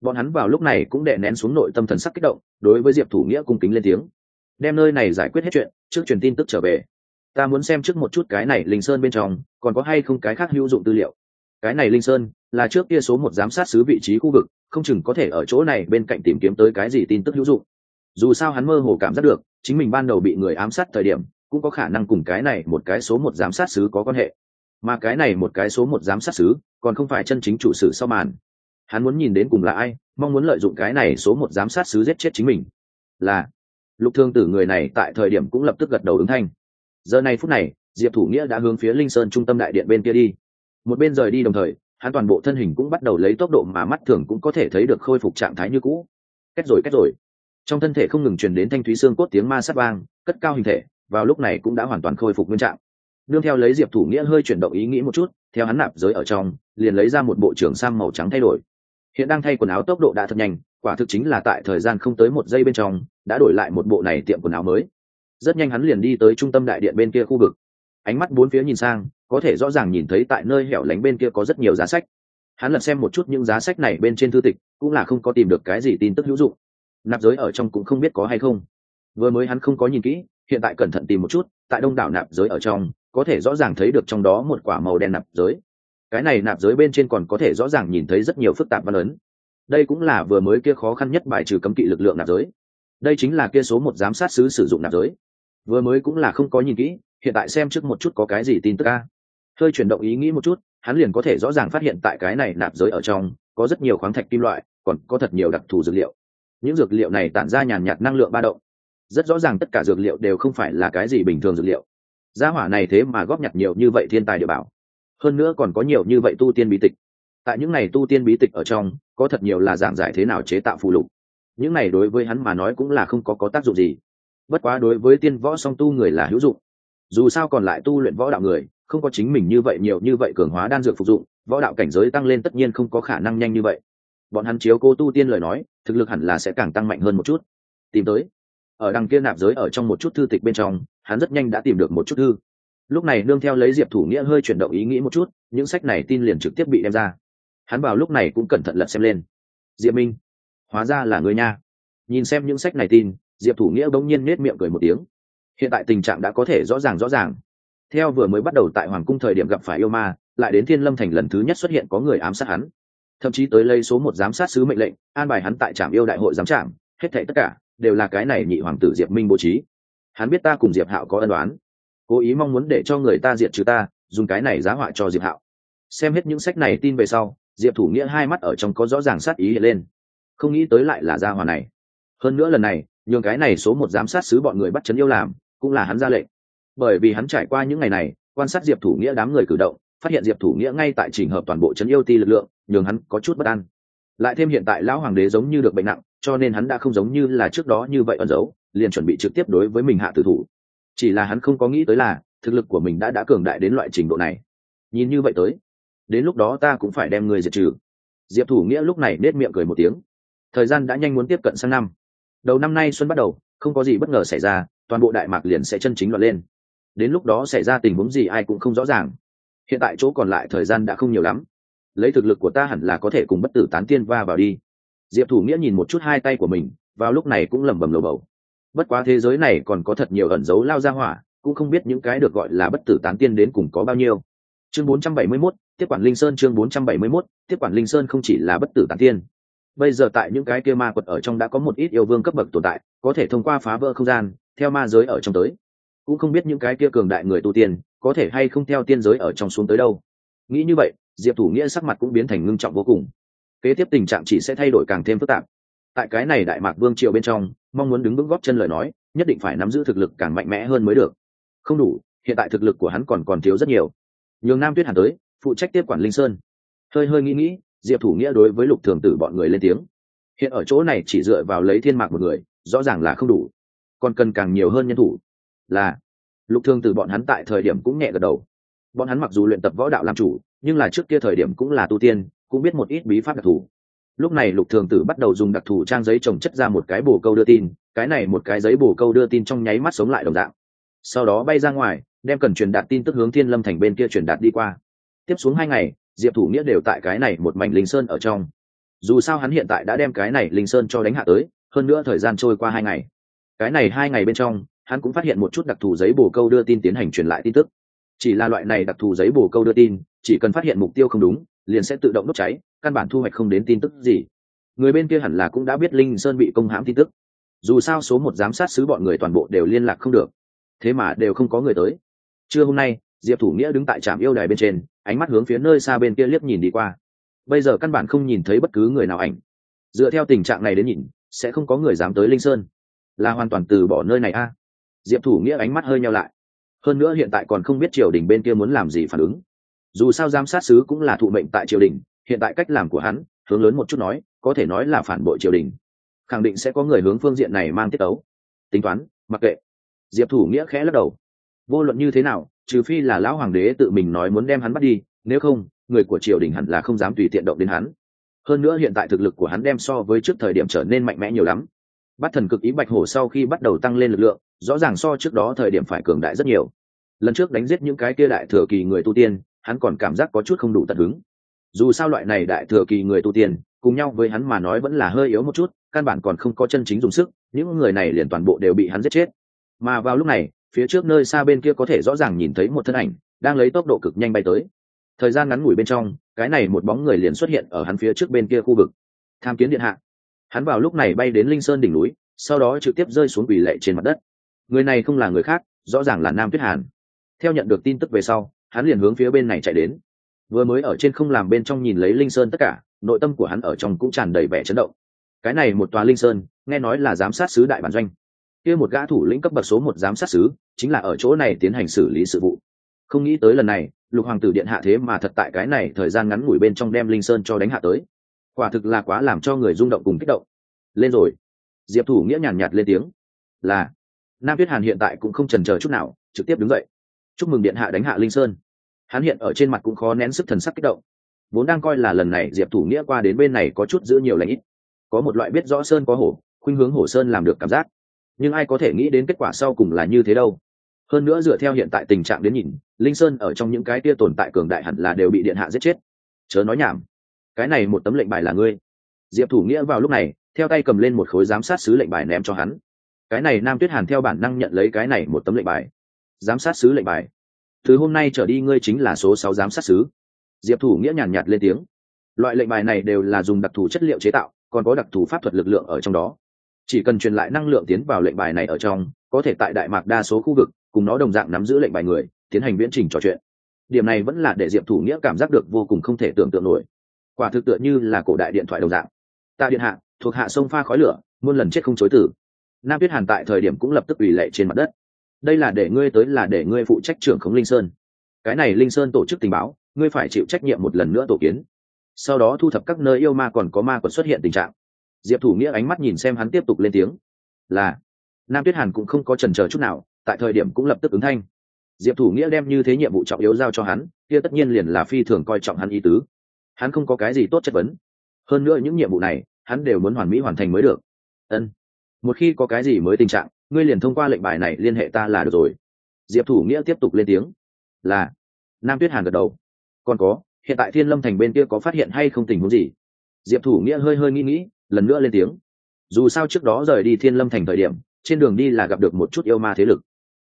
bọn hắn vào lúc này cũng đệ nén xuống nội tâm thần sắc kích động, đối với diệp thủ nghĩa cung kính lên tiếng. Đem nơi này giải quyết hết chuyện, trước truyền tin tức trở về. Ta muốn xem trước một chút cái này linh sơn bên trong, còn có hay không cái khác hữu dụng tư liệu. Cái này linh sơn là trước kia số một giám sát xứ vị trí khu vực, không chừng có thể ở chỗ này bên cạnh tìm kiếm tới cái gì tin tức hữu dụng. Dù sao hắn mơ hồ cảm giác được, chính mình ban đầu bị người ám sát thời điểm, cũng có khả năng cùng cái này một cái số một giám sát xứ có quan hệ. Mà cái này một cái số một giám sát xứ, còn không phải chân chính chủ sử sau màn hắn muốn nhìn đến cùng là ai, mong muốn lợi dụng cái này số một giám sát xứ giết chết chính mình. Là, lục thương tử người này tại thời điểm cũng lập tức gật đầu ứng thanh. Giờ này phút này, diệp thủ nghĩa đã hướng phía linh sơn trung tâm đại điện bên kia đi. Một bên rời đi đồng thời, hắn toàn bộ thân hình cũng bắt đầu lấy tốc độ mà mắt thường cũng có thể thấy được khôi phục trạng thái như cũ. Kết rồi kết rồi. Trong thân thể không ngừng truyền đến thanh thúy xương cốt tiếng ma sát vang, cất cao hình thể, vào lúc này cũng đã hoàn toàn khôi phục nguyên trạng. Đương theo lấy diệp thủ nghĩa hơi chuyển động ý nghĩ một chút, theo hắn nạp giới ở trong, liền lấy ra một bộ trưởng sang màu trắng thay đổi hiện đang thay quần áo tốc độ đã thật nhanh, quả thực chính là tại thời gian không tới một giây bên trong, đã đổi lại một bộ này tiệm quần áo mới. Rất nhanh hắn liền đi tới trung tâm đại điện bên kia khu vực. Ánh mắt bốn phía nhìn sang, có thể rõ ràng nhìn thấy tại nơi hẻo lánh bên kia có rất nhiều giá sách. Hắn lật xem một chút những giá sách này bên trên thư tịch, cũng là không có tìm được cái gì tin tức hữu dụng. Nạp giới ở trong cũng không biết có hay không. Vừa mới hắn không có nhìn kỹ, hiện tại cẩn thận tìm một chút, tại đông đảo nạp giới ở trong, có thể rõ ràng thấy được trong đó một quả màu đen nạp giới cái này nạp giới bên trên còn có thể rõ ràng nhìn thấy rất nhiều phức tạp văn ấn. Đây cũng là vừa mới kia khó khăn nhất bài trừ cấm kỵ lực lượng nạp giới. Đây chính là kia số một giám sát sứ sử dụng nạp giới. Vừa mới cũng là không có nhìn kỹ, hiện tại xem trước một chút có cái gì tin tức a. Hơi chuyển động ý nghĩ một chút, hắn liền có thể rõ ràng phát hiện tại cái này nạp giới ở trong, có rất nhiều khoáng thạch kim loại, còn có thật nhiều đặc thù dược liệu. Những dược liệu này tản ra nhàn nhạt năng lượng ba động. Rất rõ ràng tất cả dược liệu đều không phải là cái gì bình thường dược liệu. Gia hỏa này thế mà góp nhặt nhiều như vậy thiên tài địa bảo hơn nữa còn có nhiều như vậy tu tiên bí tịch. Tại những này tu tiên bí tịch ở trong, có thật nhiều là giảng giải thế nào chế tạo phù lục. Những này đối với hắn mà nói cũng là không có có tác dụng gì. Bất quá đối với tiên võ song tu người là hữu dụng. Dù sao còn lại tu luyện võ đạo người, không có chính mình như vậy nhiều như vậy cường hóa đan dược phục dụng, võ đạo cảnh giới tăng lên tất nhiên không có khả năng nhanh như vậy. Bọn hắn chiếu cô tu tiên lời nói, thực lực hẳn là sẽ càng tăng mạnh hơn một chút. Tìm tới. Ở đằng kia nạp giới ở trong một chút thư tịch bên trong, hắn rất nhanh đã tìm được một chút thư lúc này nương theo lấy diệp thủ nghĩa hơi chuyển động ý nghĩ một chút, những sách này tin liền trực tiếp bị đem ra. Hắn vào lúc này cũng cẩn thận lật xem lên. Diệp minh, hóa ra là người nha. Nhìn xem những sách này tin, diệp thủ nghĩa bỗng nhiên nết miệng cười một tiếng. Hiện tại tình trạng đã có thể rõ ràng rõ ràng. Theo vừa mới bắt đầu tại hoàng cung thời điểm gặp phải yêu ma, lại đến thiên lâm thành lần thứ nhất xuất hiện có người ám sát hắn. Thậm chí tới lấy số một giám sát sứ mệnh lệnh, an bài hắn tại trạm yêu đại hội giám trạm, hết thệ tất cả đều là cái này nhị hoàng tử diệp minh bố trí. Hắn biết ta cùng diệp hạo có ân đoán cố ý mong muốn để cho người ta diệt trừ ta, dùng cái này giá họa cho diệp hạo. Xem hết những sách này tin về sau, diệp thủ nghĩa hai mắt ở trong có rõ ràng sát ý hiện lên. Không nghĩ tới lại là gia hòa này. Hơn nữa lần này, nhường cái này số một giám sát sứ bọn người bắt chấn yêu làm, cũng là hắn ra lệnh. Bởi vì hắn trải qua những ngày này, quan sát diệp thủ nghĩa đám người cử động, phát hiện diệp thủ nghĩa ngay tại trình hợp toàn bộ chấn yêu ti lực lượng, nhường hắn có chút bất an. Lại thêm hiện tại lão hoàng đế giống như được bệnh nặng, cho nên hắn đã không giống như là trước đó như vậy ẩn giấu, liền chuẩn bị trực tiếp đối với mình hạ tử thủ chỉ là hắn không có nghĩ tới là, thực lực của mình đã đã cường đại đến loại trình độ này. Nhìn như vậy tới, đến lúc đó ta cũng phải đem người diệt trừ. Diệp thủ nghĩa lúc này nết miệng cười một tiếng. Thời gian đã nhanh muốn tiếp cận sang năm. Đầu năm nay xuân bắt đầu, không có gì bất ngờ xảy ra, toàn bộ đại mạc liền sẽ chân chính loạn lên. Đến lúc đó xảy ra tình huống gì ai cũng không rõ ràng. Hiện tại chỗ còn lại thời gian đã không nhiều lắm. Lấy thực lực của ta hẳn là có thể cùng bất tử tán tiên va vào đi. Diệp thủ nghĩa nhìn một chút hai tay của mình, vào lúc này cũng lẩm bẩm lầu bầu bất quá thế giới này còn có thật nhiều ẩn dấu lao ra hỏa cũng không biết những cái được gọi là bất tử tán tiên đến cùng có bao nhiêu. Chương 471, tiếp quản linh sơn chương 471, tiếp quản linh sơn không chỉ là bất tử tán tiên. Bây giờ tại những cái kia ma quật ở trong đã có một ít yêu vương cấp bậc tồn tại có thể thông qua phá vỡ không gian theo ma giới ở trong tới. Cũng không biết những cái kia cường đại người tu tiên có thể hay không theo tiên giới ở trong xuống tới đâu. Nghĩ như vậy diệp thủ nghĩa sắc mặt cũng biến thành ngưng trọng vô cùng. Kế tiếp tình trạng chỉ sẽ thay đổi càng thêm phức tạp. Tại cái này đại mạc vương triều bên trong mong muốn đứng vững góp chân lời nói, nhất định phải nắm giữ thực lực càng mạnh mẽ hơn mới được. Không đủ, hiện tại thực lực của hắn còn còn thiếu rất nhiều. Nhường nam tuyết hàn tới, phụ trách tiếp quản linh sơn. Hơi hơi nghĩ nghĩ, diệp thủ nghĩa đối với lục thường tử bọn người lên tiếng. Hiện ở chỗ này chỉ dựa vào lấy thiên mạc một người, rõ ràng là không đủ. Còn cần càng nhiều hơn nhân thủ. Là, lục thường tử bọn hắn tại thời điểm cũng nhẹ gật đầu. Bọn hắn mặc dù luyện tập võ đạo làm chủ, nhưng là trước kia thời điểm cũng là tu tiên, cũng biết một ít bí pháp đặc thù lúc này lục thường tử bắt đầu dùng đặc thù trang giấy trồng chất ra một cái bồ câu đưa tin, cái này một cái giấy bồ câu đưa tin trong nháy mắt sống lại đồng dạng. Sau đó bay ra ngoài, đem cần truyền đạt tin tức hướng thiên lâm thành bên kia truyền đạt đi qua. Tiếp xuống hai ngày, diệp thủ nghĩa đều tại cái này một mảnh linh sơn ở trong. Dù sao hắn hiện tại đã đem cái này linh sơn cho đánh hạ tới, hơn nữa thời gian trôi qua hai ngày. Cái này hai ngày bên trong, hắn cũng phát hiện một chút đặc thù giấy bồ câu đưa tin tiến hành truyền lại tin tức. Chỉ là loại này đặc thù giấy bồ câu đưa tin, chỉ cần phát hiện mục tiêu không đúng liền sẽ tự động đốt cháy, căn bản thu hoạch không đến tin tức gì. Người bên kia hẳn là cũng đã biết linh sơn bị công hãm tin tức. Dù sao số một giám sát sứ bọn người toàn bộ đều liên lạc không được. Thế mà đều không có người tới. Trưa hôm nay, diệp thủ nghĩa đứng tại trạm yêu đài bên trên, ánh mắt hướng phía nơi xa bên kia liếc nhìn đi qua. Bây giờ căn bản không nhìn thấy bất cứ người nào ảnh. Dựa theo tình trạng này đến nhìn, sẽ không có người dám tới linh sơn. Là hoàn toàn từ bỏ nơi này a. Diệp thủ nghĩa ánh mắt hơi nhau lại. Hơn nữa hiện tại còn không biết triều đình bên kia muốn làm gì phản ứng dù sao giám sát sứ cũng là thụ mệnh tại triều đình, hiện tại cách làm của hắn, hướng lớn một chút nói, có thể nói là phản bội triều đình. Khẳng định sẽ có người hướng phương diện này mang tiết ấu tính toán, mặc kệ. Diệp thủ nghĩa khẽ lắc đầu. Vô luận như thế nào, trừ phi là lão hoàng đế tự mình nói muốn đem hắn bắt đi, nếu không, người của triều đình hẳn là không dám tùy tiện động đến hắn. Hơn nữa hiện tại thực lực của hắn đem so với trước thời điểm trở nên mạnh mẽ nhiều lắm. Bắt thần cực ý bạch hổ sau khi bắt đầu tăng lên lực lượng, rõ ràng so trước đó thời điểm phải cường đại rất nhiều. Lần trước đánh giết những cái kia đại thừa kỳ người tu tiên hắn còn cảm giác có chút không đủ tận hứng. Dù sao loại này đại thừa kỳ người tu tiên, cùng nhau với hắn mà nói vẫn là hơi yếu một chút, căn bản còn không có chân chính dùng sức, những người này liền toàn bộ đều bị hắn giết chết. Mà vào lúc này, phía trước nơi xa bên kia có thể rõ ràng nhìn thấy một thân ảnh, đang lấy tốc độ cực nhanh bay tới. Thời gian ngắn ngủi bên trong, cái này một bóng người liền xuất hiện ở hắn phía trước bên kia khu vực. Tham kiến điện hạ. Hắn vào lúc này bay đến linh sơn đỉnh núi, sau đó trực tiếp rơi xuống quỳ lệ trên mặt đất. Người này không là người khác, rõ ràng là nam tuyết hàn. Theo nhận được tin tức về sau hắn liền hướng phía bên này chạy đến. Vừa mới ở trên không làm bên trong nhìn lấy linh sơn tất cả, nội tâm của hắn ở trong cũng tràn đầy vẻ chấn động. Cái này một tòa linh sơn, nghe nói là giám sát sứ đại bản doanh. Kia một gã thủ lĩnh cấp bậc số một giám sát sứ, chính là ở chỗ này tiến hành xử lý sự vụ. Không nghĩ tới lần này, lục hoàng tử điện hạ thế mà thật tại cái này thời gian ngắn ngủi bên trong đem linh sơn cho đánh hạ tới. Quả thực là quá làm cho người rung động cùng kích động. Lên rồi. Diệp thủ nghĩa nhàn nhạt lên tiếng. Là, nam tuyết hàn hiện tại cũng không trần chờ chút nào, trực tiếp đứng dậy chúc mừng điện hạ đánh hạ linh sơn hắn hiện ở trên mặt cũng khó nén sức thần sắc kích động vốn đang coi là lần này diệp thủ nghĩa qua đến bên này có chút giữ nhiều lãnh ít có một loại biết rõ sơn có hổ khuynh hướng hổ sơn làm được cảm giác nhưng ai có thể nghĩ đến kết quả sau cùng là như thế đâu hơn nữa dựa theo hiện tại tình trạng đến nhìn linh sơn ở trong những cái tia tồn tại cường đại hẳn là đều bị điện hạ giết chết chớ nói nhảm cái này một tấm lệnh bài là ngươi diệp thủ nghĩa vào lúc này theo tay cầm lên một khối giám sát sứ lệnh bài ném cho hắn cái này nam tuyết hàn theo bản năng nhận lấy cái này một tấm lệnh bài giám sát sứ lệnh bài. Thứ hôm nay trở đi ngươi chính là số sáu giám sát sứ. Diệp thủ nghĩa nhàn nhạt lên tiếng. Loại lệnh bài này đều là dùng đặc thù chất liệu chế tạo, còn có đặc thù pháp thuật lực lượng ở trong đó. Chỉ cần truyền lại năng lượng tiến vào lệnh bài này ở trong, có thể tại đại mạc đa số khu vực, cùng nó đồng dạng nắm giữ lệnh bài người, tiến hành viễn trình trò chuyện. Điểm này vẫn là để diệp thủ nghĩa cảm giác được vô cùng không thể tưởng tượng nổi. Quả thực tựa như là cổ đại điện thoại đồng dạng. Tạ điện hạ, thuộc hạ sông pha khói lửa, muôn lần chết không chối tử. Nam tuyết hàn tại thời điểm cũng lập tức ủy lệ trên mặt đất đây là để ngươi tới là để ngươi phụ trách trưởng khống linh sơn. Cái này linh sơn tổ chức tình báo, ngươi phải chịu trách nhiệm một lần nữa tổ kiến. Sau đó thu thập các nơi yêu ma còn có ma còn xuất hiện tình trạng. Diệp thủ nghĩa ánh mắt nhìn xem hắn tiếp tục lên tiếng. Là, nam tuyết hàn cũng không có trần chờ chút nào, tại thời điểm cũng lập tức ứng thanh. Diệp thủ nghĩa đem như thế nhiệm vụ trọng yếu giao cho hắn, kia tất nhiên liền là phi thường coi trọng hắn ý tứ. Hắn không có cái gì tốt chất vấn. Hơn nữa những nhiệm vụ này, hắn đều muốn hoàn mỹ hoàn thành mới được. Ân, một khi có cái gì mới tình trạng ngươi liền thông qua lệnh bài này liên hệ ta là được rồi. Diệp thủ nghĩa tiếp tục lên tiếng. Là. Nam tuyết hàn gật đầu. Còn có, hiện tại thiên lâm thành bên kia có phát hiện hay không tình huống gì? Diệp thủ nghĩa hơi hơi nghĩ nghĩ, lần nữa lên tiếng. Dù sao trước đó rời đi thiên lâm thành thời điểm, trên đường đi là gặp được một chút yêu ma thế lực.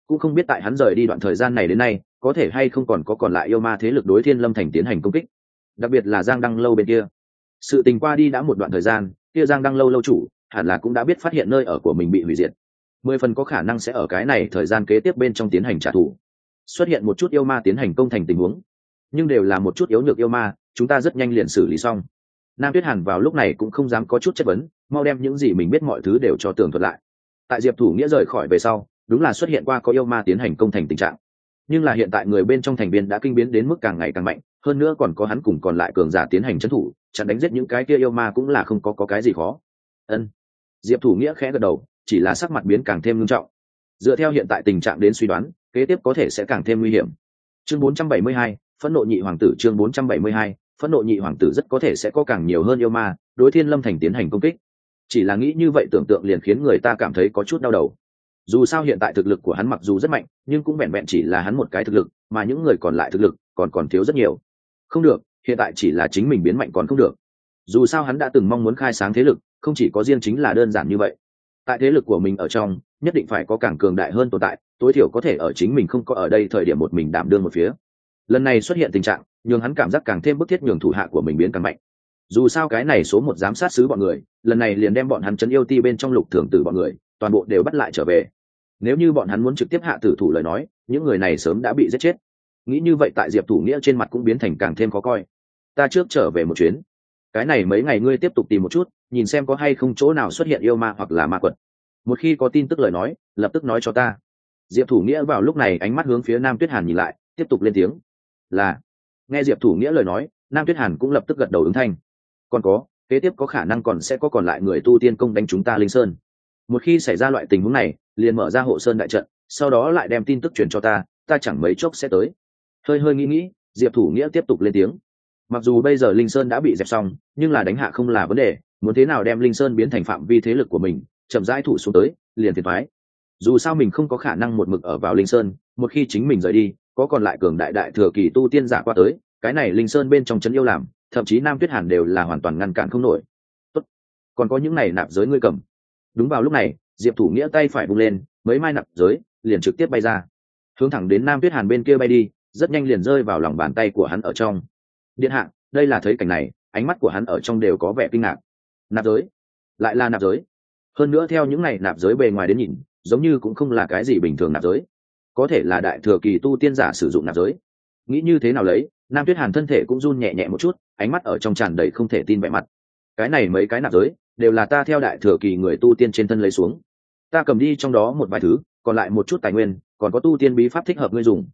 Cũng không biết tại hắn rời đi đoạn thời gian này đến nay, có thể hay không còn có còn lại yêu ma thế lực đối thiên lâm thành tiến hành công kích. Đặc biệt là giang đăng lâu bên kia. Sự tình qua đi đã một đoạn thời gian, kia giang đăng lâu lâu chủ hẳn là cũng đã biết phát hiện nơi ở của mình bị hủy diệt mười phần có khả năng sẽ ở cái này thời gian kế tiếp bên trong tiến hành trả thù. Xuất hiện một chút yêu ma tiến hành công thành tình huống. Nhưng đều là một chút yếu nhược yêu ma chúng ta rất nhanh liền xử lý xong. Nam tuyết hàn vào lúc này cũng không dám có chút chất vấn mau đem những gì mình biết mọi thứ đều cho tường thuật lại. Tại diệp thủ nghĩa rời khỏi về sau đúng là xuất hiện qua có yêu ma tiến hành công thành tình trạng. Nhưng là hiện tại người bên trong thành viên đã kinh biến đến mức càng ngày càng mạnh hơn nữa còn có hắn cùng còn lại cường giả tiến hành trấn thủ chặn đánh giết những cái kia yêu ma cũng là không có, có cái gì khó. Ân. Diệp thủ nghĩa khẽ gật đầu chỉ là sắc mặt biến càng thêm nghiêm trọng. Dựa theo hiện tại tình trạng đến suy đoán kế tiếp có thể sẽ càng thêm nguy hiểm. Chương 472, phẫn nộ nhị hoàng tử chương 472, phẫn nộ nhị hoàng tử rất có thể sẽ có càng nhiều hơn yêu ma đối thiên lâm thành tiến hành công kích. Chỉ là nghĩ như vậy tưởng tượng liền khiến người ta cảm thấy có chút đau đầu. Dù sao hiện tại thực lực của hắn mặc dù rất mạnh nhưng cũng vẹn vẹn chỉ là hắn một cái thực lực mà những người còn lại thực lực còn còn thiếu rất nhiều. Không được hiện tại chỉ là chính mình biến mạnh còn không được. Dù sao hắn đã từng mong muốn khai sáng thế lực không chỉ có riêng chính là đơn giản như vậy tại thế lực của mình ở trong, nhất định phải có càng cường đại hơn tồn tại, tối thiểu có thể ở chính mình không có ở đây thời điểm một mình đảm đương một phía. Lần này xuất hiện tình trạng, nhường hắn cảm giác càng thêm bức thiết nhường thủ hạ của mình biến càng mạnh. Dù sao cái này số một giám sát sứ bọn người, lần này liền đem bọn hắn chấn yêu ti bên trong lục thường tử bọn người, toàn bộ đều bắt lại trở về. Nếu như bọn hắn muốn trực tiếp hạ tử thủ lời nói, những người này sớm đã bị giết chết. Nghĩ như vậy tại diệp thủ nghĩa trên mặt cũng biến thành càng thêm khó coi. Ta trước trở về một chuyến cái này mấy ngày ngươi tiếp tục tìm một chút, nhìn xem có hay không chỗ nào xuất hiện yêu ma hoặc là ma quật. Một khi có tin tức lời nói, lập tức nói cho ta. Diệp thủ nghĩa vào lúc này ánh mắt hướng phía nam tuyết hàn nhìn lại, tiếp tục lên tiếng. Là. Nghe diệp thủ nghĩa lời nói, nam tuyết hàn cũng lập tức gật đầu ứng thanh. Còn có, kế tiếp có khả năng còn sẽ có còn lại người tu tiên công đánh chúng ta linh sơn. Một khi xảy ra loại tình huống này, liền mở ra hộ sơn đại trận, sau đó lại đem tin tức truyền cho ta ta chẳng mấy chốc sẽ tới. Hơi hơi nghĩ nghĩ, diệp thủ nghĩa tiếp tục lên tiếng mặc dù bây giờ linh sơn đã bị dẹp xong, nhưng là đánh hạ không là vấn đề. Muốn thế nào đem linh sơn biến thành phạm vi thế lực của mình, chậm rãi thủ xuống tới, liền thiệt thoái dù sao mình không có khả năng một mực ở vào linh sơn, một khi chính mình rời đi, có còn lại cường đại đại thừa kỳ tu tiên giả qua tới, cái này linh sơn bên trong trấn yêu làm, thậm chí nam tuyết hàn đều là hoàn toàn ngăn cản không nổi. Tốt. còn có những này nạp giới ngươi cầm. Đúng vào lúc này, diệp thủ nghĩa tay phải bung lên, mấy mai nạp giới, liền trực tiếp bay ra. Hướng thẳng đến nam tuyết hàn bên kia bay đi, rất nhanh liền rơi vào lòng bàn tay của hắn ở trong điện hạ, đây là thấy cảnh này, ánh mắt của hắn ở trong đều có vẻ kinh ngạc. Nạp giới? Lại là nạp giới? Hơn nữa theo những này nạp giới bề ngoài đến nhìn, giống như cũng không là cái gì bình thường nạp giới. Có thể là đại thừa kỳ tu tiên giả sử dụng nạp giới. Nghĩ như thế nào lấy, nam tuyết hàn thân thể cũng run nhẹ nhẹ một chút, ánh mắt ở trong tràn đầy không thể tin vẻ mặt. Cái này mấy cái nạp giới, đều là ta theo đại thừa kỳ người tu tiên trên thân lấy xuống. Ta cầm đi trong đó một vài thứ, còn lại một chút tài nguyên, còn có tu tiên bí pháp thích hợp ngươi dùng.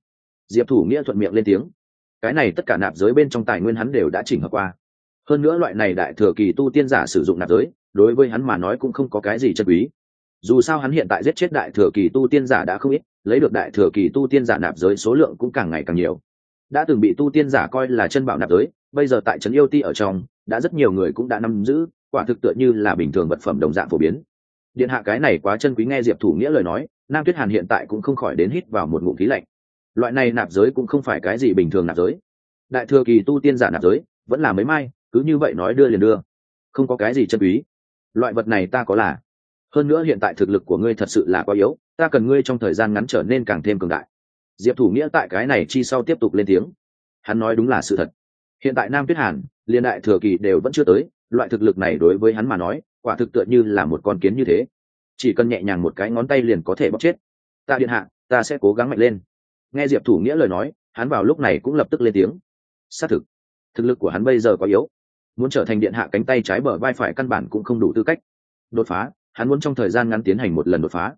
Diệp thủ nghĩa thuận miệng lên tiếng cái này tất cả nạp giới bên trong tài nguyên hắn đều đã chỉnh hợp qua. Hơn nữa loại này đại thừa kỳ tu tiên giả sử dụng nạp giới, đối với hắn mà nói cũng không có cái gì chân quý. Dù sao hắn hiện tại giết chết đại thừa kỳ tu tiên giả đã không ít, lấy được đại thừa kỳ tu tiên giả nạp giới số lượng cũng càng ngày càng nhiều. Đã từng bị tu tiên giả coi là chân bảo nạp giới, bây giờ tại trấn yêu ti ở trong, đã rất nhiều người cũng đã nắm giữ, quả thực tựa như là bình thường vật phẩm đồng dạng phổ biến. Điện hạ cái này quá chân quý nghe diệp thủ nghĩa lời nói, nam tuyết hàn hiện tại cũng không khỏi đến hít vào một ngụm khí lạnh loại này nạp giới cũng không phải cái gì bình thường nạp giới. Đại thừa kỳ tu tiên giả nạp giới, vẫn là mấy mai, cứ như vậy nói đưa liền đưa. Không có cái gì chân quý. Loại vật này ta có là. Hơn nữa hiện tại thực lực của ngươi thật sự là quá yếu, ta cần ngươi trong thời gian ngắn trở nên càng thêm cường đại. Diệp thủ nghĩa tại cái này chi sau tiếp tục lên tiếng. Hắn nói đúng là sự thật. Hiện tại nam tuyết hàn, liên đại thừa kỳ đều vẫn chưa tới, loại thực lực này đối với hắn mà nói, quả thực tựa như là một con kiến như thế. Chỉ cần nhẹ nhàng một cái ngón tay liền có thể bóc chết. Ta điện hạ, ta sẽ cố gắng mạnh lên nghe diệp thủ nghĩa lời nói, hắn vào lúc này cũng lập tức lên tiếng. Xác thực thực lực của hắn bây giờ có yếu. Muốn trở thành điện hạ cánh tay trái bờ vai phải căn bản cũng không đủ tư cách. Đột phá, hắn muốn trong thời gian ngắn tiến hành một lần đột phá.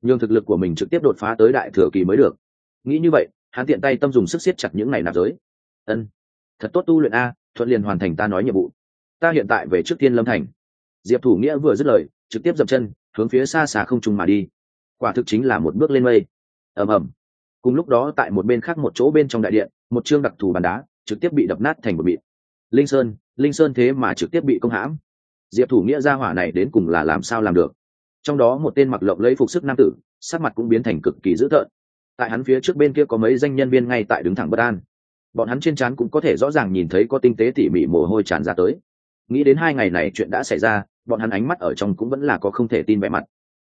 Nhưng thực lực của mình trực tiếp đột phá tới đại thừa kỳ mới được. Nghĩ như vậy, hắn tiện tay tâm dùng sức siết chặt những ngày nạp giới. Ân, thật tốt tu luyện a, thuận liền hoàn thành ta nói nhiệm vụ. Ta hiện tại về trước tiên lâm thành. Diệp thủ nghĩa vừa dứt lời, trực tiếp dập chân, hướng phía xa xa không trung mà đi. Quả thực chính là một bước lên mây. Ầm ầm cùng lúc đó tại một bên khác một chỗ bên trong đại điện, một chương đặc thù bàn đá trực tiếp bị đập nát thành một bịt linh sơn linh sơn thế mà trực tiếp bị công hãm. Diệp thủ nghĩa gia hỏa này đến cùng là làm sao làm được? Trong đó một tên mặc lộng lấy phục sức nam tử, sắc mặt cũng biến thành cực kỳ dữ tợn. Tại hắn phía trước bên kia có mấy danh nhân viên ngay tại đứng thẳng bất an. Bọn hắn trên trán cũng có thể rõ ràng nhìn thấy có tinh tế tỉ mỉ mồ hôi tràn ra tới. Nghĩ đến hai ngày này chuyện đã xảy ra, bọn hắn ánh mắt ở trong cũng vẫn là có không thể tin vẻ mặt.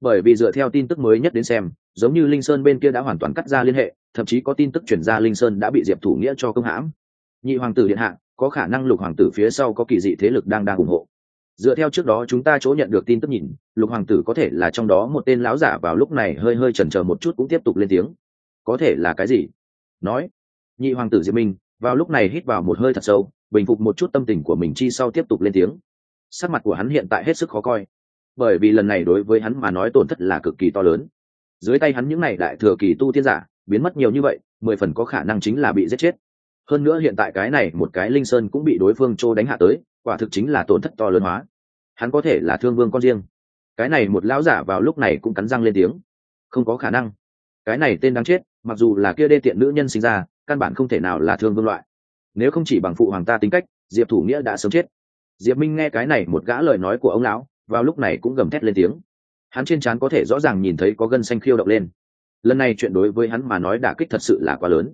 Bởi vì dựa theo tin tức mới nhất đến xem giống như linh sơn bên kia đã hoàn toàn cắt ra liên hệ, thậm chí có tin tức chuyển ra linh sơn đã bị diệp thủ nghĩa cho công hãm. Nhị hoàng tử điện hạ, có khả năng lục hoàng tử phía sau có kỳ dị thế lực đang đang ủng hộ. Dựa theo trước đó chúng ta chỗ nhận được tin tức nhìn, lục hoàng tử có thể là trong đó một tên láo giả vào lúc này hơi hơi chần chờ một chút cũng tiếp tục lên tiếng. Có thể là cái gì? Nói. Nhị hoàng tử diệp minh, vào lúc này hít vào một hơi thật sâu, bình phục một chút tâm tình của mình chi sau tiếp tục lên tiếng. Sắc mặt của hắn hiện tại hết sức khó coi. Bởi vì lần này đối với hắn mà nói tổn thất là cực kỳ to lớn dưới tay hắn những n à y đại thừa kỳ tu tiên giả, biến mất nhiều như vậy, mười phần có khả năng chính là bị giết chết. Hơn nữa hiện tại cái này một cái linh sơn cũng bị đối phương trô đánh hạ tới, quả thực chính là tổn thất to lớn hóa. Hắn có thể là thương vương con riêng. Cái này một lão giả vào lúc này cũng cắn răng lên tiếng. Không có khả năng. Cái này tên đáng chết, mặc dù là kia đê tiện nữ nhân sinh ra, căn bản không thể nào là thương vương loại. Nếu không chỉ bằng phụ hoàng ta tính cách, diệp thủ nghĩa đã sớm chết. Diệp minh nghe cái này một gã lời nói của ông lão, vào lúc này cũng gầm thét lên tiếng hắn trên trán có thể rõ ràng nhìn thấy có gân xanh khiêu động lên. Lần này chuyện đối với hắn mà nói đả kích thật sự là quá lớn.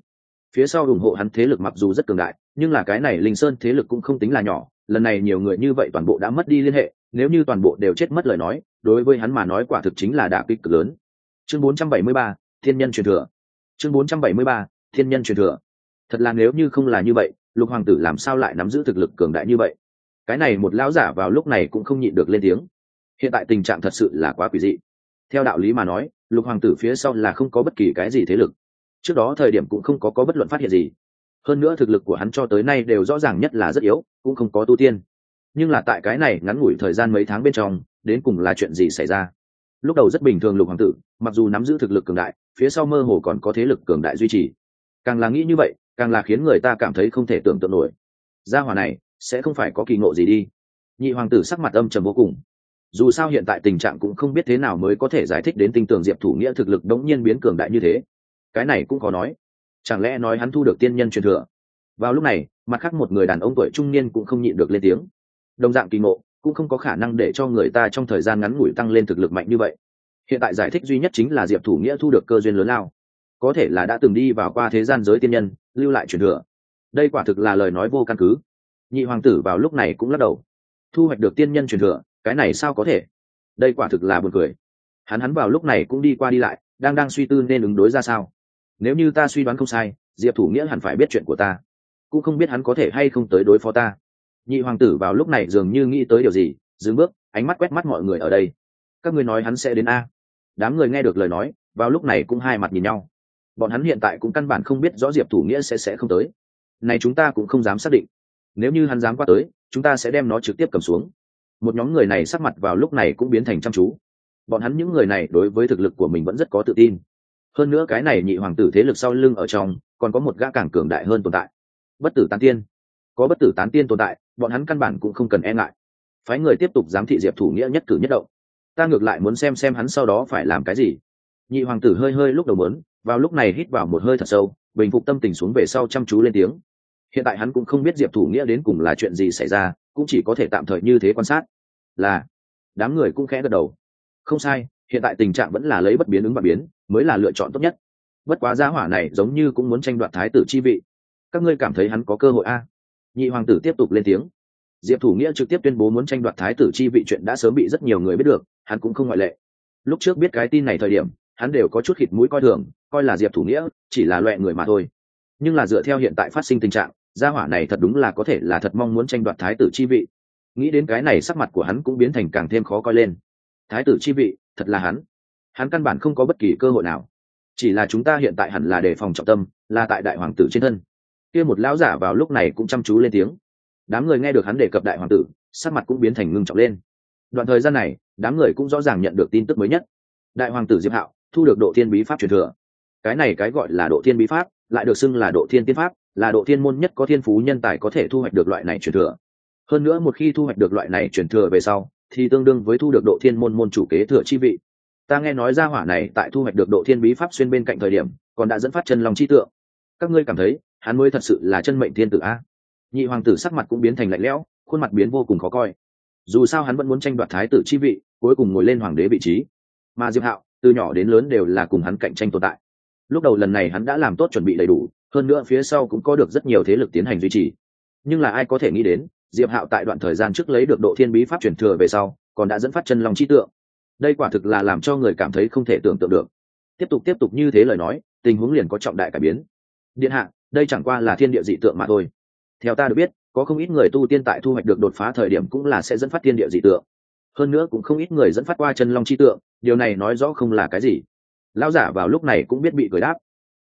Phía sau ủng hộ hắn thế lực mặc dù rất cường đại nhưng là cái này linh sơn thế lực cũng không tính là nhỏ lần này nhiều người như vậy toàn bộ đã mất đi liên hệ nếu như toàn bộ đều chết mất lời nói đối với hắn mà nói quả thực chính là đả kích cực lớn. Chương 473, thiên nhân truyền thừa. Chương 473, thiên nhân truyền thừa. Thật là nếu như không là như vậy lục hoàng tử làm sao lại nắm giữ thực lực cường đại như vậy? Cái này một lão giả vào lúc này cũng không nhịn được lên tiếng hiện tại tình trạng thật sự là quá quỷ dị. Theo đạo lý mà nói, lục hoàng tử phía sau là không có bất kỳ cái gì thế lực. Trước đó thời điểm cũng không có có bất luận phát hiện gì. Hơn nữa thực lực của hắn cho tới nay đều rõ ràng nhất là rất yếu, cũng không có tu tiên. Nhưng là tại cái này ngắn ngủi thời gian mấy tháng bên trong, đến cùng là chuyện gì xảy ra? Lúc đầu rất bình thường lục hoàng tử, mặc dù nắm giữ thực lực cường đại, phía sau mơ hồ còn có thế lực cường đại duy trì. Càng là nghĩ như vậy, càng là khiến người ta cảm thấy không thể tưởng tượng nổi. Gia hỏa này, sẽ không phải có kỳ ngộ gì đi. Nhị hoàng tử sắc mặt âm trầm vô cùng dù sao hiện tại tình trạng cũng không biết thế nào mới có thể giải thích đến tinh tường diệp thủ nghĩa thực lực đống nhiên biến cường đại như thế. Cái này cũng khó nói. Chẳng lẽ nói hắn thu được tiên nhân truyền thừa? Vào lúc này, mặt khác một người đàn ông tuổi trung niên cũng không nhịn được lên tiếng. Đồng dạng kỳ ngộ, cũng không có khả năng để cho người ta trong thời gian ngắn ngủi tăng lên thực lực mạnh như vậy. Hiện tại giải thích duy nhất chính là diệp thủ nghĩa thu được cơ duyên lớn lao. Có thể là đã từng đi vào qua thế gian giới tiên nhân, lưu lại truyền thừa. Đây quả thực là lời nói vô căn cứ. Nhị hoàng tử vào lúc này cũng lắc đầu. Thu hoạch được tiên nhân truyền thừa cái này sao có thể? Đây quả thực là buồn cười. Hắn hắn vào lúc này cũng đi qua đi lại, đang đang suy tư nên ứng đối ra sao. Nếu như ta suy đoán không sai, diệp thủ nghĩa hẳn phải biết chuyện của ta. Cũng không biết hắn có thể hay không tới đối phó ta. Nhị hoàng tử vào lúc này dường như nghĩ tới điều gì, dừng bước, ánh mắt quét mắt mọi người ở đây. Các ngươi nói hắn sẽ đến a. Đám người nghe được lời nói, vào lúc này cũng hai mặt nhìn nhau. Bọn hắn hiện tại cũng căn bản không biết rõ diệp thủ nghĩa sẽ sẽ không tới. Này chúng ta cũng không dám xác định. Nếu như hắn dám qua tới, chúng ta sẽ đem nó trực tiếp cầm xuống một nhóm người này sắc mặt vào lúc này cũng biến thành chăm chú. Bọn hắn những người này đối với thực lực của mình vẫn rất có tự tin. Hơn nữa cái này nhị hoàng tử thế lực sau lưng ở trong, còn có một gã càng cường đại hơn tồn tại. Bất tử tán tiên. Có bất tử tán tiên tồn tại, bọn hắn căn bản cũng không cần e ngại. Phái người tiếp tục giám thị diệp thủ nghĩa nhất cử nhất động. Ta ngược lại muốn xem xem hắn sau đó phải làm cái gì. Nhị hoàng tử hơi hơi lúc đầu mớn vào lúc này hít vào một hơi thật sâu, bình phục tâm tình xuống về sau chăm chú lên tiếng. Hiện tại hắn cũng không biết diệp thủ nghĩa đến cùng là chuyện gì xảy ra cũng chỉ có thể tạm thời như thế quan sát. Là, đám người cũng khẽ gật đầu. Không sai, hiện tại tình trạng vẫn là lấy bất biến ứng và biến, mới là lựa chọn tốt nhất. Bất quá gia hỏa này giống như cũng muốn tranh đoạt thái tử chi vị. Các ngươi cảm thấy hắn có cơ hội a? Nhị hoàng tử tiếp tục lên tiếng. Diệp thủ nghĩa trực tiếp tuyên bố muốn tranh đoạt thái tử chi vị chuyện đã sớm bị rất nhiều người biết được, hắn cũng không ngoại lệ. Lúc trước biết cái tin này thời điểm, hắn đều có chút khịt mũi coi thường, coi là diệp thủ nghĩa, chỉ là loại người mà thôi. Nhưng là dựa theo hiện tại phát sinh tình trạng gia hỏa này thật đúng là có thể là thật mong muốn tranh đoạt thái tử chi vị. Nghĩ đến cái này sắc mặt của hắn cũng biến thành càng thêm khó coi lên. Thái tử chi vị, thật là hắn. Hắn căn bản không có bất kỳ cơ hội nào. Chỉ là chúng ta hiện tại hẳn là đề phòng trọng tâm, là tại đại hoàng tử trên thân. Kia một lão giả vào lúc này cũng chăm chú lên tiếng. Đám người nghe được hắn đề cập đại hoàng tử, sắc mặt cũng biến thành ngưng trọng lên. Đoạn thời gian này, đám người cũng rõ ràng nhận được tin tức mới nhất. Đại hoàng tử diệp hạo thu được độ thiên bí pháp truyền thừa. Cái này cái gọi là độ thiên bí pháp, lại được xưng là độ thiên tiên pháp là độ thiên môn nhất có thiên phú nhân tài có thể thu hoạch được loại này truyền thừa. Hơn nữa một khi thu hoạch được loại này truyền thừa về sau, thì tương đương với thu được độ thiên môn môn chủ kế thừa chi vị. Ta nghe nói ra hỏa này tại thu hoạch được độ thiên bí pháp xuyên bên cạnh thời điểm, còn đã dẫn phát chân lòng chi tượng. Các ngươi cảm thấy, hắn mới thật sự là chân mệnh thiên tử a? Nhị hoàng tử sắc mặt cũng biến thành lạnh lẽo, khuôn mặt biến vô cùng khó coi. Dù sao hắn vẫn muốn tranh đoạt thái tử chi vị, cuối cùng ngồi lên hoàng đế vị trí. Mà diệp hạo, từ nhỏ đến lớn đều là cùng hắn cạnh tranh tồn tại. Lúc đầu lần này hắn đã làm tốt chuẩn bị đầy đủ hơn nữa phía sau cũng có được rất nhiều thế lực tiến hành duy trì. Nhưng là ai có thể nghĩ đến, diệp hạo tại đoạn thời gian trước lấy được độ thiên bí pháp truyền thừa về sau, còn đã dẫn phát chân lòng chi tượng. Đây quả thực là làm cho người cảm thấy không thể tưởng tượng được. Tiếp tục tiếp tục như thế lời nói, tình huống liền có trọng đại cải biến. Điện hạ, đây chẳng qua là thiên địa dị tượng mà thôi. Theo ta được biết, có không ít người tu tiên tại thu hoạch được đột phá thời điểm cũng là sẽ dẫn phát thiên địa dị tượng. Hơn nữa cũng không ít người dẫn phát qua chân long chi tượng, điều này nói rõ không là cái gì. Lão giả vào lúc này cũng biết bị cười đáp.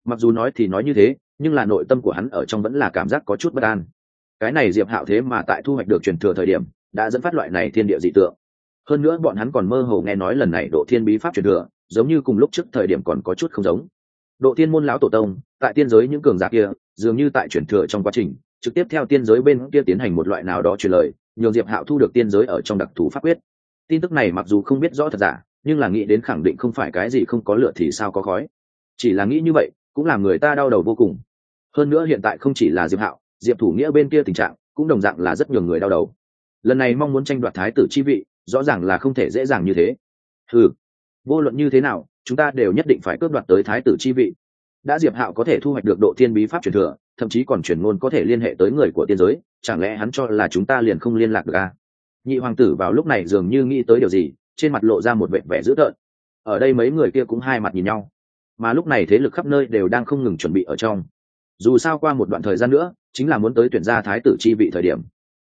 Mặc dù nói thì nói như thế nhưng là nội tâm của hắn ở trong vẫn là cảm giác có chút bất an. Cái này diệp hạo thế mà tại thu hoạch được truyền thừa thời điểm, đã dẫn phát loại này thiên địa dị tượng. Hơn nữa bọn hắn còn mơ hồ nghe nói lần này độ thiên bí pháp truyền thừa, giống như cùng lúc trước thời điểm còn có chút không giống. Độ thiên môn lão tổ tông, tại tiên giới những cường giả kia, dường như tại truyền thừa trong quá trình, trực tiếp theo tiên giới bên kia tiến hành một loại nào đó truyền lời, nhường diệp hạo thu được tiên giới ở trong đặc thù pháp quyết. Tin tức này mặc dù không biết rõ thật giả, nhưng là nghĩ đến khẳng định không phải cái gì không có lửa thì sao có khói. Chỉ là nghĩ như vậy cũng làm người ta đau đầu vô cùng. Hơn nữa hiện tại không chỉ là diệp hạo, diệp thủ nghĩa bên kia tình trạng cũng đồng dạng là rất nhiều người đau đầu. Lần này mong muốn tranh đoạt thái tử chi vị, rõ ràng là không thể dễ dàng như thế. Ừ vô luận như thế nào, chúng ta đều nhất định phải cướp đoạt tới thái tử chi vị. Đã diệp hạo có thể thu hoạch được độ thiên bí pháp truyền thừa, thậm chí còn truyền ngôn có thể liên hệ tới người của tiên giới, chẳng lẽ hắn cho là chúng ta liền không liên lạc được à? nhị hoàng tử vào lúc này dường như nghĩ tới điều gì, trên mặt lộ ra một vẻ vẻ dữ tợn. Ở đây mấy người kia cũng hai mặt nhìn nhau mà lúc này thế lực khắp nơi đều đang không ngừng chuẩn bị ở trong. Dù sao qua một đoạn thời gian nữa, chính là muốn tới tuyển gia thái tử chi vị thời điểm.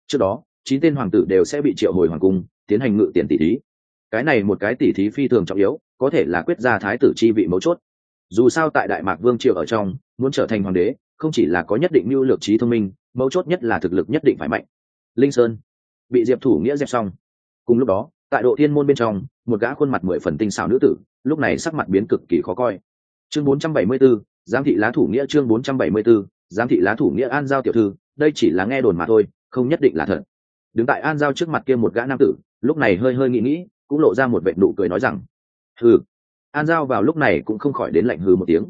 Trước đó, chín tên hoàng tử đều sẽ bị triệu hồi hoàng cung, tiến hành ngự tiền tỷ thí. Cái này một cái tỷ thí phi thường trọng yếu, có thể là quyết gia thái tử chi vị mấu chốt. Dù sao tại đại mạc vương triều ở trong, muốn trở thành hoàng đế, không chỉ là có nhất định mưu lược trí thông minh, mấu chốt nhất là thực lực nhất định phải mạnh. Linh sơn, bị diệp thủ nghĩa dẹp xong. Cùng lúc đó, tại độ thiên môn bên trong, một gã khuôn mặt mười phần tinh xảo nữ tử, lúc này sắc mặt biến cực kỳ khó coi chương 474, giám thị lá thủ nghĩa chương 474, giám thị lá thủ nghĩa an giao tiểu thư đây chỉ là nghe đồn mà thôi không nhất định là thật. Đứng tại an giao trước mặt kia một gã nam tử lúc này hơi hơi nghĩ nghĩ cũng lộ ra một vệ nụ cười nói rằng hừ. An giao vào lúc này cũng không khỏi đến lạnh hừ một tiếng.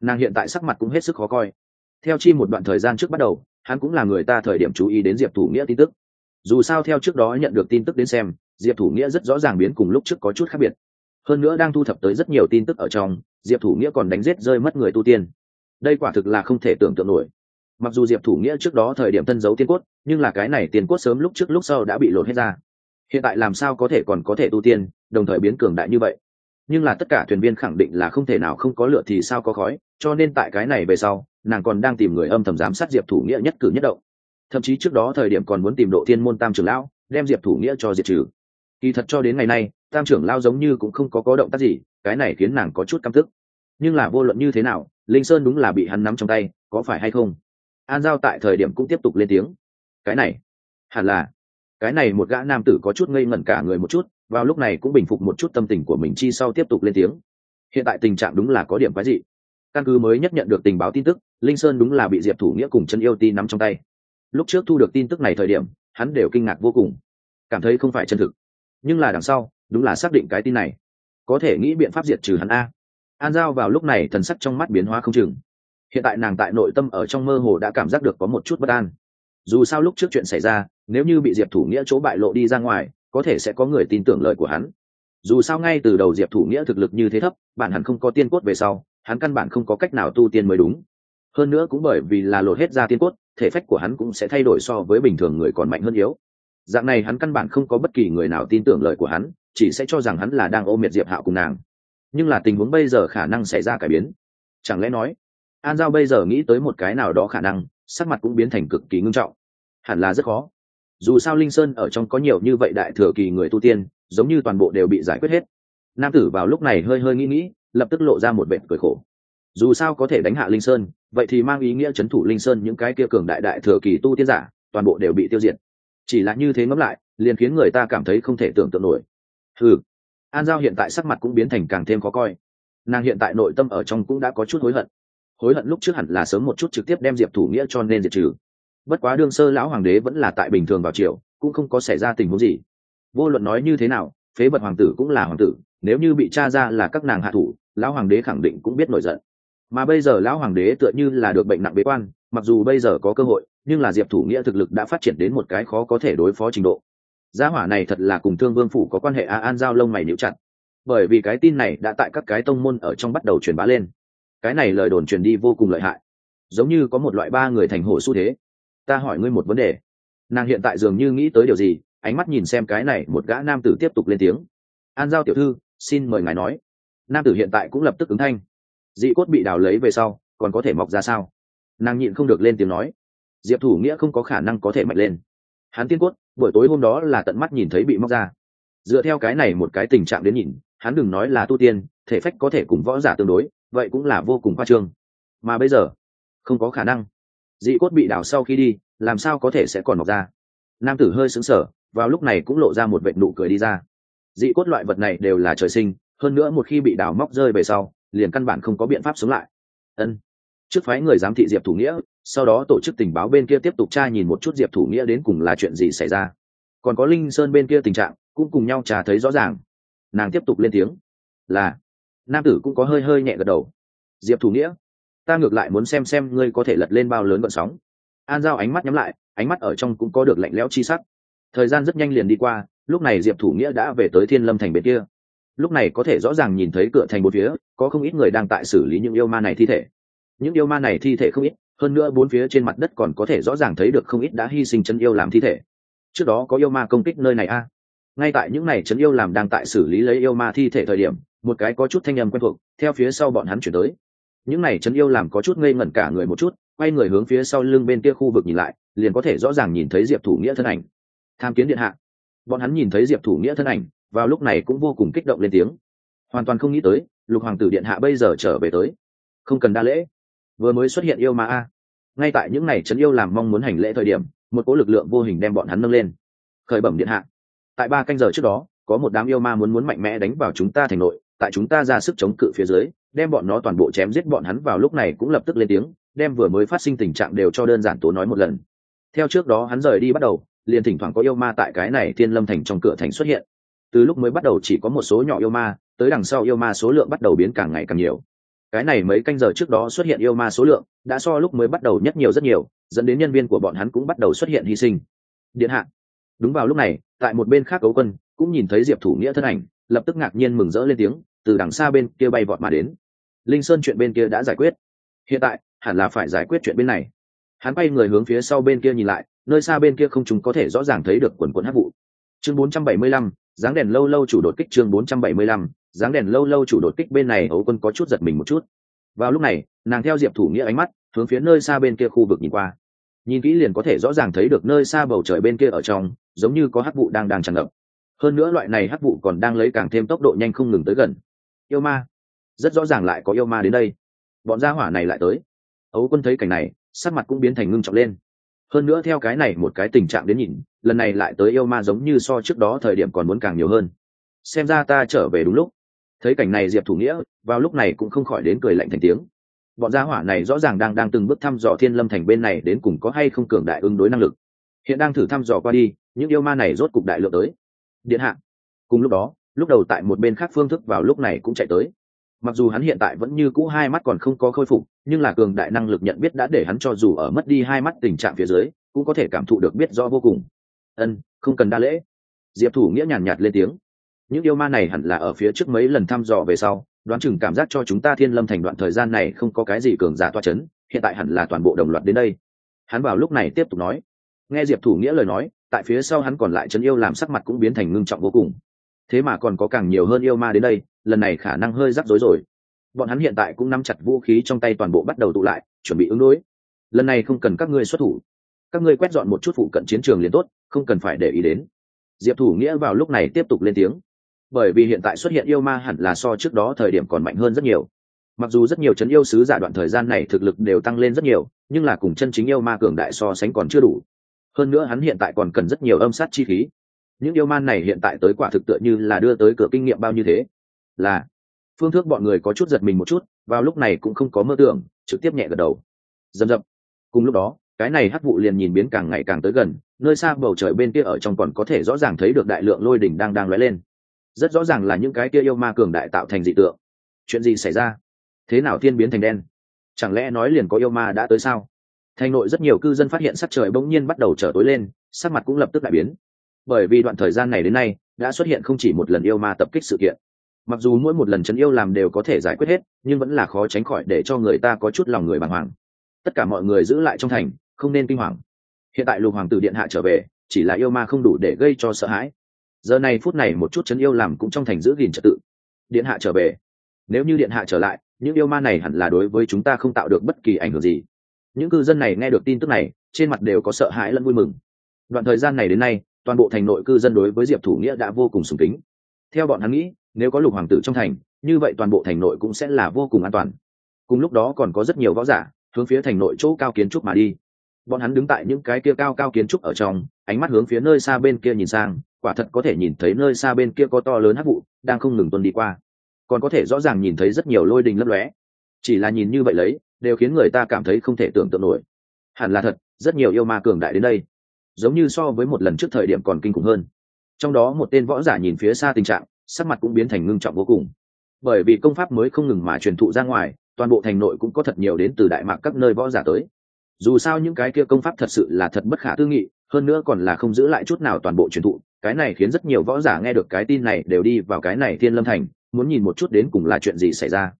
Nàng hiện tại sắc mặt cũng hết sức khó coi. Theo chi một đoạn thời gian trước bắt đầu hắn cũng là người ta thời điểm chú ý đến diệp thủ nghĩa tin tức. Dù sao theo trước đó nhận được tin tức đến xem diệp thủ nghĩa rất rõ ràng biến cùng lúc trước có chút khác biệt. Hơn nữa đang thu thập tới rất nhiều tin tức ở trong diệp thủ nghĩa còn đánh giết rơi mất người tu tiên. Đây quả thực là không thể tưởng tượng nổi. Mặc dù diệp thủ nghĩa trước đó thời điểm thân giấu tiên cốt, nhưng là cái này tiên cốt sớm lúc trước lúc sau đã bị lột hết ra. Hiện tại làm sao có thể còn có thể tu tiên, đồng thời biến cường đại như vậy? Nhưng là tất cả thuyền viên khẳng định là không thể nào không có lựa thì sao có khói, cho nên tại cái này về sau, nàng còn đang tìm người âm thầm giám sát diệp thủ nghĩa nhất cử nhất động. Thậm chí trước đó thời điểm còn muốn tìm độ thiên môn tam trưởng lão, đem diệp thủ nghĩa cho diệt trừ. Kỳ thật cho đến ngày nay, tam trưởng lao giống như cũng không có có động tác gì cái này khiến nàng có chút căm tức. Nhưng là vô luận như thế nào, linh sơn đúng là bị hắn nắm trong tay, có phải hay không? An giao tại thời điểm cũng tiếp tục lên tiếng. Cái này, hẳn là, cái này một gã nam tử có chút ngây ngẩn cả người một chút, vào lúc này cũng bình phục một chút tâm tình của mình chi sau tiếp tục lên tiếng. Hiện tại tình trạng đúng là có điểm quái dị. Căn cứ mới nhất nhận được tình báo tin tức, linh sơn đúng là bị diệp thủ nghĩa cùng chân yêu ti nắm trong tay. Lúc trước thu được tin tức này thời điểm, hắn đều kinh ngạc vô cùng. Cảm thấy không phải chân thực. Nhưng là đằng sau, đúng là xác định cái tin này có thể nghĩ biện pháp diệt trừ hắn a. An giao vào lúc này thần sắc trong mắt biến hóa không chừng. Hiện tại nàng tại nội tâm ở trong mơ hồ đã cảm giác được có một chút bất an. Dù sao lúc trước chuyện xảy ra, nếu như bị diệp thủ nghĩa chỗ bại lộ đi ra ngoài, có thể sẽ có người tin tưởng lời của hắn. Dù sao ngay từ đầu diệp thủ nghĩa thực lực như thế thấp, bản hẳn không có tiên cốt về sau, hắn căn bản không có cách nào tu tiên mới đúng. Hơn nữa cũng bởi vì là lột hết ra tiên cốt, thể phách của hắn cũng sẽ thay đổi so với bình thường người còn mạnh hơn yếu. Dạng này hắn căn bản không có bất kỳ người nào tin tưởng lời của hắn chỉ sẽ cho rằng hắn là đang ôm miệt diệp hạo cùng nàng. Nhưng là tình huống bây giờ khả năng xảy ra cải biến. Chẳng lẽ nói, an giao bây giờ nghĩ tới một cái nào đó khả năng, sắc mặt cũng biến thành cực kỳ ngưng trọng. Hẳn là rất khó. Dù sao linh sơn ở trong có nhiều như vậy đại thừa kỳ người tu tiên, giống như toàn bộ đều bị giải quyết hết. Nam tử vào lúc này hơi hơi nghĩ nghĩ, lập tức lộ ra một vệ cười khổ. Dù sao có thể đánh hạ linh sơn, vậy thì mang ý nghĩa c h ấ n thủ linh sơn những cái kia cường đại đại thừa kỳ tu tiên giả, toàn bộ đều bị tiêu diệt. Chỉ là như thế ngẫm lại, liền khiến người ta cảm thấy không thể tưởng tượng nổi. Hừ, an giao hiện tại sắc mặt cũng biến thành càng thêm khó coi. Nàng hiện tại nội tâm ở trong cũng đã có chút hối hận. Hối hận lúc trước hẳn là sớm một chút trực tiếp đem diệp thủ nghĩa cho nên diệt trừ. Bất quá đương sơ lão hoàng đế vẫn là tại bình thường vào triều cũng không có xảy ra tình huống gì. Vô luận nói như thế nào phế vật hoàng tử cũng là hoàng tử nếu như bị tra ra là các nàng hạ thủ lão hoàng đế khẳng định cũng biết nổi giận. Mà bây giờ lão hoàng đế tựa như là được bệnh nặng bế quan mặc dù bây giờ có cơ hội nhưng là diệp thủ nghĩa thực lực đã phát triển đến một cái khó có thể đối phó trình độ gia hỏa này thật là cùng thương vương phủ có quan hệ a, an giao lông mày níu chặt. Bởi vì cái tin này đã tại các cái tông môn ở trong bắt đầu truyền bá lên. Cái này lời đồn truyền đi vô cùng lợi hại. Giống như có một loại ba người thành hổ xu thế. Ta hỏi ngươi một vấn đề. Nàng hiện tại dường như nghĩ tới điều gì, ánh mắt nhìn xem cái này một gã nam tử tiếp tục lên tiếng. An giao tiểu thư, xin mời ngài nói. Nam tử hiện tại cũng lập tức ứng thanh. Dị cốt bị đào lấy về sau, còn có thể mọc ra sao? Nàng nhịn không được lên tiếng nói. Diệp thủ nghĩa không có khả năng có thể mạnh lên. Hắn tiên cốt buổi tối hôm đó là tận mắt nhìn thấy bị móc ra. Dựa theo cái này một cái tình trạng đến nhìn, hắn đừng nói là tu tiên, thể phách có thể cùng võ giả tương đối, vậy cũng là vô cùng khoa trương. Mà bây giờ, không có khả năng. Dị cốt bị đào sau khi đi, làm sao có thể sẽ còn mọc ra? Nam tử hơi xứng sở vào lúc này cũng lộ ra một vệ nụ cười đi ra. Dị cốt loại vật này đều là trời sinh, hơn nữa một khi bị đào móc rơi về sau, liền căn bản không có biện pháp sống lại. Ân. Trước phái người giám thị diệp thủ nghĩa sau đó tổ chức tình báo bên kia tiếp tục tra nhìn một chút diệp thủ nghĩa đến cùng là chuyện gì xảy ra. Còn có linh sơn bên kia tình trạng, cũng cùng nhau trà thấy rõ ràng. Nàng tiếp tục lên tiếng, là, nam tử cũng có hơi hơi nhẹ gật đầu. Diệp thủ nghĩa, ta ngược lại muốn xem xem ngươi có thể lật lên bao lớn vận sóng. An giao ánh mắt nhắm lại, ánh mắt ở trong cũng có được lạnh lẽo chi sắc. Thời gian rất nhanh liền đi qua, lúc này diệp thủ nghĩa đã về tới thiên lâm thành bên kia. Lúc này có thể rõ ràng nhìn thấy cửa thành một phía, có không ít người đang tại xử lý những yêu ma này thi thể. Những yêu ma này thi thể không ít hơn nữa bốn phía trên mặt đất còn có thể rõ ràng thấy được không ít đã hy sinh chân yêu làm thi thể. Trước đó có yêu ma công kích nơi này a. Ngay tại những này chân yêu làm đang tại xử lý lấy yêu ma thi thể thời điểm, một cái có chút thanh âm quen thuộc, theo phía sau bọn hắn chuyển tới. Những này chân yêu làm có chút ngây ngẩn cả người một chút, quay người hướng phía sau lưng bên kia khu vực nhìn lại, liền có thể rõ ràng nhìn thấy diệp thủ nghĩa thân ảnh. Tham kiến điện hạ. Bọn hắn nhìn thấy diệp thủ nghĩa thân ảnh, vào lúc này cũng vô cùng kích động lên tiếng. Hoàn toàn không nghĩ tới, lục hoàng tử điện hạ bây giờ trở về tới. Không cần đa lễ. Vừa mới xuất hiện yêu ma a ngay tại những ngày trấn yêu làm mong muốn hành lễ thời điểm, một cỗ lực lượng vô hình đem bọn hắn nâng lên. Khởi bẩm điện hạ. Tại ba canh giờ trước đó, có một đám yêu ma muốn muốn mạnh mẽ đánh vào chúng ta thành nội, tại chúng ta ra sức chống cự phía dưới, đem bọn nó toàn bộ chém giết bọn hắn vào lúc này cũng lập tức lên tiếng, đem vừa mới phát sinh tình trạng đều cho đơn giản tố nói một lần. Theo trước đó hắn rời đi bắt đầu, liền thỉnh thoảng có yêu ma tại cái này thiên lâm thành trong cửa thành xuất hiện. Từ lúc mới bắt đầu chỉ có một số nhỏ yêu ma, tới đằng sau yêu ma số lượng bắt đầu biến càng ngày càng nhiều cái này mấy canh giờ trước đó xuất hiện yêu ma số lượng đã so lúc mới bắt đầu nhất nhiều rất nhiều dẫn đến nhân viên của bọn hắn cũng bắt đầu xuất hiện hy sinh. Điện hạ. Đúng vào lúc này tại một bên khác cấu quân cũng nhìn thấy diệp thủ nghĩa thân ảnh lập tức ngạc nhiên mừng rỡ lên tiếng từ đằng xa bên kia bay vọt mà đến. Linh sơn chuyện bên kia đã giải quyết. Hiện tại hẳn là phải giải quyết chuyện bên này. Hắn bay người hướng phía sau bên kia nhìn lại nơi xa bên kia không chúng có thể rõ ràng thấy được quần quần hát vụ. Chương 475, dáng đèn lâu lâu chủ đột kích chương 475, dáng đèn lâu lâu chủ đột kích bên này ấu quân có chút giật mình một chút. Vào lúc này nàng theo diệp thủ nghĩa ánh mắt hướng phía nơi xa bên kia khu vực nhìn qua. Nhìn kỹ liền có thể rõ ràng thấy được nơi xa bầu trời bên kia ở trong giống như có hắc vụ đang đang tràn ngập. Hơn nữa loại này hắc vụ còn đang lấy càng thêm tốc độ nhanh không ngừng tới gần. Yêu ma. Rất rõ ràng lại có yêu ma đến đây. Bọn gia hỏa này lại tới. Ấu quân thấy cảnh này sắc mặt cũng biến thành ngưng trọng lên hơn nữa theo cái này một cái tình trạng đến nhìn, lần này lại tới yêu ma giống như so trước đó thời điểm còn muốn càng nhiều hơn. Xem ra ta trở về đúng lúc. Thấy cảnh này diệp thủ nghĩa, vào lúc này cũng không khỏi đến cười lạnh thành tiếng. Bọn gia hỏa này rõ ràng đang đang từng bước thăm dò thiên lâm thành bên này đến cùng có hay không cường đại ứng đối năng lực. Hiện đang thử thăm dò qua đi, những yêu ma này rốt cục đại lượng tới. Điện hạ. Cùng lúc đó, lúc đầu tại một bên khác phương thức vào lúc này cũng chạy tới mặc dù hắn hiện tại vẫn như cũ hai mắt còn không có khôi phục, nhưng là cường đại năng lực nhận biết đã để hắn cho dù ở mất đi hai mắt tình trạng phía dưới, cũng có thể cảm thụ được biết rõ vô cùng. Ân, không cần đa lễ. Diệp thủ nghĩa nhàn nhạt lên tiếng. Những yêu ma này hẳn là ở phía trước mấy lần thăm dò về sau, đoán chừng cảm giác cho chúng ta thiên lâm thành đoạn thời gian này không có cái gì cường giả toa c h ấ n hiện tại hẳn là toàn bộ đồng loạt đến đây. Hắn vào lúc này tiếp tục nói. Nghe diệp thủ nghĩa lời nói, tại phía sau hắn còn lại c yêu làm sắc mặt cũng biến thành ngưng trọng vô cùng. Thế mà còn có càng nhiều hơn yêu ma đến đây lần này khả năng hơi rắc rối rồi. Bọn hắn hiện tại cũng nắm chặt vũ khí trong tay toàn bộ bắt đầu tụ lại, chuẩn bị ứng đối. Lần này không cần các ngươi xuất thủ. Các ngươi quét dọn một chút phụ cận chiến trường liền tốt, không cần phải để ý đến. Diệp thủ nghĩa vào lúc này tiếp tục lên tiếng. Bởi vì hiện tại xuất hiện yêu ma hẳn là so trước đó thời điểm còn mạnh hơn rất nhiều. Mặc dù rất nhiều c yêu sứ giả đoạn thời gian này thực lực đều tăng lên rất nhiều, nhưng là cùng chân chính yêu ma cường đại so sánh còn chưa đủ. Hơn nữa hắn hiện tại còn cần rất nhiều âm sát chi khí. Những yêu man này hiện tại tới quả thực tựa như là đưa tới cửa kinh nghiệm bao như thế là, phương thức bọn người có chút giật mình một chút, vào lúc này cũng không có mơ tưởng, trực tiếp nhẹ gật đầu. Dầm dập. Cùng lúc đó, cái này hắc vụ liền nhìn biến càng ngày càng tới gần, nơi xa bầu trời bên kia ở trong còn có thể rõ ràng thấy được đại lượng lôi đỉnh đang đang lóe lên. Rất rõ ràng là những cái kia yêu ma cường đại tạo thành dị tượng. Chuyện gì xảy ra? Thế nào thiên biến thành đen? Chẳng lẽ nói liền có yêu ma đã tới sao? Thành nội rất nhiều cư dân phát hiện sắc trời bỗng nhiên bắt đầu trở tối lên, sắc mặt cũng lập tức lại biến. Bởi vì đoạn thời gian này đến nay, đã xuất hiện không chỉ một lần yêu ma tập kích sự kiện mặc dù mỗi một lần chấn yêu làm đều có thể giải quyết hết, nhưng vẫn là khó tránh khỏi để cho người ta có chút lòng người bàng hoàng. Tất cả mọi người giữ lại trong thành, không nên kinh hoàng. Hiện tại lục hoàng tử điện hạ trở về, chỉ là yêu ma không đủ để gây cho sợ hãi. Giờ này phút này một chút chấn yêu làm cũng trong thành giữ gìn trật tự. Điện hạ trở về. Nếu như điện hạ trở lại, những yêu ma này hẳn là đối với chúng ta không tạo được bất kỳ ảnh hưởng gì. Những cư dân này nghe được tin tức này, trên mặt đều có sợ hãi lẫn vui mừng. Đoạn thời gian này đến nay, toàn bộ thành nội cư dân đối với diệp thủ nghĩa đã vô cùng sùng kính. Theo bọn hắn nghĩ nếu có lục hoàng tử trong thành, như vậy toàn bộ thành nội cũng sẽ là vô cùng an toàn. Cùng lúc đó còn có rất nhiều võ giả hướng phía thành nội chỗ cao kiến trúc mà đi. Bọn hắn đứng tại những cái kia cao cao kiến trúc ở trong, ánh mắt hướng phía nơi xa bên kia nhìn sang, quả thật có thể nhìn thấy nơi xa bên kia có to lớn hắc vụ đang không ngừng tuân đi qua. Còn có thể rõ ràng nhìn thấy rất nhiều lôi đình lấp lóe. Chỉ là nhìn như vậy lấy, đều khiến người ta cảm thấy không thể tưởng tượng nổi. Hẳn là thật, rất nhiều yêu ma cường đại đến đây. Giống như so với một lần trước thời điểm còn kinh khủng hơn. Trong đó một tên võ giả nhìn phía xa tình trạng sắc mặt cũng biến thành ngưng trọng vô cùng. Bởi vì công pháp mới không ngừng mà truyền thụ ra ngoài, toàn bộ thành nội cũng có thật nhiều đến từ đại mạc các nơi võ giả tới. Dù sao những cái kia công pháp thật sự là thật bất khả tư nghị, hơn nữa còn là không giữ lại chút nào toàn bộ truyền thụ, cái này khiến rất nhiều võ giả nghe được cái tin này đều đi vào cái này thiên lâm thành, muốn nhìn một chút đến cùng là chuyện gì xảy ra.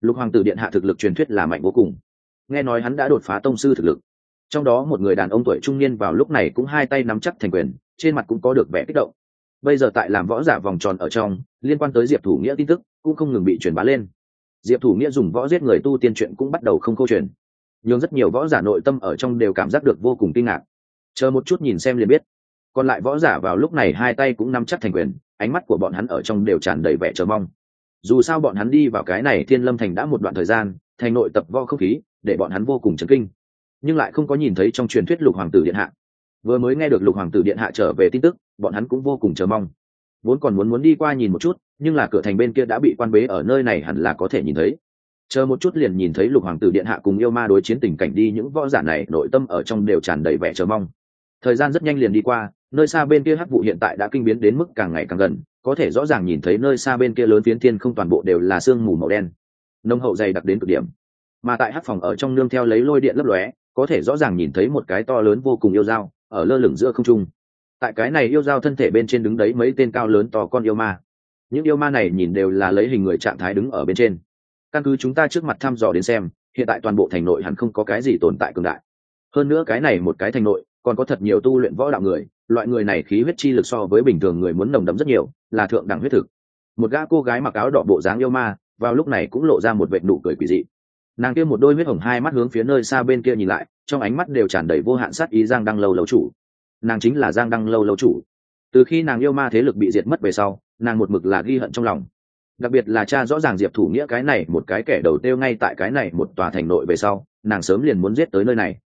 Lục hoàng tử điện hạ thực lực truyền thuyết là mạnh vô cùng. Nghe nói hắn đã đột phá tông sư thực lực. Trong đó một người đàn ông tuổi trung niên vào lúc này cũng hai tay nắm chắc thành quyền, trên mặt cũng có được vẻ kích động bây giờ tại làm võ giả vòng tròn ở trong, liên quan tới diệp thủ nghĩa tin tức cũng không ngừng bị truyền bá lên. Diệp thủ nghĩa dùng võ giết người tu tiên chuyện cũng bắt đầu không câu chuyện. Nhưng rất nhiều võ giả nội tâm ở trong đều cảm giác được vô cùng kinh ngạc. Chờ một chút nhìn xem liền biết. Còn lại võ giả vào lúc này hai tay cũng nắm chắc thành quyền, ánh mắt của bọn hắn ở trong đều tràn đầy vẻ chờ mong. Dù sao bọn hắn đi vào cái này thiên lâm thành đã một đoạn thời gian, thành nội tập võ không khí, để bọn hắn vô cùng chấn kinh. Nhưng lại không có nhìn thấy trong truyền thuyết lục hoàng tử điện hạ vừa mới nghe được lục hoàng tử điện hạ trở về tin tức, bọn hắn cũng vô cùng chờ mong. Vốn còn muốn muốn đi qua nhìn một chút, nhưng là cửa thành bên kia đã bị quan bế ở nơi này hẳn là có thể nhìn thấy. Chờ một chút liền nhìn thấy lục hoàng tử điện hạ cùng yêu ma đối chiến tình cảnh đi, những võ giả này nội tâm ở trong đều tràn đầy vẻ chờ mong. Thời gian rất nhanh liền đi qua, nơi xa bên kia hắc vụ hiện tại đã kinh biến đến mức càng ngày càng gần, có thể rõ ràng nhìn thấy nơi xa bên kia lớn phiến thiên không toàn bộ đều là sương mù màu đen. Nông hậu dày đặc đến cực điểm. Mà tại hắc phòng ở trong nương theo lấy lôi điện lấp lóe, có thể rõ ràng nhìn thấy một cái to lớn vô cùng yêu dao ở lơ lửng giữa không trung. Tại cái này yêu dao thân thể bên trên đứng đấy mấy tên cao lớn to con yêu ma. Những yêu ma này nhìn đều là lấy hình người trạng thái đứng ở bên trên. Căn cứ chúng ta trước mặt thăm dò đến xem, hiện tại toàn bộ thành nội hẳn không có cái gì tồn tại cường đại. Hơn nữa cái này một cái thành nội, còn có thật nhiều tu luyện võ đạo người, loại người này khí huyết chi lực so với bình thường người muốn nồng đấm rất nhiều, là thượng đẳng huyết thực. Một gã cô gái mặc áo đỏ bộ dáng yêu ma, vào lúc này cũng lộ ra một vệ nụ cười quỷ dị nàng kia một đôi huyết hồng hai mắt hướng phía nơi xa bên kia nhìn lại, trong ánh mắt đều tràn đầy vô hạn sát ý giang đăng lâu lâu chủ. Nàng chính là giang đăng lâu lâu chủ. Từ khi nàng yêu ma thế lực bị diệt mất về sau, nàng một mực là ghi hận trong lòng. Đặc biệt là cha rõ ràng diệp thủ nghĩa cái này một cái kẻ đầu tiêu ngay tại cái này một tòa thành nội về sau, nàng sớm liền muốn giết tới nơi này.